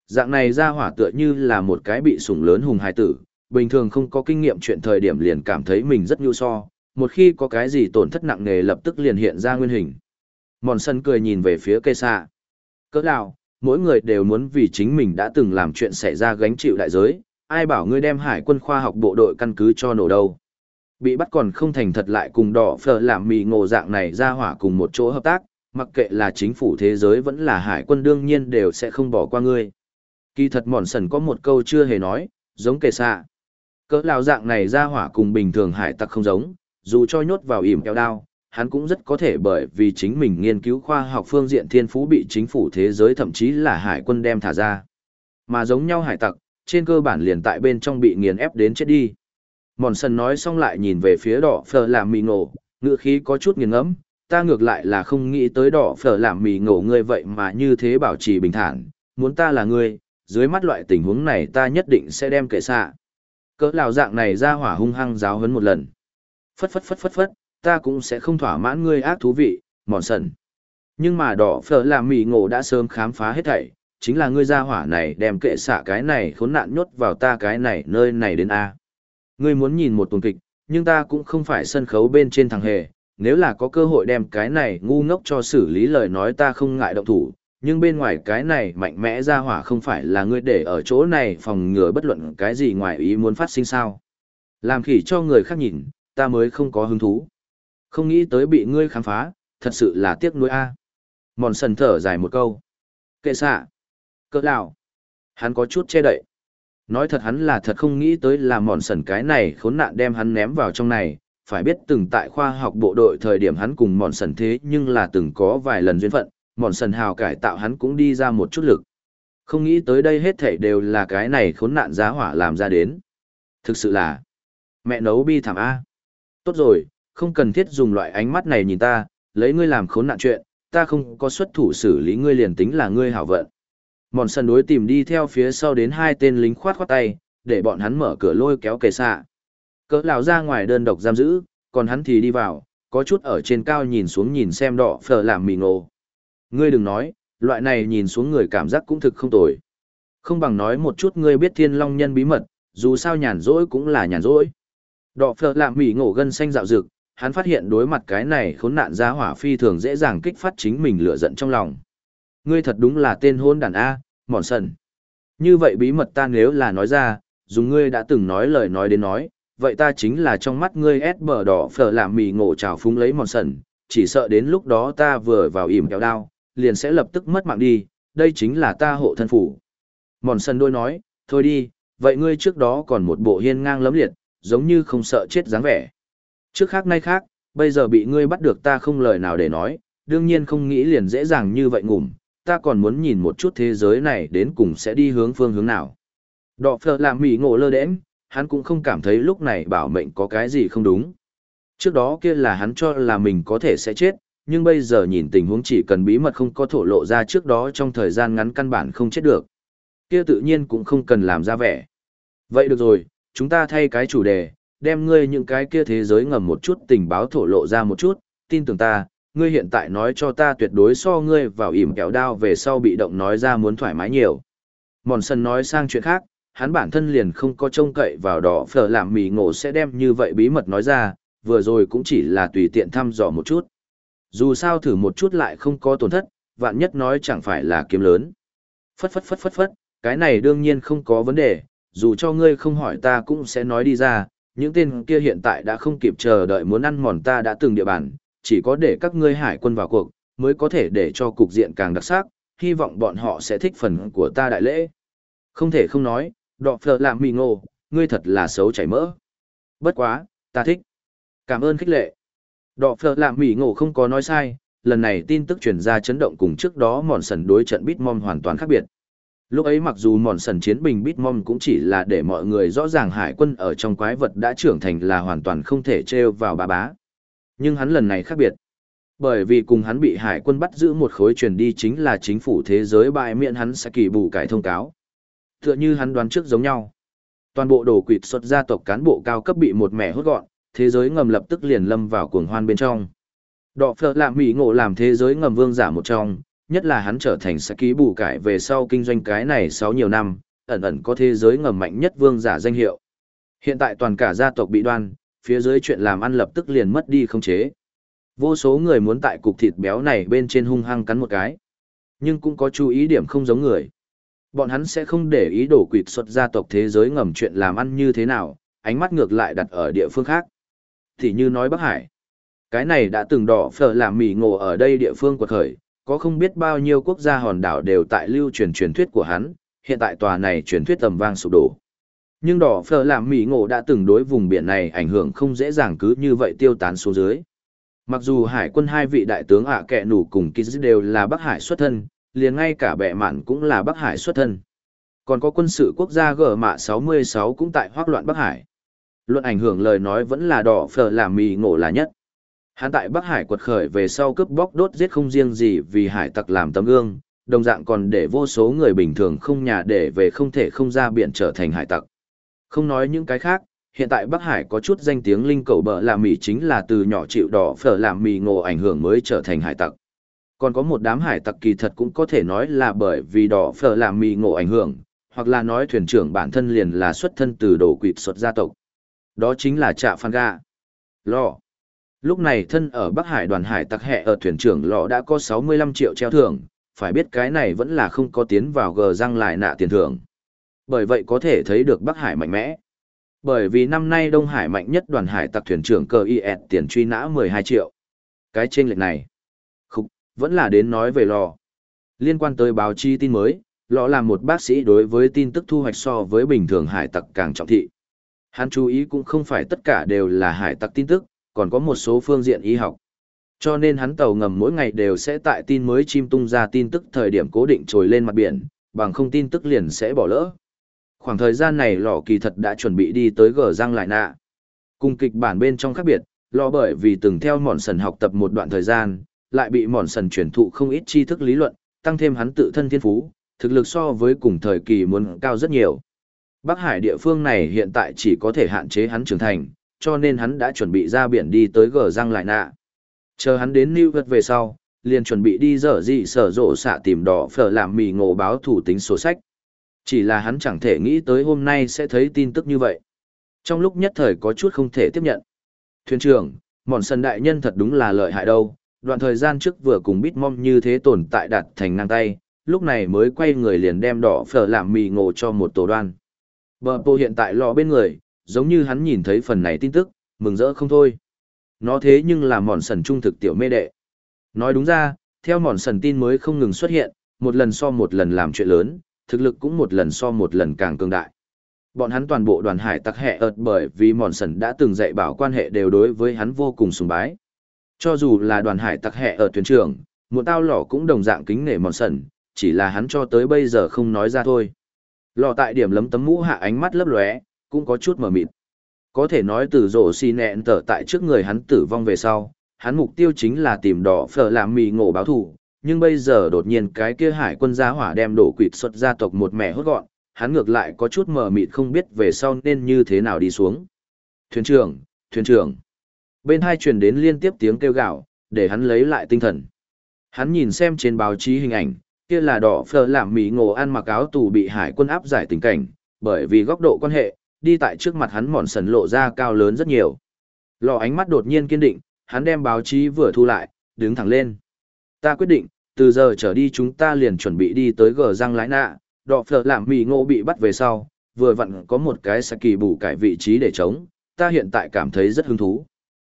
Dạng này ra hỏa tựa như là một cái bị sủng lớn hùng hài tử, bình thường không có kinh nghiệm chuyện thời điểm liền cảm thấy mình rất nhu so, một khi có cái gì tổn thất nặng nề lập tức liền hiện ra nguyên hình. Mòn sân cười nhìn về phía cây xạ Cỡ nào, mỗi người đều muốn vì chính mình đã từng làm chuyện xảy ra gánh chịu đại giới, ai bảo ngươi đem hải quân khoa học bộ đội căn cứ cho nổ đâu. Bị bắt còn không thành thật lại cùng đỏ phở làm mì ngộ dạng này ra hỏa cùng một chỗ hợp tác, mặc kệ là chính phủ thế giới vẫn là hải quân đương nhiên đều sẽ không bỏ qua ngươi. Kỳ thật mòn sần có một câu chưa hề nói, giống kề xạ. Cỡ lao dạng này ra hỏa cùng bình thường hải tặc không giống, dù cho nhốt vào ỉm keo đao, hắn cũng rất có thể bởi vì chính mình nghiên cứu khoa học phương diện thiên phú bị chính phủ thế giới thậm chí là hải quân đem thả ra. Mà giống nhau hải tặc, trên cơ bản liền tại bên trong bị nghiền ép đến chết đi. Mòn sần nói xong lại nhìn về phía đỏ phở làm mì ngộ, ngựa khí có chút nghiền ngẫm ta ngược lại là không nghĩ tới đỏ phở làm mì ngộ ngươi vậy mà như thế bảo trì bình thản, muốn ta là ngươi, dưới mắt loại tình huống này ta nhất định sẽ đem kệ xạ. Cỡ lào dạng này ra hỏa hung hăng giáo hấn một lần. Phất phất phất phất phất, ta cũng sẽ không thỏa mãn ngươi ác thú vị, mòn sần. Nhưng mà đỏ phở làm mì ngộ đã sớm khám phá hết thảy, chính là ngươi ra hỏa này đem kệ xạ cái này khốn nạn nhốt vào ta cái này nơi này đến A. Ngươi muốn nhìn một tuần kịch, nhưng ta cũng không phải sân khấu bên trên thằng hề, nếu là có cơ hội đem cái này ngu ngốc cho xử lý lời nói ta không ngại động thủ, nhưng bên ngoài cái này mạnh mẽ ra hỏa không phải là ngươi để ở chỗ này phòng ngừa bất luận cái gì ngoài ý muốn phát sinh sao. Làm khỉ cho người khác nhìn, ta mới không có hứng thú. Không nghĩ tới bị ngươi khám phá, thật sự là tiếc nuối a. Mòn sần thở dài một câu. Kệ xạ. Cỡ lão. Hắn có chút che đậy. Nói thật hắn là thật không nghĩ tới là mòn sần cái này khốn nạn đem hắn ném vào trong này, phải biết từng tại khoa học bộ đội thời điểm hắn cùng mòn sần thế nhưng là từng có vài lần duyên phận, mòn sần hào cải tạo hắn cũng đi ra một chút lực. Không nghĩ tới đây hết thảy đều là cái này khốn nạn giá hỏa làm ra đến. Thực sự là, mẹ nấu bi thảm A. Tốt rồi, không cần thiết dùng loại ánh mắt này nhìn ta, lấy ngươi làm khốn nạn chuyện, ta không có xuất thủ xử lý ngươi liền tính là ngươi hảo vận. Mòn sân đối tìm đi theo phía sau đến hai tên lính khoát khoát tay, để bọn hắn mở cửa lôi kéo kề xạ. Cỡ lão ra ngoài đơn độc giam giữ, còn hắn thì đi vào, có chút ở trên cao nhìn xuống nhìn xem đỏ phở làm mì ngộ. Ngươi đừng nói, loại này nhìn xuống người cảm giác cũng thực không tồi. Không bằng nói một chút ngươi biết thiên long nhân bí mật, dù sao nhàn rỗi cũng là nhàn rỗi. Đỏ phở làm mì ngộ gân xanh dạo dực, hắn phát hiện đối mặt cái này khốn nạn gia hỏa phi thường dễ dàng kích phát chính mình lửa giận trong lòng. Ngươi thật đúng là tên hôn đàn A, mòn sần. Như vậy bí mật ta nếu là nói ra, dùng ngươi đã từng nói lời nói đến nói, vậy ta chính là trong mắt ngươi ép bờ đỏ phở làm mì ngộ trào phúng lấy mòn sần, chỉ sợ đến lúc đó ta vừa vào ỉm kéo đao, liền sẽ lập tức mất mạng đi, đây chính là ta hộ thân phủ. Mòn sần đôi nói, Thôi đi, vậy ngươi trước đó còn một bộ hiên ngang lấm liệt, giống như không sợ chết dáng vẻ. Trước khác nay khác, bây giờ bị ngươi bắt được ta không lời nào để nói, đương nhiên không nghĩ liền dễ dàng như vậy ngủm, ta còn muốn nhìn một chút thế giới này đến cùng sẽ đi hướng phương hướng nào. Đọ phở làm mỉ ngộ lơ đễnh, hắn cũng không cảm thấy lúc này bảo mệnh có cái gì không đúng. Trước đó kia là hắn cho là mình có thể sẽ chết, nhưng bây giờ nhìn tình huống chỉ cần bí mật không có thổ lộ ra trước đó trong thời gian ngắn căn bản không chết được. Kia tự nhiên cũng không cần làm ra vẻ. Vậy được rồi, chúng ta thay cái chủ đề, đem ngươi những cái kia thế giới ngầm một chút tình báo thổ lộ ra một chút, tin tưởng ta, ngươi hiện tại nói cho ta tuyệt đối so ngươi vào ỉm kẹo đao về sau bị động nói ra muốn thoải mái nhiều. Mòn sân nói sang chuyện khác, hắn bản thân liền không có trông cậy vào đỏ phở làm mì ngộ sẽ đem như vậy bí mật nói ra, vừa rồi cũng chỉ là tùy tiện thăm dò một chút. Dù sao thử một chút lại không có tổn thất, vạn nhất nói chẳng phải là kiếm lớn. Phất phất phất phất phất, cái này đương nhiên không có vấn đề, dù cho ngươi không hỏi ta cũng sẽ nói đi ra, những tên kia hiện tại đã không kịp chờ đợi muốn ăn mòn ta đã từng địa bàn, chỉ có để các ngươi hải quân vào cuộc, mới có thể để cho cục diện càng đặc sắc, hy vọng bọn họ sẽ thích phần của ta đại lễ. Không thể không nói, đọ phở làm mì ngô, ngươi thật là xấu chảy mỡ. Bất quá, ta thích. Cảm ơn khích lệ. Đọ phở làm mì ngô không có nói sai, lần này tin tức truyền ra chấn động cùng trước đó mòn sần đối trận Bitmom hoàn toàn khác biệt. Lúc ấy mặc dù mòn sần chiến bình Bitmom cũng chỉ là để mọi người rõ ràng hải quân ở trong quái vật đã trưởng thành là hoàn toàn không thể treo vào bà bá. Nhưng hắn lần này khác biệt. Bởi vì cùng hắn bị hải quân bắt giữ một khối truyền đi chính là chính phủ thế giới bại miệng hắn sẽ kỳ bù cải thông cáo. Tựa như hắn đoán trước giống nhau. Toàn bộ đồ quỵt xuất gia tộc cán bộ cao cấp bị một mẻ hốt gọn, thế giới ngầm lập tức liền lâm vào cuồng hoan bên trong. Đọ phở làm mỹ ngộ làm thế giới ngầm vương giả một trong, nhất là hắn trở thành sẽ ký bù cải về sau kinh doanh cái này sáu nhiều năm, ẩn ẩn có thế giới ngầm mạnh nhất vương giả danh hiệu. Hiện tại toàn cả gia tộc bị đoan, phía dưới chuyện làm ăn lập tức liền mất đi không chế. Vô số người muốn tại cục thịt béo này bên trên hung hăng cắn một cái. Nhưng cũng có chú ý điểm không giống người. Bọn hắn sẽ không để ý đổ quỵt xuất gia tộc thế giới ngầm chuyện làm ăn như thế nào, ánh mắt ngược lại đặt ở địa phương khác. Thì như nói Bắc Hải. Cái này đã từng đỏ phở làm mỉ ngộ ở đây địa phương quật khởi, có không biết bao nhiêu quốc gia hòn đảo đều tại lưu truyền truyền thuyết của hắn, hiện tại tòa này truyền thuyết tầm vang sụp đổ. Nhưng đỏ phở làm mỉ ngộ đã từng đối vùng biển này ảnh hưởng không dễ dàng cứ như vậy tiêu tán xuống dưới. Mặc dù hải quân hai vị đại tướng ạ kẹ nủ cùng Kiz đều là Bắc Hải xuất thân, liền ngay cả bệ mạn cũng là Bắc Hải xuất thân. Còn có quân sự quốc gia gở mạ 66 cũng tại hoác loạn Bắc Hải. Luận ảnh hưởng lời nói vẫn là đỏ phở làm mì ngộ là nhất. Hắn tại Bắc Hải quật khởi về sau cướp bóc đốt giết không riêng gì vì hải tặc làm tấm gương, đồng dạng còn để vô số người bình thường không nhà để về không thể không ra biển trở thành hải tặc. Không nói những cái khác, hiện tại Bắc Hải có chút danh tiếng linh cầu bờ làm mì chính là từ nhỏ chịu đỏ phở làm mì ngộ ảnh hưởng mới trở thành hải tặc. Còn có một đám hải tặc kỳ thật cũng có thể nói là bởi vì đỏ phở làm mì ngộ ảnh hưởng, hoặc là nói thuyền trưởng bản thân liền là xuất thân từ đồ quỵt xuất gia tộc. Đó chính là Trạ Phan Ga. Lò. Lúc này thân ở Bắc Hải đoàn hải tặc hệ ở thuyền trưởng lọ đã có 65 triệu treo thưởng, phải biết cái này vẫn là không có tiến vào gờ răng lại nạ tiền thưởng. Bởi vậy có thể thấy được Bắc Hải mạnh mẽ. Bởi vì năm nay Đông Hải mạnh nhất đoàn hải tặc thuyền trưởng cờ IS tiền truy nã 12 triệu. Cái trên lệch này, không, vẫn là đến nói về lò. Liên quan tới báo chí tin mới, lọ là một bác sĩ đối với tin tức thu hoạch so với bình thường hải tặc càng trọng thị. Hắn chú ý cũng không phải tất cả đều là hải tặc tin tức, còn có một số phương diện y học. Cho nên hắn tàu ngầm mỗi ngày đều sẽ tại tin mới chim tung ra tin tức thời điểm cố định trồi lên mặt biển, bằng không tin tức liền sẽ bỏ lỡ. Khoảng thời gian này lò kỳ thật đã chuẩn bị đi tới gờ răng lại nạ. Cùng kịch bản bên trong khác biệt, lò bởi vì từng theo mòn sần học tập một đoạn thời gian, lại bị mòn sần truyền thụ không ít tri thức lý luận, tăng thêm hắn tự thân thiên phú, thực lực so với cùng thời kỳ muốn cao rất nhiều. Bắc Hải địa phương này hiện tại chỉ có thể hạn chế hắn trưởng thành, cho nên hắn đã chuẩn bị ra biển đi tới gờ răng lại nạ. Chờ hắn đến New York về sau, liền chuẩn bị đi dở dị sở rộ xạ tìm đỏ phở làm mì ngộ báo thủ tính sổ sách. Chỉ là hắn chẳng thể nghĩ tới hôm nay sẽ thấy tin tức như vậy. Trong lúc nhất thời có chút không thể tiếp nhận. Thuyền trưởng, mòn sân đại nhân thật đúng là lợi hại đâu, đoạn thời gian trước vừa cùng bít mong như thế tồn tại đặt thành ngang tay, lúc này mới quay người liền đem đỏ phở làm mì ngộ cho một tổ đoan. Bờ bộ hiện tại lò bên người, giống như hắn nhìn thấy phần này tin tức, mừng rỡ không thôi. Nó thế nhưng là mòn sần trung thực tiểu mê đệ. Nói đúng ra, theo mòn sần tin mới không ngừng xuất hiện, một lần so một lần làm chuyện lớn, thực lực cũng một lần so một lần càng cường đại. Bọn hắn toàn bộ đoàn hải tặc hệ ợt bởi vì mòn sần đã từng dạy bảo quan hệ đều đối với hắn vô cùng sùng bái. Cho dù là đoàn hải tặc hệ ở thuyền trưởng, một tao lỏ cũng đồng dạng kính nể mòn sần, chỉ là hắn cho tới bây giờ không nói ra thôi. Lò tại điểm lấm tấm mũ hạ ánh mắt lấp lóe, cũng có chút mờ mịt. Có thể nói từ rổ xì nẹn tở tại trước người hắn tử vong về sau, hắn mục tiêu chính là tìm đỏ phở làm mì ngộ báo thù, nhưng bây giờ đột nhiên cái kia hải quân gia hỏa đem đổ quỵt xuất gia tộc một mẹ hốt gọn, hắn ngược lại có chút mờ mịt không biết về sau nên như thế nào đi xuống. Thuyền trưởng, thuyền trưởng. Bên hai truyền đến liên tiếp tiếng kêu gạo, để hắn lấy lại tinh thần. Hắn nhìn xem trên báo chí hình ảnh, kia là đỏ phở làm mì ngộ ăn mặc áo tù bị hải quân áp giải tình cảnh, bởi vì góc độ quan hệ, đi tại trước mặt hắn mòn sần lộ ra cao lớn rất nhiều. Lò ánh mắt đột nhiên kiên định, hắn đem báo chí vừa thu lại, đứng thẳng lên. Ta quyết định, từ giờ trở đi chúng ta liền chuẩn bị đi tới gờ răng lái nạ, đọ phở làm mì ngô bị bắt về sau, vừa vặn có một cái sẽ kỳ bù cải vị trí để chống, ta hiện tại cảm thấy rất hứng thú.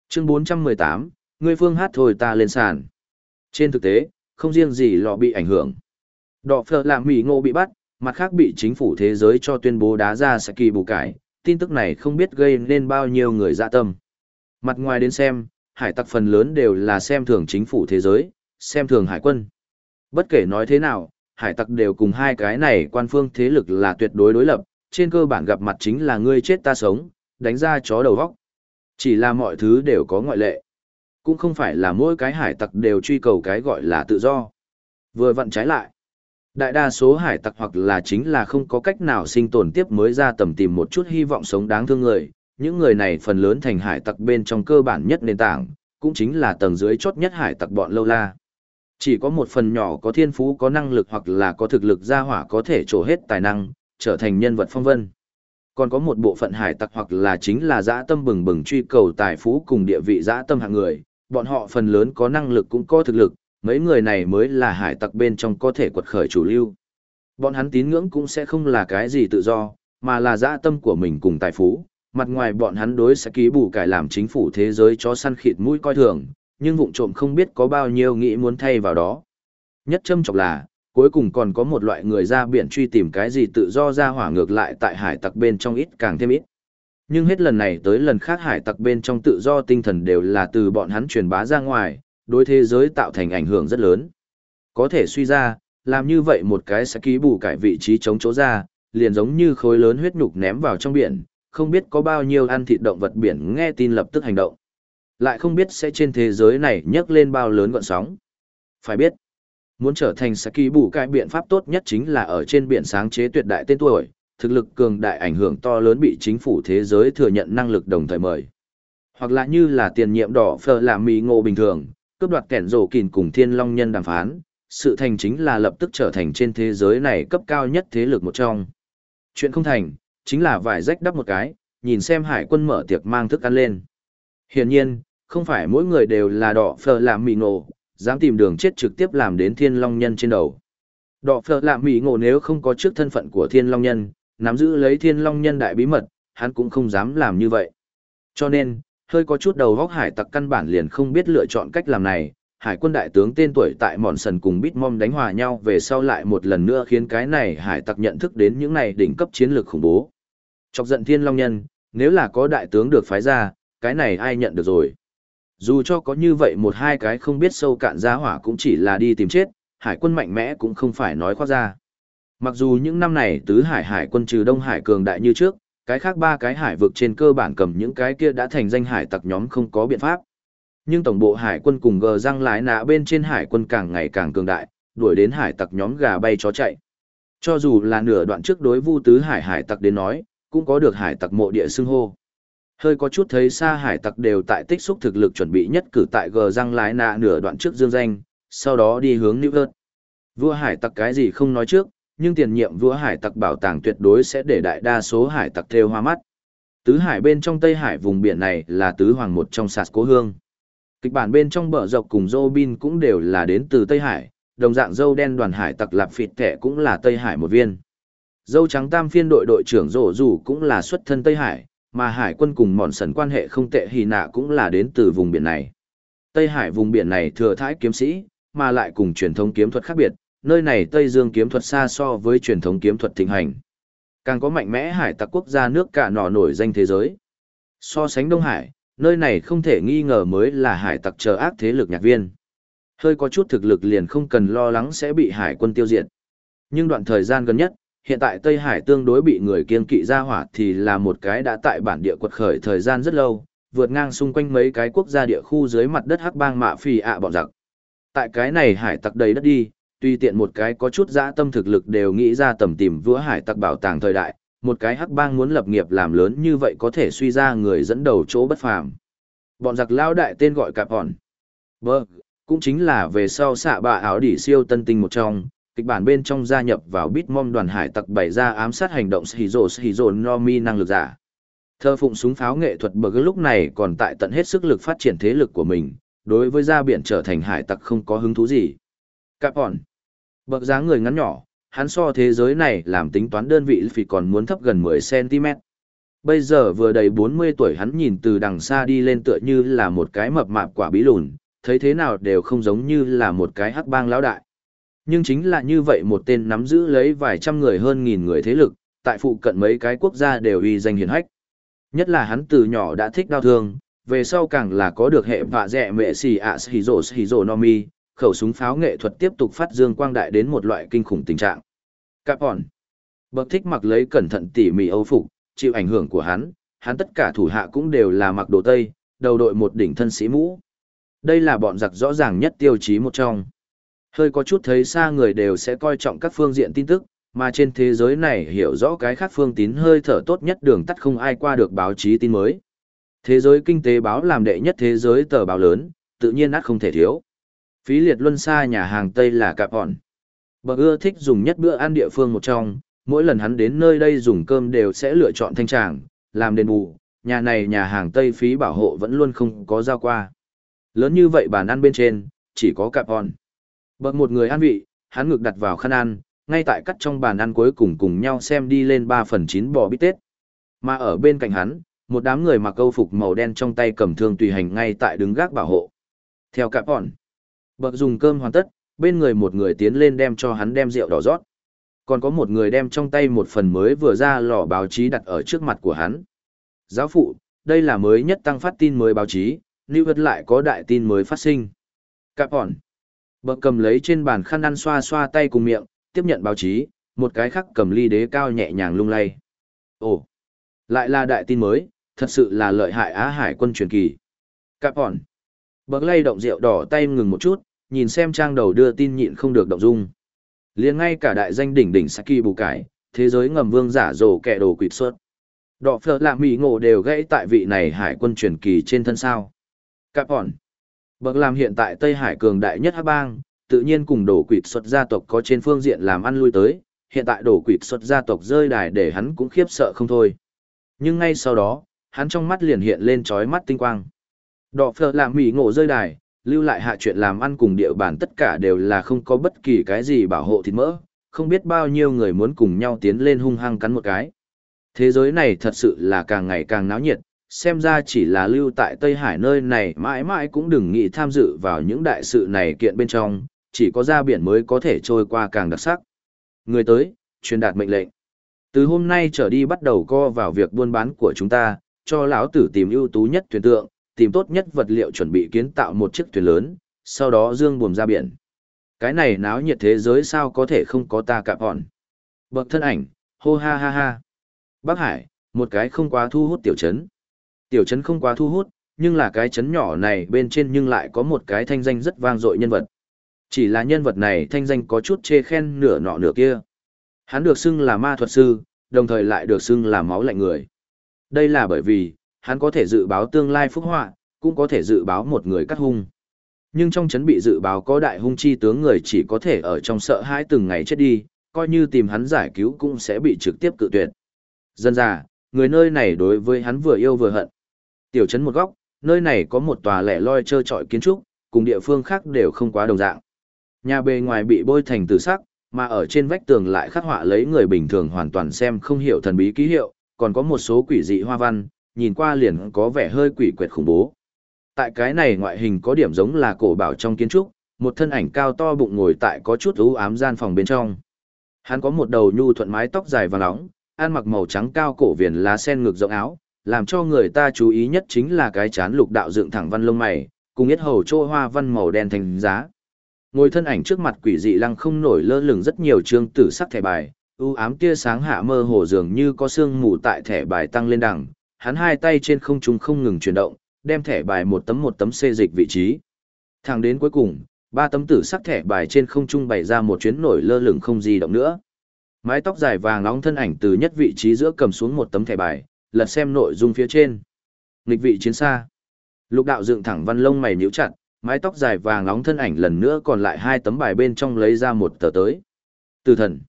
Chương 418, người phương hát thôi ta lên sàn. Trên thực tế, không riêng gì lọ bị ảnh hưởng. Đọ phở làm mì ngô bị bắt, mặt khác bị chính phủ thế giới cho tuyên bố đá ra sẽ kỳ bù cải, tin tức này không biết gây nên bao nhiêu người dạ tâm. Mặt ngoài đến xem, hải tặc phần lớn đều là xem thường chính phủ thế giới, xem thường hải quân. Bất kể nói thế nào, hải tặc đều cùng hai cái này quan phương thế lực là tuyệt đối đối lập, trên cơ bản gặp mặt chính là ngươi chết ta sống, đánh ra chó đầu vóc. Chỉ là mọi thứ đều có ngoại lệ. Cũng không phải là mỗi cái hải tặc đều truy cầu cái gọi là tự do. Vừa vặn trái lại. Đại đa số hải tặc hoặc là chính là không có cách nào sinh tồn tiếp mới ra tầm tìm một chút hy vọng sống đáng thương người. Những người này phần lớn thành hải tặc bên trong cơ bản nhất nền tảng, cũng chính là tầng dưới chốt nhất hải tặc bọn lâu la. Chỉ có một phần nhỏ có thiên phú có năng lực hoặc là có thực lực gia hỏa có thể trổ hết tài năng, trở thành nhân vật phong vân. Còn có một bộ phận hải tặc hoặc là chính là dã tâm bừng bừng truy cầu tài phú cùng địa vị dã tâm hạng người, bọn họ phần lớn có năng lực cũng có thực lực, mấy người này mới là hải tặc bên trong có thể quật khởi chủ lưu. Bọn hắn tín ngưỡng cũng sẽ không là cái gì tự do, mà là dã tâm của mình cùng tài phú. Mặt ngoài bọn hắn đối sẽ ký bù cải làm chính phủ thế giới cho săn khịt mũi coi thường, nhưng vụng trộm không biết có bao nhiêu nghĩ muốn thay vào đó. Nhất châm chọc là, cuối cùng còn có một loại người ra biển truy tìm cái gì tự do ra hỏa ngược lại tại hải tặc bên trong ít càng thêm ít. Nhưng hết lần này tới lần khác hải tặc bên trong tự do tinh thần đều là từ bọn hắn truyền bá ra ngoài, đối thế giới tạo thành ảnh hưởng rất lớn. Có thể suy ra, làm như vậy một cái sẽ ký bù cải vị trí chống chỗ ra, liền giống như khối lớn huyết nhục ném vào trong biển, không biết có bao nhiêu ăn thịt động vật biển nghe tin lập tức hành động. Lại không biết sẽ trên thế giới này nhấc lên bao lớn gọn sóng. Phải biết, muốn trở thành sẽ ký bù cải biện pháp tốt nhất chính là ở trên biển sáng chế tuyệt đại tên tuổi, thực lực cường đại ảnh hưởng to lớn bị chính phủ thế giới thừa nhận năng lực đồng thời mời. Hoặc là như là tiền nhiệm đỏ phờ làm mì ngộ bình thường, cướp đoạt kẻn rổ kìn cùng thiên long nhân đàm phán, sự thành chính là lập tức trở thành trên thế giới này cấp cao nhất thế lực một trong. Chuyện không thành, chính là vải rách đắp một cái, nhìn xem hải quân mở tiệc mang thức ăn lên. Hiển nhiên, không phải mỗi người đều là đỏ phở làm mì ngộ, dám tìm đường chết trực tiếp làm đến thiên long nhân trên đầu. Đỏ phở làm mì ngộ nếu không có trước thân phận của thiên long nhân, nắm giữ lấy thiên long nhân đại bí mật, hắn cũng không dám làm như vậy. Cho nên, hơi có chút đầu góc hải tặc căn bản liền không biết lựa chọn cách làm này. Hải quân đại tướng tên tuổi tại Mòn Sần cùng Bitmom đánh hòa nhau về sau lại một lần nữa khiến cái này hải tặc nhận thức đến những này đỉnh cấp chiến lược khủng bố. Chọc giận thiên long nhân, nếu là có đại tướng được phái ra, cái này ai nhận được rồi. Dù cho có như vậy một hai cái không biết sâu cạn giá hỏa cũng chỉ là đi tìm chết, hải quân mạnh mẽ cũng không phải nói khoác ra. Mặc dù những năm này tứ hải hải quân trừ Đông Hải cường đại như trước, cái khác ba cái hải vực trên cơ bản cầm những cái kia đã thành danh hải tặc nhóm không có biện pháp. Nhưng tổng bộ hải quân cùng gờ răng lái nạ bên trên hải quân càng ngày càng cường đại, đuổi đến hải tặc nhóm gà bay chó chạy. Cho dù là nửa đoạn trước đối vu tứ hải hải tặc đến nói, cũng có được hải tặc mộ địa xưng hô. Hơi có chút thấy xa hải tặc đều tại tích xúc thực lực chuẩn bị nhất cử tại gờ răng lái nạ nửa đoạn trước dương danh, sau đó đi hướng New York. Vua hải tặc cái gì không nói trước, nhưng tiền nhiệm vua hải tặc bảo tàng tuyệt đối sẽ để đại đa số hải tặc theo hoa mắt. Tứ hải bên trong Tây Hải vùng biển này là tứ hoàng một trong sạt cố hương. Kịch bản bên trong bờ dọc cùng Robin cũng đều là đến từ Tây Hải, đồng dạng dâu đen đoàn hải tặc lạp phịt thẻ cũng là Tây Hải một viên. Dâu trắng tam phiên đội đội trưởng rổ rủ cũng là xuất thân Tây Hải, mà hải quân cùng mòn sần quan hệ không tệ hì nạ cũng là đến từ vùng biển này. Tây Hải vùng biển này thừa thái kiếm sĩ, mà lại cùng truyền thống kiếm thuật khác biệt, nơi này Tây Dương kiếm thuật xa so với truyền thống kiếm thuật thịnh hành. Càng có mạnh mẽ hải tặc quốc gia nước cả nọ nổi danh thế giới. So sánh Đông Hải, nơi này không thể nghi ngờ mới là hải tặc chờ ác thế lực nhạc viên. Hơi có chút thực lực liền không cần lo lắng sẽ bị hải quân tiêu diệt. Nhưng đoạn thời gian gần nhất, hiện tại Tây Hải tương đối bị người kiên kỵ ra hỏa thì là một cái đã tại bản địa quật khởi thời gian rất lâu, vượt ngang xung quanh mấy cái quốc gia địa khu dưới mặt đất hắc bang mạ phì ạ bọn giặc. Tại cái này hải tặc đầy đất đi, tuy tiện một cái có chút dã tâm thực lực đều nghĩ ra tầm tìm vữa hải tặc bảo tàng thời đại, một cái hắc bang muốn lập nghiệp làm lớn như vậy có thể suy ra người dẫn đầu chỗ bất phàm. Bọn giặc lao đại tên gọi cạp hòn. bơ cũng chính là về sau xạ bạ áo đỉ siêu tân tinh một trong, kịch bản bên trong gia nhập vào Bitmom đoàn hải tặc bày ra ám sát hành động Shizo Shizo Nomi năng lực giả. Thơ phụng súng pháo nghệ thuật bờ lúc này còn tại tận hết sức lực phát triển thế lực của mình, đối với ra biển trở thành hải tặc không có hứng thú gì. Cạp hòn. Bậc dáng người ngắn nhỏ, hắn so thế giới này làm tính toán đơn vị phỉ còn muốn thấp gần 10cm. Bây giờ vừa đầy 40 tuổi hắn nhìn từ đằng xa đi lên tựa như là một cái mập mạp quả bí lùn, thấy thế nào đều không giống như là một cái hắc bang lão đại. Nhưng chính là như vậy một tên nắm giữ lấy vài trăm người hơn nghìn người thế lực, tại phụ cận mấy cái quốc gia đều uy danh hiển hách. Nhất là hắn từ nhỏ đã thích đau thương, về sau càng là có được hệ vạ dẹ mẹ xì ạ xì rổ xì rổ no mi, khẩu súng pháo nghệ thuật tiếp tục phát dương quang đại đến một loại kinh khủng tình trạng. Cạp hòn. Bậc thích mặc lấy cẩn thận tỉ mỉ âu phục, chịu ảnh hưởng của hắn, hắn tất cả thủ hạ cũng đều là mặc đồ tây, đầu đội một đỉnh thân sĩ mũ. Đây là bọn giặc rõ ràng nhất tiêu chí một trong. Hơi có chút thấy xa người đều sẽ coi trọng các phương diện tin tức, mà trên thế giới này hiểu rõ cái khác phương tín hơi thở tốt nhất đường tắt không ai qua được báo chí tin mới. Thế giới kinh tế báo làm đệ nhất thế giới tờ báo lớn, tự nhiên át không thể thiếu. Phí liệt luân xa nhà hàng Tây là cạp hòn. Bậc ưa thích dùng nhất bữa ăn địa phương một trong, mỗi lần hắn đến nơi đây dùng cơm đều sẽ lựa chọn thanh tràng, làm đền bù, nhà này nhà hàng Tây phí bảo hộ vẫn luôn không có giao qua. Lớn như vậy bàn ăn bên trên, chỉ có cạp hòn. Bậc một người ăn vị, hắn ngược đặt vào khăn ăn, ngay tại cắt trong bàn ăn cuối cùng cùng nhau xem đi lên 3 phần 9 bò bít tết. Mà ở bên cạnh hắn, một đám người mặc câu phục màu đen trong tay cầm thương tùy hành ngay tại đứng gác bảo hộ. Theo cạp hòn, bậc dùng cơm hoàn tất, bên người một người tiến lên đem cho hắn đem rượu đỏ rót. Còn có một người đem trong tay một phần mới vừa ra lò báo chí đặt ở trước mặt của hắn. Giáo phụ, đây là mới nhất tăng phát tin mới báo chí, lưu Vật lại có đại tin mới phát sinh. Cạp hòn, bậc cầm lấy trên bàn khăn ăn xoa xoa tay cùng miệng, tiếp nhận báo chí, một cái khác cầm ly đế cao nhẹ nhàng lung lay. Ồ, lại là đại tin mới, thật sự là lợi hại Á Hải quân truyền kỳ. Cạp hòn. Bậc lay động rượu đỏ tay ngừng một chút, nhìn xem trang đầu đưa tin nhịn không được động dung. liền ngay cả đại danh đỉnh đỉnh Saki bù cải, thế giới ngầm vương giả rồ kẻ đồ quỷ xuất, Đỏ phở lạ mỹ ngộ đều gãy tại vị này hải quân truyền kỳ trên thân sao. Cạp hòn. Bậc làm hiện tại Tây Hải cường đại nhất hắc bang, tự nhiên cùng đổ quỷ xuất gia tộc có trên phương diện làm ăn lui tới, hiện tại đổ quỷ xuất gia tộc rơi đài để hắn cũng khiếp sợ không thôi. Nhưng ngay sau đó, hắn trong mắt liền hiện lên trói mắt tinh quang. Đỏ phở làm mỉ ngộ rơi đài, lưu lại hạ chuyện làm ăn cùng địa bàn tất cả đều là không có bất kỳ cái gì bảo hộ thịt mỡ, không biết bao nhiêu người muốn cùng nhau tiến lên hung hăng cắn một cái. Thế giới này thật sự là càng ngày càng náo nhiệt, xem ra chỉ là lưu tại Tây Hải nơi này mãi mãi cũng đừng nghĩ tham dự vào những đại sự này kiện bên trong, chỉ có ra biển mới có thể trôi qua càng đặc sắc. Người tới, truyền đạt mệnh lệnh. Từ hôm nay trở đi bắt đầu co vào việc buôn bán của chúng ta, cho lão tử tìm ưu tú nhất thuyền tượng, tìm tốt nhất vật liệu chuẩn bị kiến tạo một chiếc thuyền lớn, sau đó dương buồm ra biển. Cái này náo nhiệt thế giới sao có thể không có ta cạp hòn. Bậc thân ảnh, hô ha ha ha. Bắc Hải, một cái không quá thu hút tiểu trấn. Tiểu trấn không quá thu hút, nhưng là cái trấn nhỏ này bên trên nhưng lại có một cái thanh danh rất vang dội nhân vật. Chỉ là nhân vật này thanh danh có chút chê khen nửa nọ nửa kia. Hắn được xưng là ma thuật sư, đồng thời lại được xưng là máu lạnh người. Đây là bởi vì, hắn có thể dự báo tương lai phúc họa, cũng có thể dự báo một người cắt hung. Nhưng trong chấn bị dự báo có đại hung chi tướng người chỉ có thể ở trong sợ hãi từng ngày chết đi, coi như tìm hắn giải cứu cũng sẽ bị trực tiếp cự tuyệt. Dân già, người nơi này đối với hắn vừa yêu vừa hận. Tiểu trấn một góc, nơi này có một tòa lẻ loi trơ trọi kiến trúc, cùng địa phương khác đều không quá đồng dạng. Nhà bề ngoài bị bôi thành từ sắc, mà ở trên vách tường lại khắc họa lấy người bình thường hoàn toàn xem không hiểu thần bí ký hiệu, còn có một số quỷ dị hoa văn, nhìn qua liền có vẻ hơi quỷ quyệt khủng bố. Tại cái này ngoại hình có điểm giống là cổ bảo trong kiến trúc, một thân ảnh cao to bụng ngồi tại có chút u ám gian phòng bên trong. Hắn có một đầu nhu thuận mái tóc dài và nóng, ăn mặc màu trắng cao cổ viền lá sen ngực rộng áo, làm cho người ta chú ý nhất chính là cái chán lục đạo dựng thẳng văn lông mày, cùng yết hầu trô hoa văn màu đen thành giá. Ngồi thân ảnh trước mặt quỷ dị lăng không nổi lơ lửng rất nhiều chương tử sắc thẻ bài, u ám tia sáng hạ mơ hồ dường như có sương mù tại thẻ bài tăng lên đẳng hắn hai tay trên không trung không ngừng chuyển động, đem thẻ bài một tấm một tấm xê dịch vị trí. Thẳng đến cuối cùng, ba tấm tử sắc thẻ bài trên không trung bày ra một chuyến nổi lơ lửng không di động nữa. Mái tóc dài vàng nóng thân ảnh từ nhất vị trí giữa cầm xuống một tấm thẻ bài, lật xem nội dung phía trên. Nghịch vị chiến xa. Lục đạo dựng thẳng văn lông mày nhíu chặt, mái tóc dài vàng nóng thân ảnh lần nữa còn lại hai tấm bài bên trong lấy ra một tờ tới. Từ thần.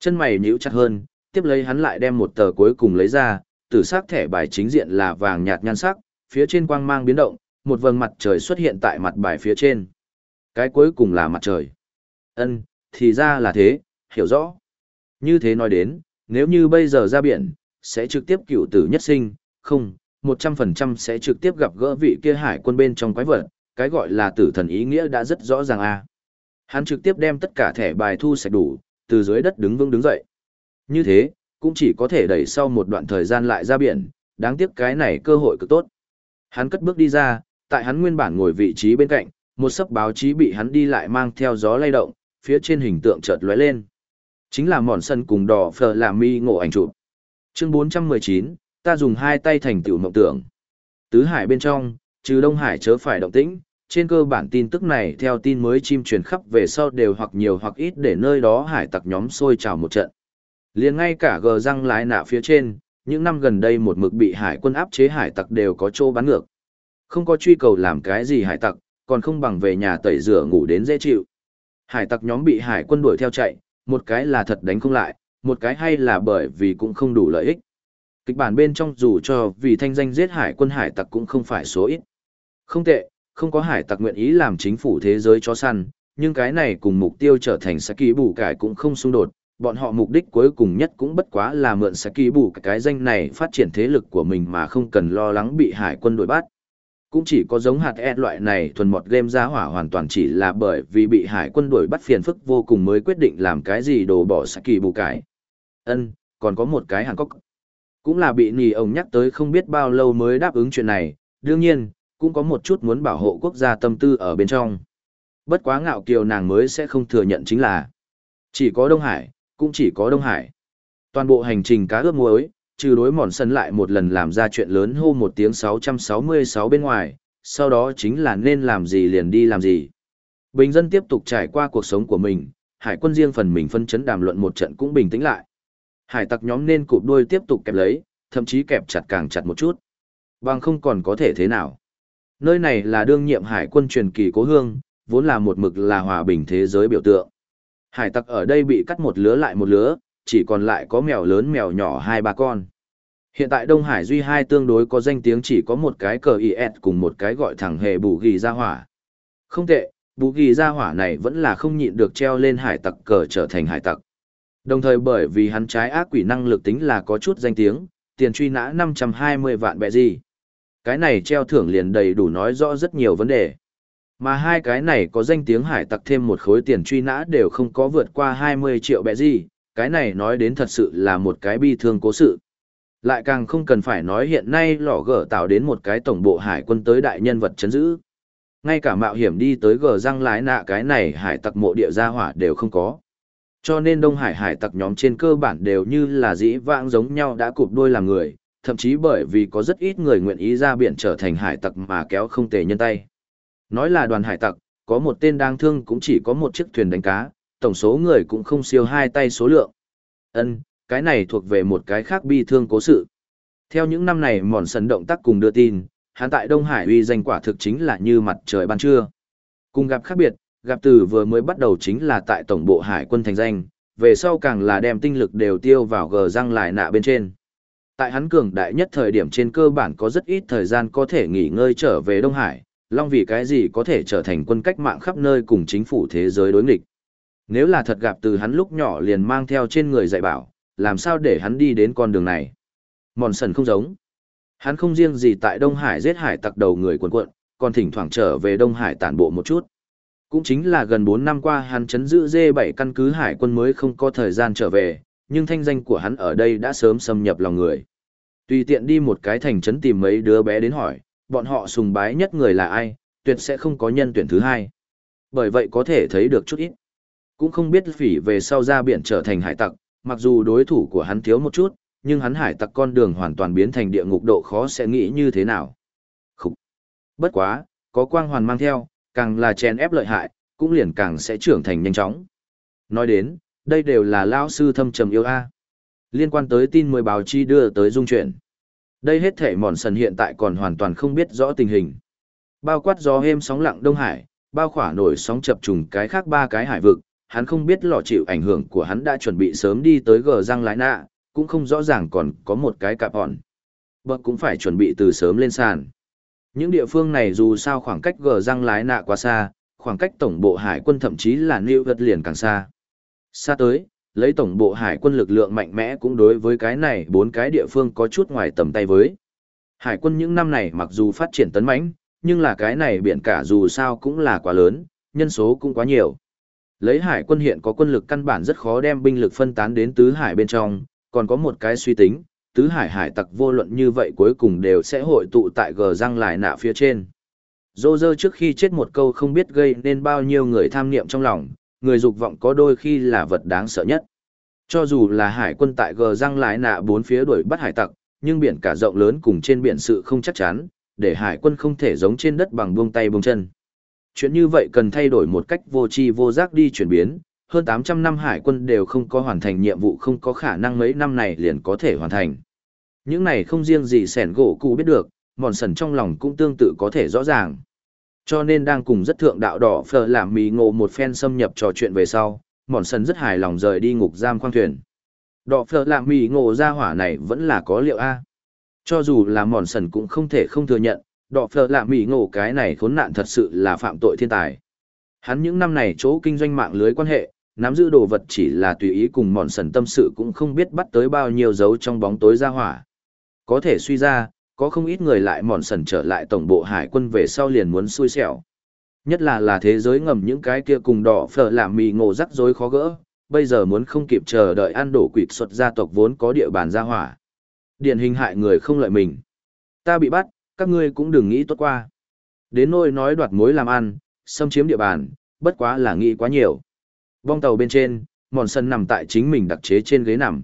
Chân mày nhíu chặt hơn, tiếp lấy hắn lại đem một tờ cuối cùng lấy ra, tử sắc thẻ bài chính diện là vàng nhạt nhan sắc, phía trên quang mang biến động, một vầng mặt trời xuất hiện tại mặt bài phía trên. Cái cuối cùng là mặt trời. Ân, thì ra là thế, hiểu rõ. Như thế nói đến, nếu như bây giờ ra biển, sẽ trực tiếp cựu tử nhất sinh, không, 100% sẽ trực tiếp gặp gỡ vị kia hải quân bên trong quái vật, cái gọi là tử thần ý nghĩa đã rất rõ ràng a. Hắn trực tiếp đem tất cả thẻ bài thu sạch đủ, từ dưới đất đứng vững đứng dậy. Như thế, cũng chỉ có thể đẩy sau một đoạn thời gian lại ra biển, đáng tiếc cái này cơ hội cực tốt. Hắn cất bước đi ra, tại hắn nguyên bản ngồi vị trí bên cạnh, một sấp báo chí bị hắn đi lại mang theo gió lay động, phía trên hình tượng chợt lóe lên. Chính là mòn sân cùng đỏ phở làm mi ngộ ảnh chụp. Chương 419, ta dùng hai tay thành tiểu mộng tưởng. Tứ hải bên trong, trừ Đông Hải chớ phải động tĩnh, trên cơ bản tin tức này theo tin mới chim truyền khắp về sau đều hoặc nhiều hoặc ít để nơi đó hải tặc nhóm sôi trào một trận liền ngay cả gờ răng lái nạ phía trên, những năm gần đây một mực bị hải quân áp chế hải tặc đều có chỗ bắn ngược. Không có truy cầu làm cái gì hải tặc, còn không bằng về nhà tẩy rửa ngủ đến dễ chịu. Hải tặc nhóm bị hải quân đuổi theo chạy, một cái là thật đánh không lại, một cái hay là bởi vì cũng không đủ lợi ích. Kịch bản bên trong dù cho vì thanh danh giết hải quân hải tặc cũng không phải số ít. Không tệ, không có hải tặc nguyện ý làm chính phủ thế giới cho săn, nhưng cái này cùng mục tiêu trở thành Saki bù cải cũng không xung đột, bọn họ mục đích cuối cùng nhất cũng bất quá là mượn Saki bù cái danh này phát triển thế lực của mình mà không cần lo lắng bị hải quân đuổi bắt. Cũng chỉ có giống hạt e loại này thuần mọt game ra hỏa hoàn toàn chỉ là bởi vì bị hải quân đuổi bắt phiền phức vô cùng mới quyết định làm cái gì đồ bỏ ký bù cải. Ân, còn có một cái Hàn Quốc. Cũng là bị nì ông nhắc tới không biết bao lâu mới đáp ứng chuyện này, đương nhiên, cũng có một chút muốn bảo hộ quốc gia tâm tư ở bên trong. Bất quá ngạo kiều nàng mới sẽ không thừa nhận chính là chỉ có Đông Hải, cũng chỉ có Đông Hải. Toàn bộ hành trình cá ướp muối, trừ đối mòn sân lại một lần làm ra chuyện lớn hô một tiếng 666 bên ngoài, sau đó chính là nên làm gì liền đi làm gì. Bình dân tiếp tục trải qua cuộc sống của mình, hải quân riêng phần mình phân chấn đàm luận một trận cũng bình tĩnh lại. Hải tặc nhóm nên cụp đuôi tiếp tục kẹp lấy, thậm chí kẹp chặt càng chặt một chút. Bằng không còn có thể thế nào. Nơi này là đương nhiệm hải quân truyền kỳ cố hương, vốn là một mực là hòa bình thế giới biểu tượng. Hải tặc ở đây bị cắt một lứa lại một lứa, chỉ còn lại có mèo lớn mèo nhỏ hai ba con. Hiện tại Đông Hải duy hai tương đối có danh tiếng chỉ có một cái cờ IS cùng một cái gọi thẳng hề bù ghi ra hỏa. Không tệ, bù ghi ra hỏa này vẫn là không nhịn được treo lên hải tặc cờ trở thành hải tặc. Đồng thời bởi vì hắn trái ác quỷ năng lực tính là có chút danh tiếng, tiền truy nã 520 vạn bẹ gì. Cái này treo thưởng liền đầy đủ nói rõ rất nhiều vấn đề. Mà hai cái này có danh tiếng hải tặc thêm một khối tiền truy nã đều không có vượt qua 20 triệu bẹ gì, cái này nói đến thật sự là một cái bi thương cố sự. Lại càng không cần phải nói hiện nay lò gở tạo đến một cái tổng bộ hải quân tới đại nhân vật chấn giữ. Ngay cả mạo hiểm đi tới gờ răng lái nạ cái này hải tặc mộ địa gia hỏa đều không có. Cho nên Đông Hải hải tặc nhóm trên cơ bản đều như là dĩ vãng giống nhau đã cụp đôi làm người, thậm chí bởi vì có rất ít người nguyện ý ra biển trở thành hải tặc mà kéo không tề nhân tay. Nói là đoàn hải tặc, có một tên đang thương cũng chỉ có một chiếc thuyền đánh cá, tổng số người cũng không siêu hai tay số lượng. Ân, cái này thuộc về một cái khác bi thương cố sự. Theo những năm này mòn sần động tác cùng đưa tin, hắn tại Đông Hải uy danh quả thực chính là như mặt trời ban trưa. Cùng gặp khác biệt, gặp từ vừa mới bắt đầu chính là tại tổng bộ hải quân thành danh, về sau càng là đem tinh lực đều tiêu vào gờ răng lại nạ bên trên. Tại hắn cường đại nhất thời điểm trên cơ bản có rất ít thời gian có thể nghỉ ngơi trở về Đông Hải, Long vì cái gì có thể trở thành quân cách mạng khắp nơi cùng chính phủ thế giới đối nghịch. Nếu là thật gặp từ hắn lúc nhỏ liền mang theo trên người dạy bảo, làm sao để hắn đi đến con đường này. Mòn sần không giống. Hắn không riêng gì tại Đông Hải giết hải tặc đầu người quần quận, còn thỉnh thoảng trở về Đông Hải tản bộ một chút. Cũng chính là gần 4 năm qua hắn chấn giữ D7 căn cứ hải quân mới không có thời gian trở về, nhưng thanh danh của hắn ở đây đã sớm xâm nhập lòng người. Tùy tiện đi một cái thành trấn tìm mấy đứa bé đến hỏi, bọn họ sùng bái nhất người là ai, tuyệt sẽ không có nhân tuyển thứ hai. Bởi vậy có thể thấy được chút ít. Cũng không biết phỉ về sau ra biển trở thành hải tặc, mặc dù đối thủ của hắn thiếu một chút, nhưng hắn hải tặc con đường hoàn toàn biến thành địa ngục độ khó sẽ nghĩ như thế nào. Khúc. Bất quá, có quang hoàn mang theo, càng là chèn ép lợi hại, cũng liền càng sẽ trưởng thành nhanh chóng. Nói đến, đây đều là lao sư thâm trầm yêu A. Liên quan tới tin mười báo chi đưa tới dung chuyển. Đây hết thể mòn sần hiện tại còn hoàn toàn không biết rõ tình hình. Bao quát gió êm sóng lặng Đông Hải, bao khỏa nổi sóng chập trùng cái khác ba cái hải vực, hắn không biết lọ chịu ảnh hưởng của hắn đã chuẩn bị sớm đi tới gờ răng lái nạ, cũng không rõ ràng còn có một cái cạp hòn. Bậc cũng phải chuẩn bị từ sớm lên sàn. Những địa phương này dù sao khoảng cách gờ răng lái nạ quá xa, khoảng cách tổng bộ hải quân thậm chí là New vật liền càng xa. Xa tới, lấy tổng bộ hải quân lực lượng mạnh mẽ cũng đối với cái này bốn cái địa phương có chút ngoài tầm tay với. Hải quân những năm này mặc dù phát triển tấn mãnh, nhưng là cái này biển cả dù sao cũng là quá lớn, nhân số cũng quá nhiều. Lấy hải quân hiện có quân lực căn bản rất khó đem binh lực phân tán đến tứ hải bên trong, còn có một cái suy tính, tứ hải hải tặc vô luận như vậy cuối cùng đều sẽ hội tụ tại gờ răng lại nạ phía trên. Dô dơ trước khi chết một câu không biết gây nên bao nhiêu người tham niệm trong lòng, người dục vọng có đôi khi là vật đáng sợ nhất. Cho dù là hải quân tại gờ răng lại nạ bốn phía đuổi bắt hải tặc, nhưng biển cả rộng lớn cùng trên biển sự không chắc chắn, để hải quân không thể giống trên đất bằng buông tay buông chân. Chuyện như vậy cần thay đổi một cách vô tri vô giác đi chuyển biến, hơn 800 năm hải quân đều không có hoàn thành nhiệm vụ không có khả năng mấy năm này liền có thể hoàn thành. Những này không riêng gì sẻn gỗ cụ biết được, mòn sần trong lòng cũng tương tự có thể rõ ràng. Cho nên đang cùng rất thượng đạo đỏ phở làm mì ngộ một phen xâm nhập trò chuyện về sau, mòn sần rất hài lòng rời đi ngục giam khoang thuyền. Đỏ phở làm mì ngộ ra hỏa này vẫn là có liệu A. Cho dù là mòn sần cũng không thể không thừa nhận, đỏ phở làm mì ngộ cái này khốn nạn thật sự là phạm tội thiên tài. Hắn những năm này chỗ kinh doanh mạng lưới quan hệ, nắm giữ đồ vật chỉ là tùy ý cùng mòn sần tâm sự cũng không biết bắt tới bao nhiêu dấu trong bóng tối ra hỏa. Có thể suy ra, có không ít người lại mòn sần trở lại tổng bộ hải quân về sau liền muốn xui xẻo. Nhất là là thế giới ngầm những cái kia cùng đỏ phở làm mì ngộ rắc rối khó gỡ, bây giờ muốn không kịp chờ đợi ăn đổ quỵt xuất gia tộc vốn có địa bàn ra hỏa. Điển hình hại người không lợi mình. Ta bị bắt, các ngươi cũng đừng nghĩ tốt qua. Đến nôi nói đoạt mối làm ăn, xâm chiếm địa bàn, bất quá là nghĩ quá nhiều. Vong tàu bên trên, mòn sân nằm tại chính mình đặc chế trên ghế nằm.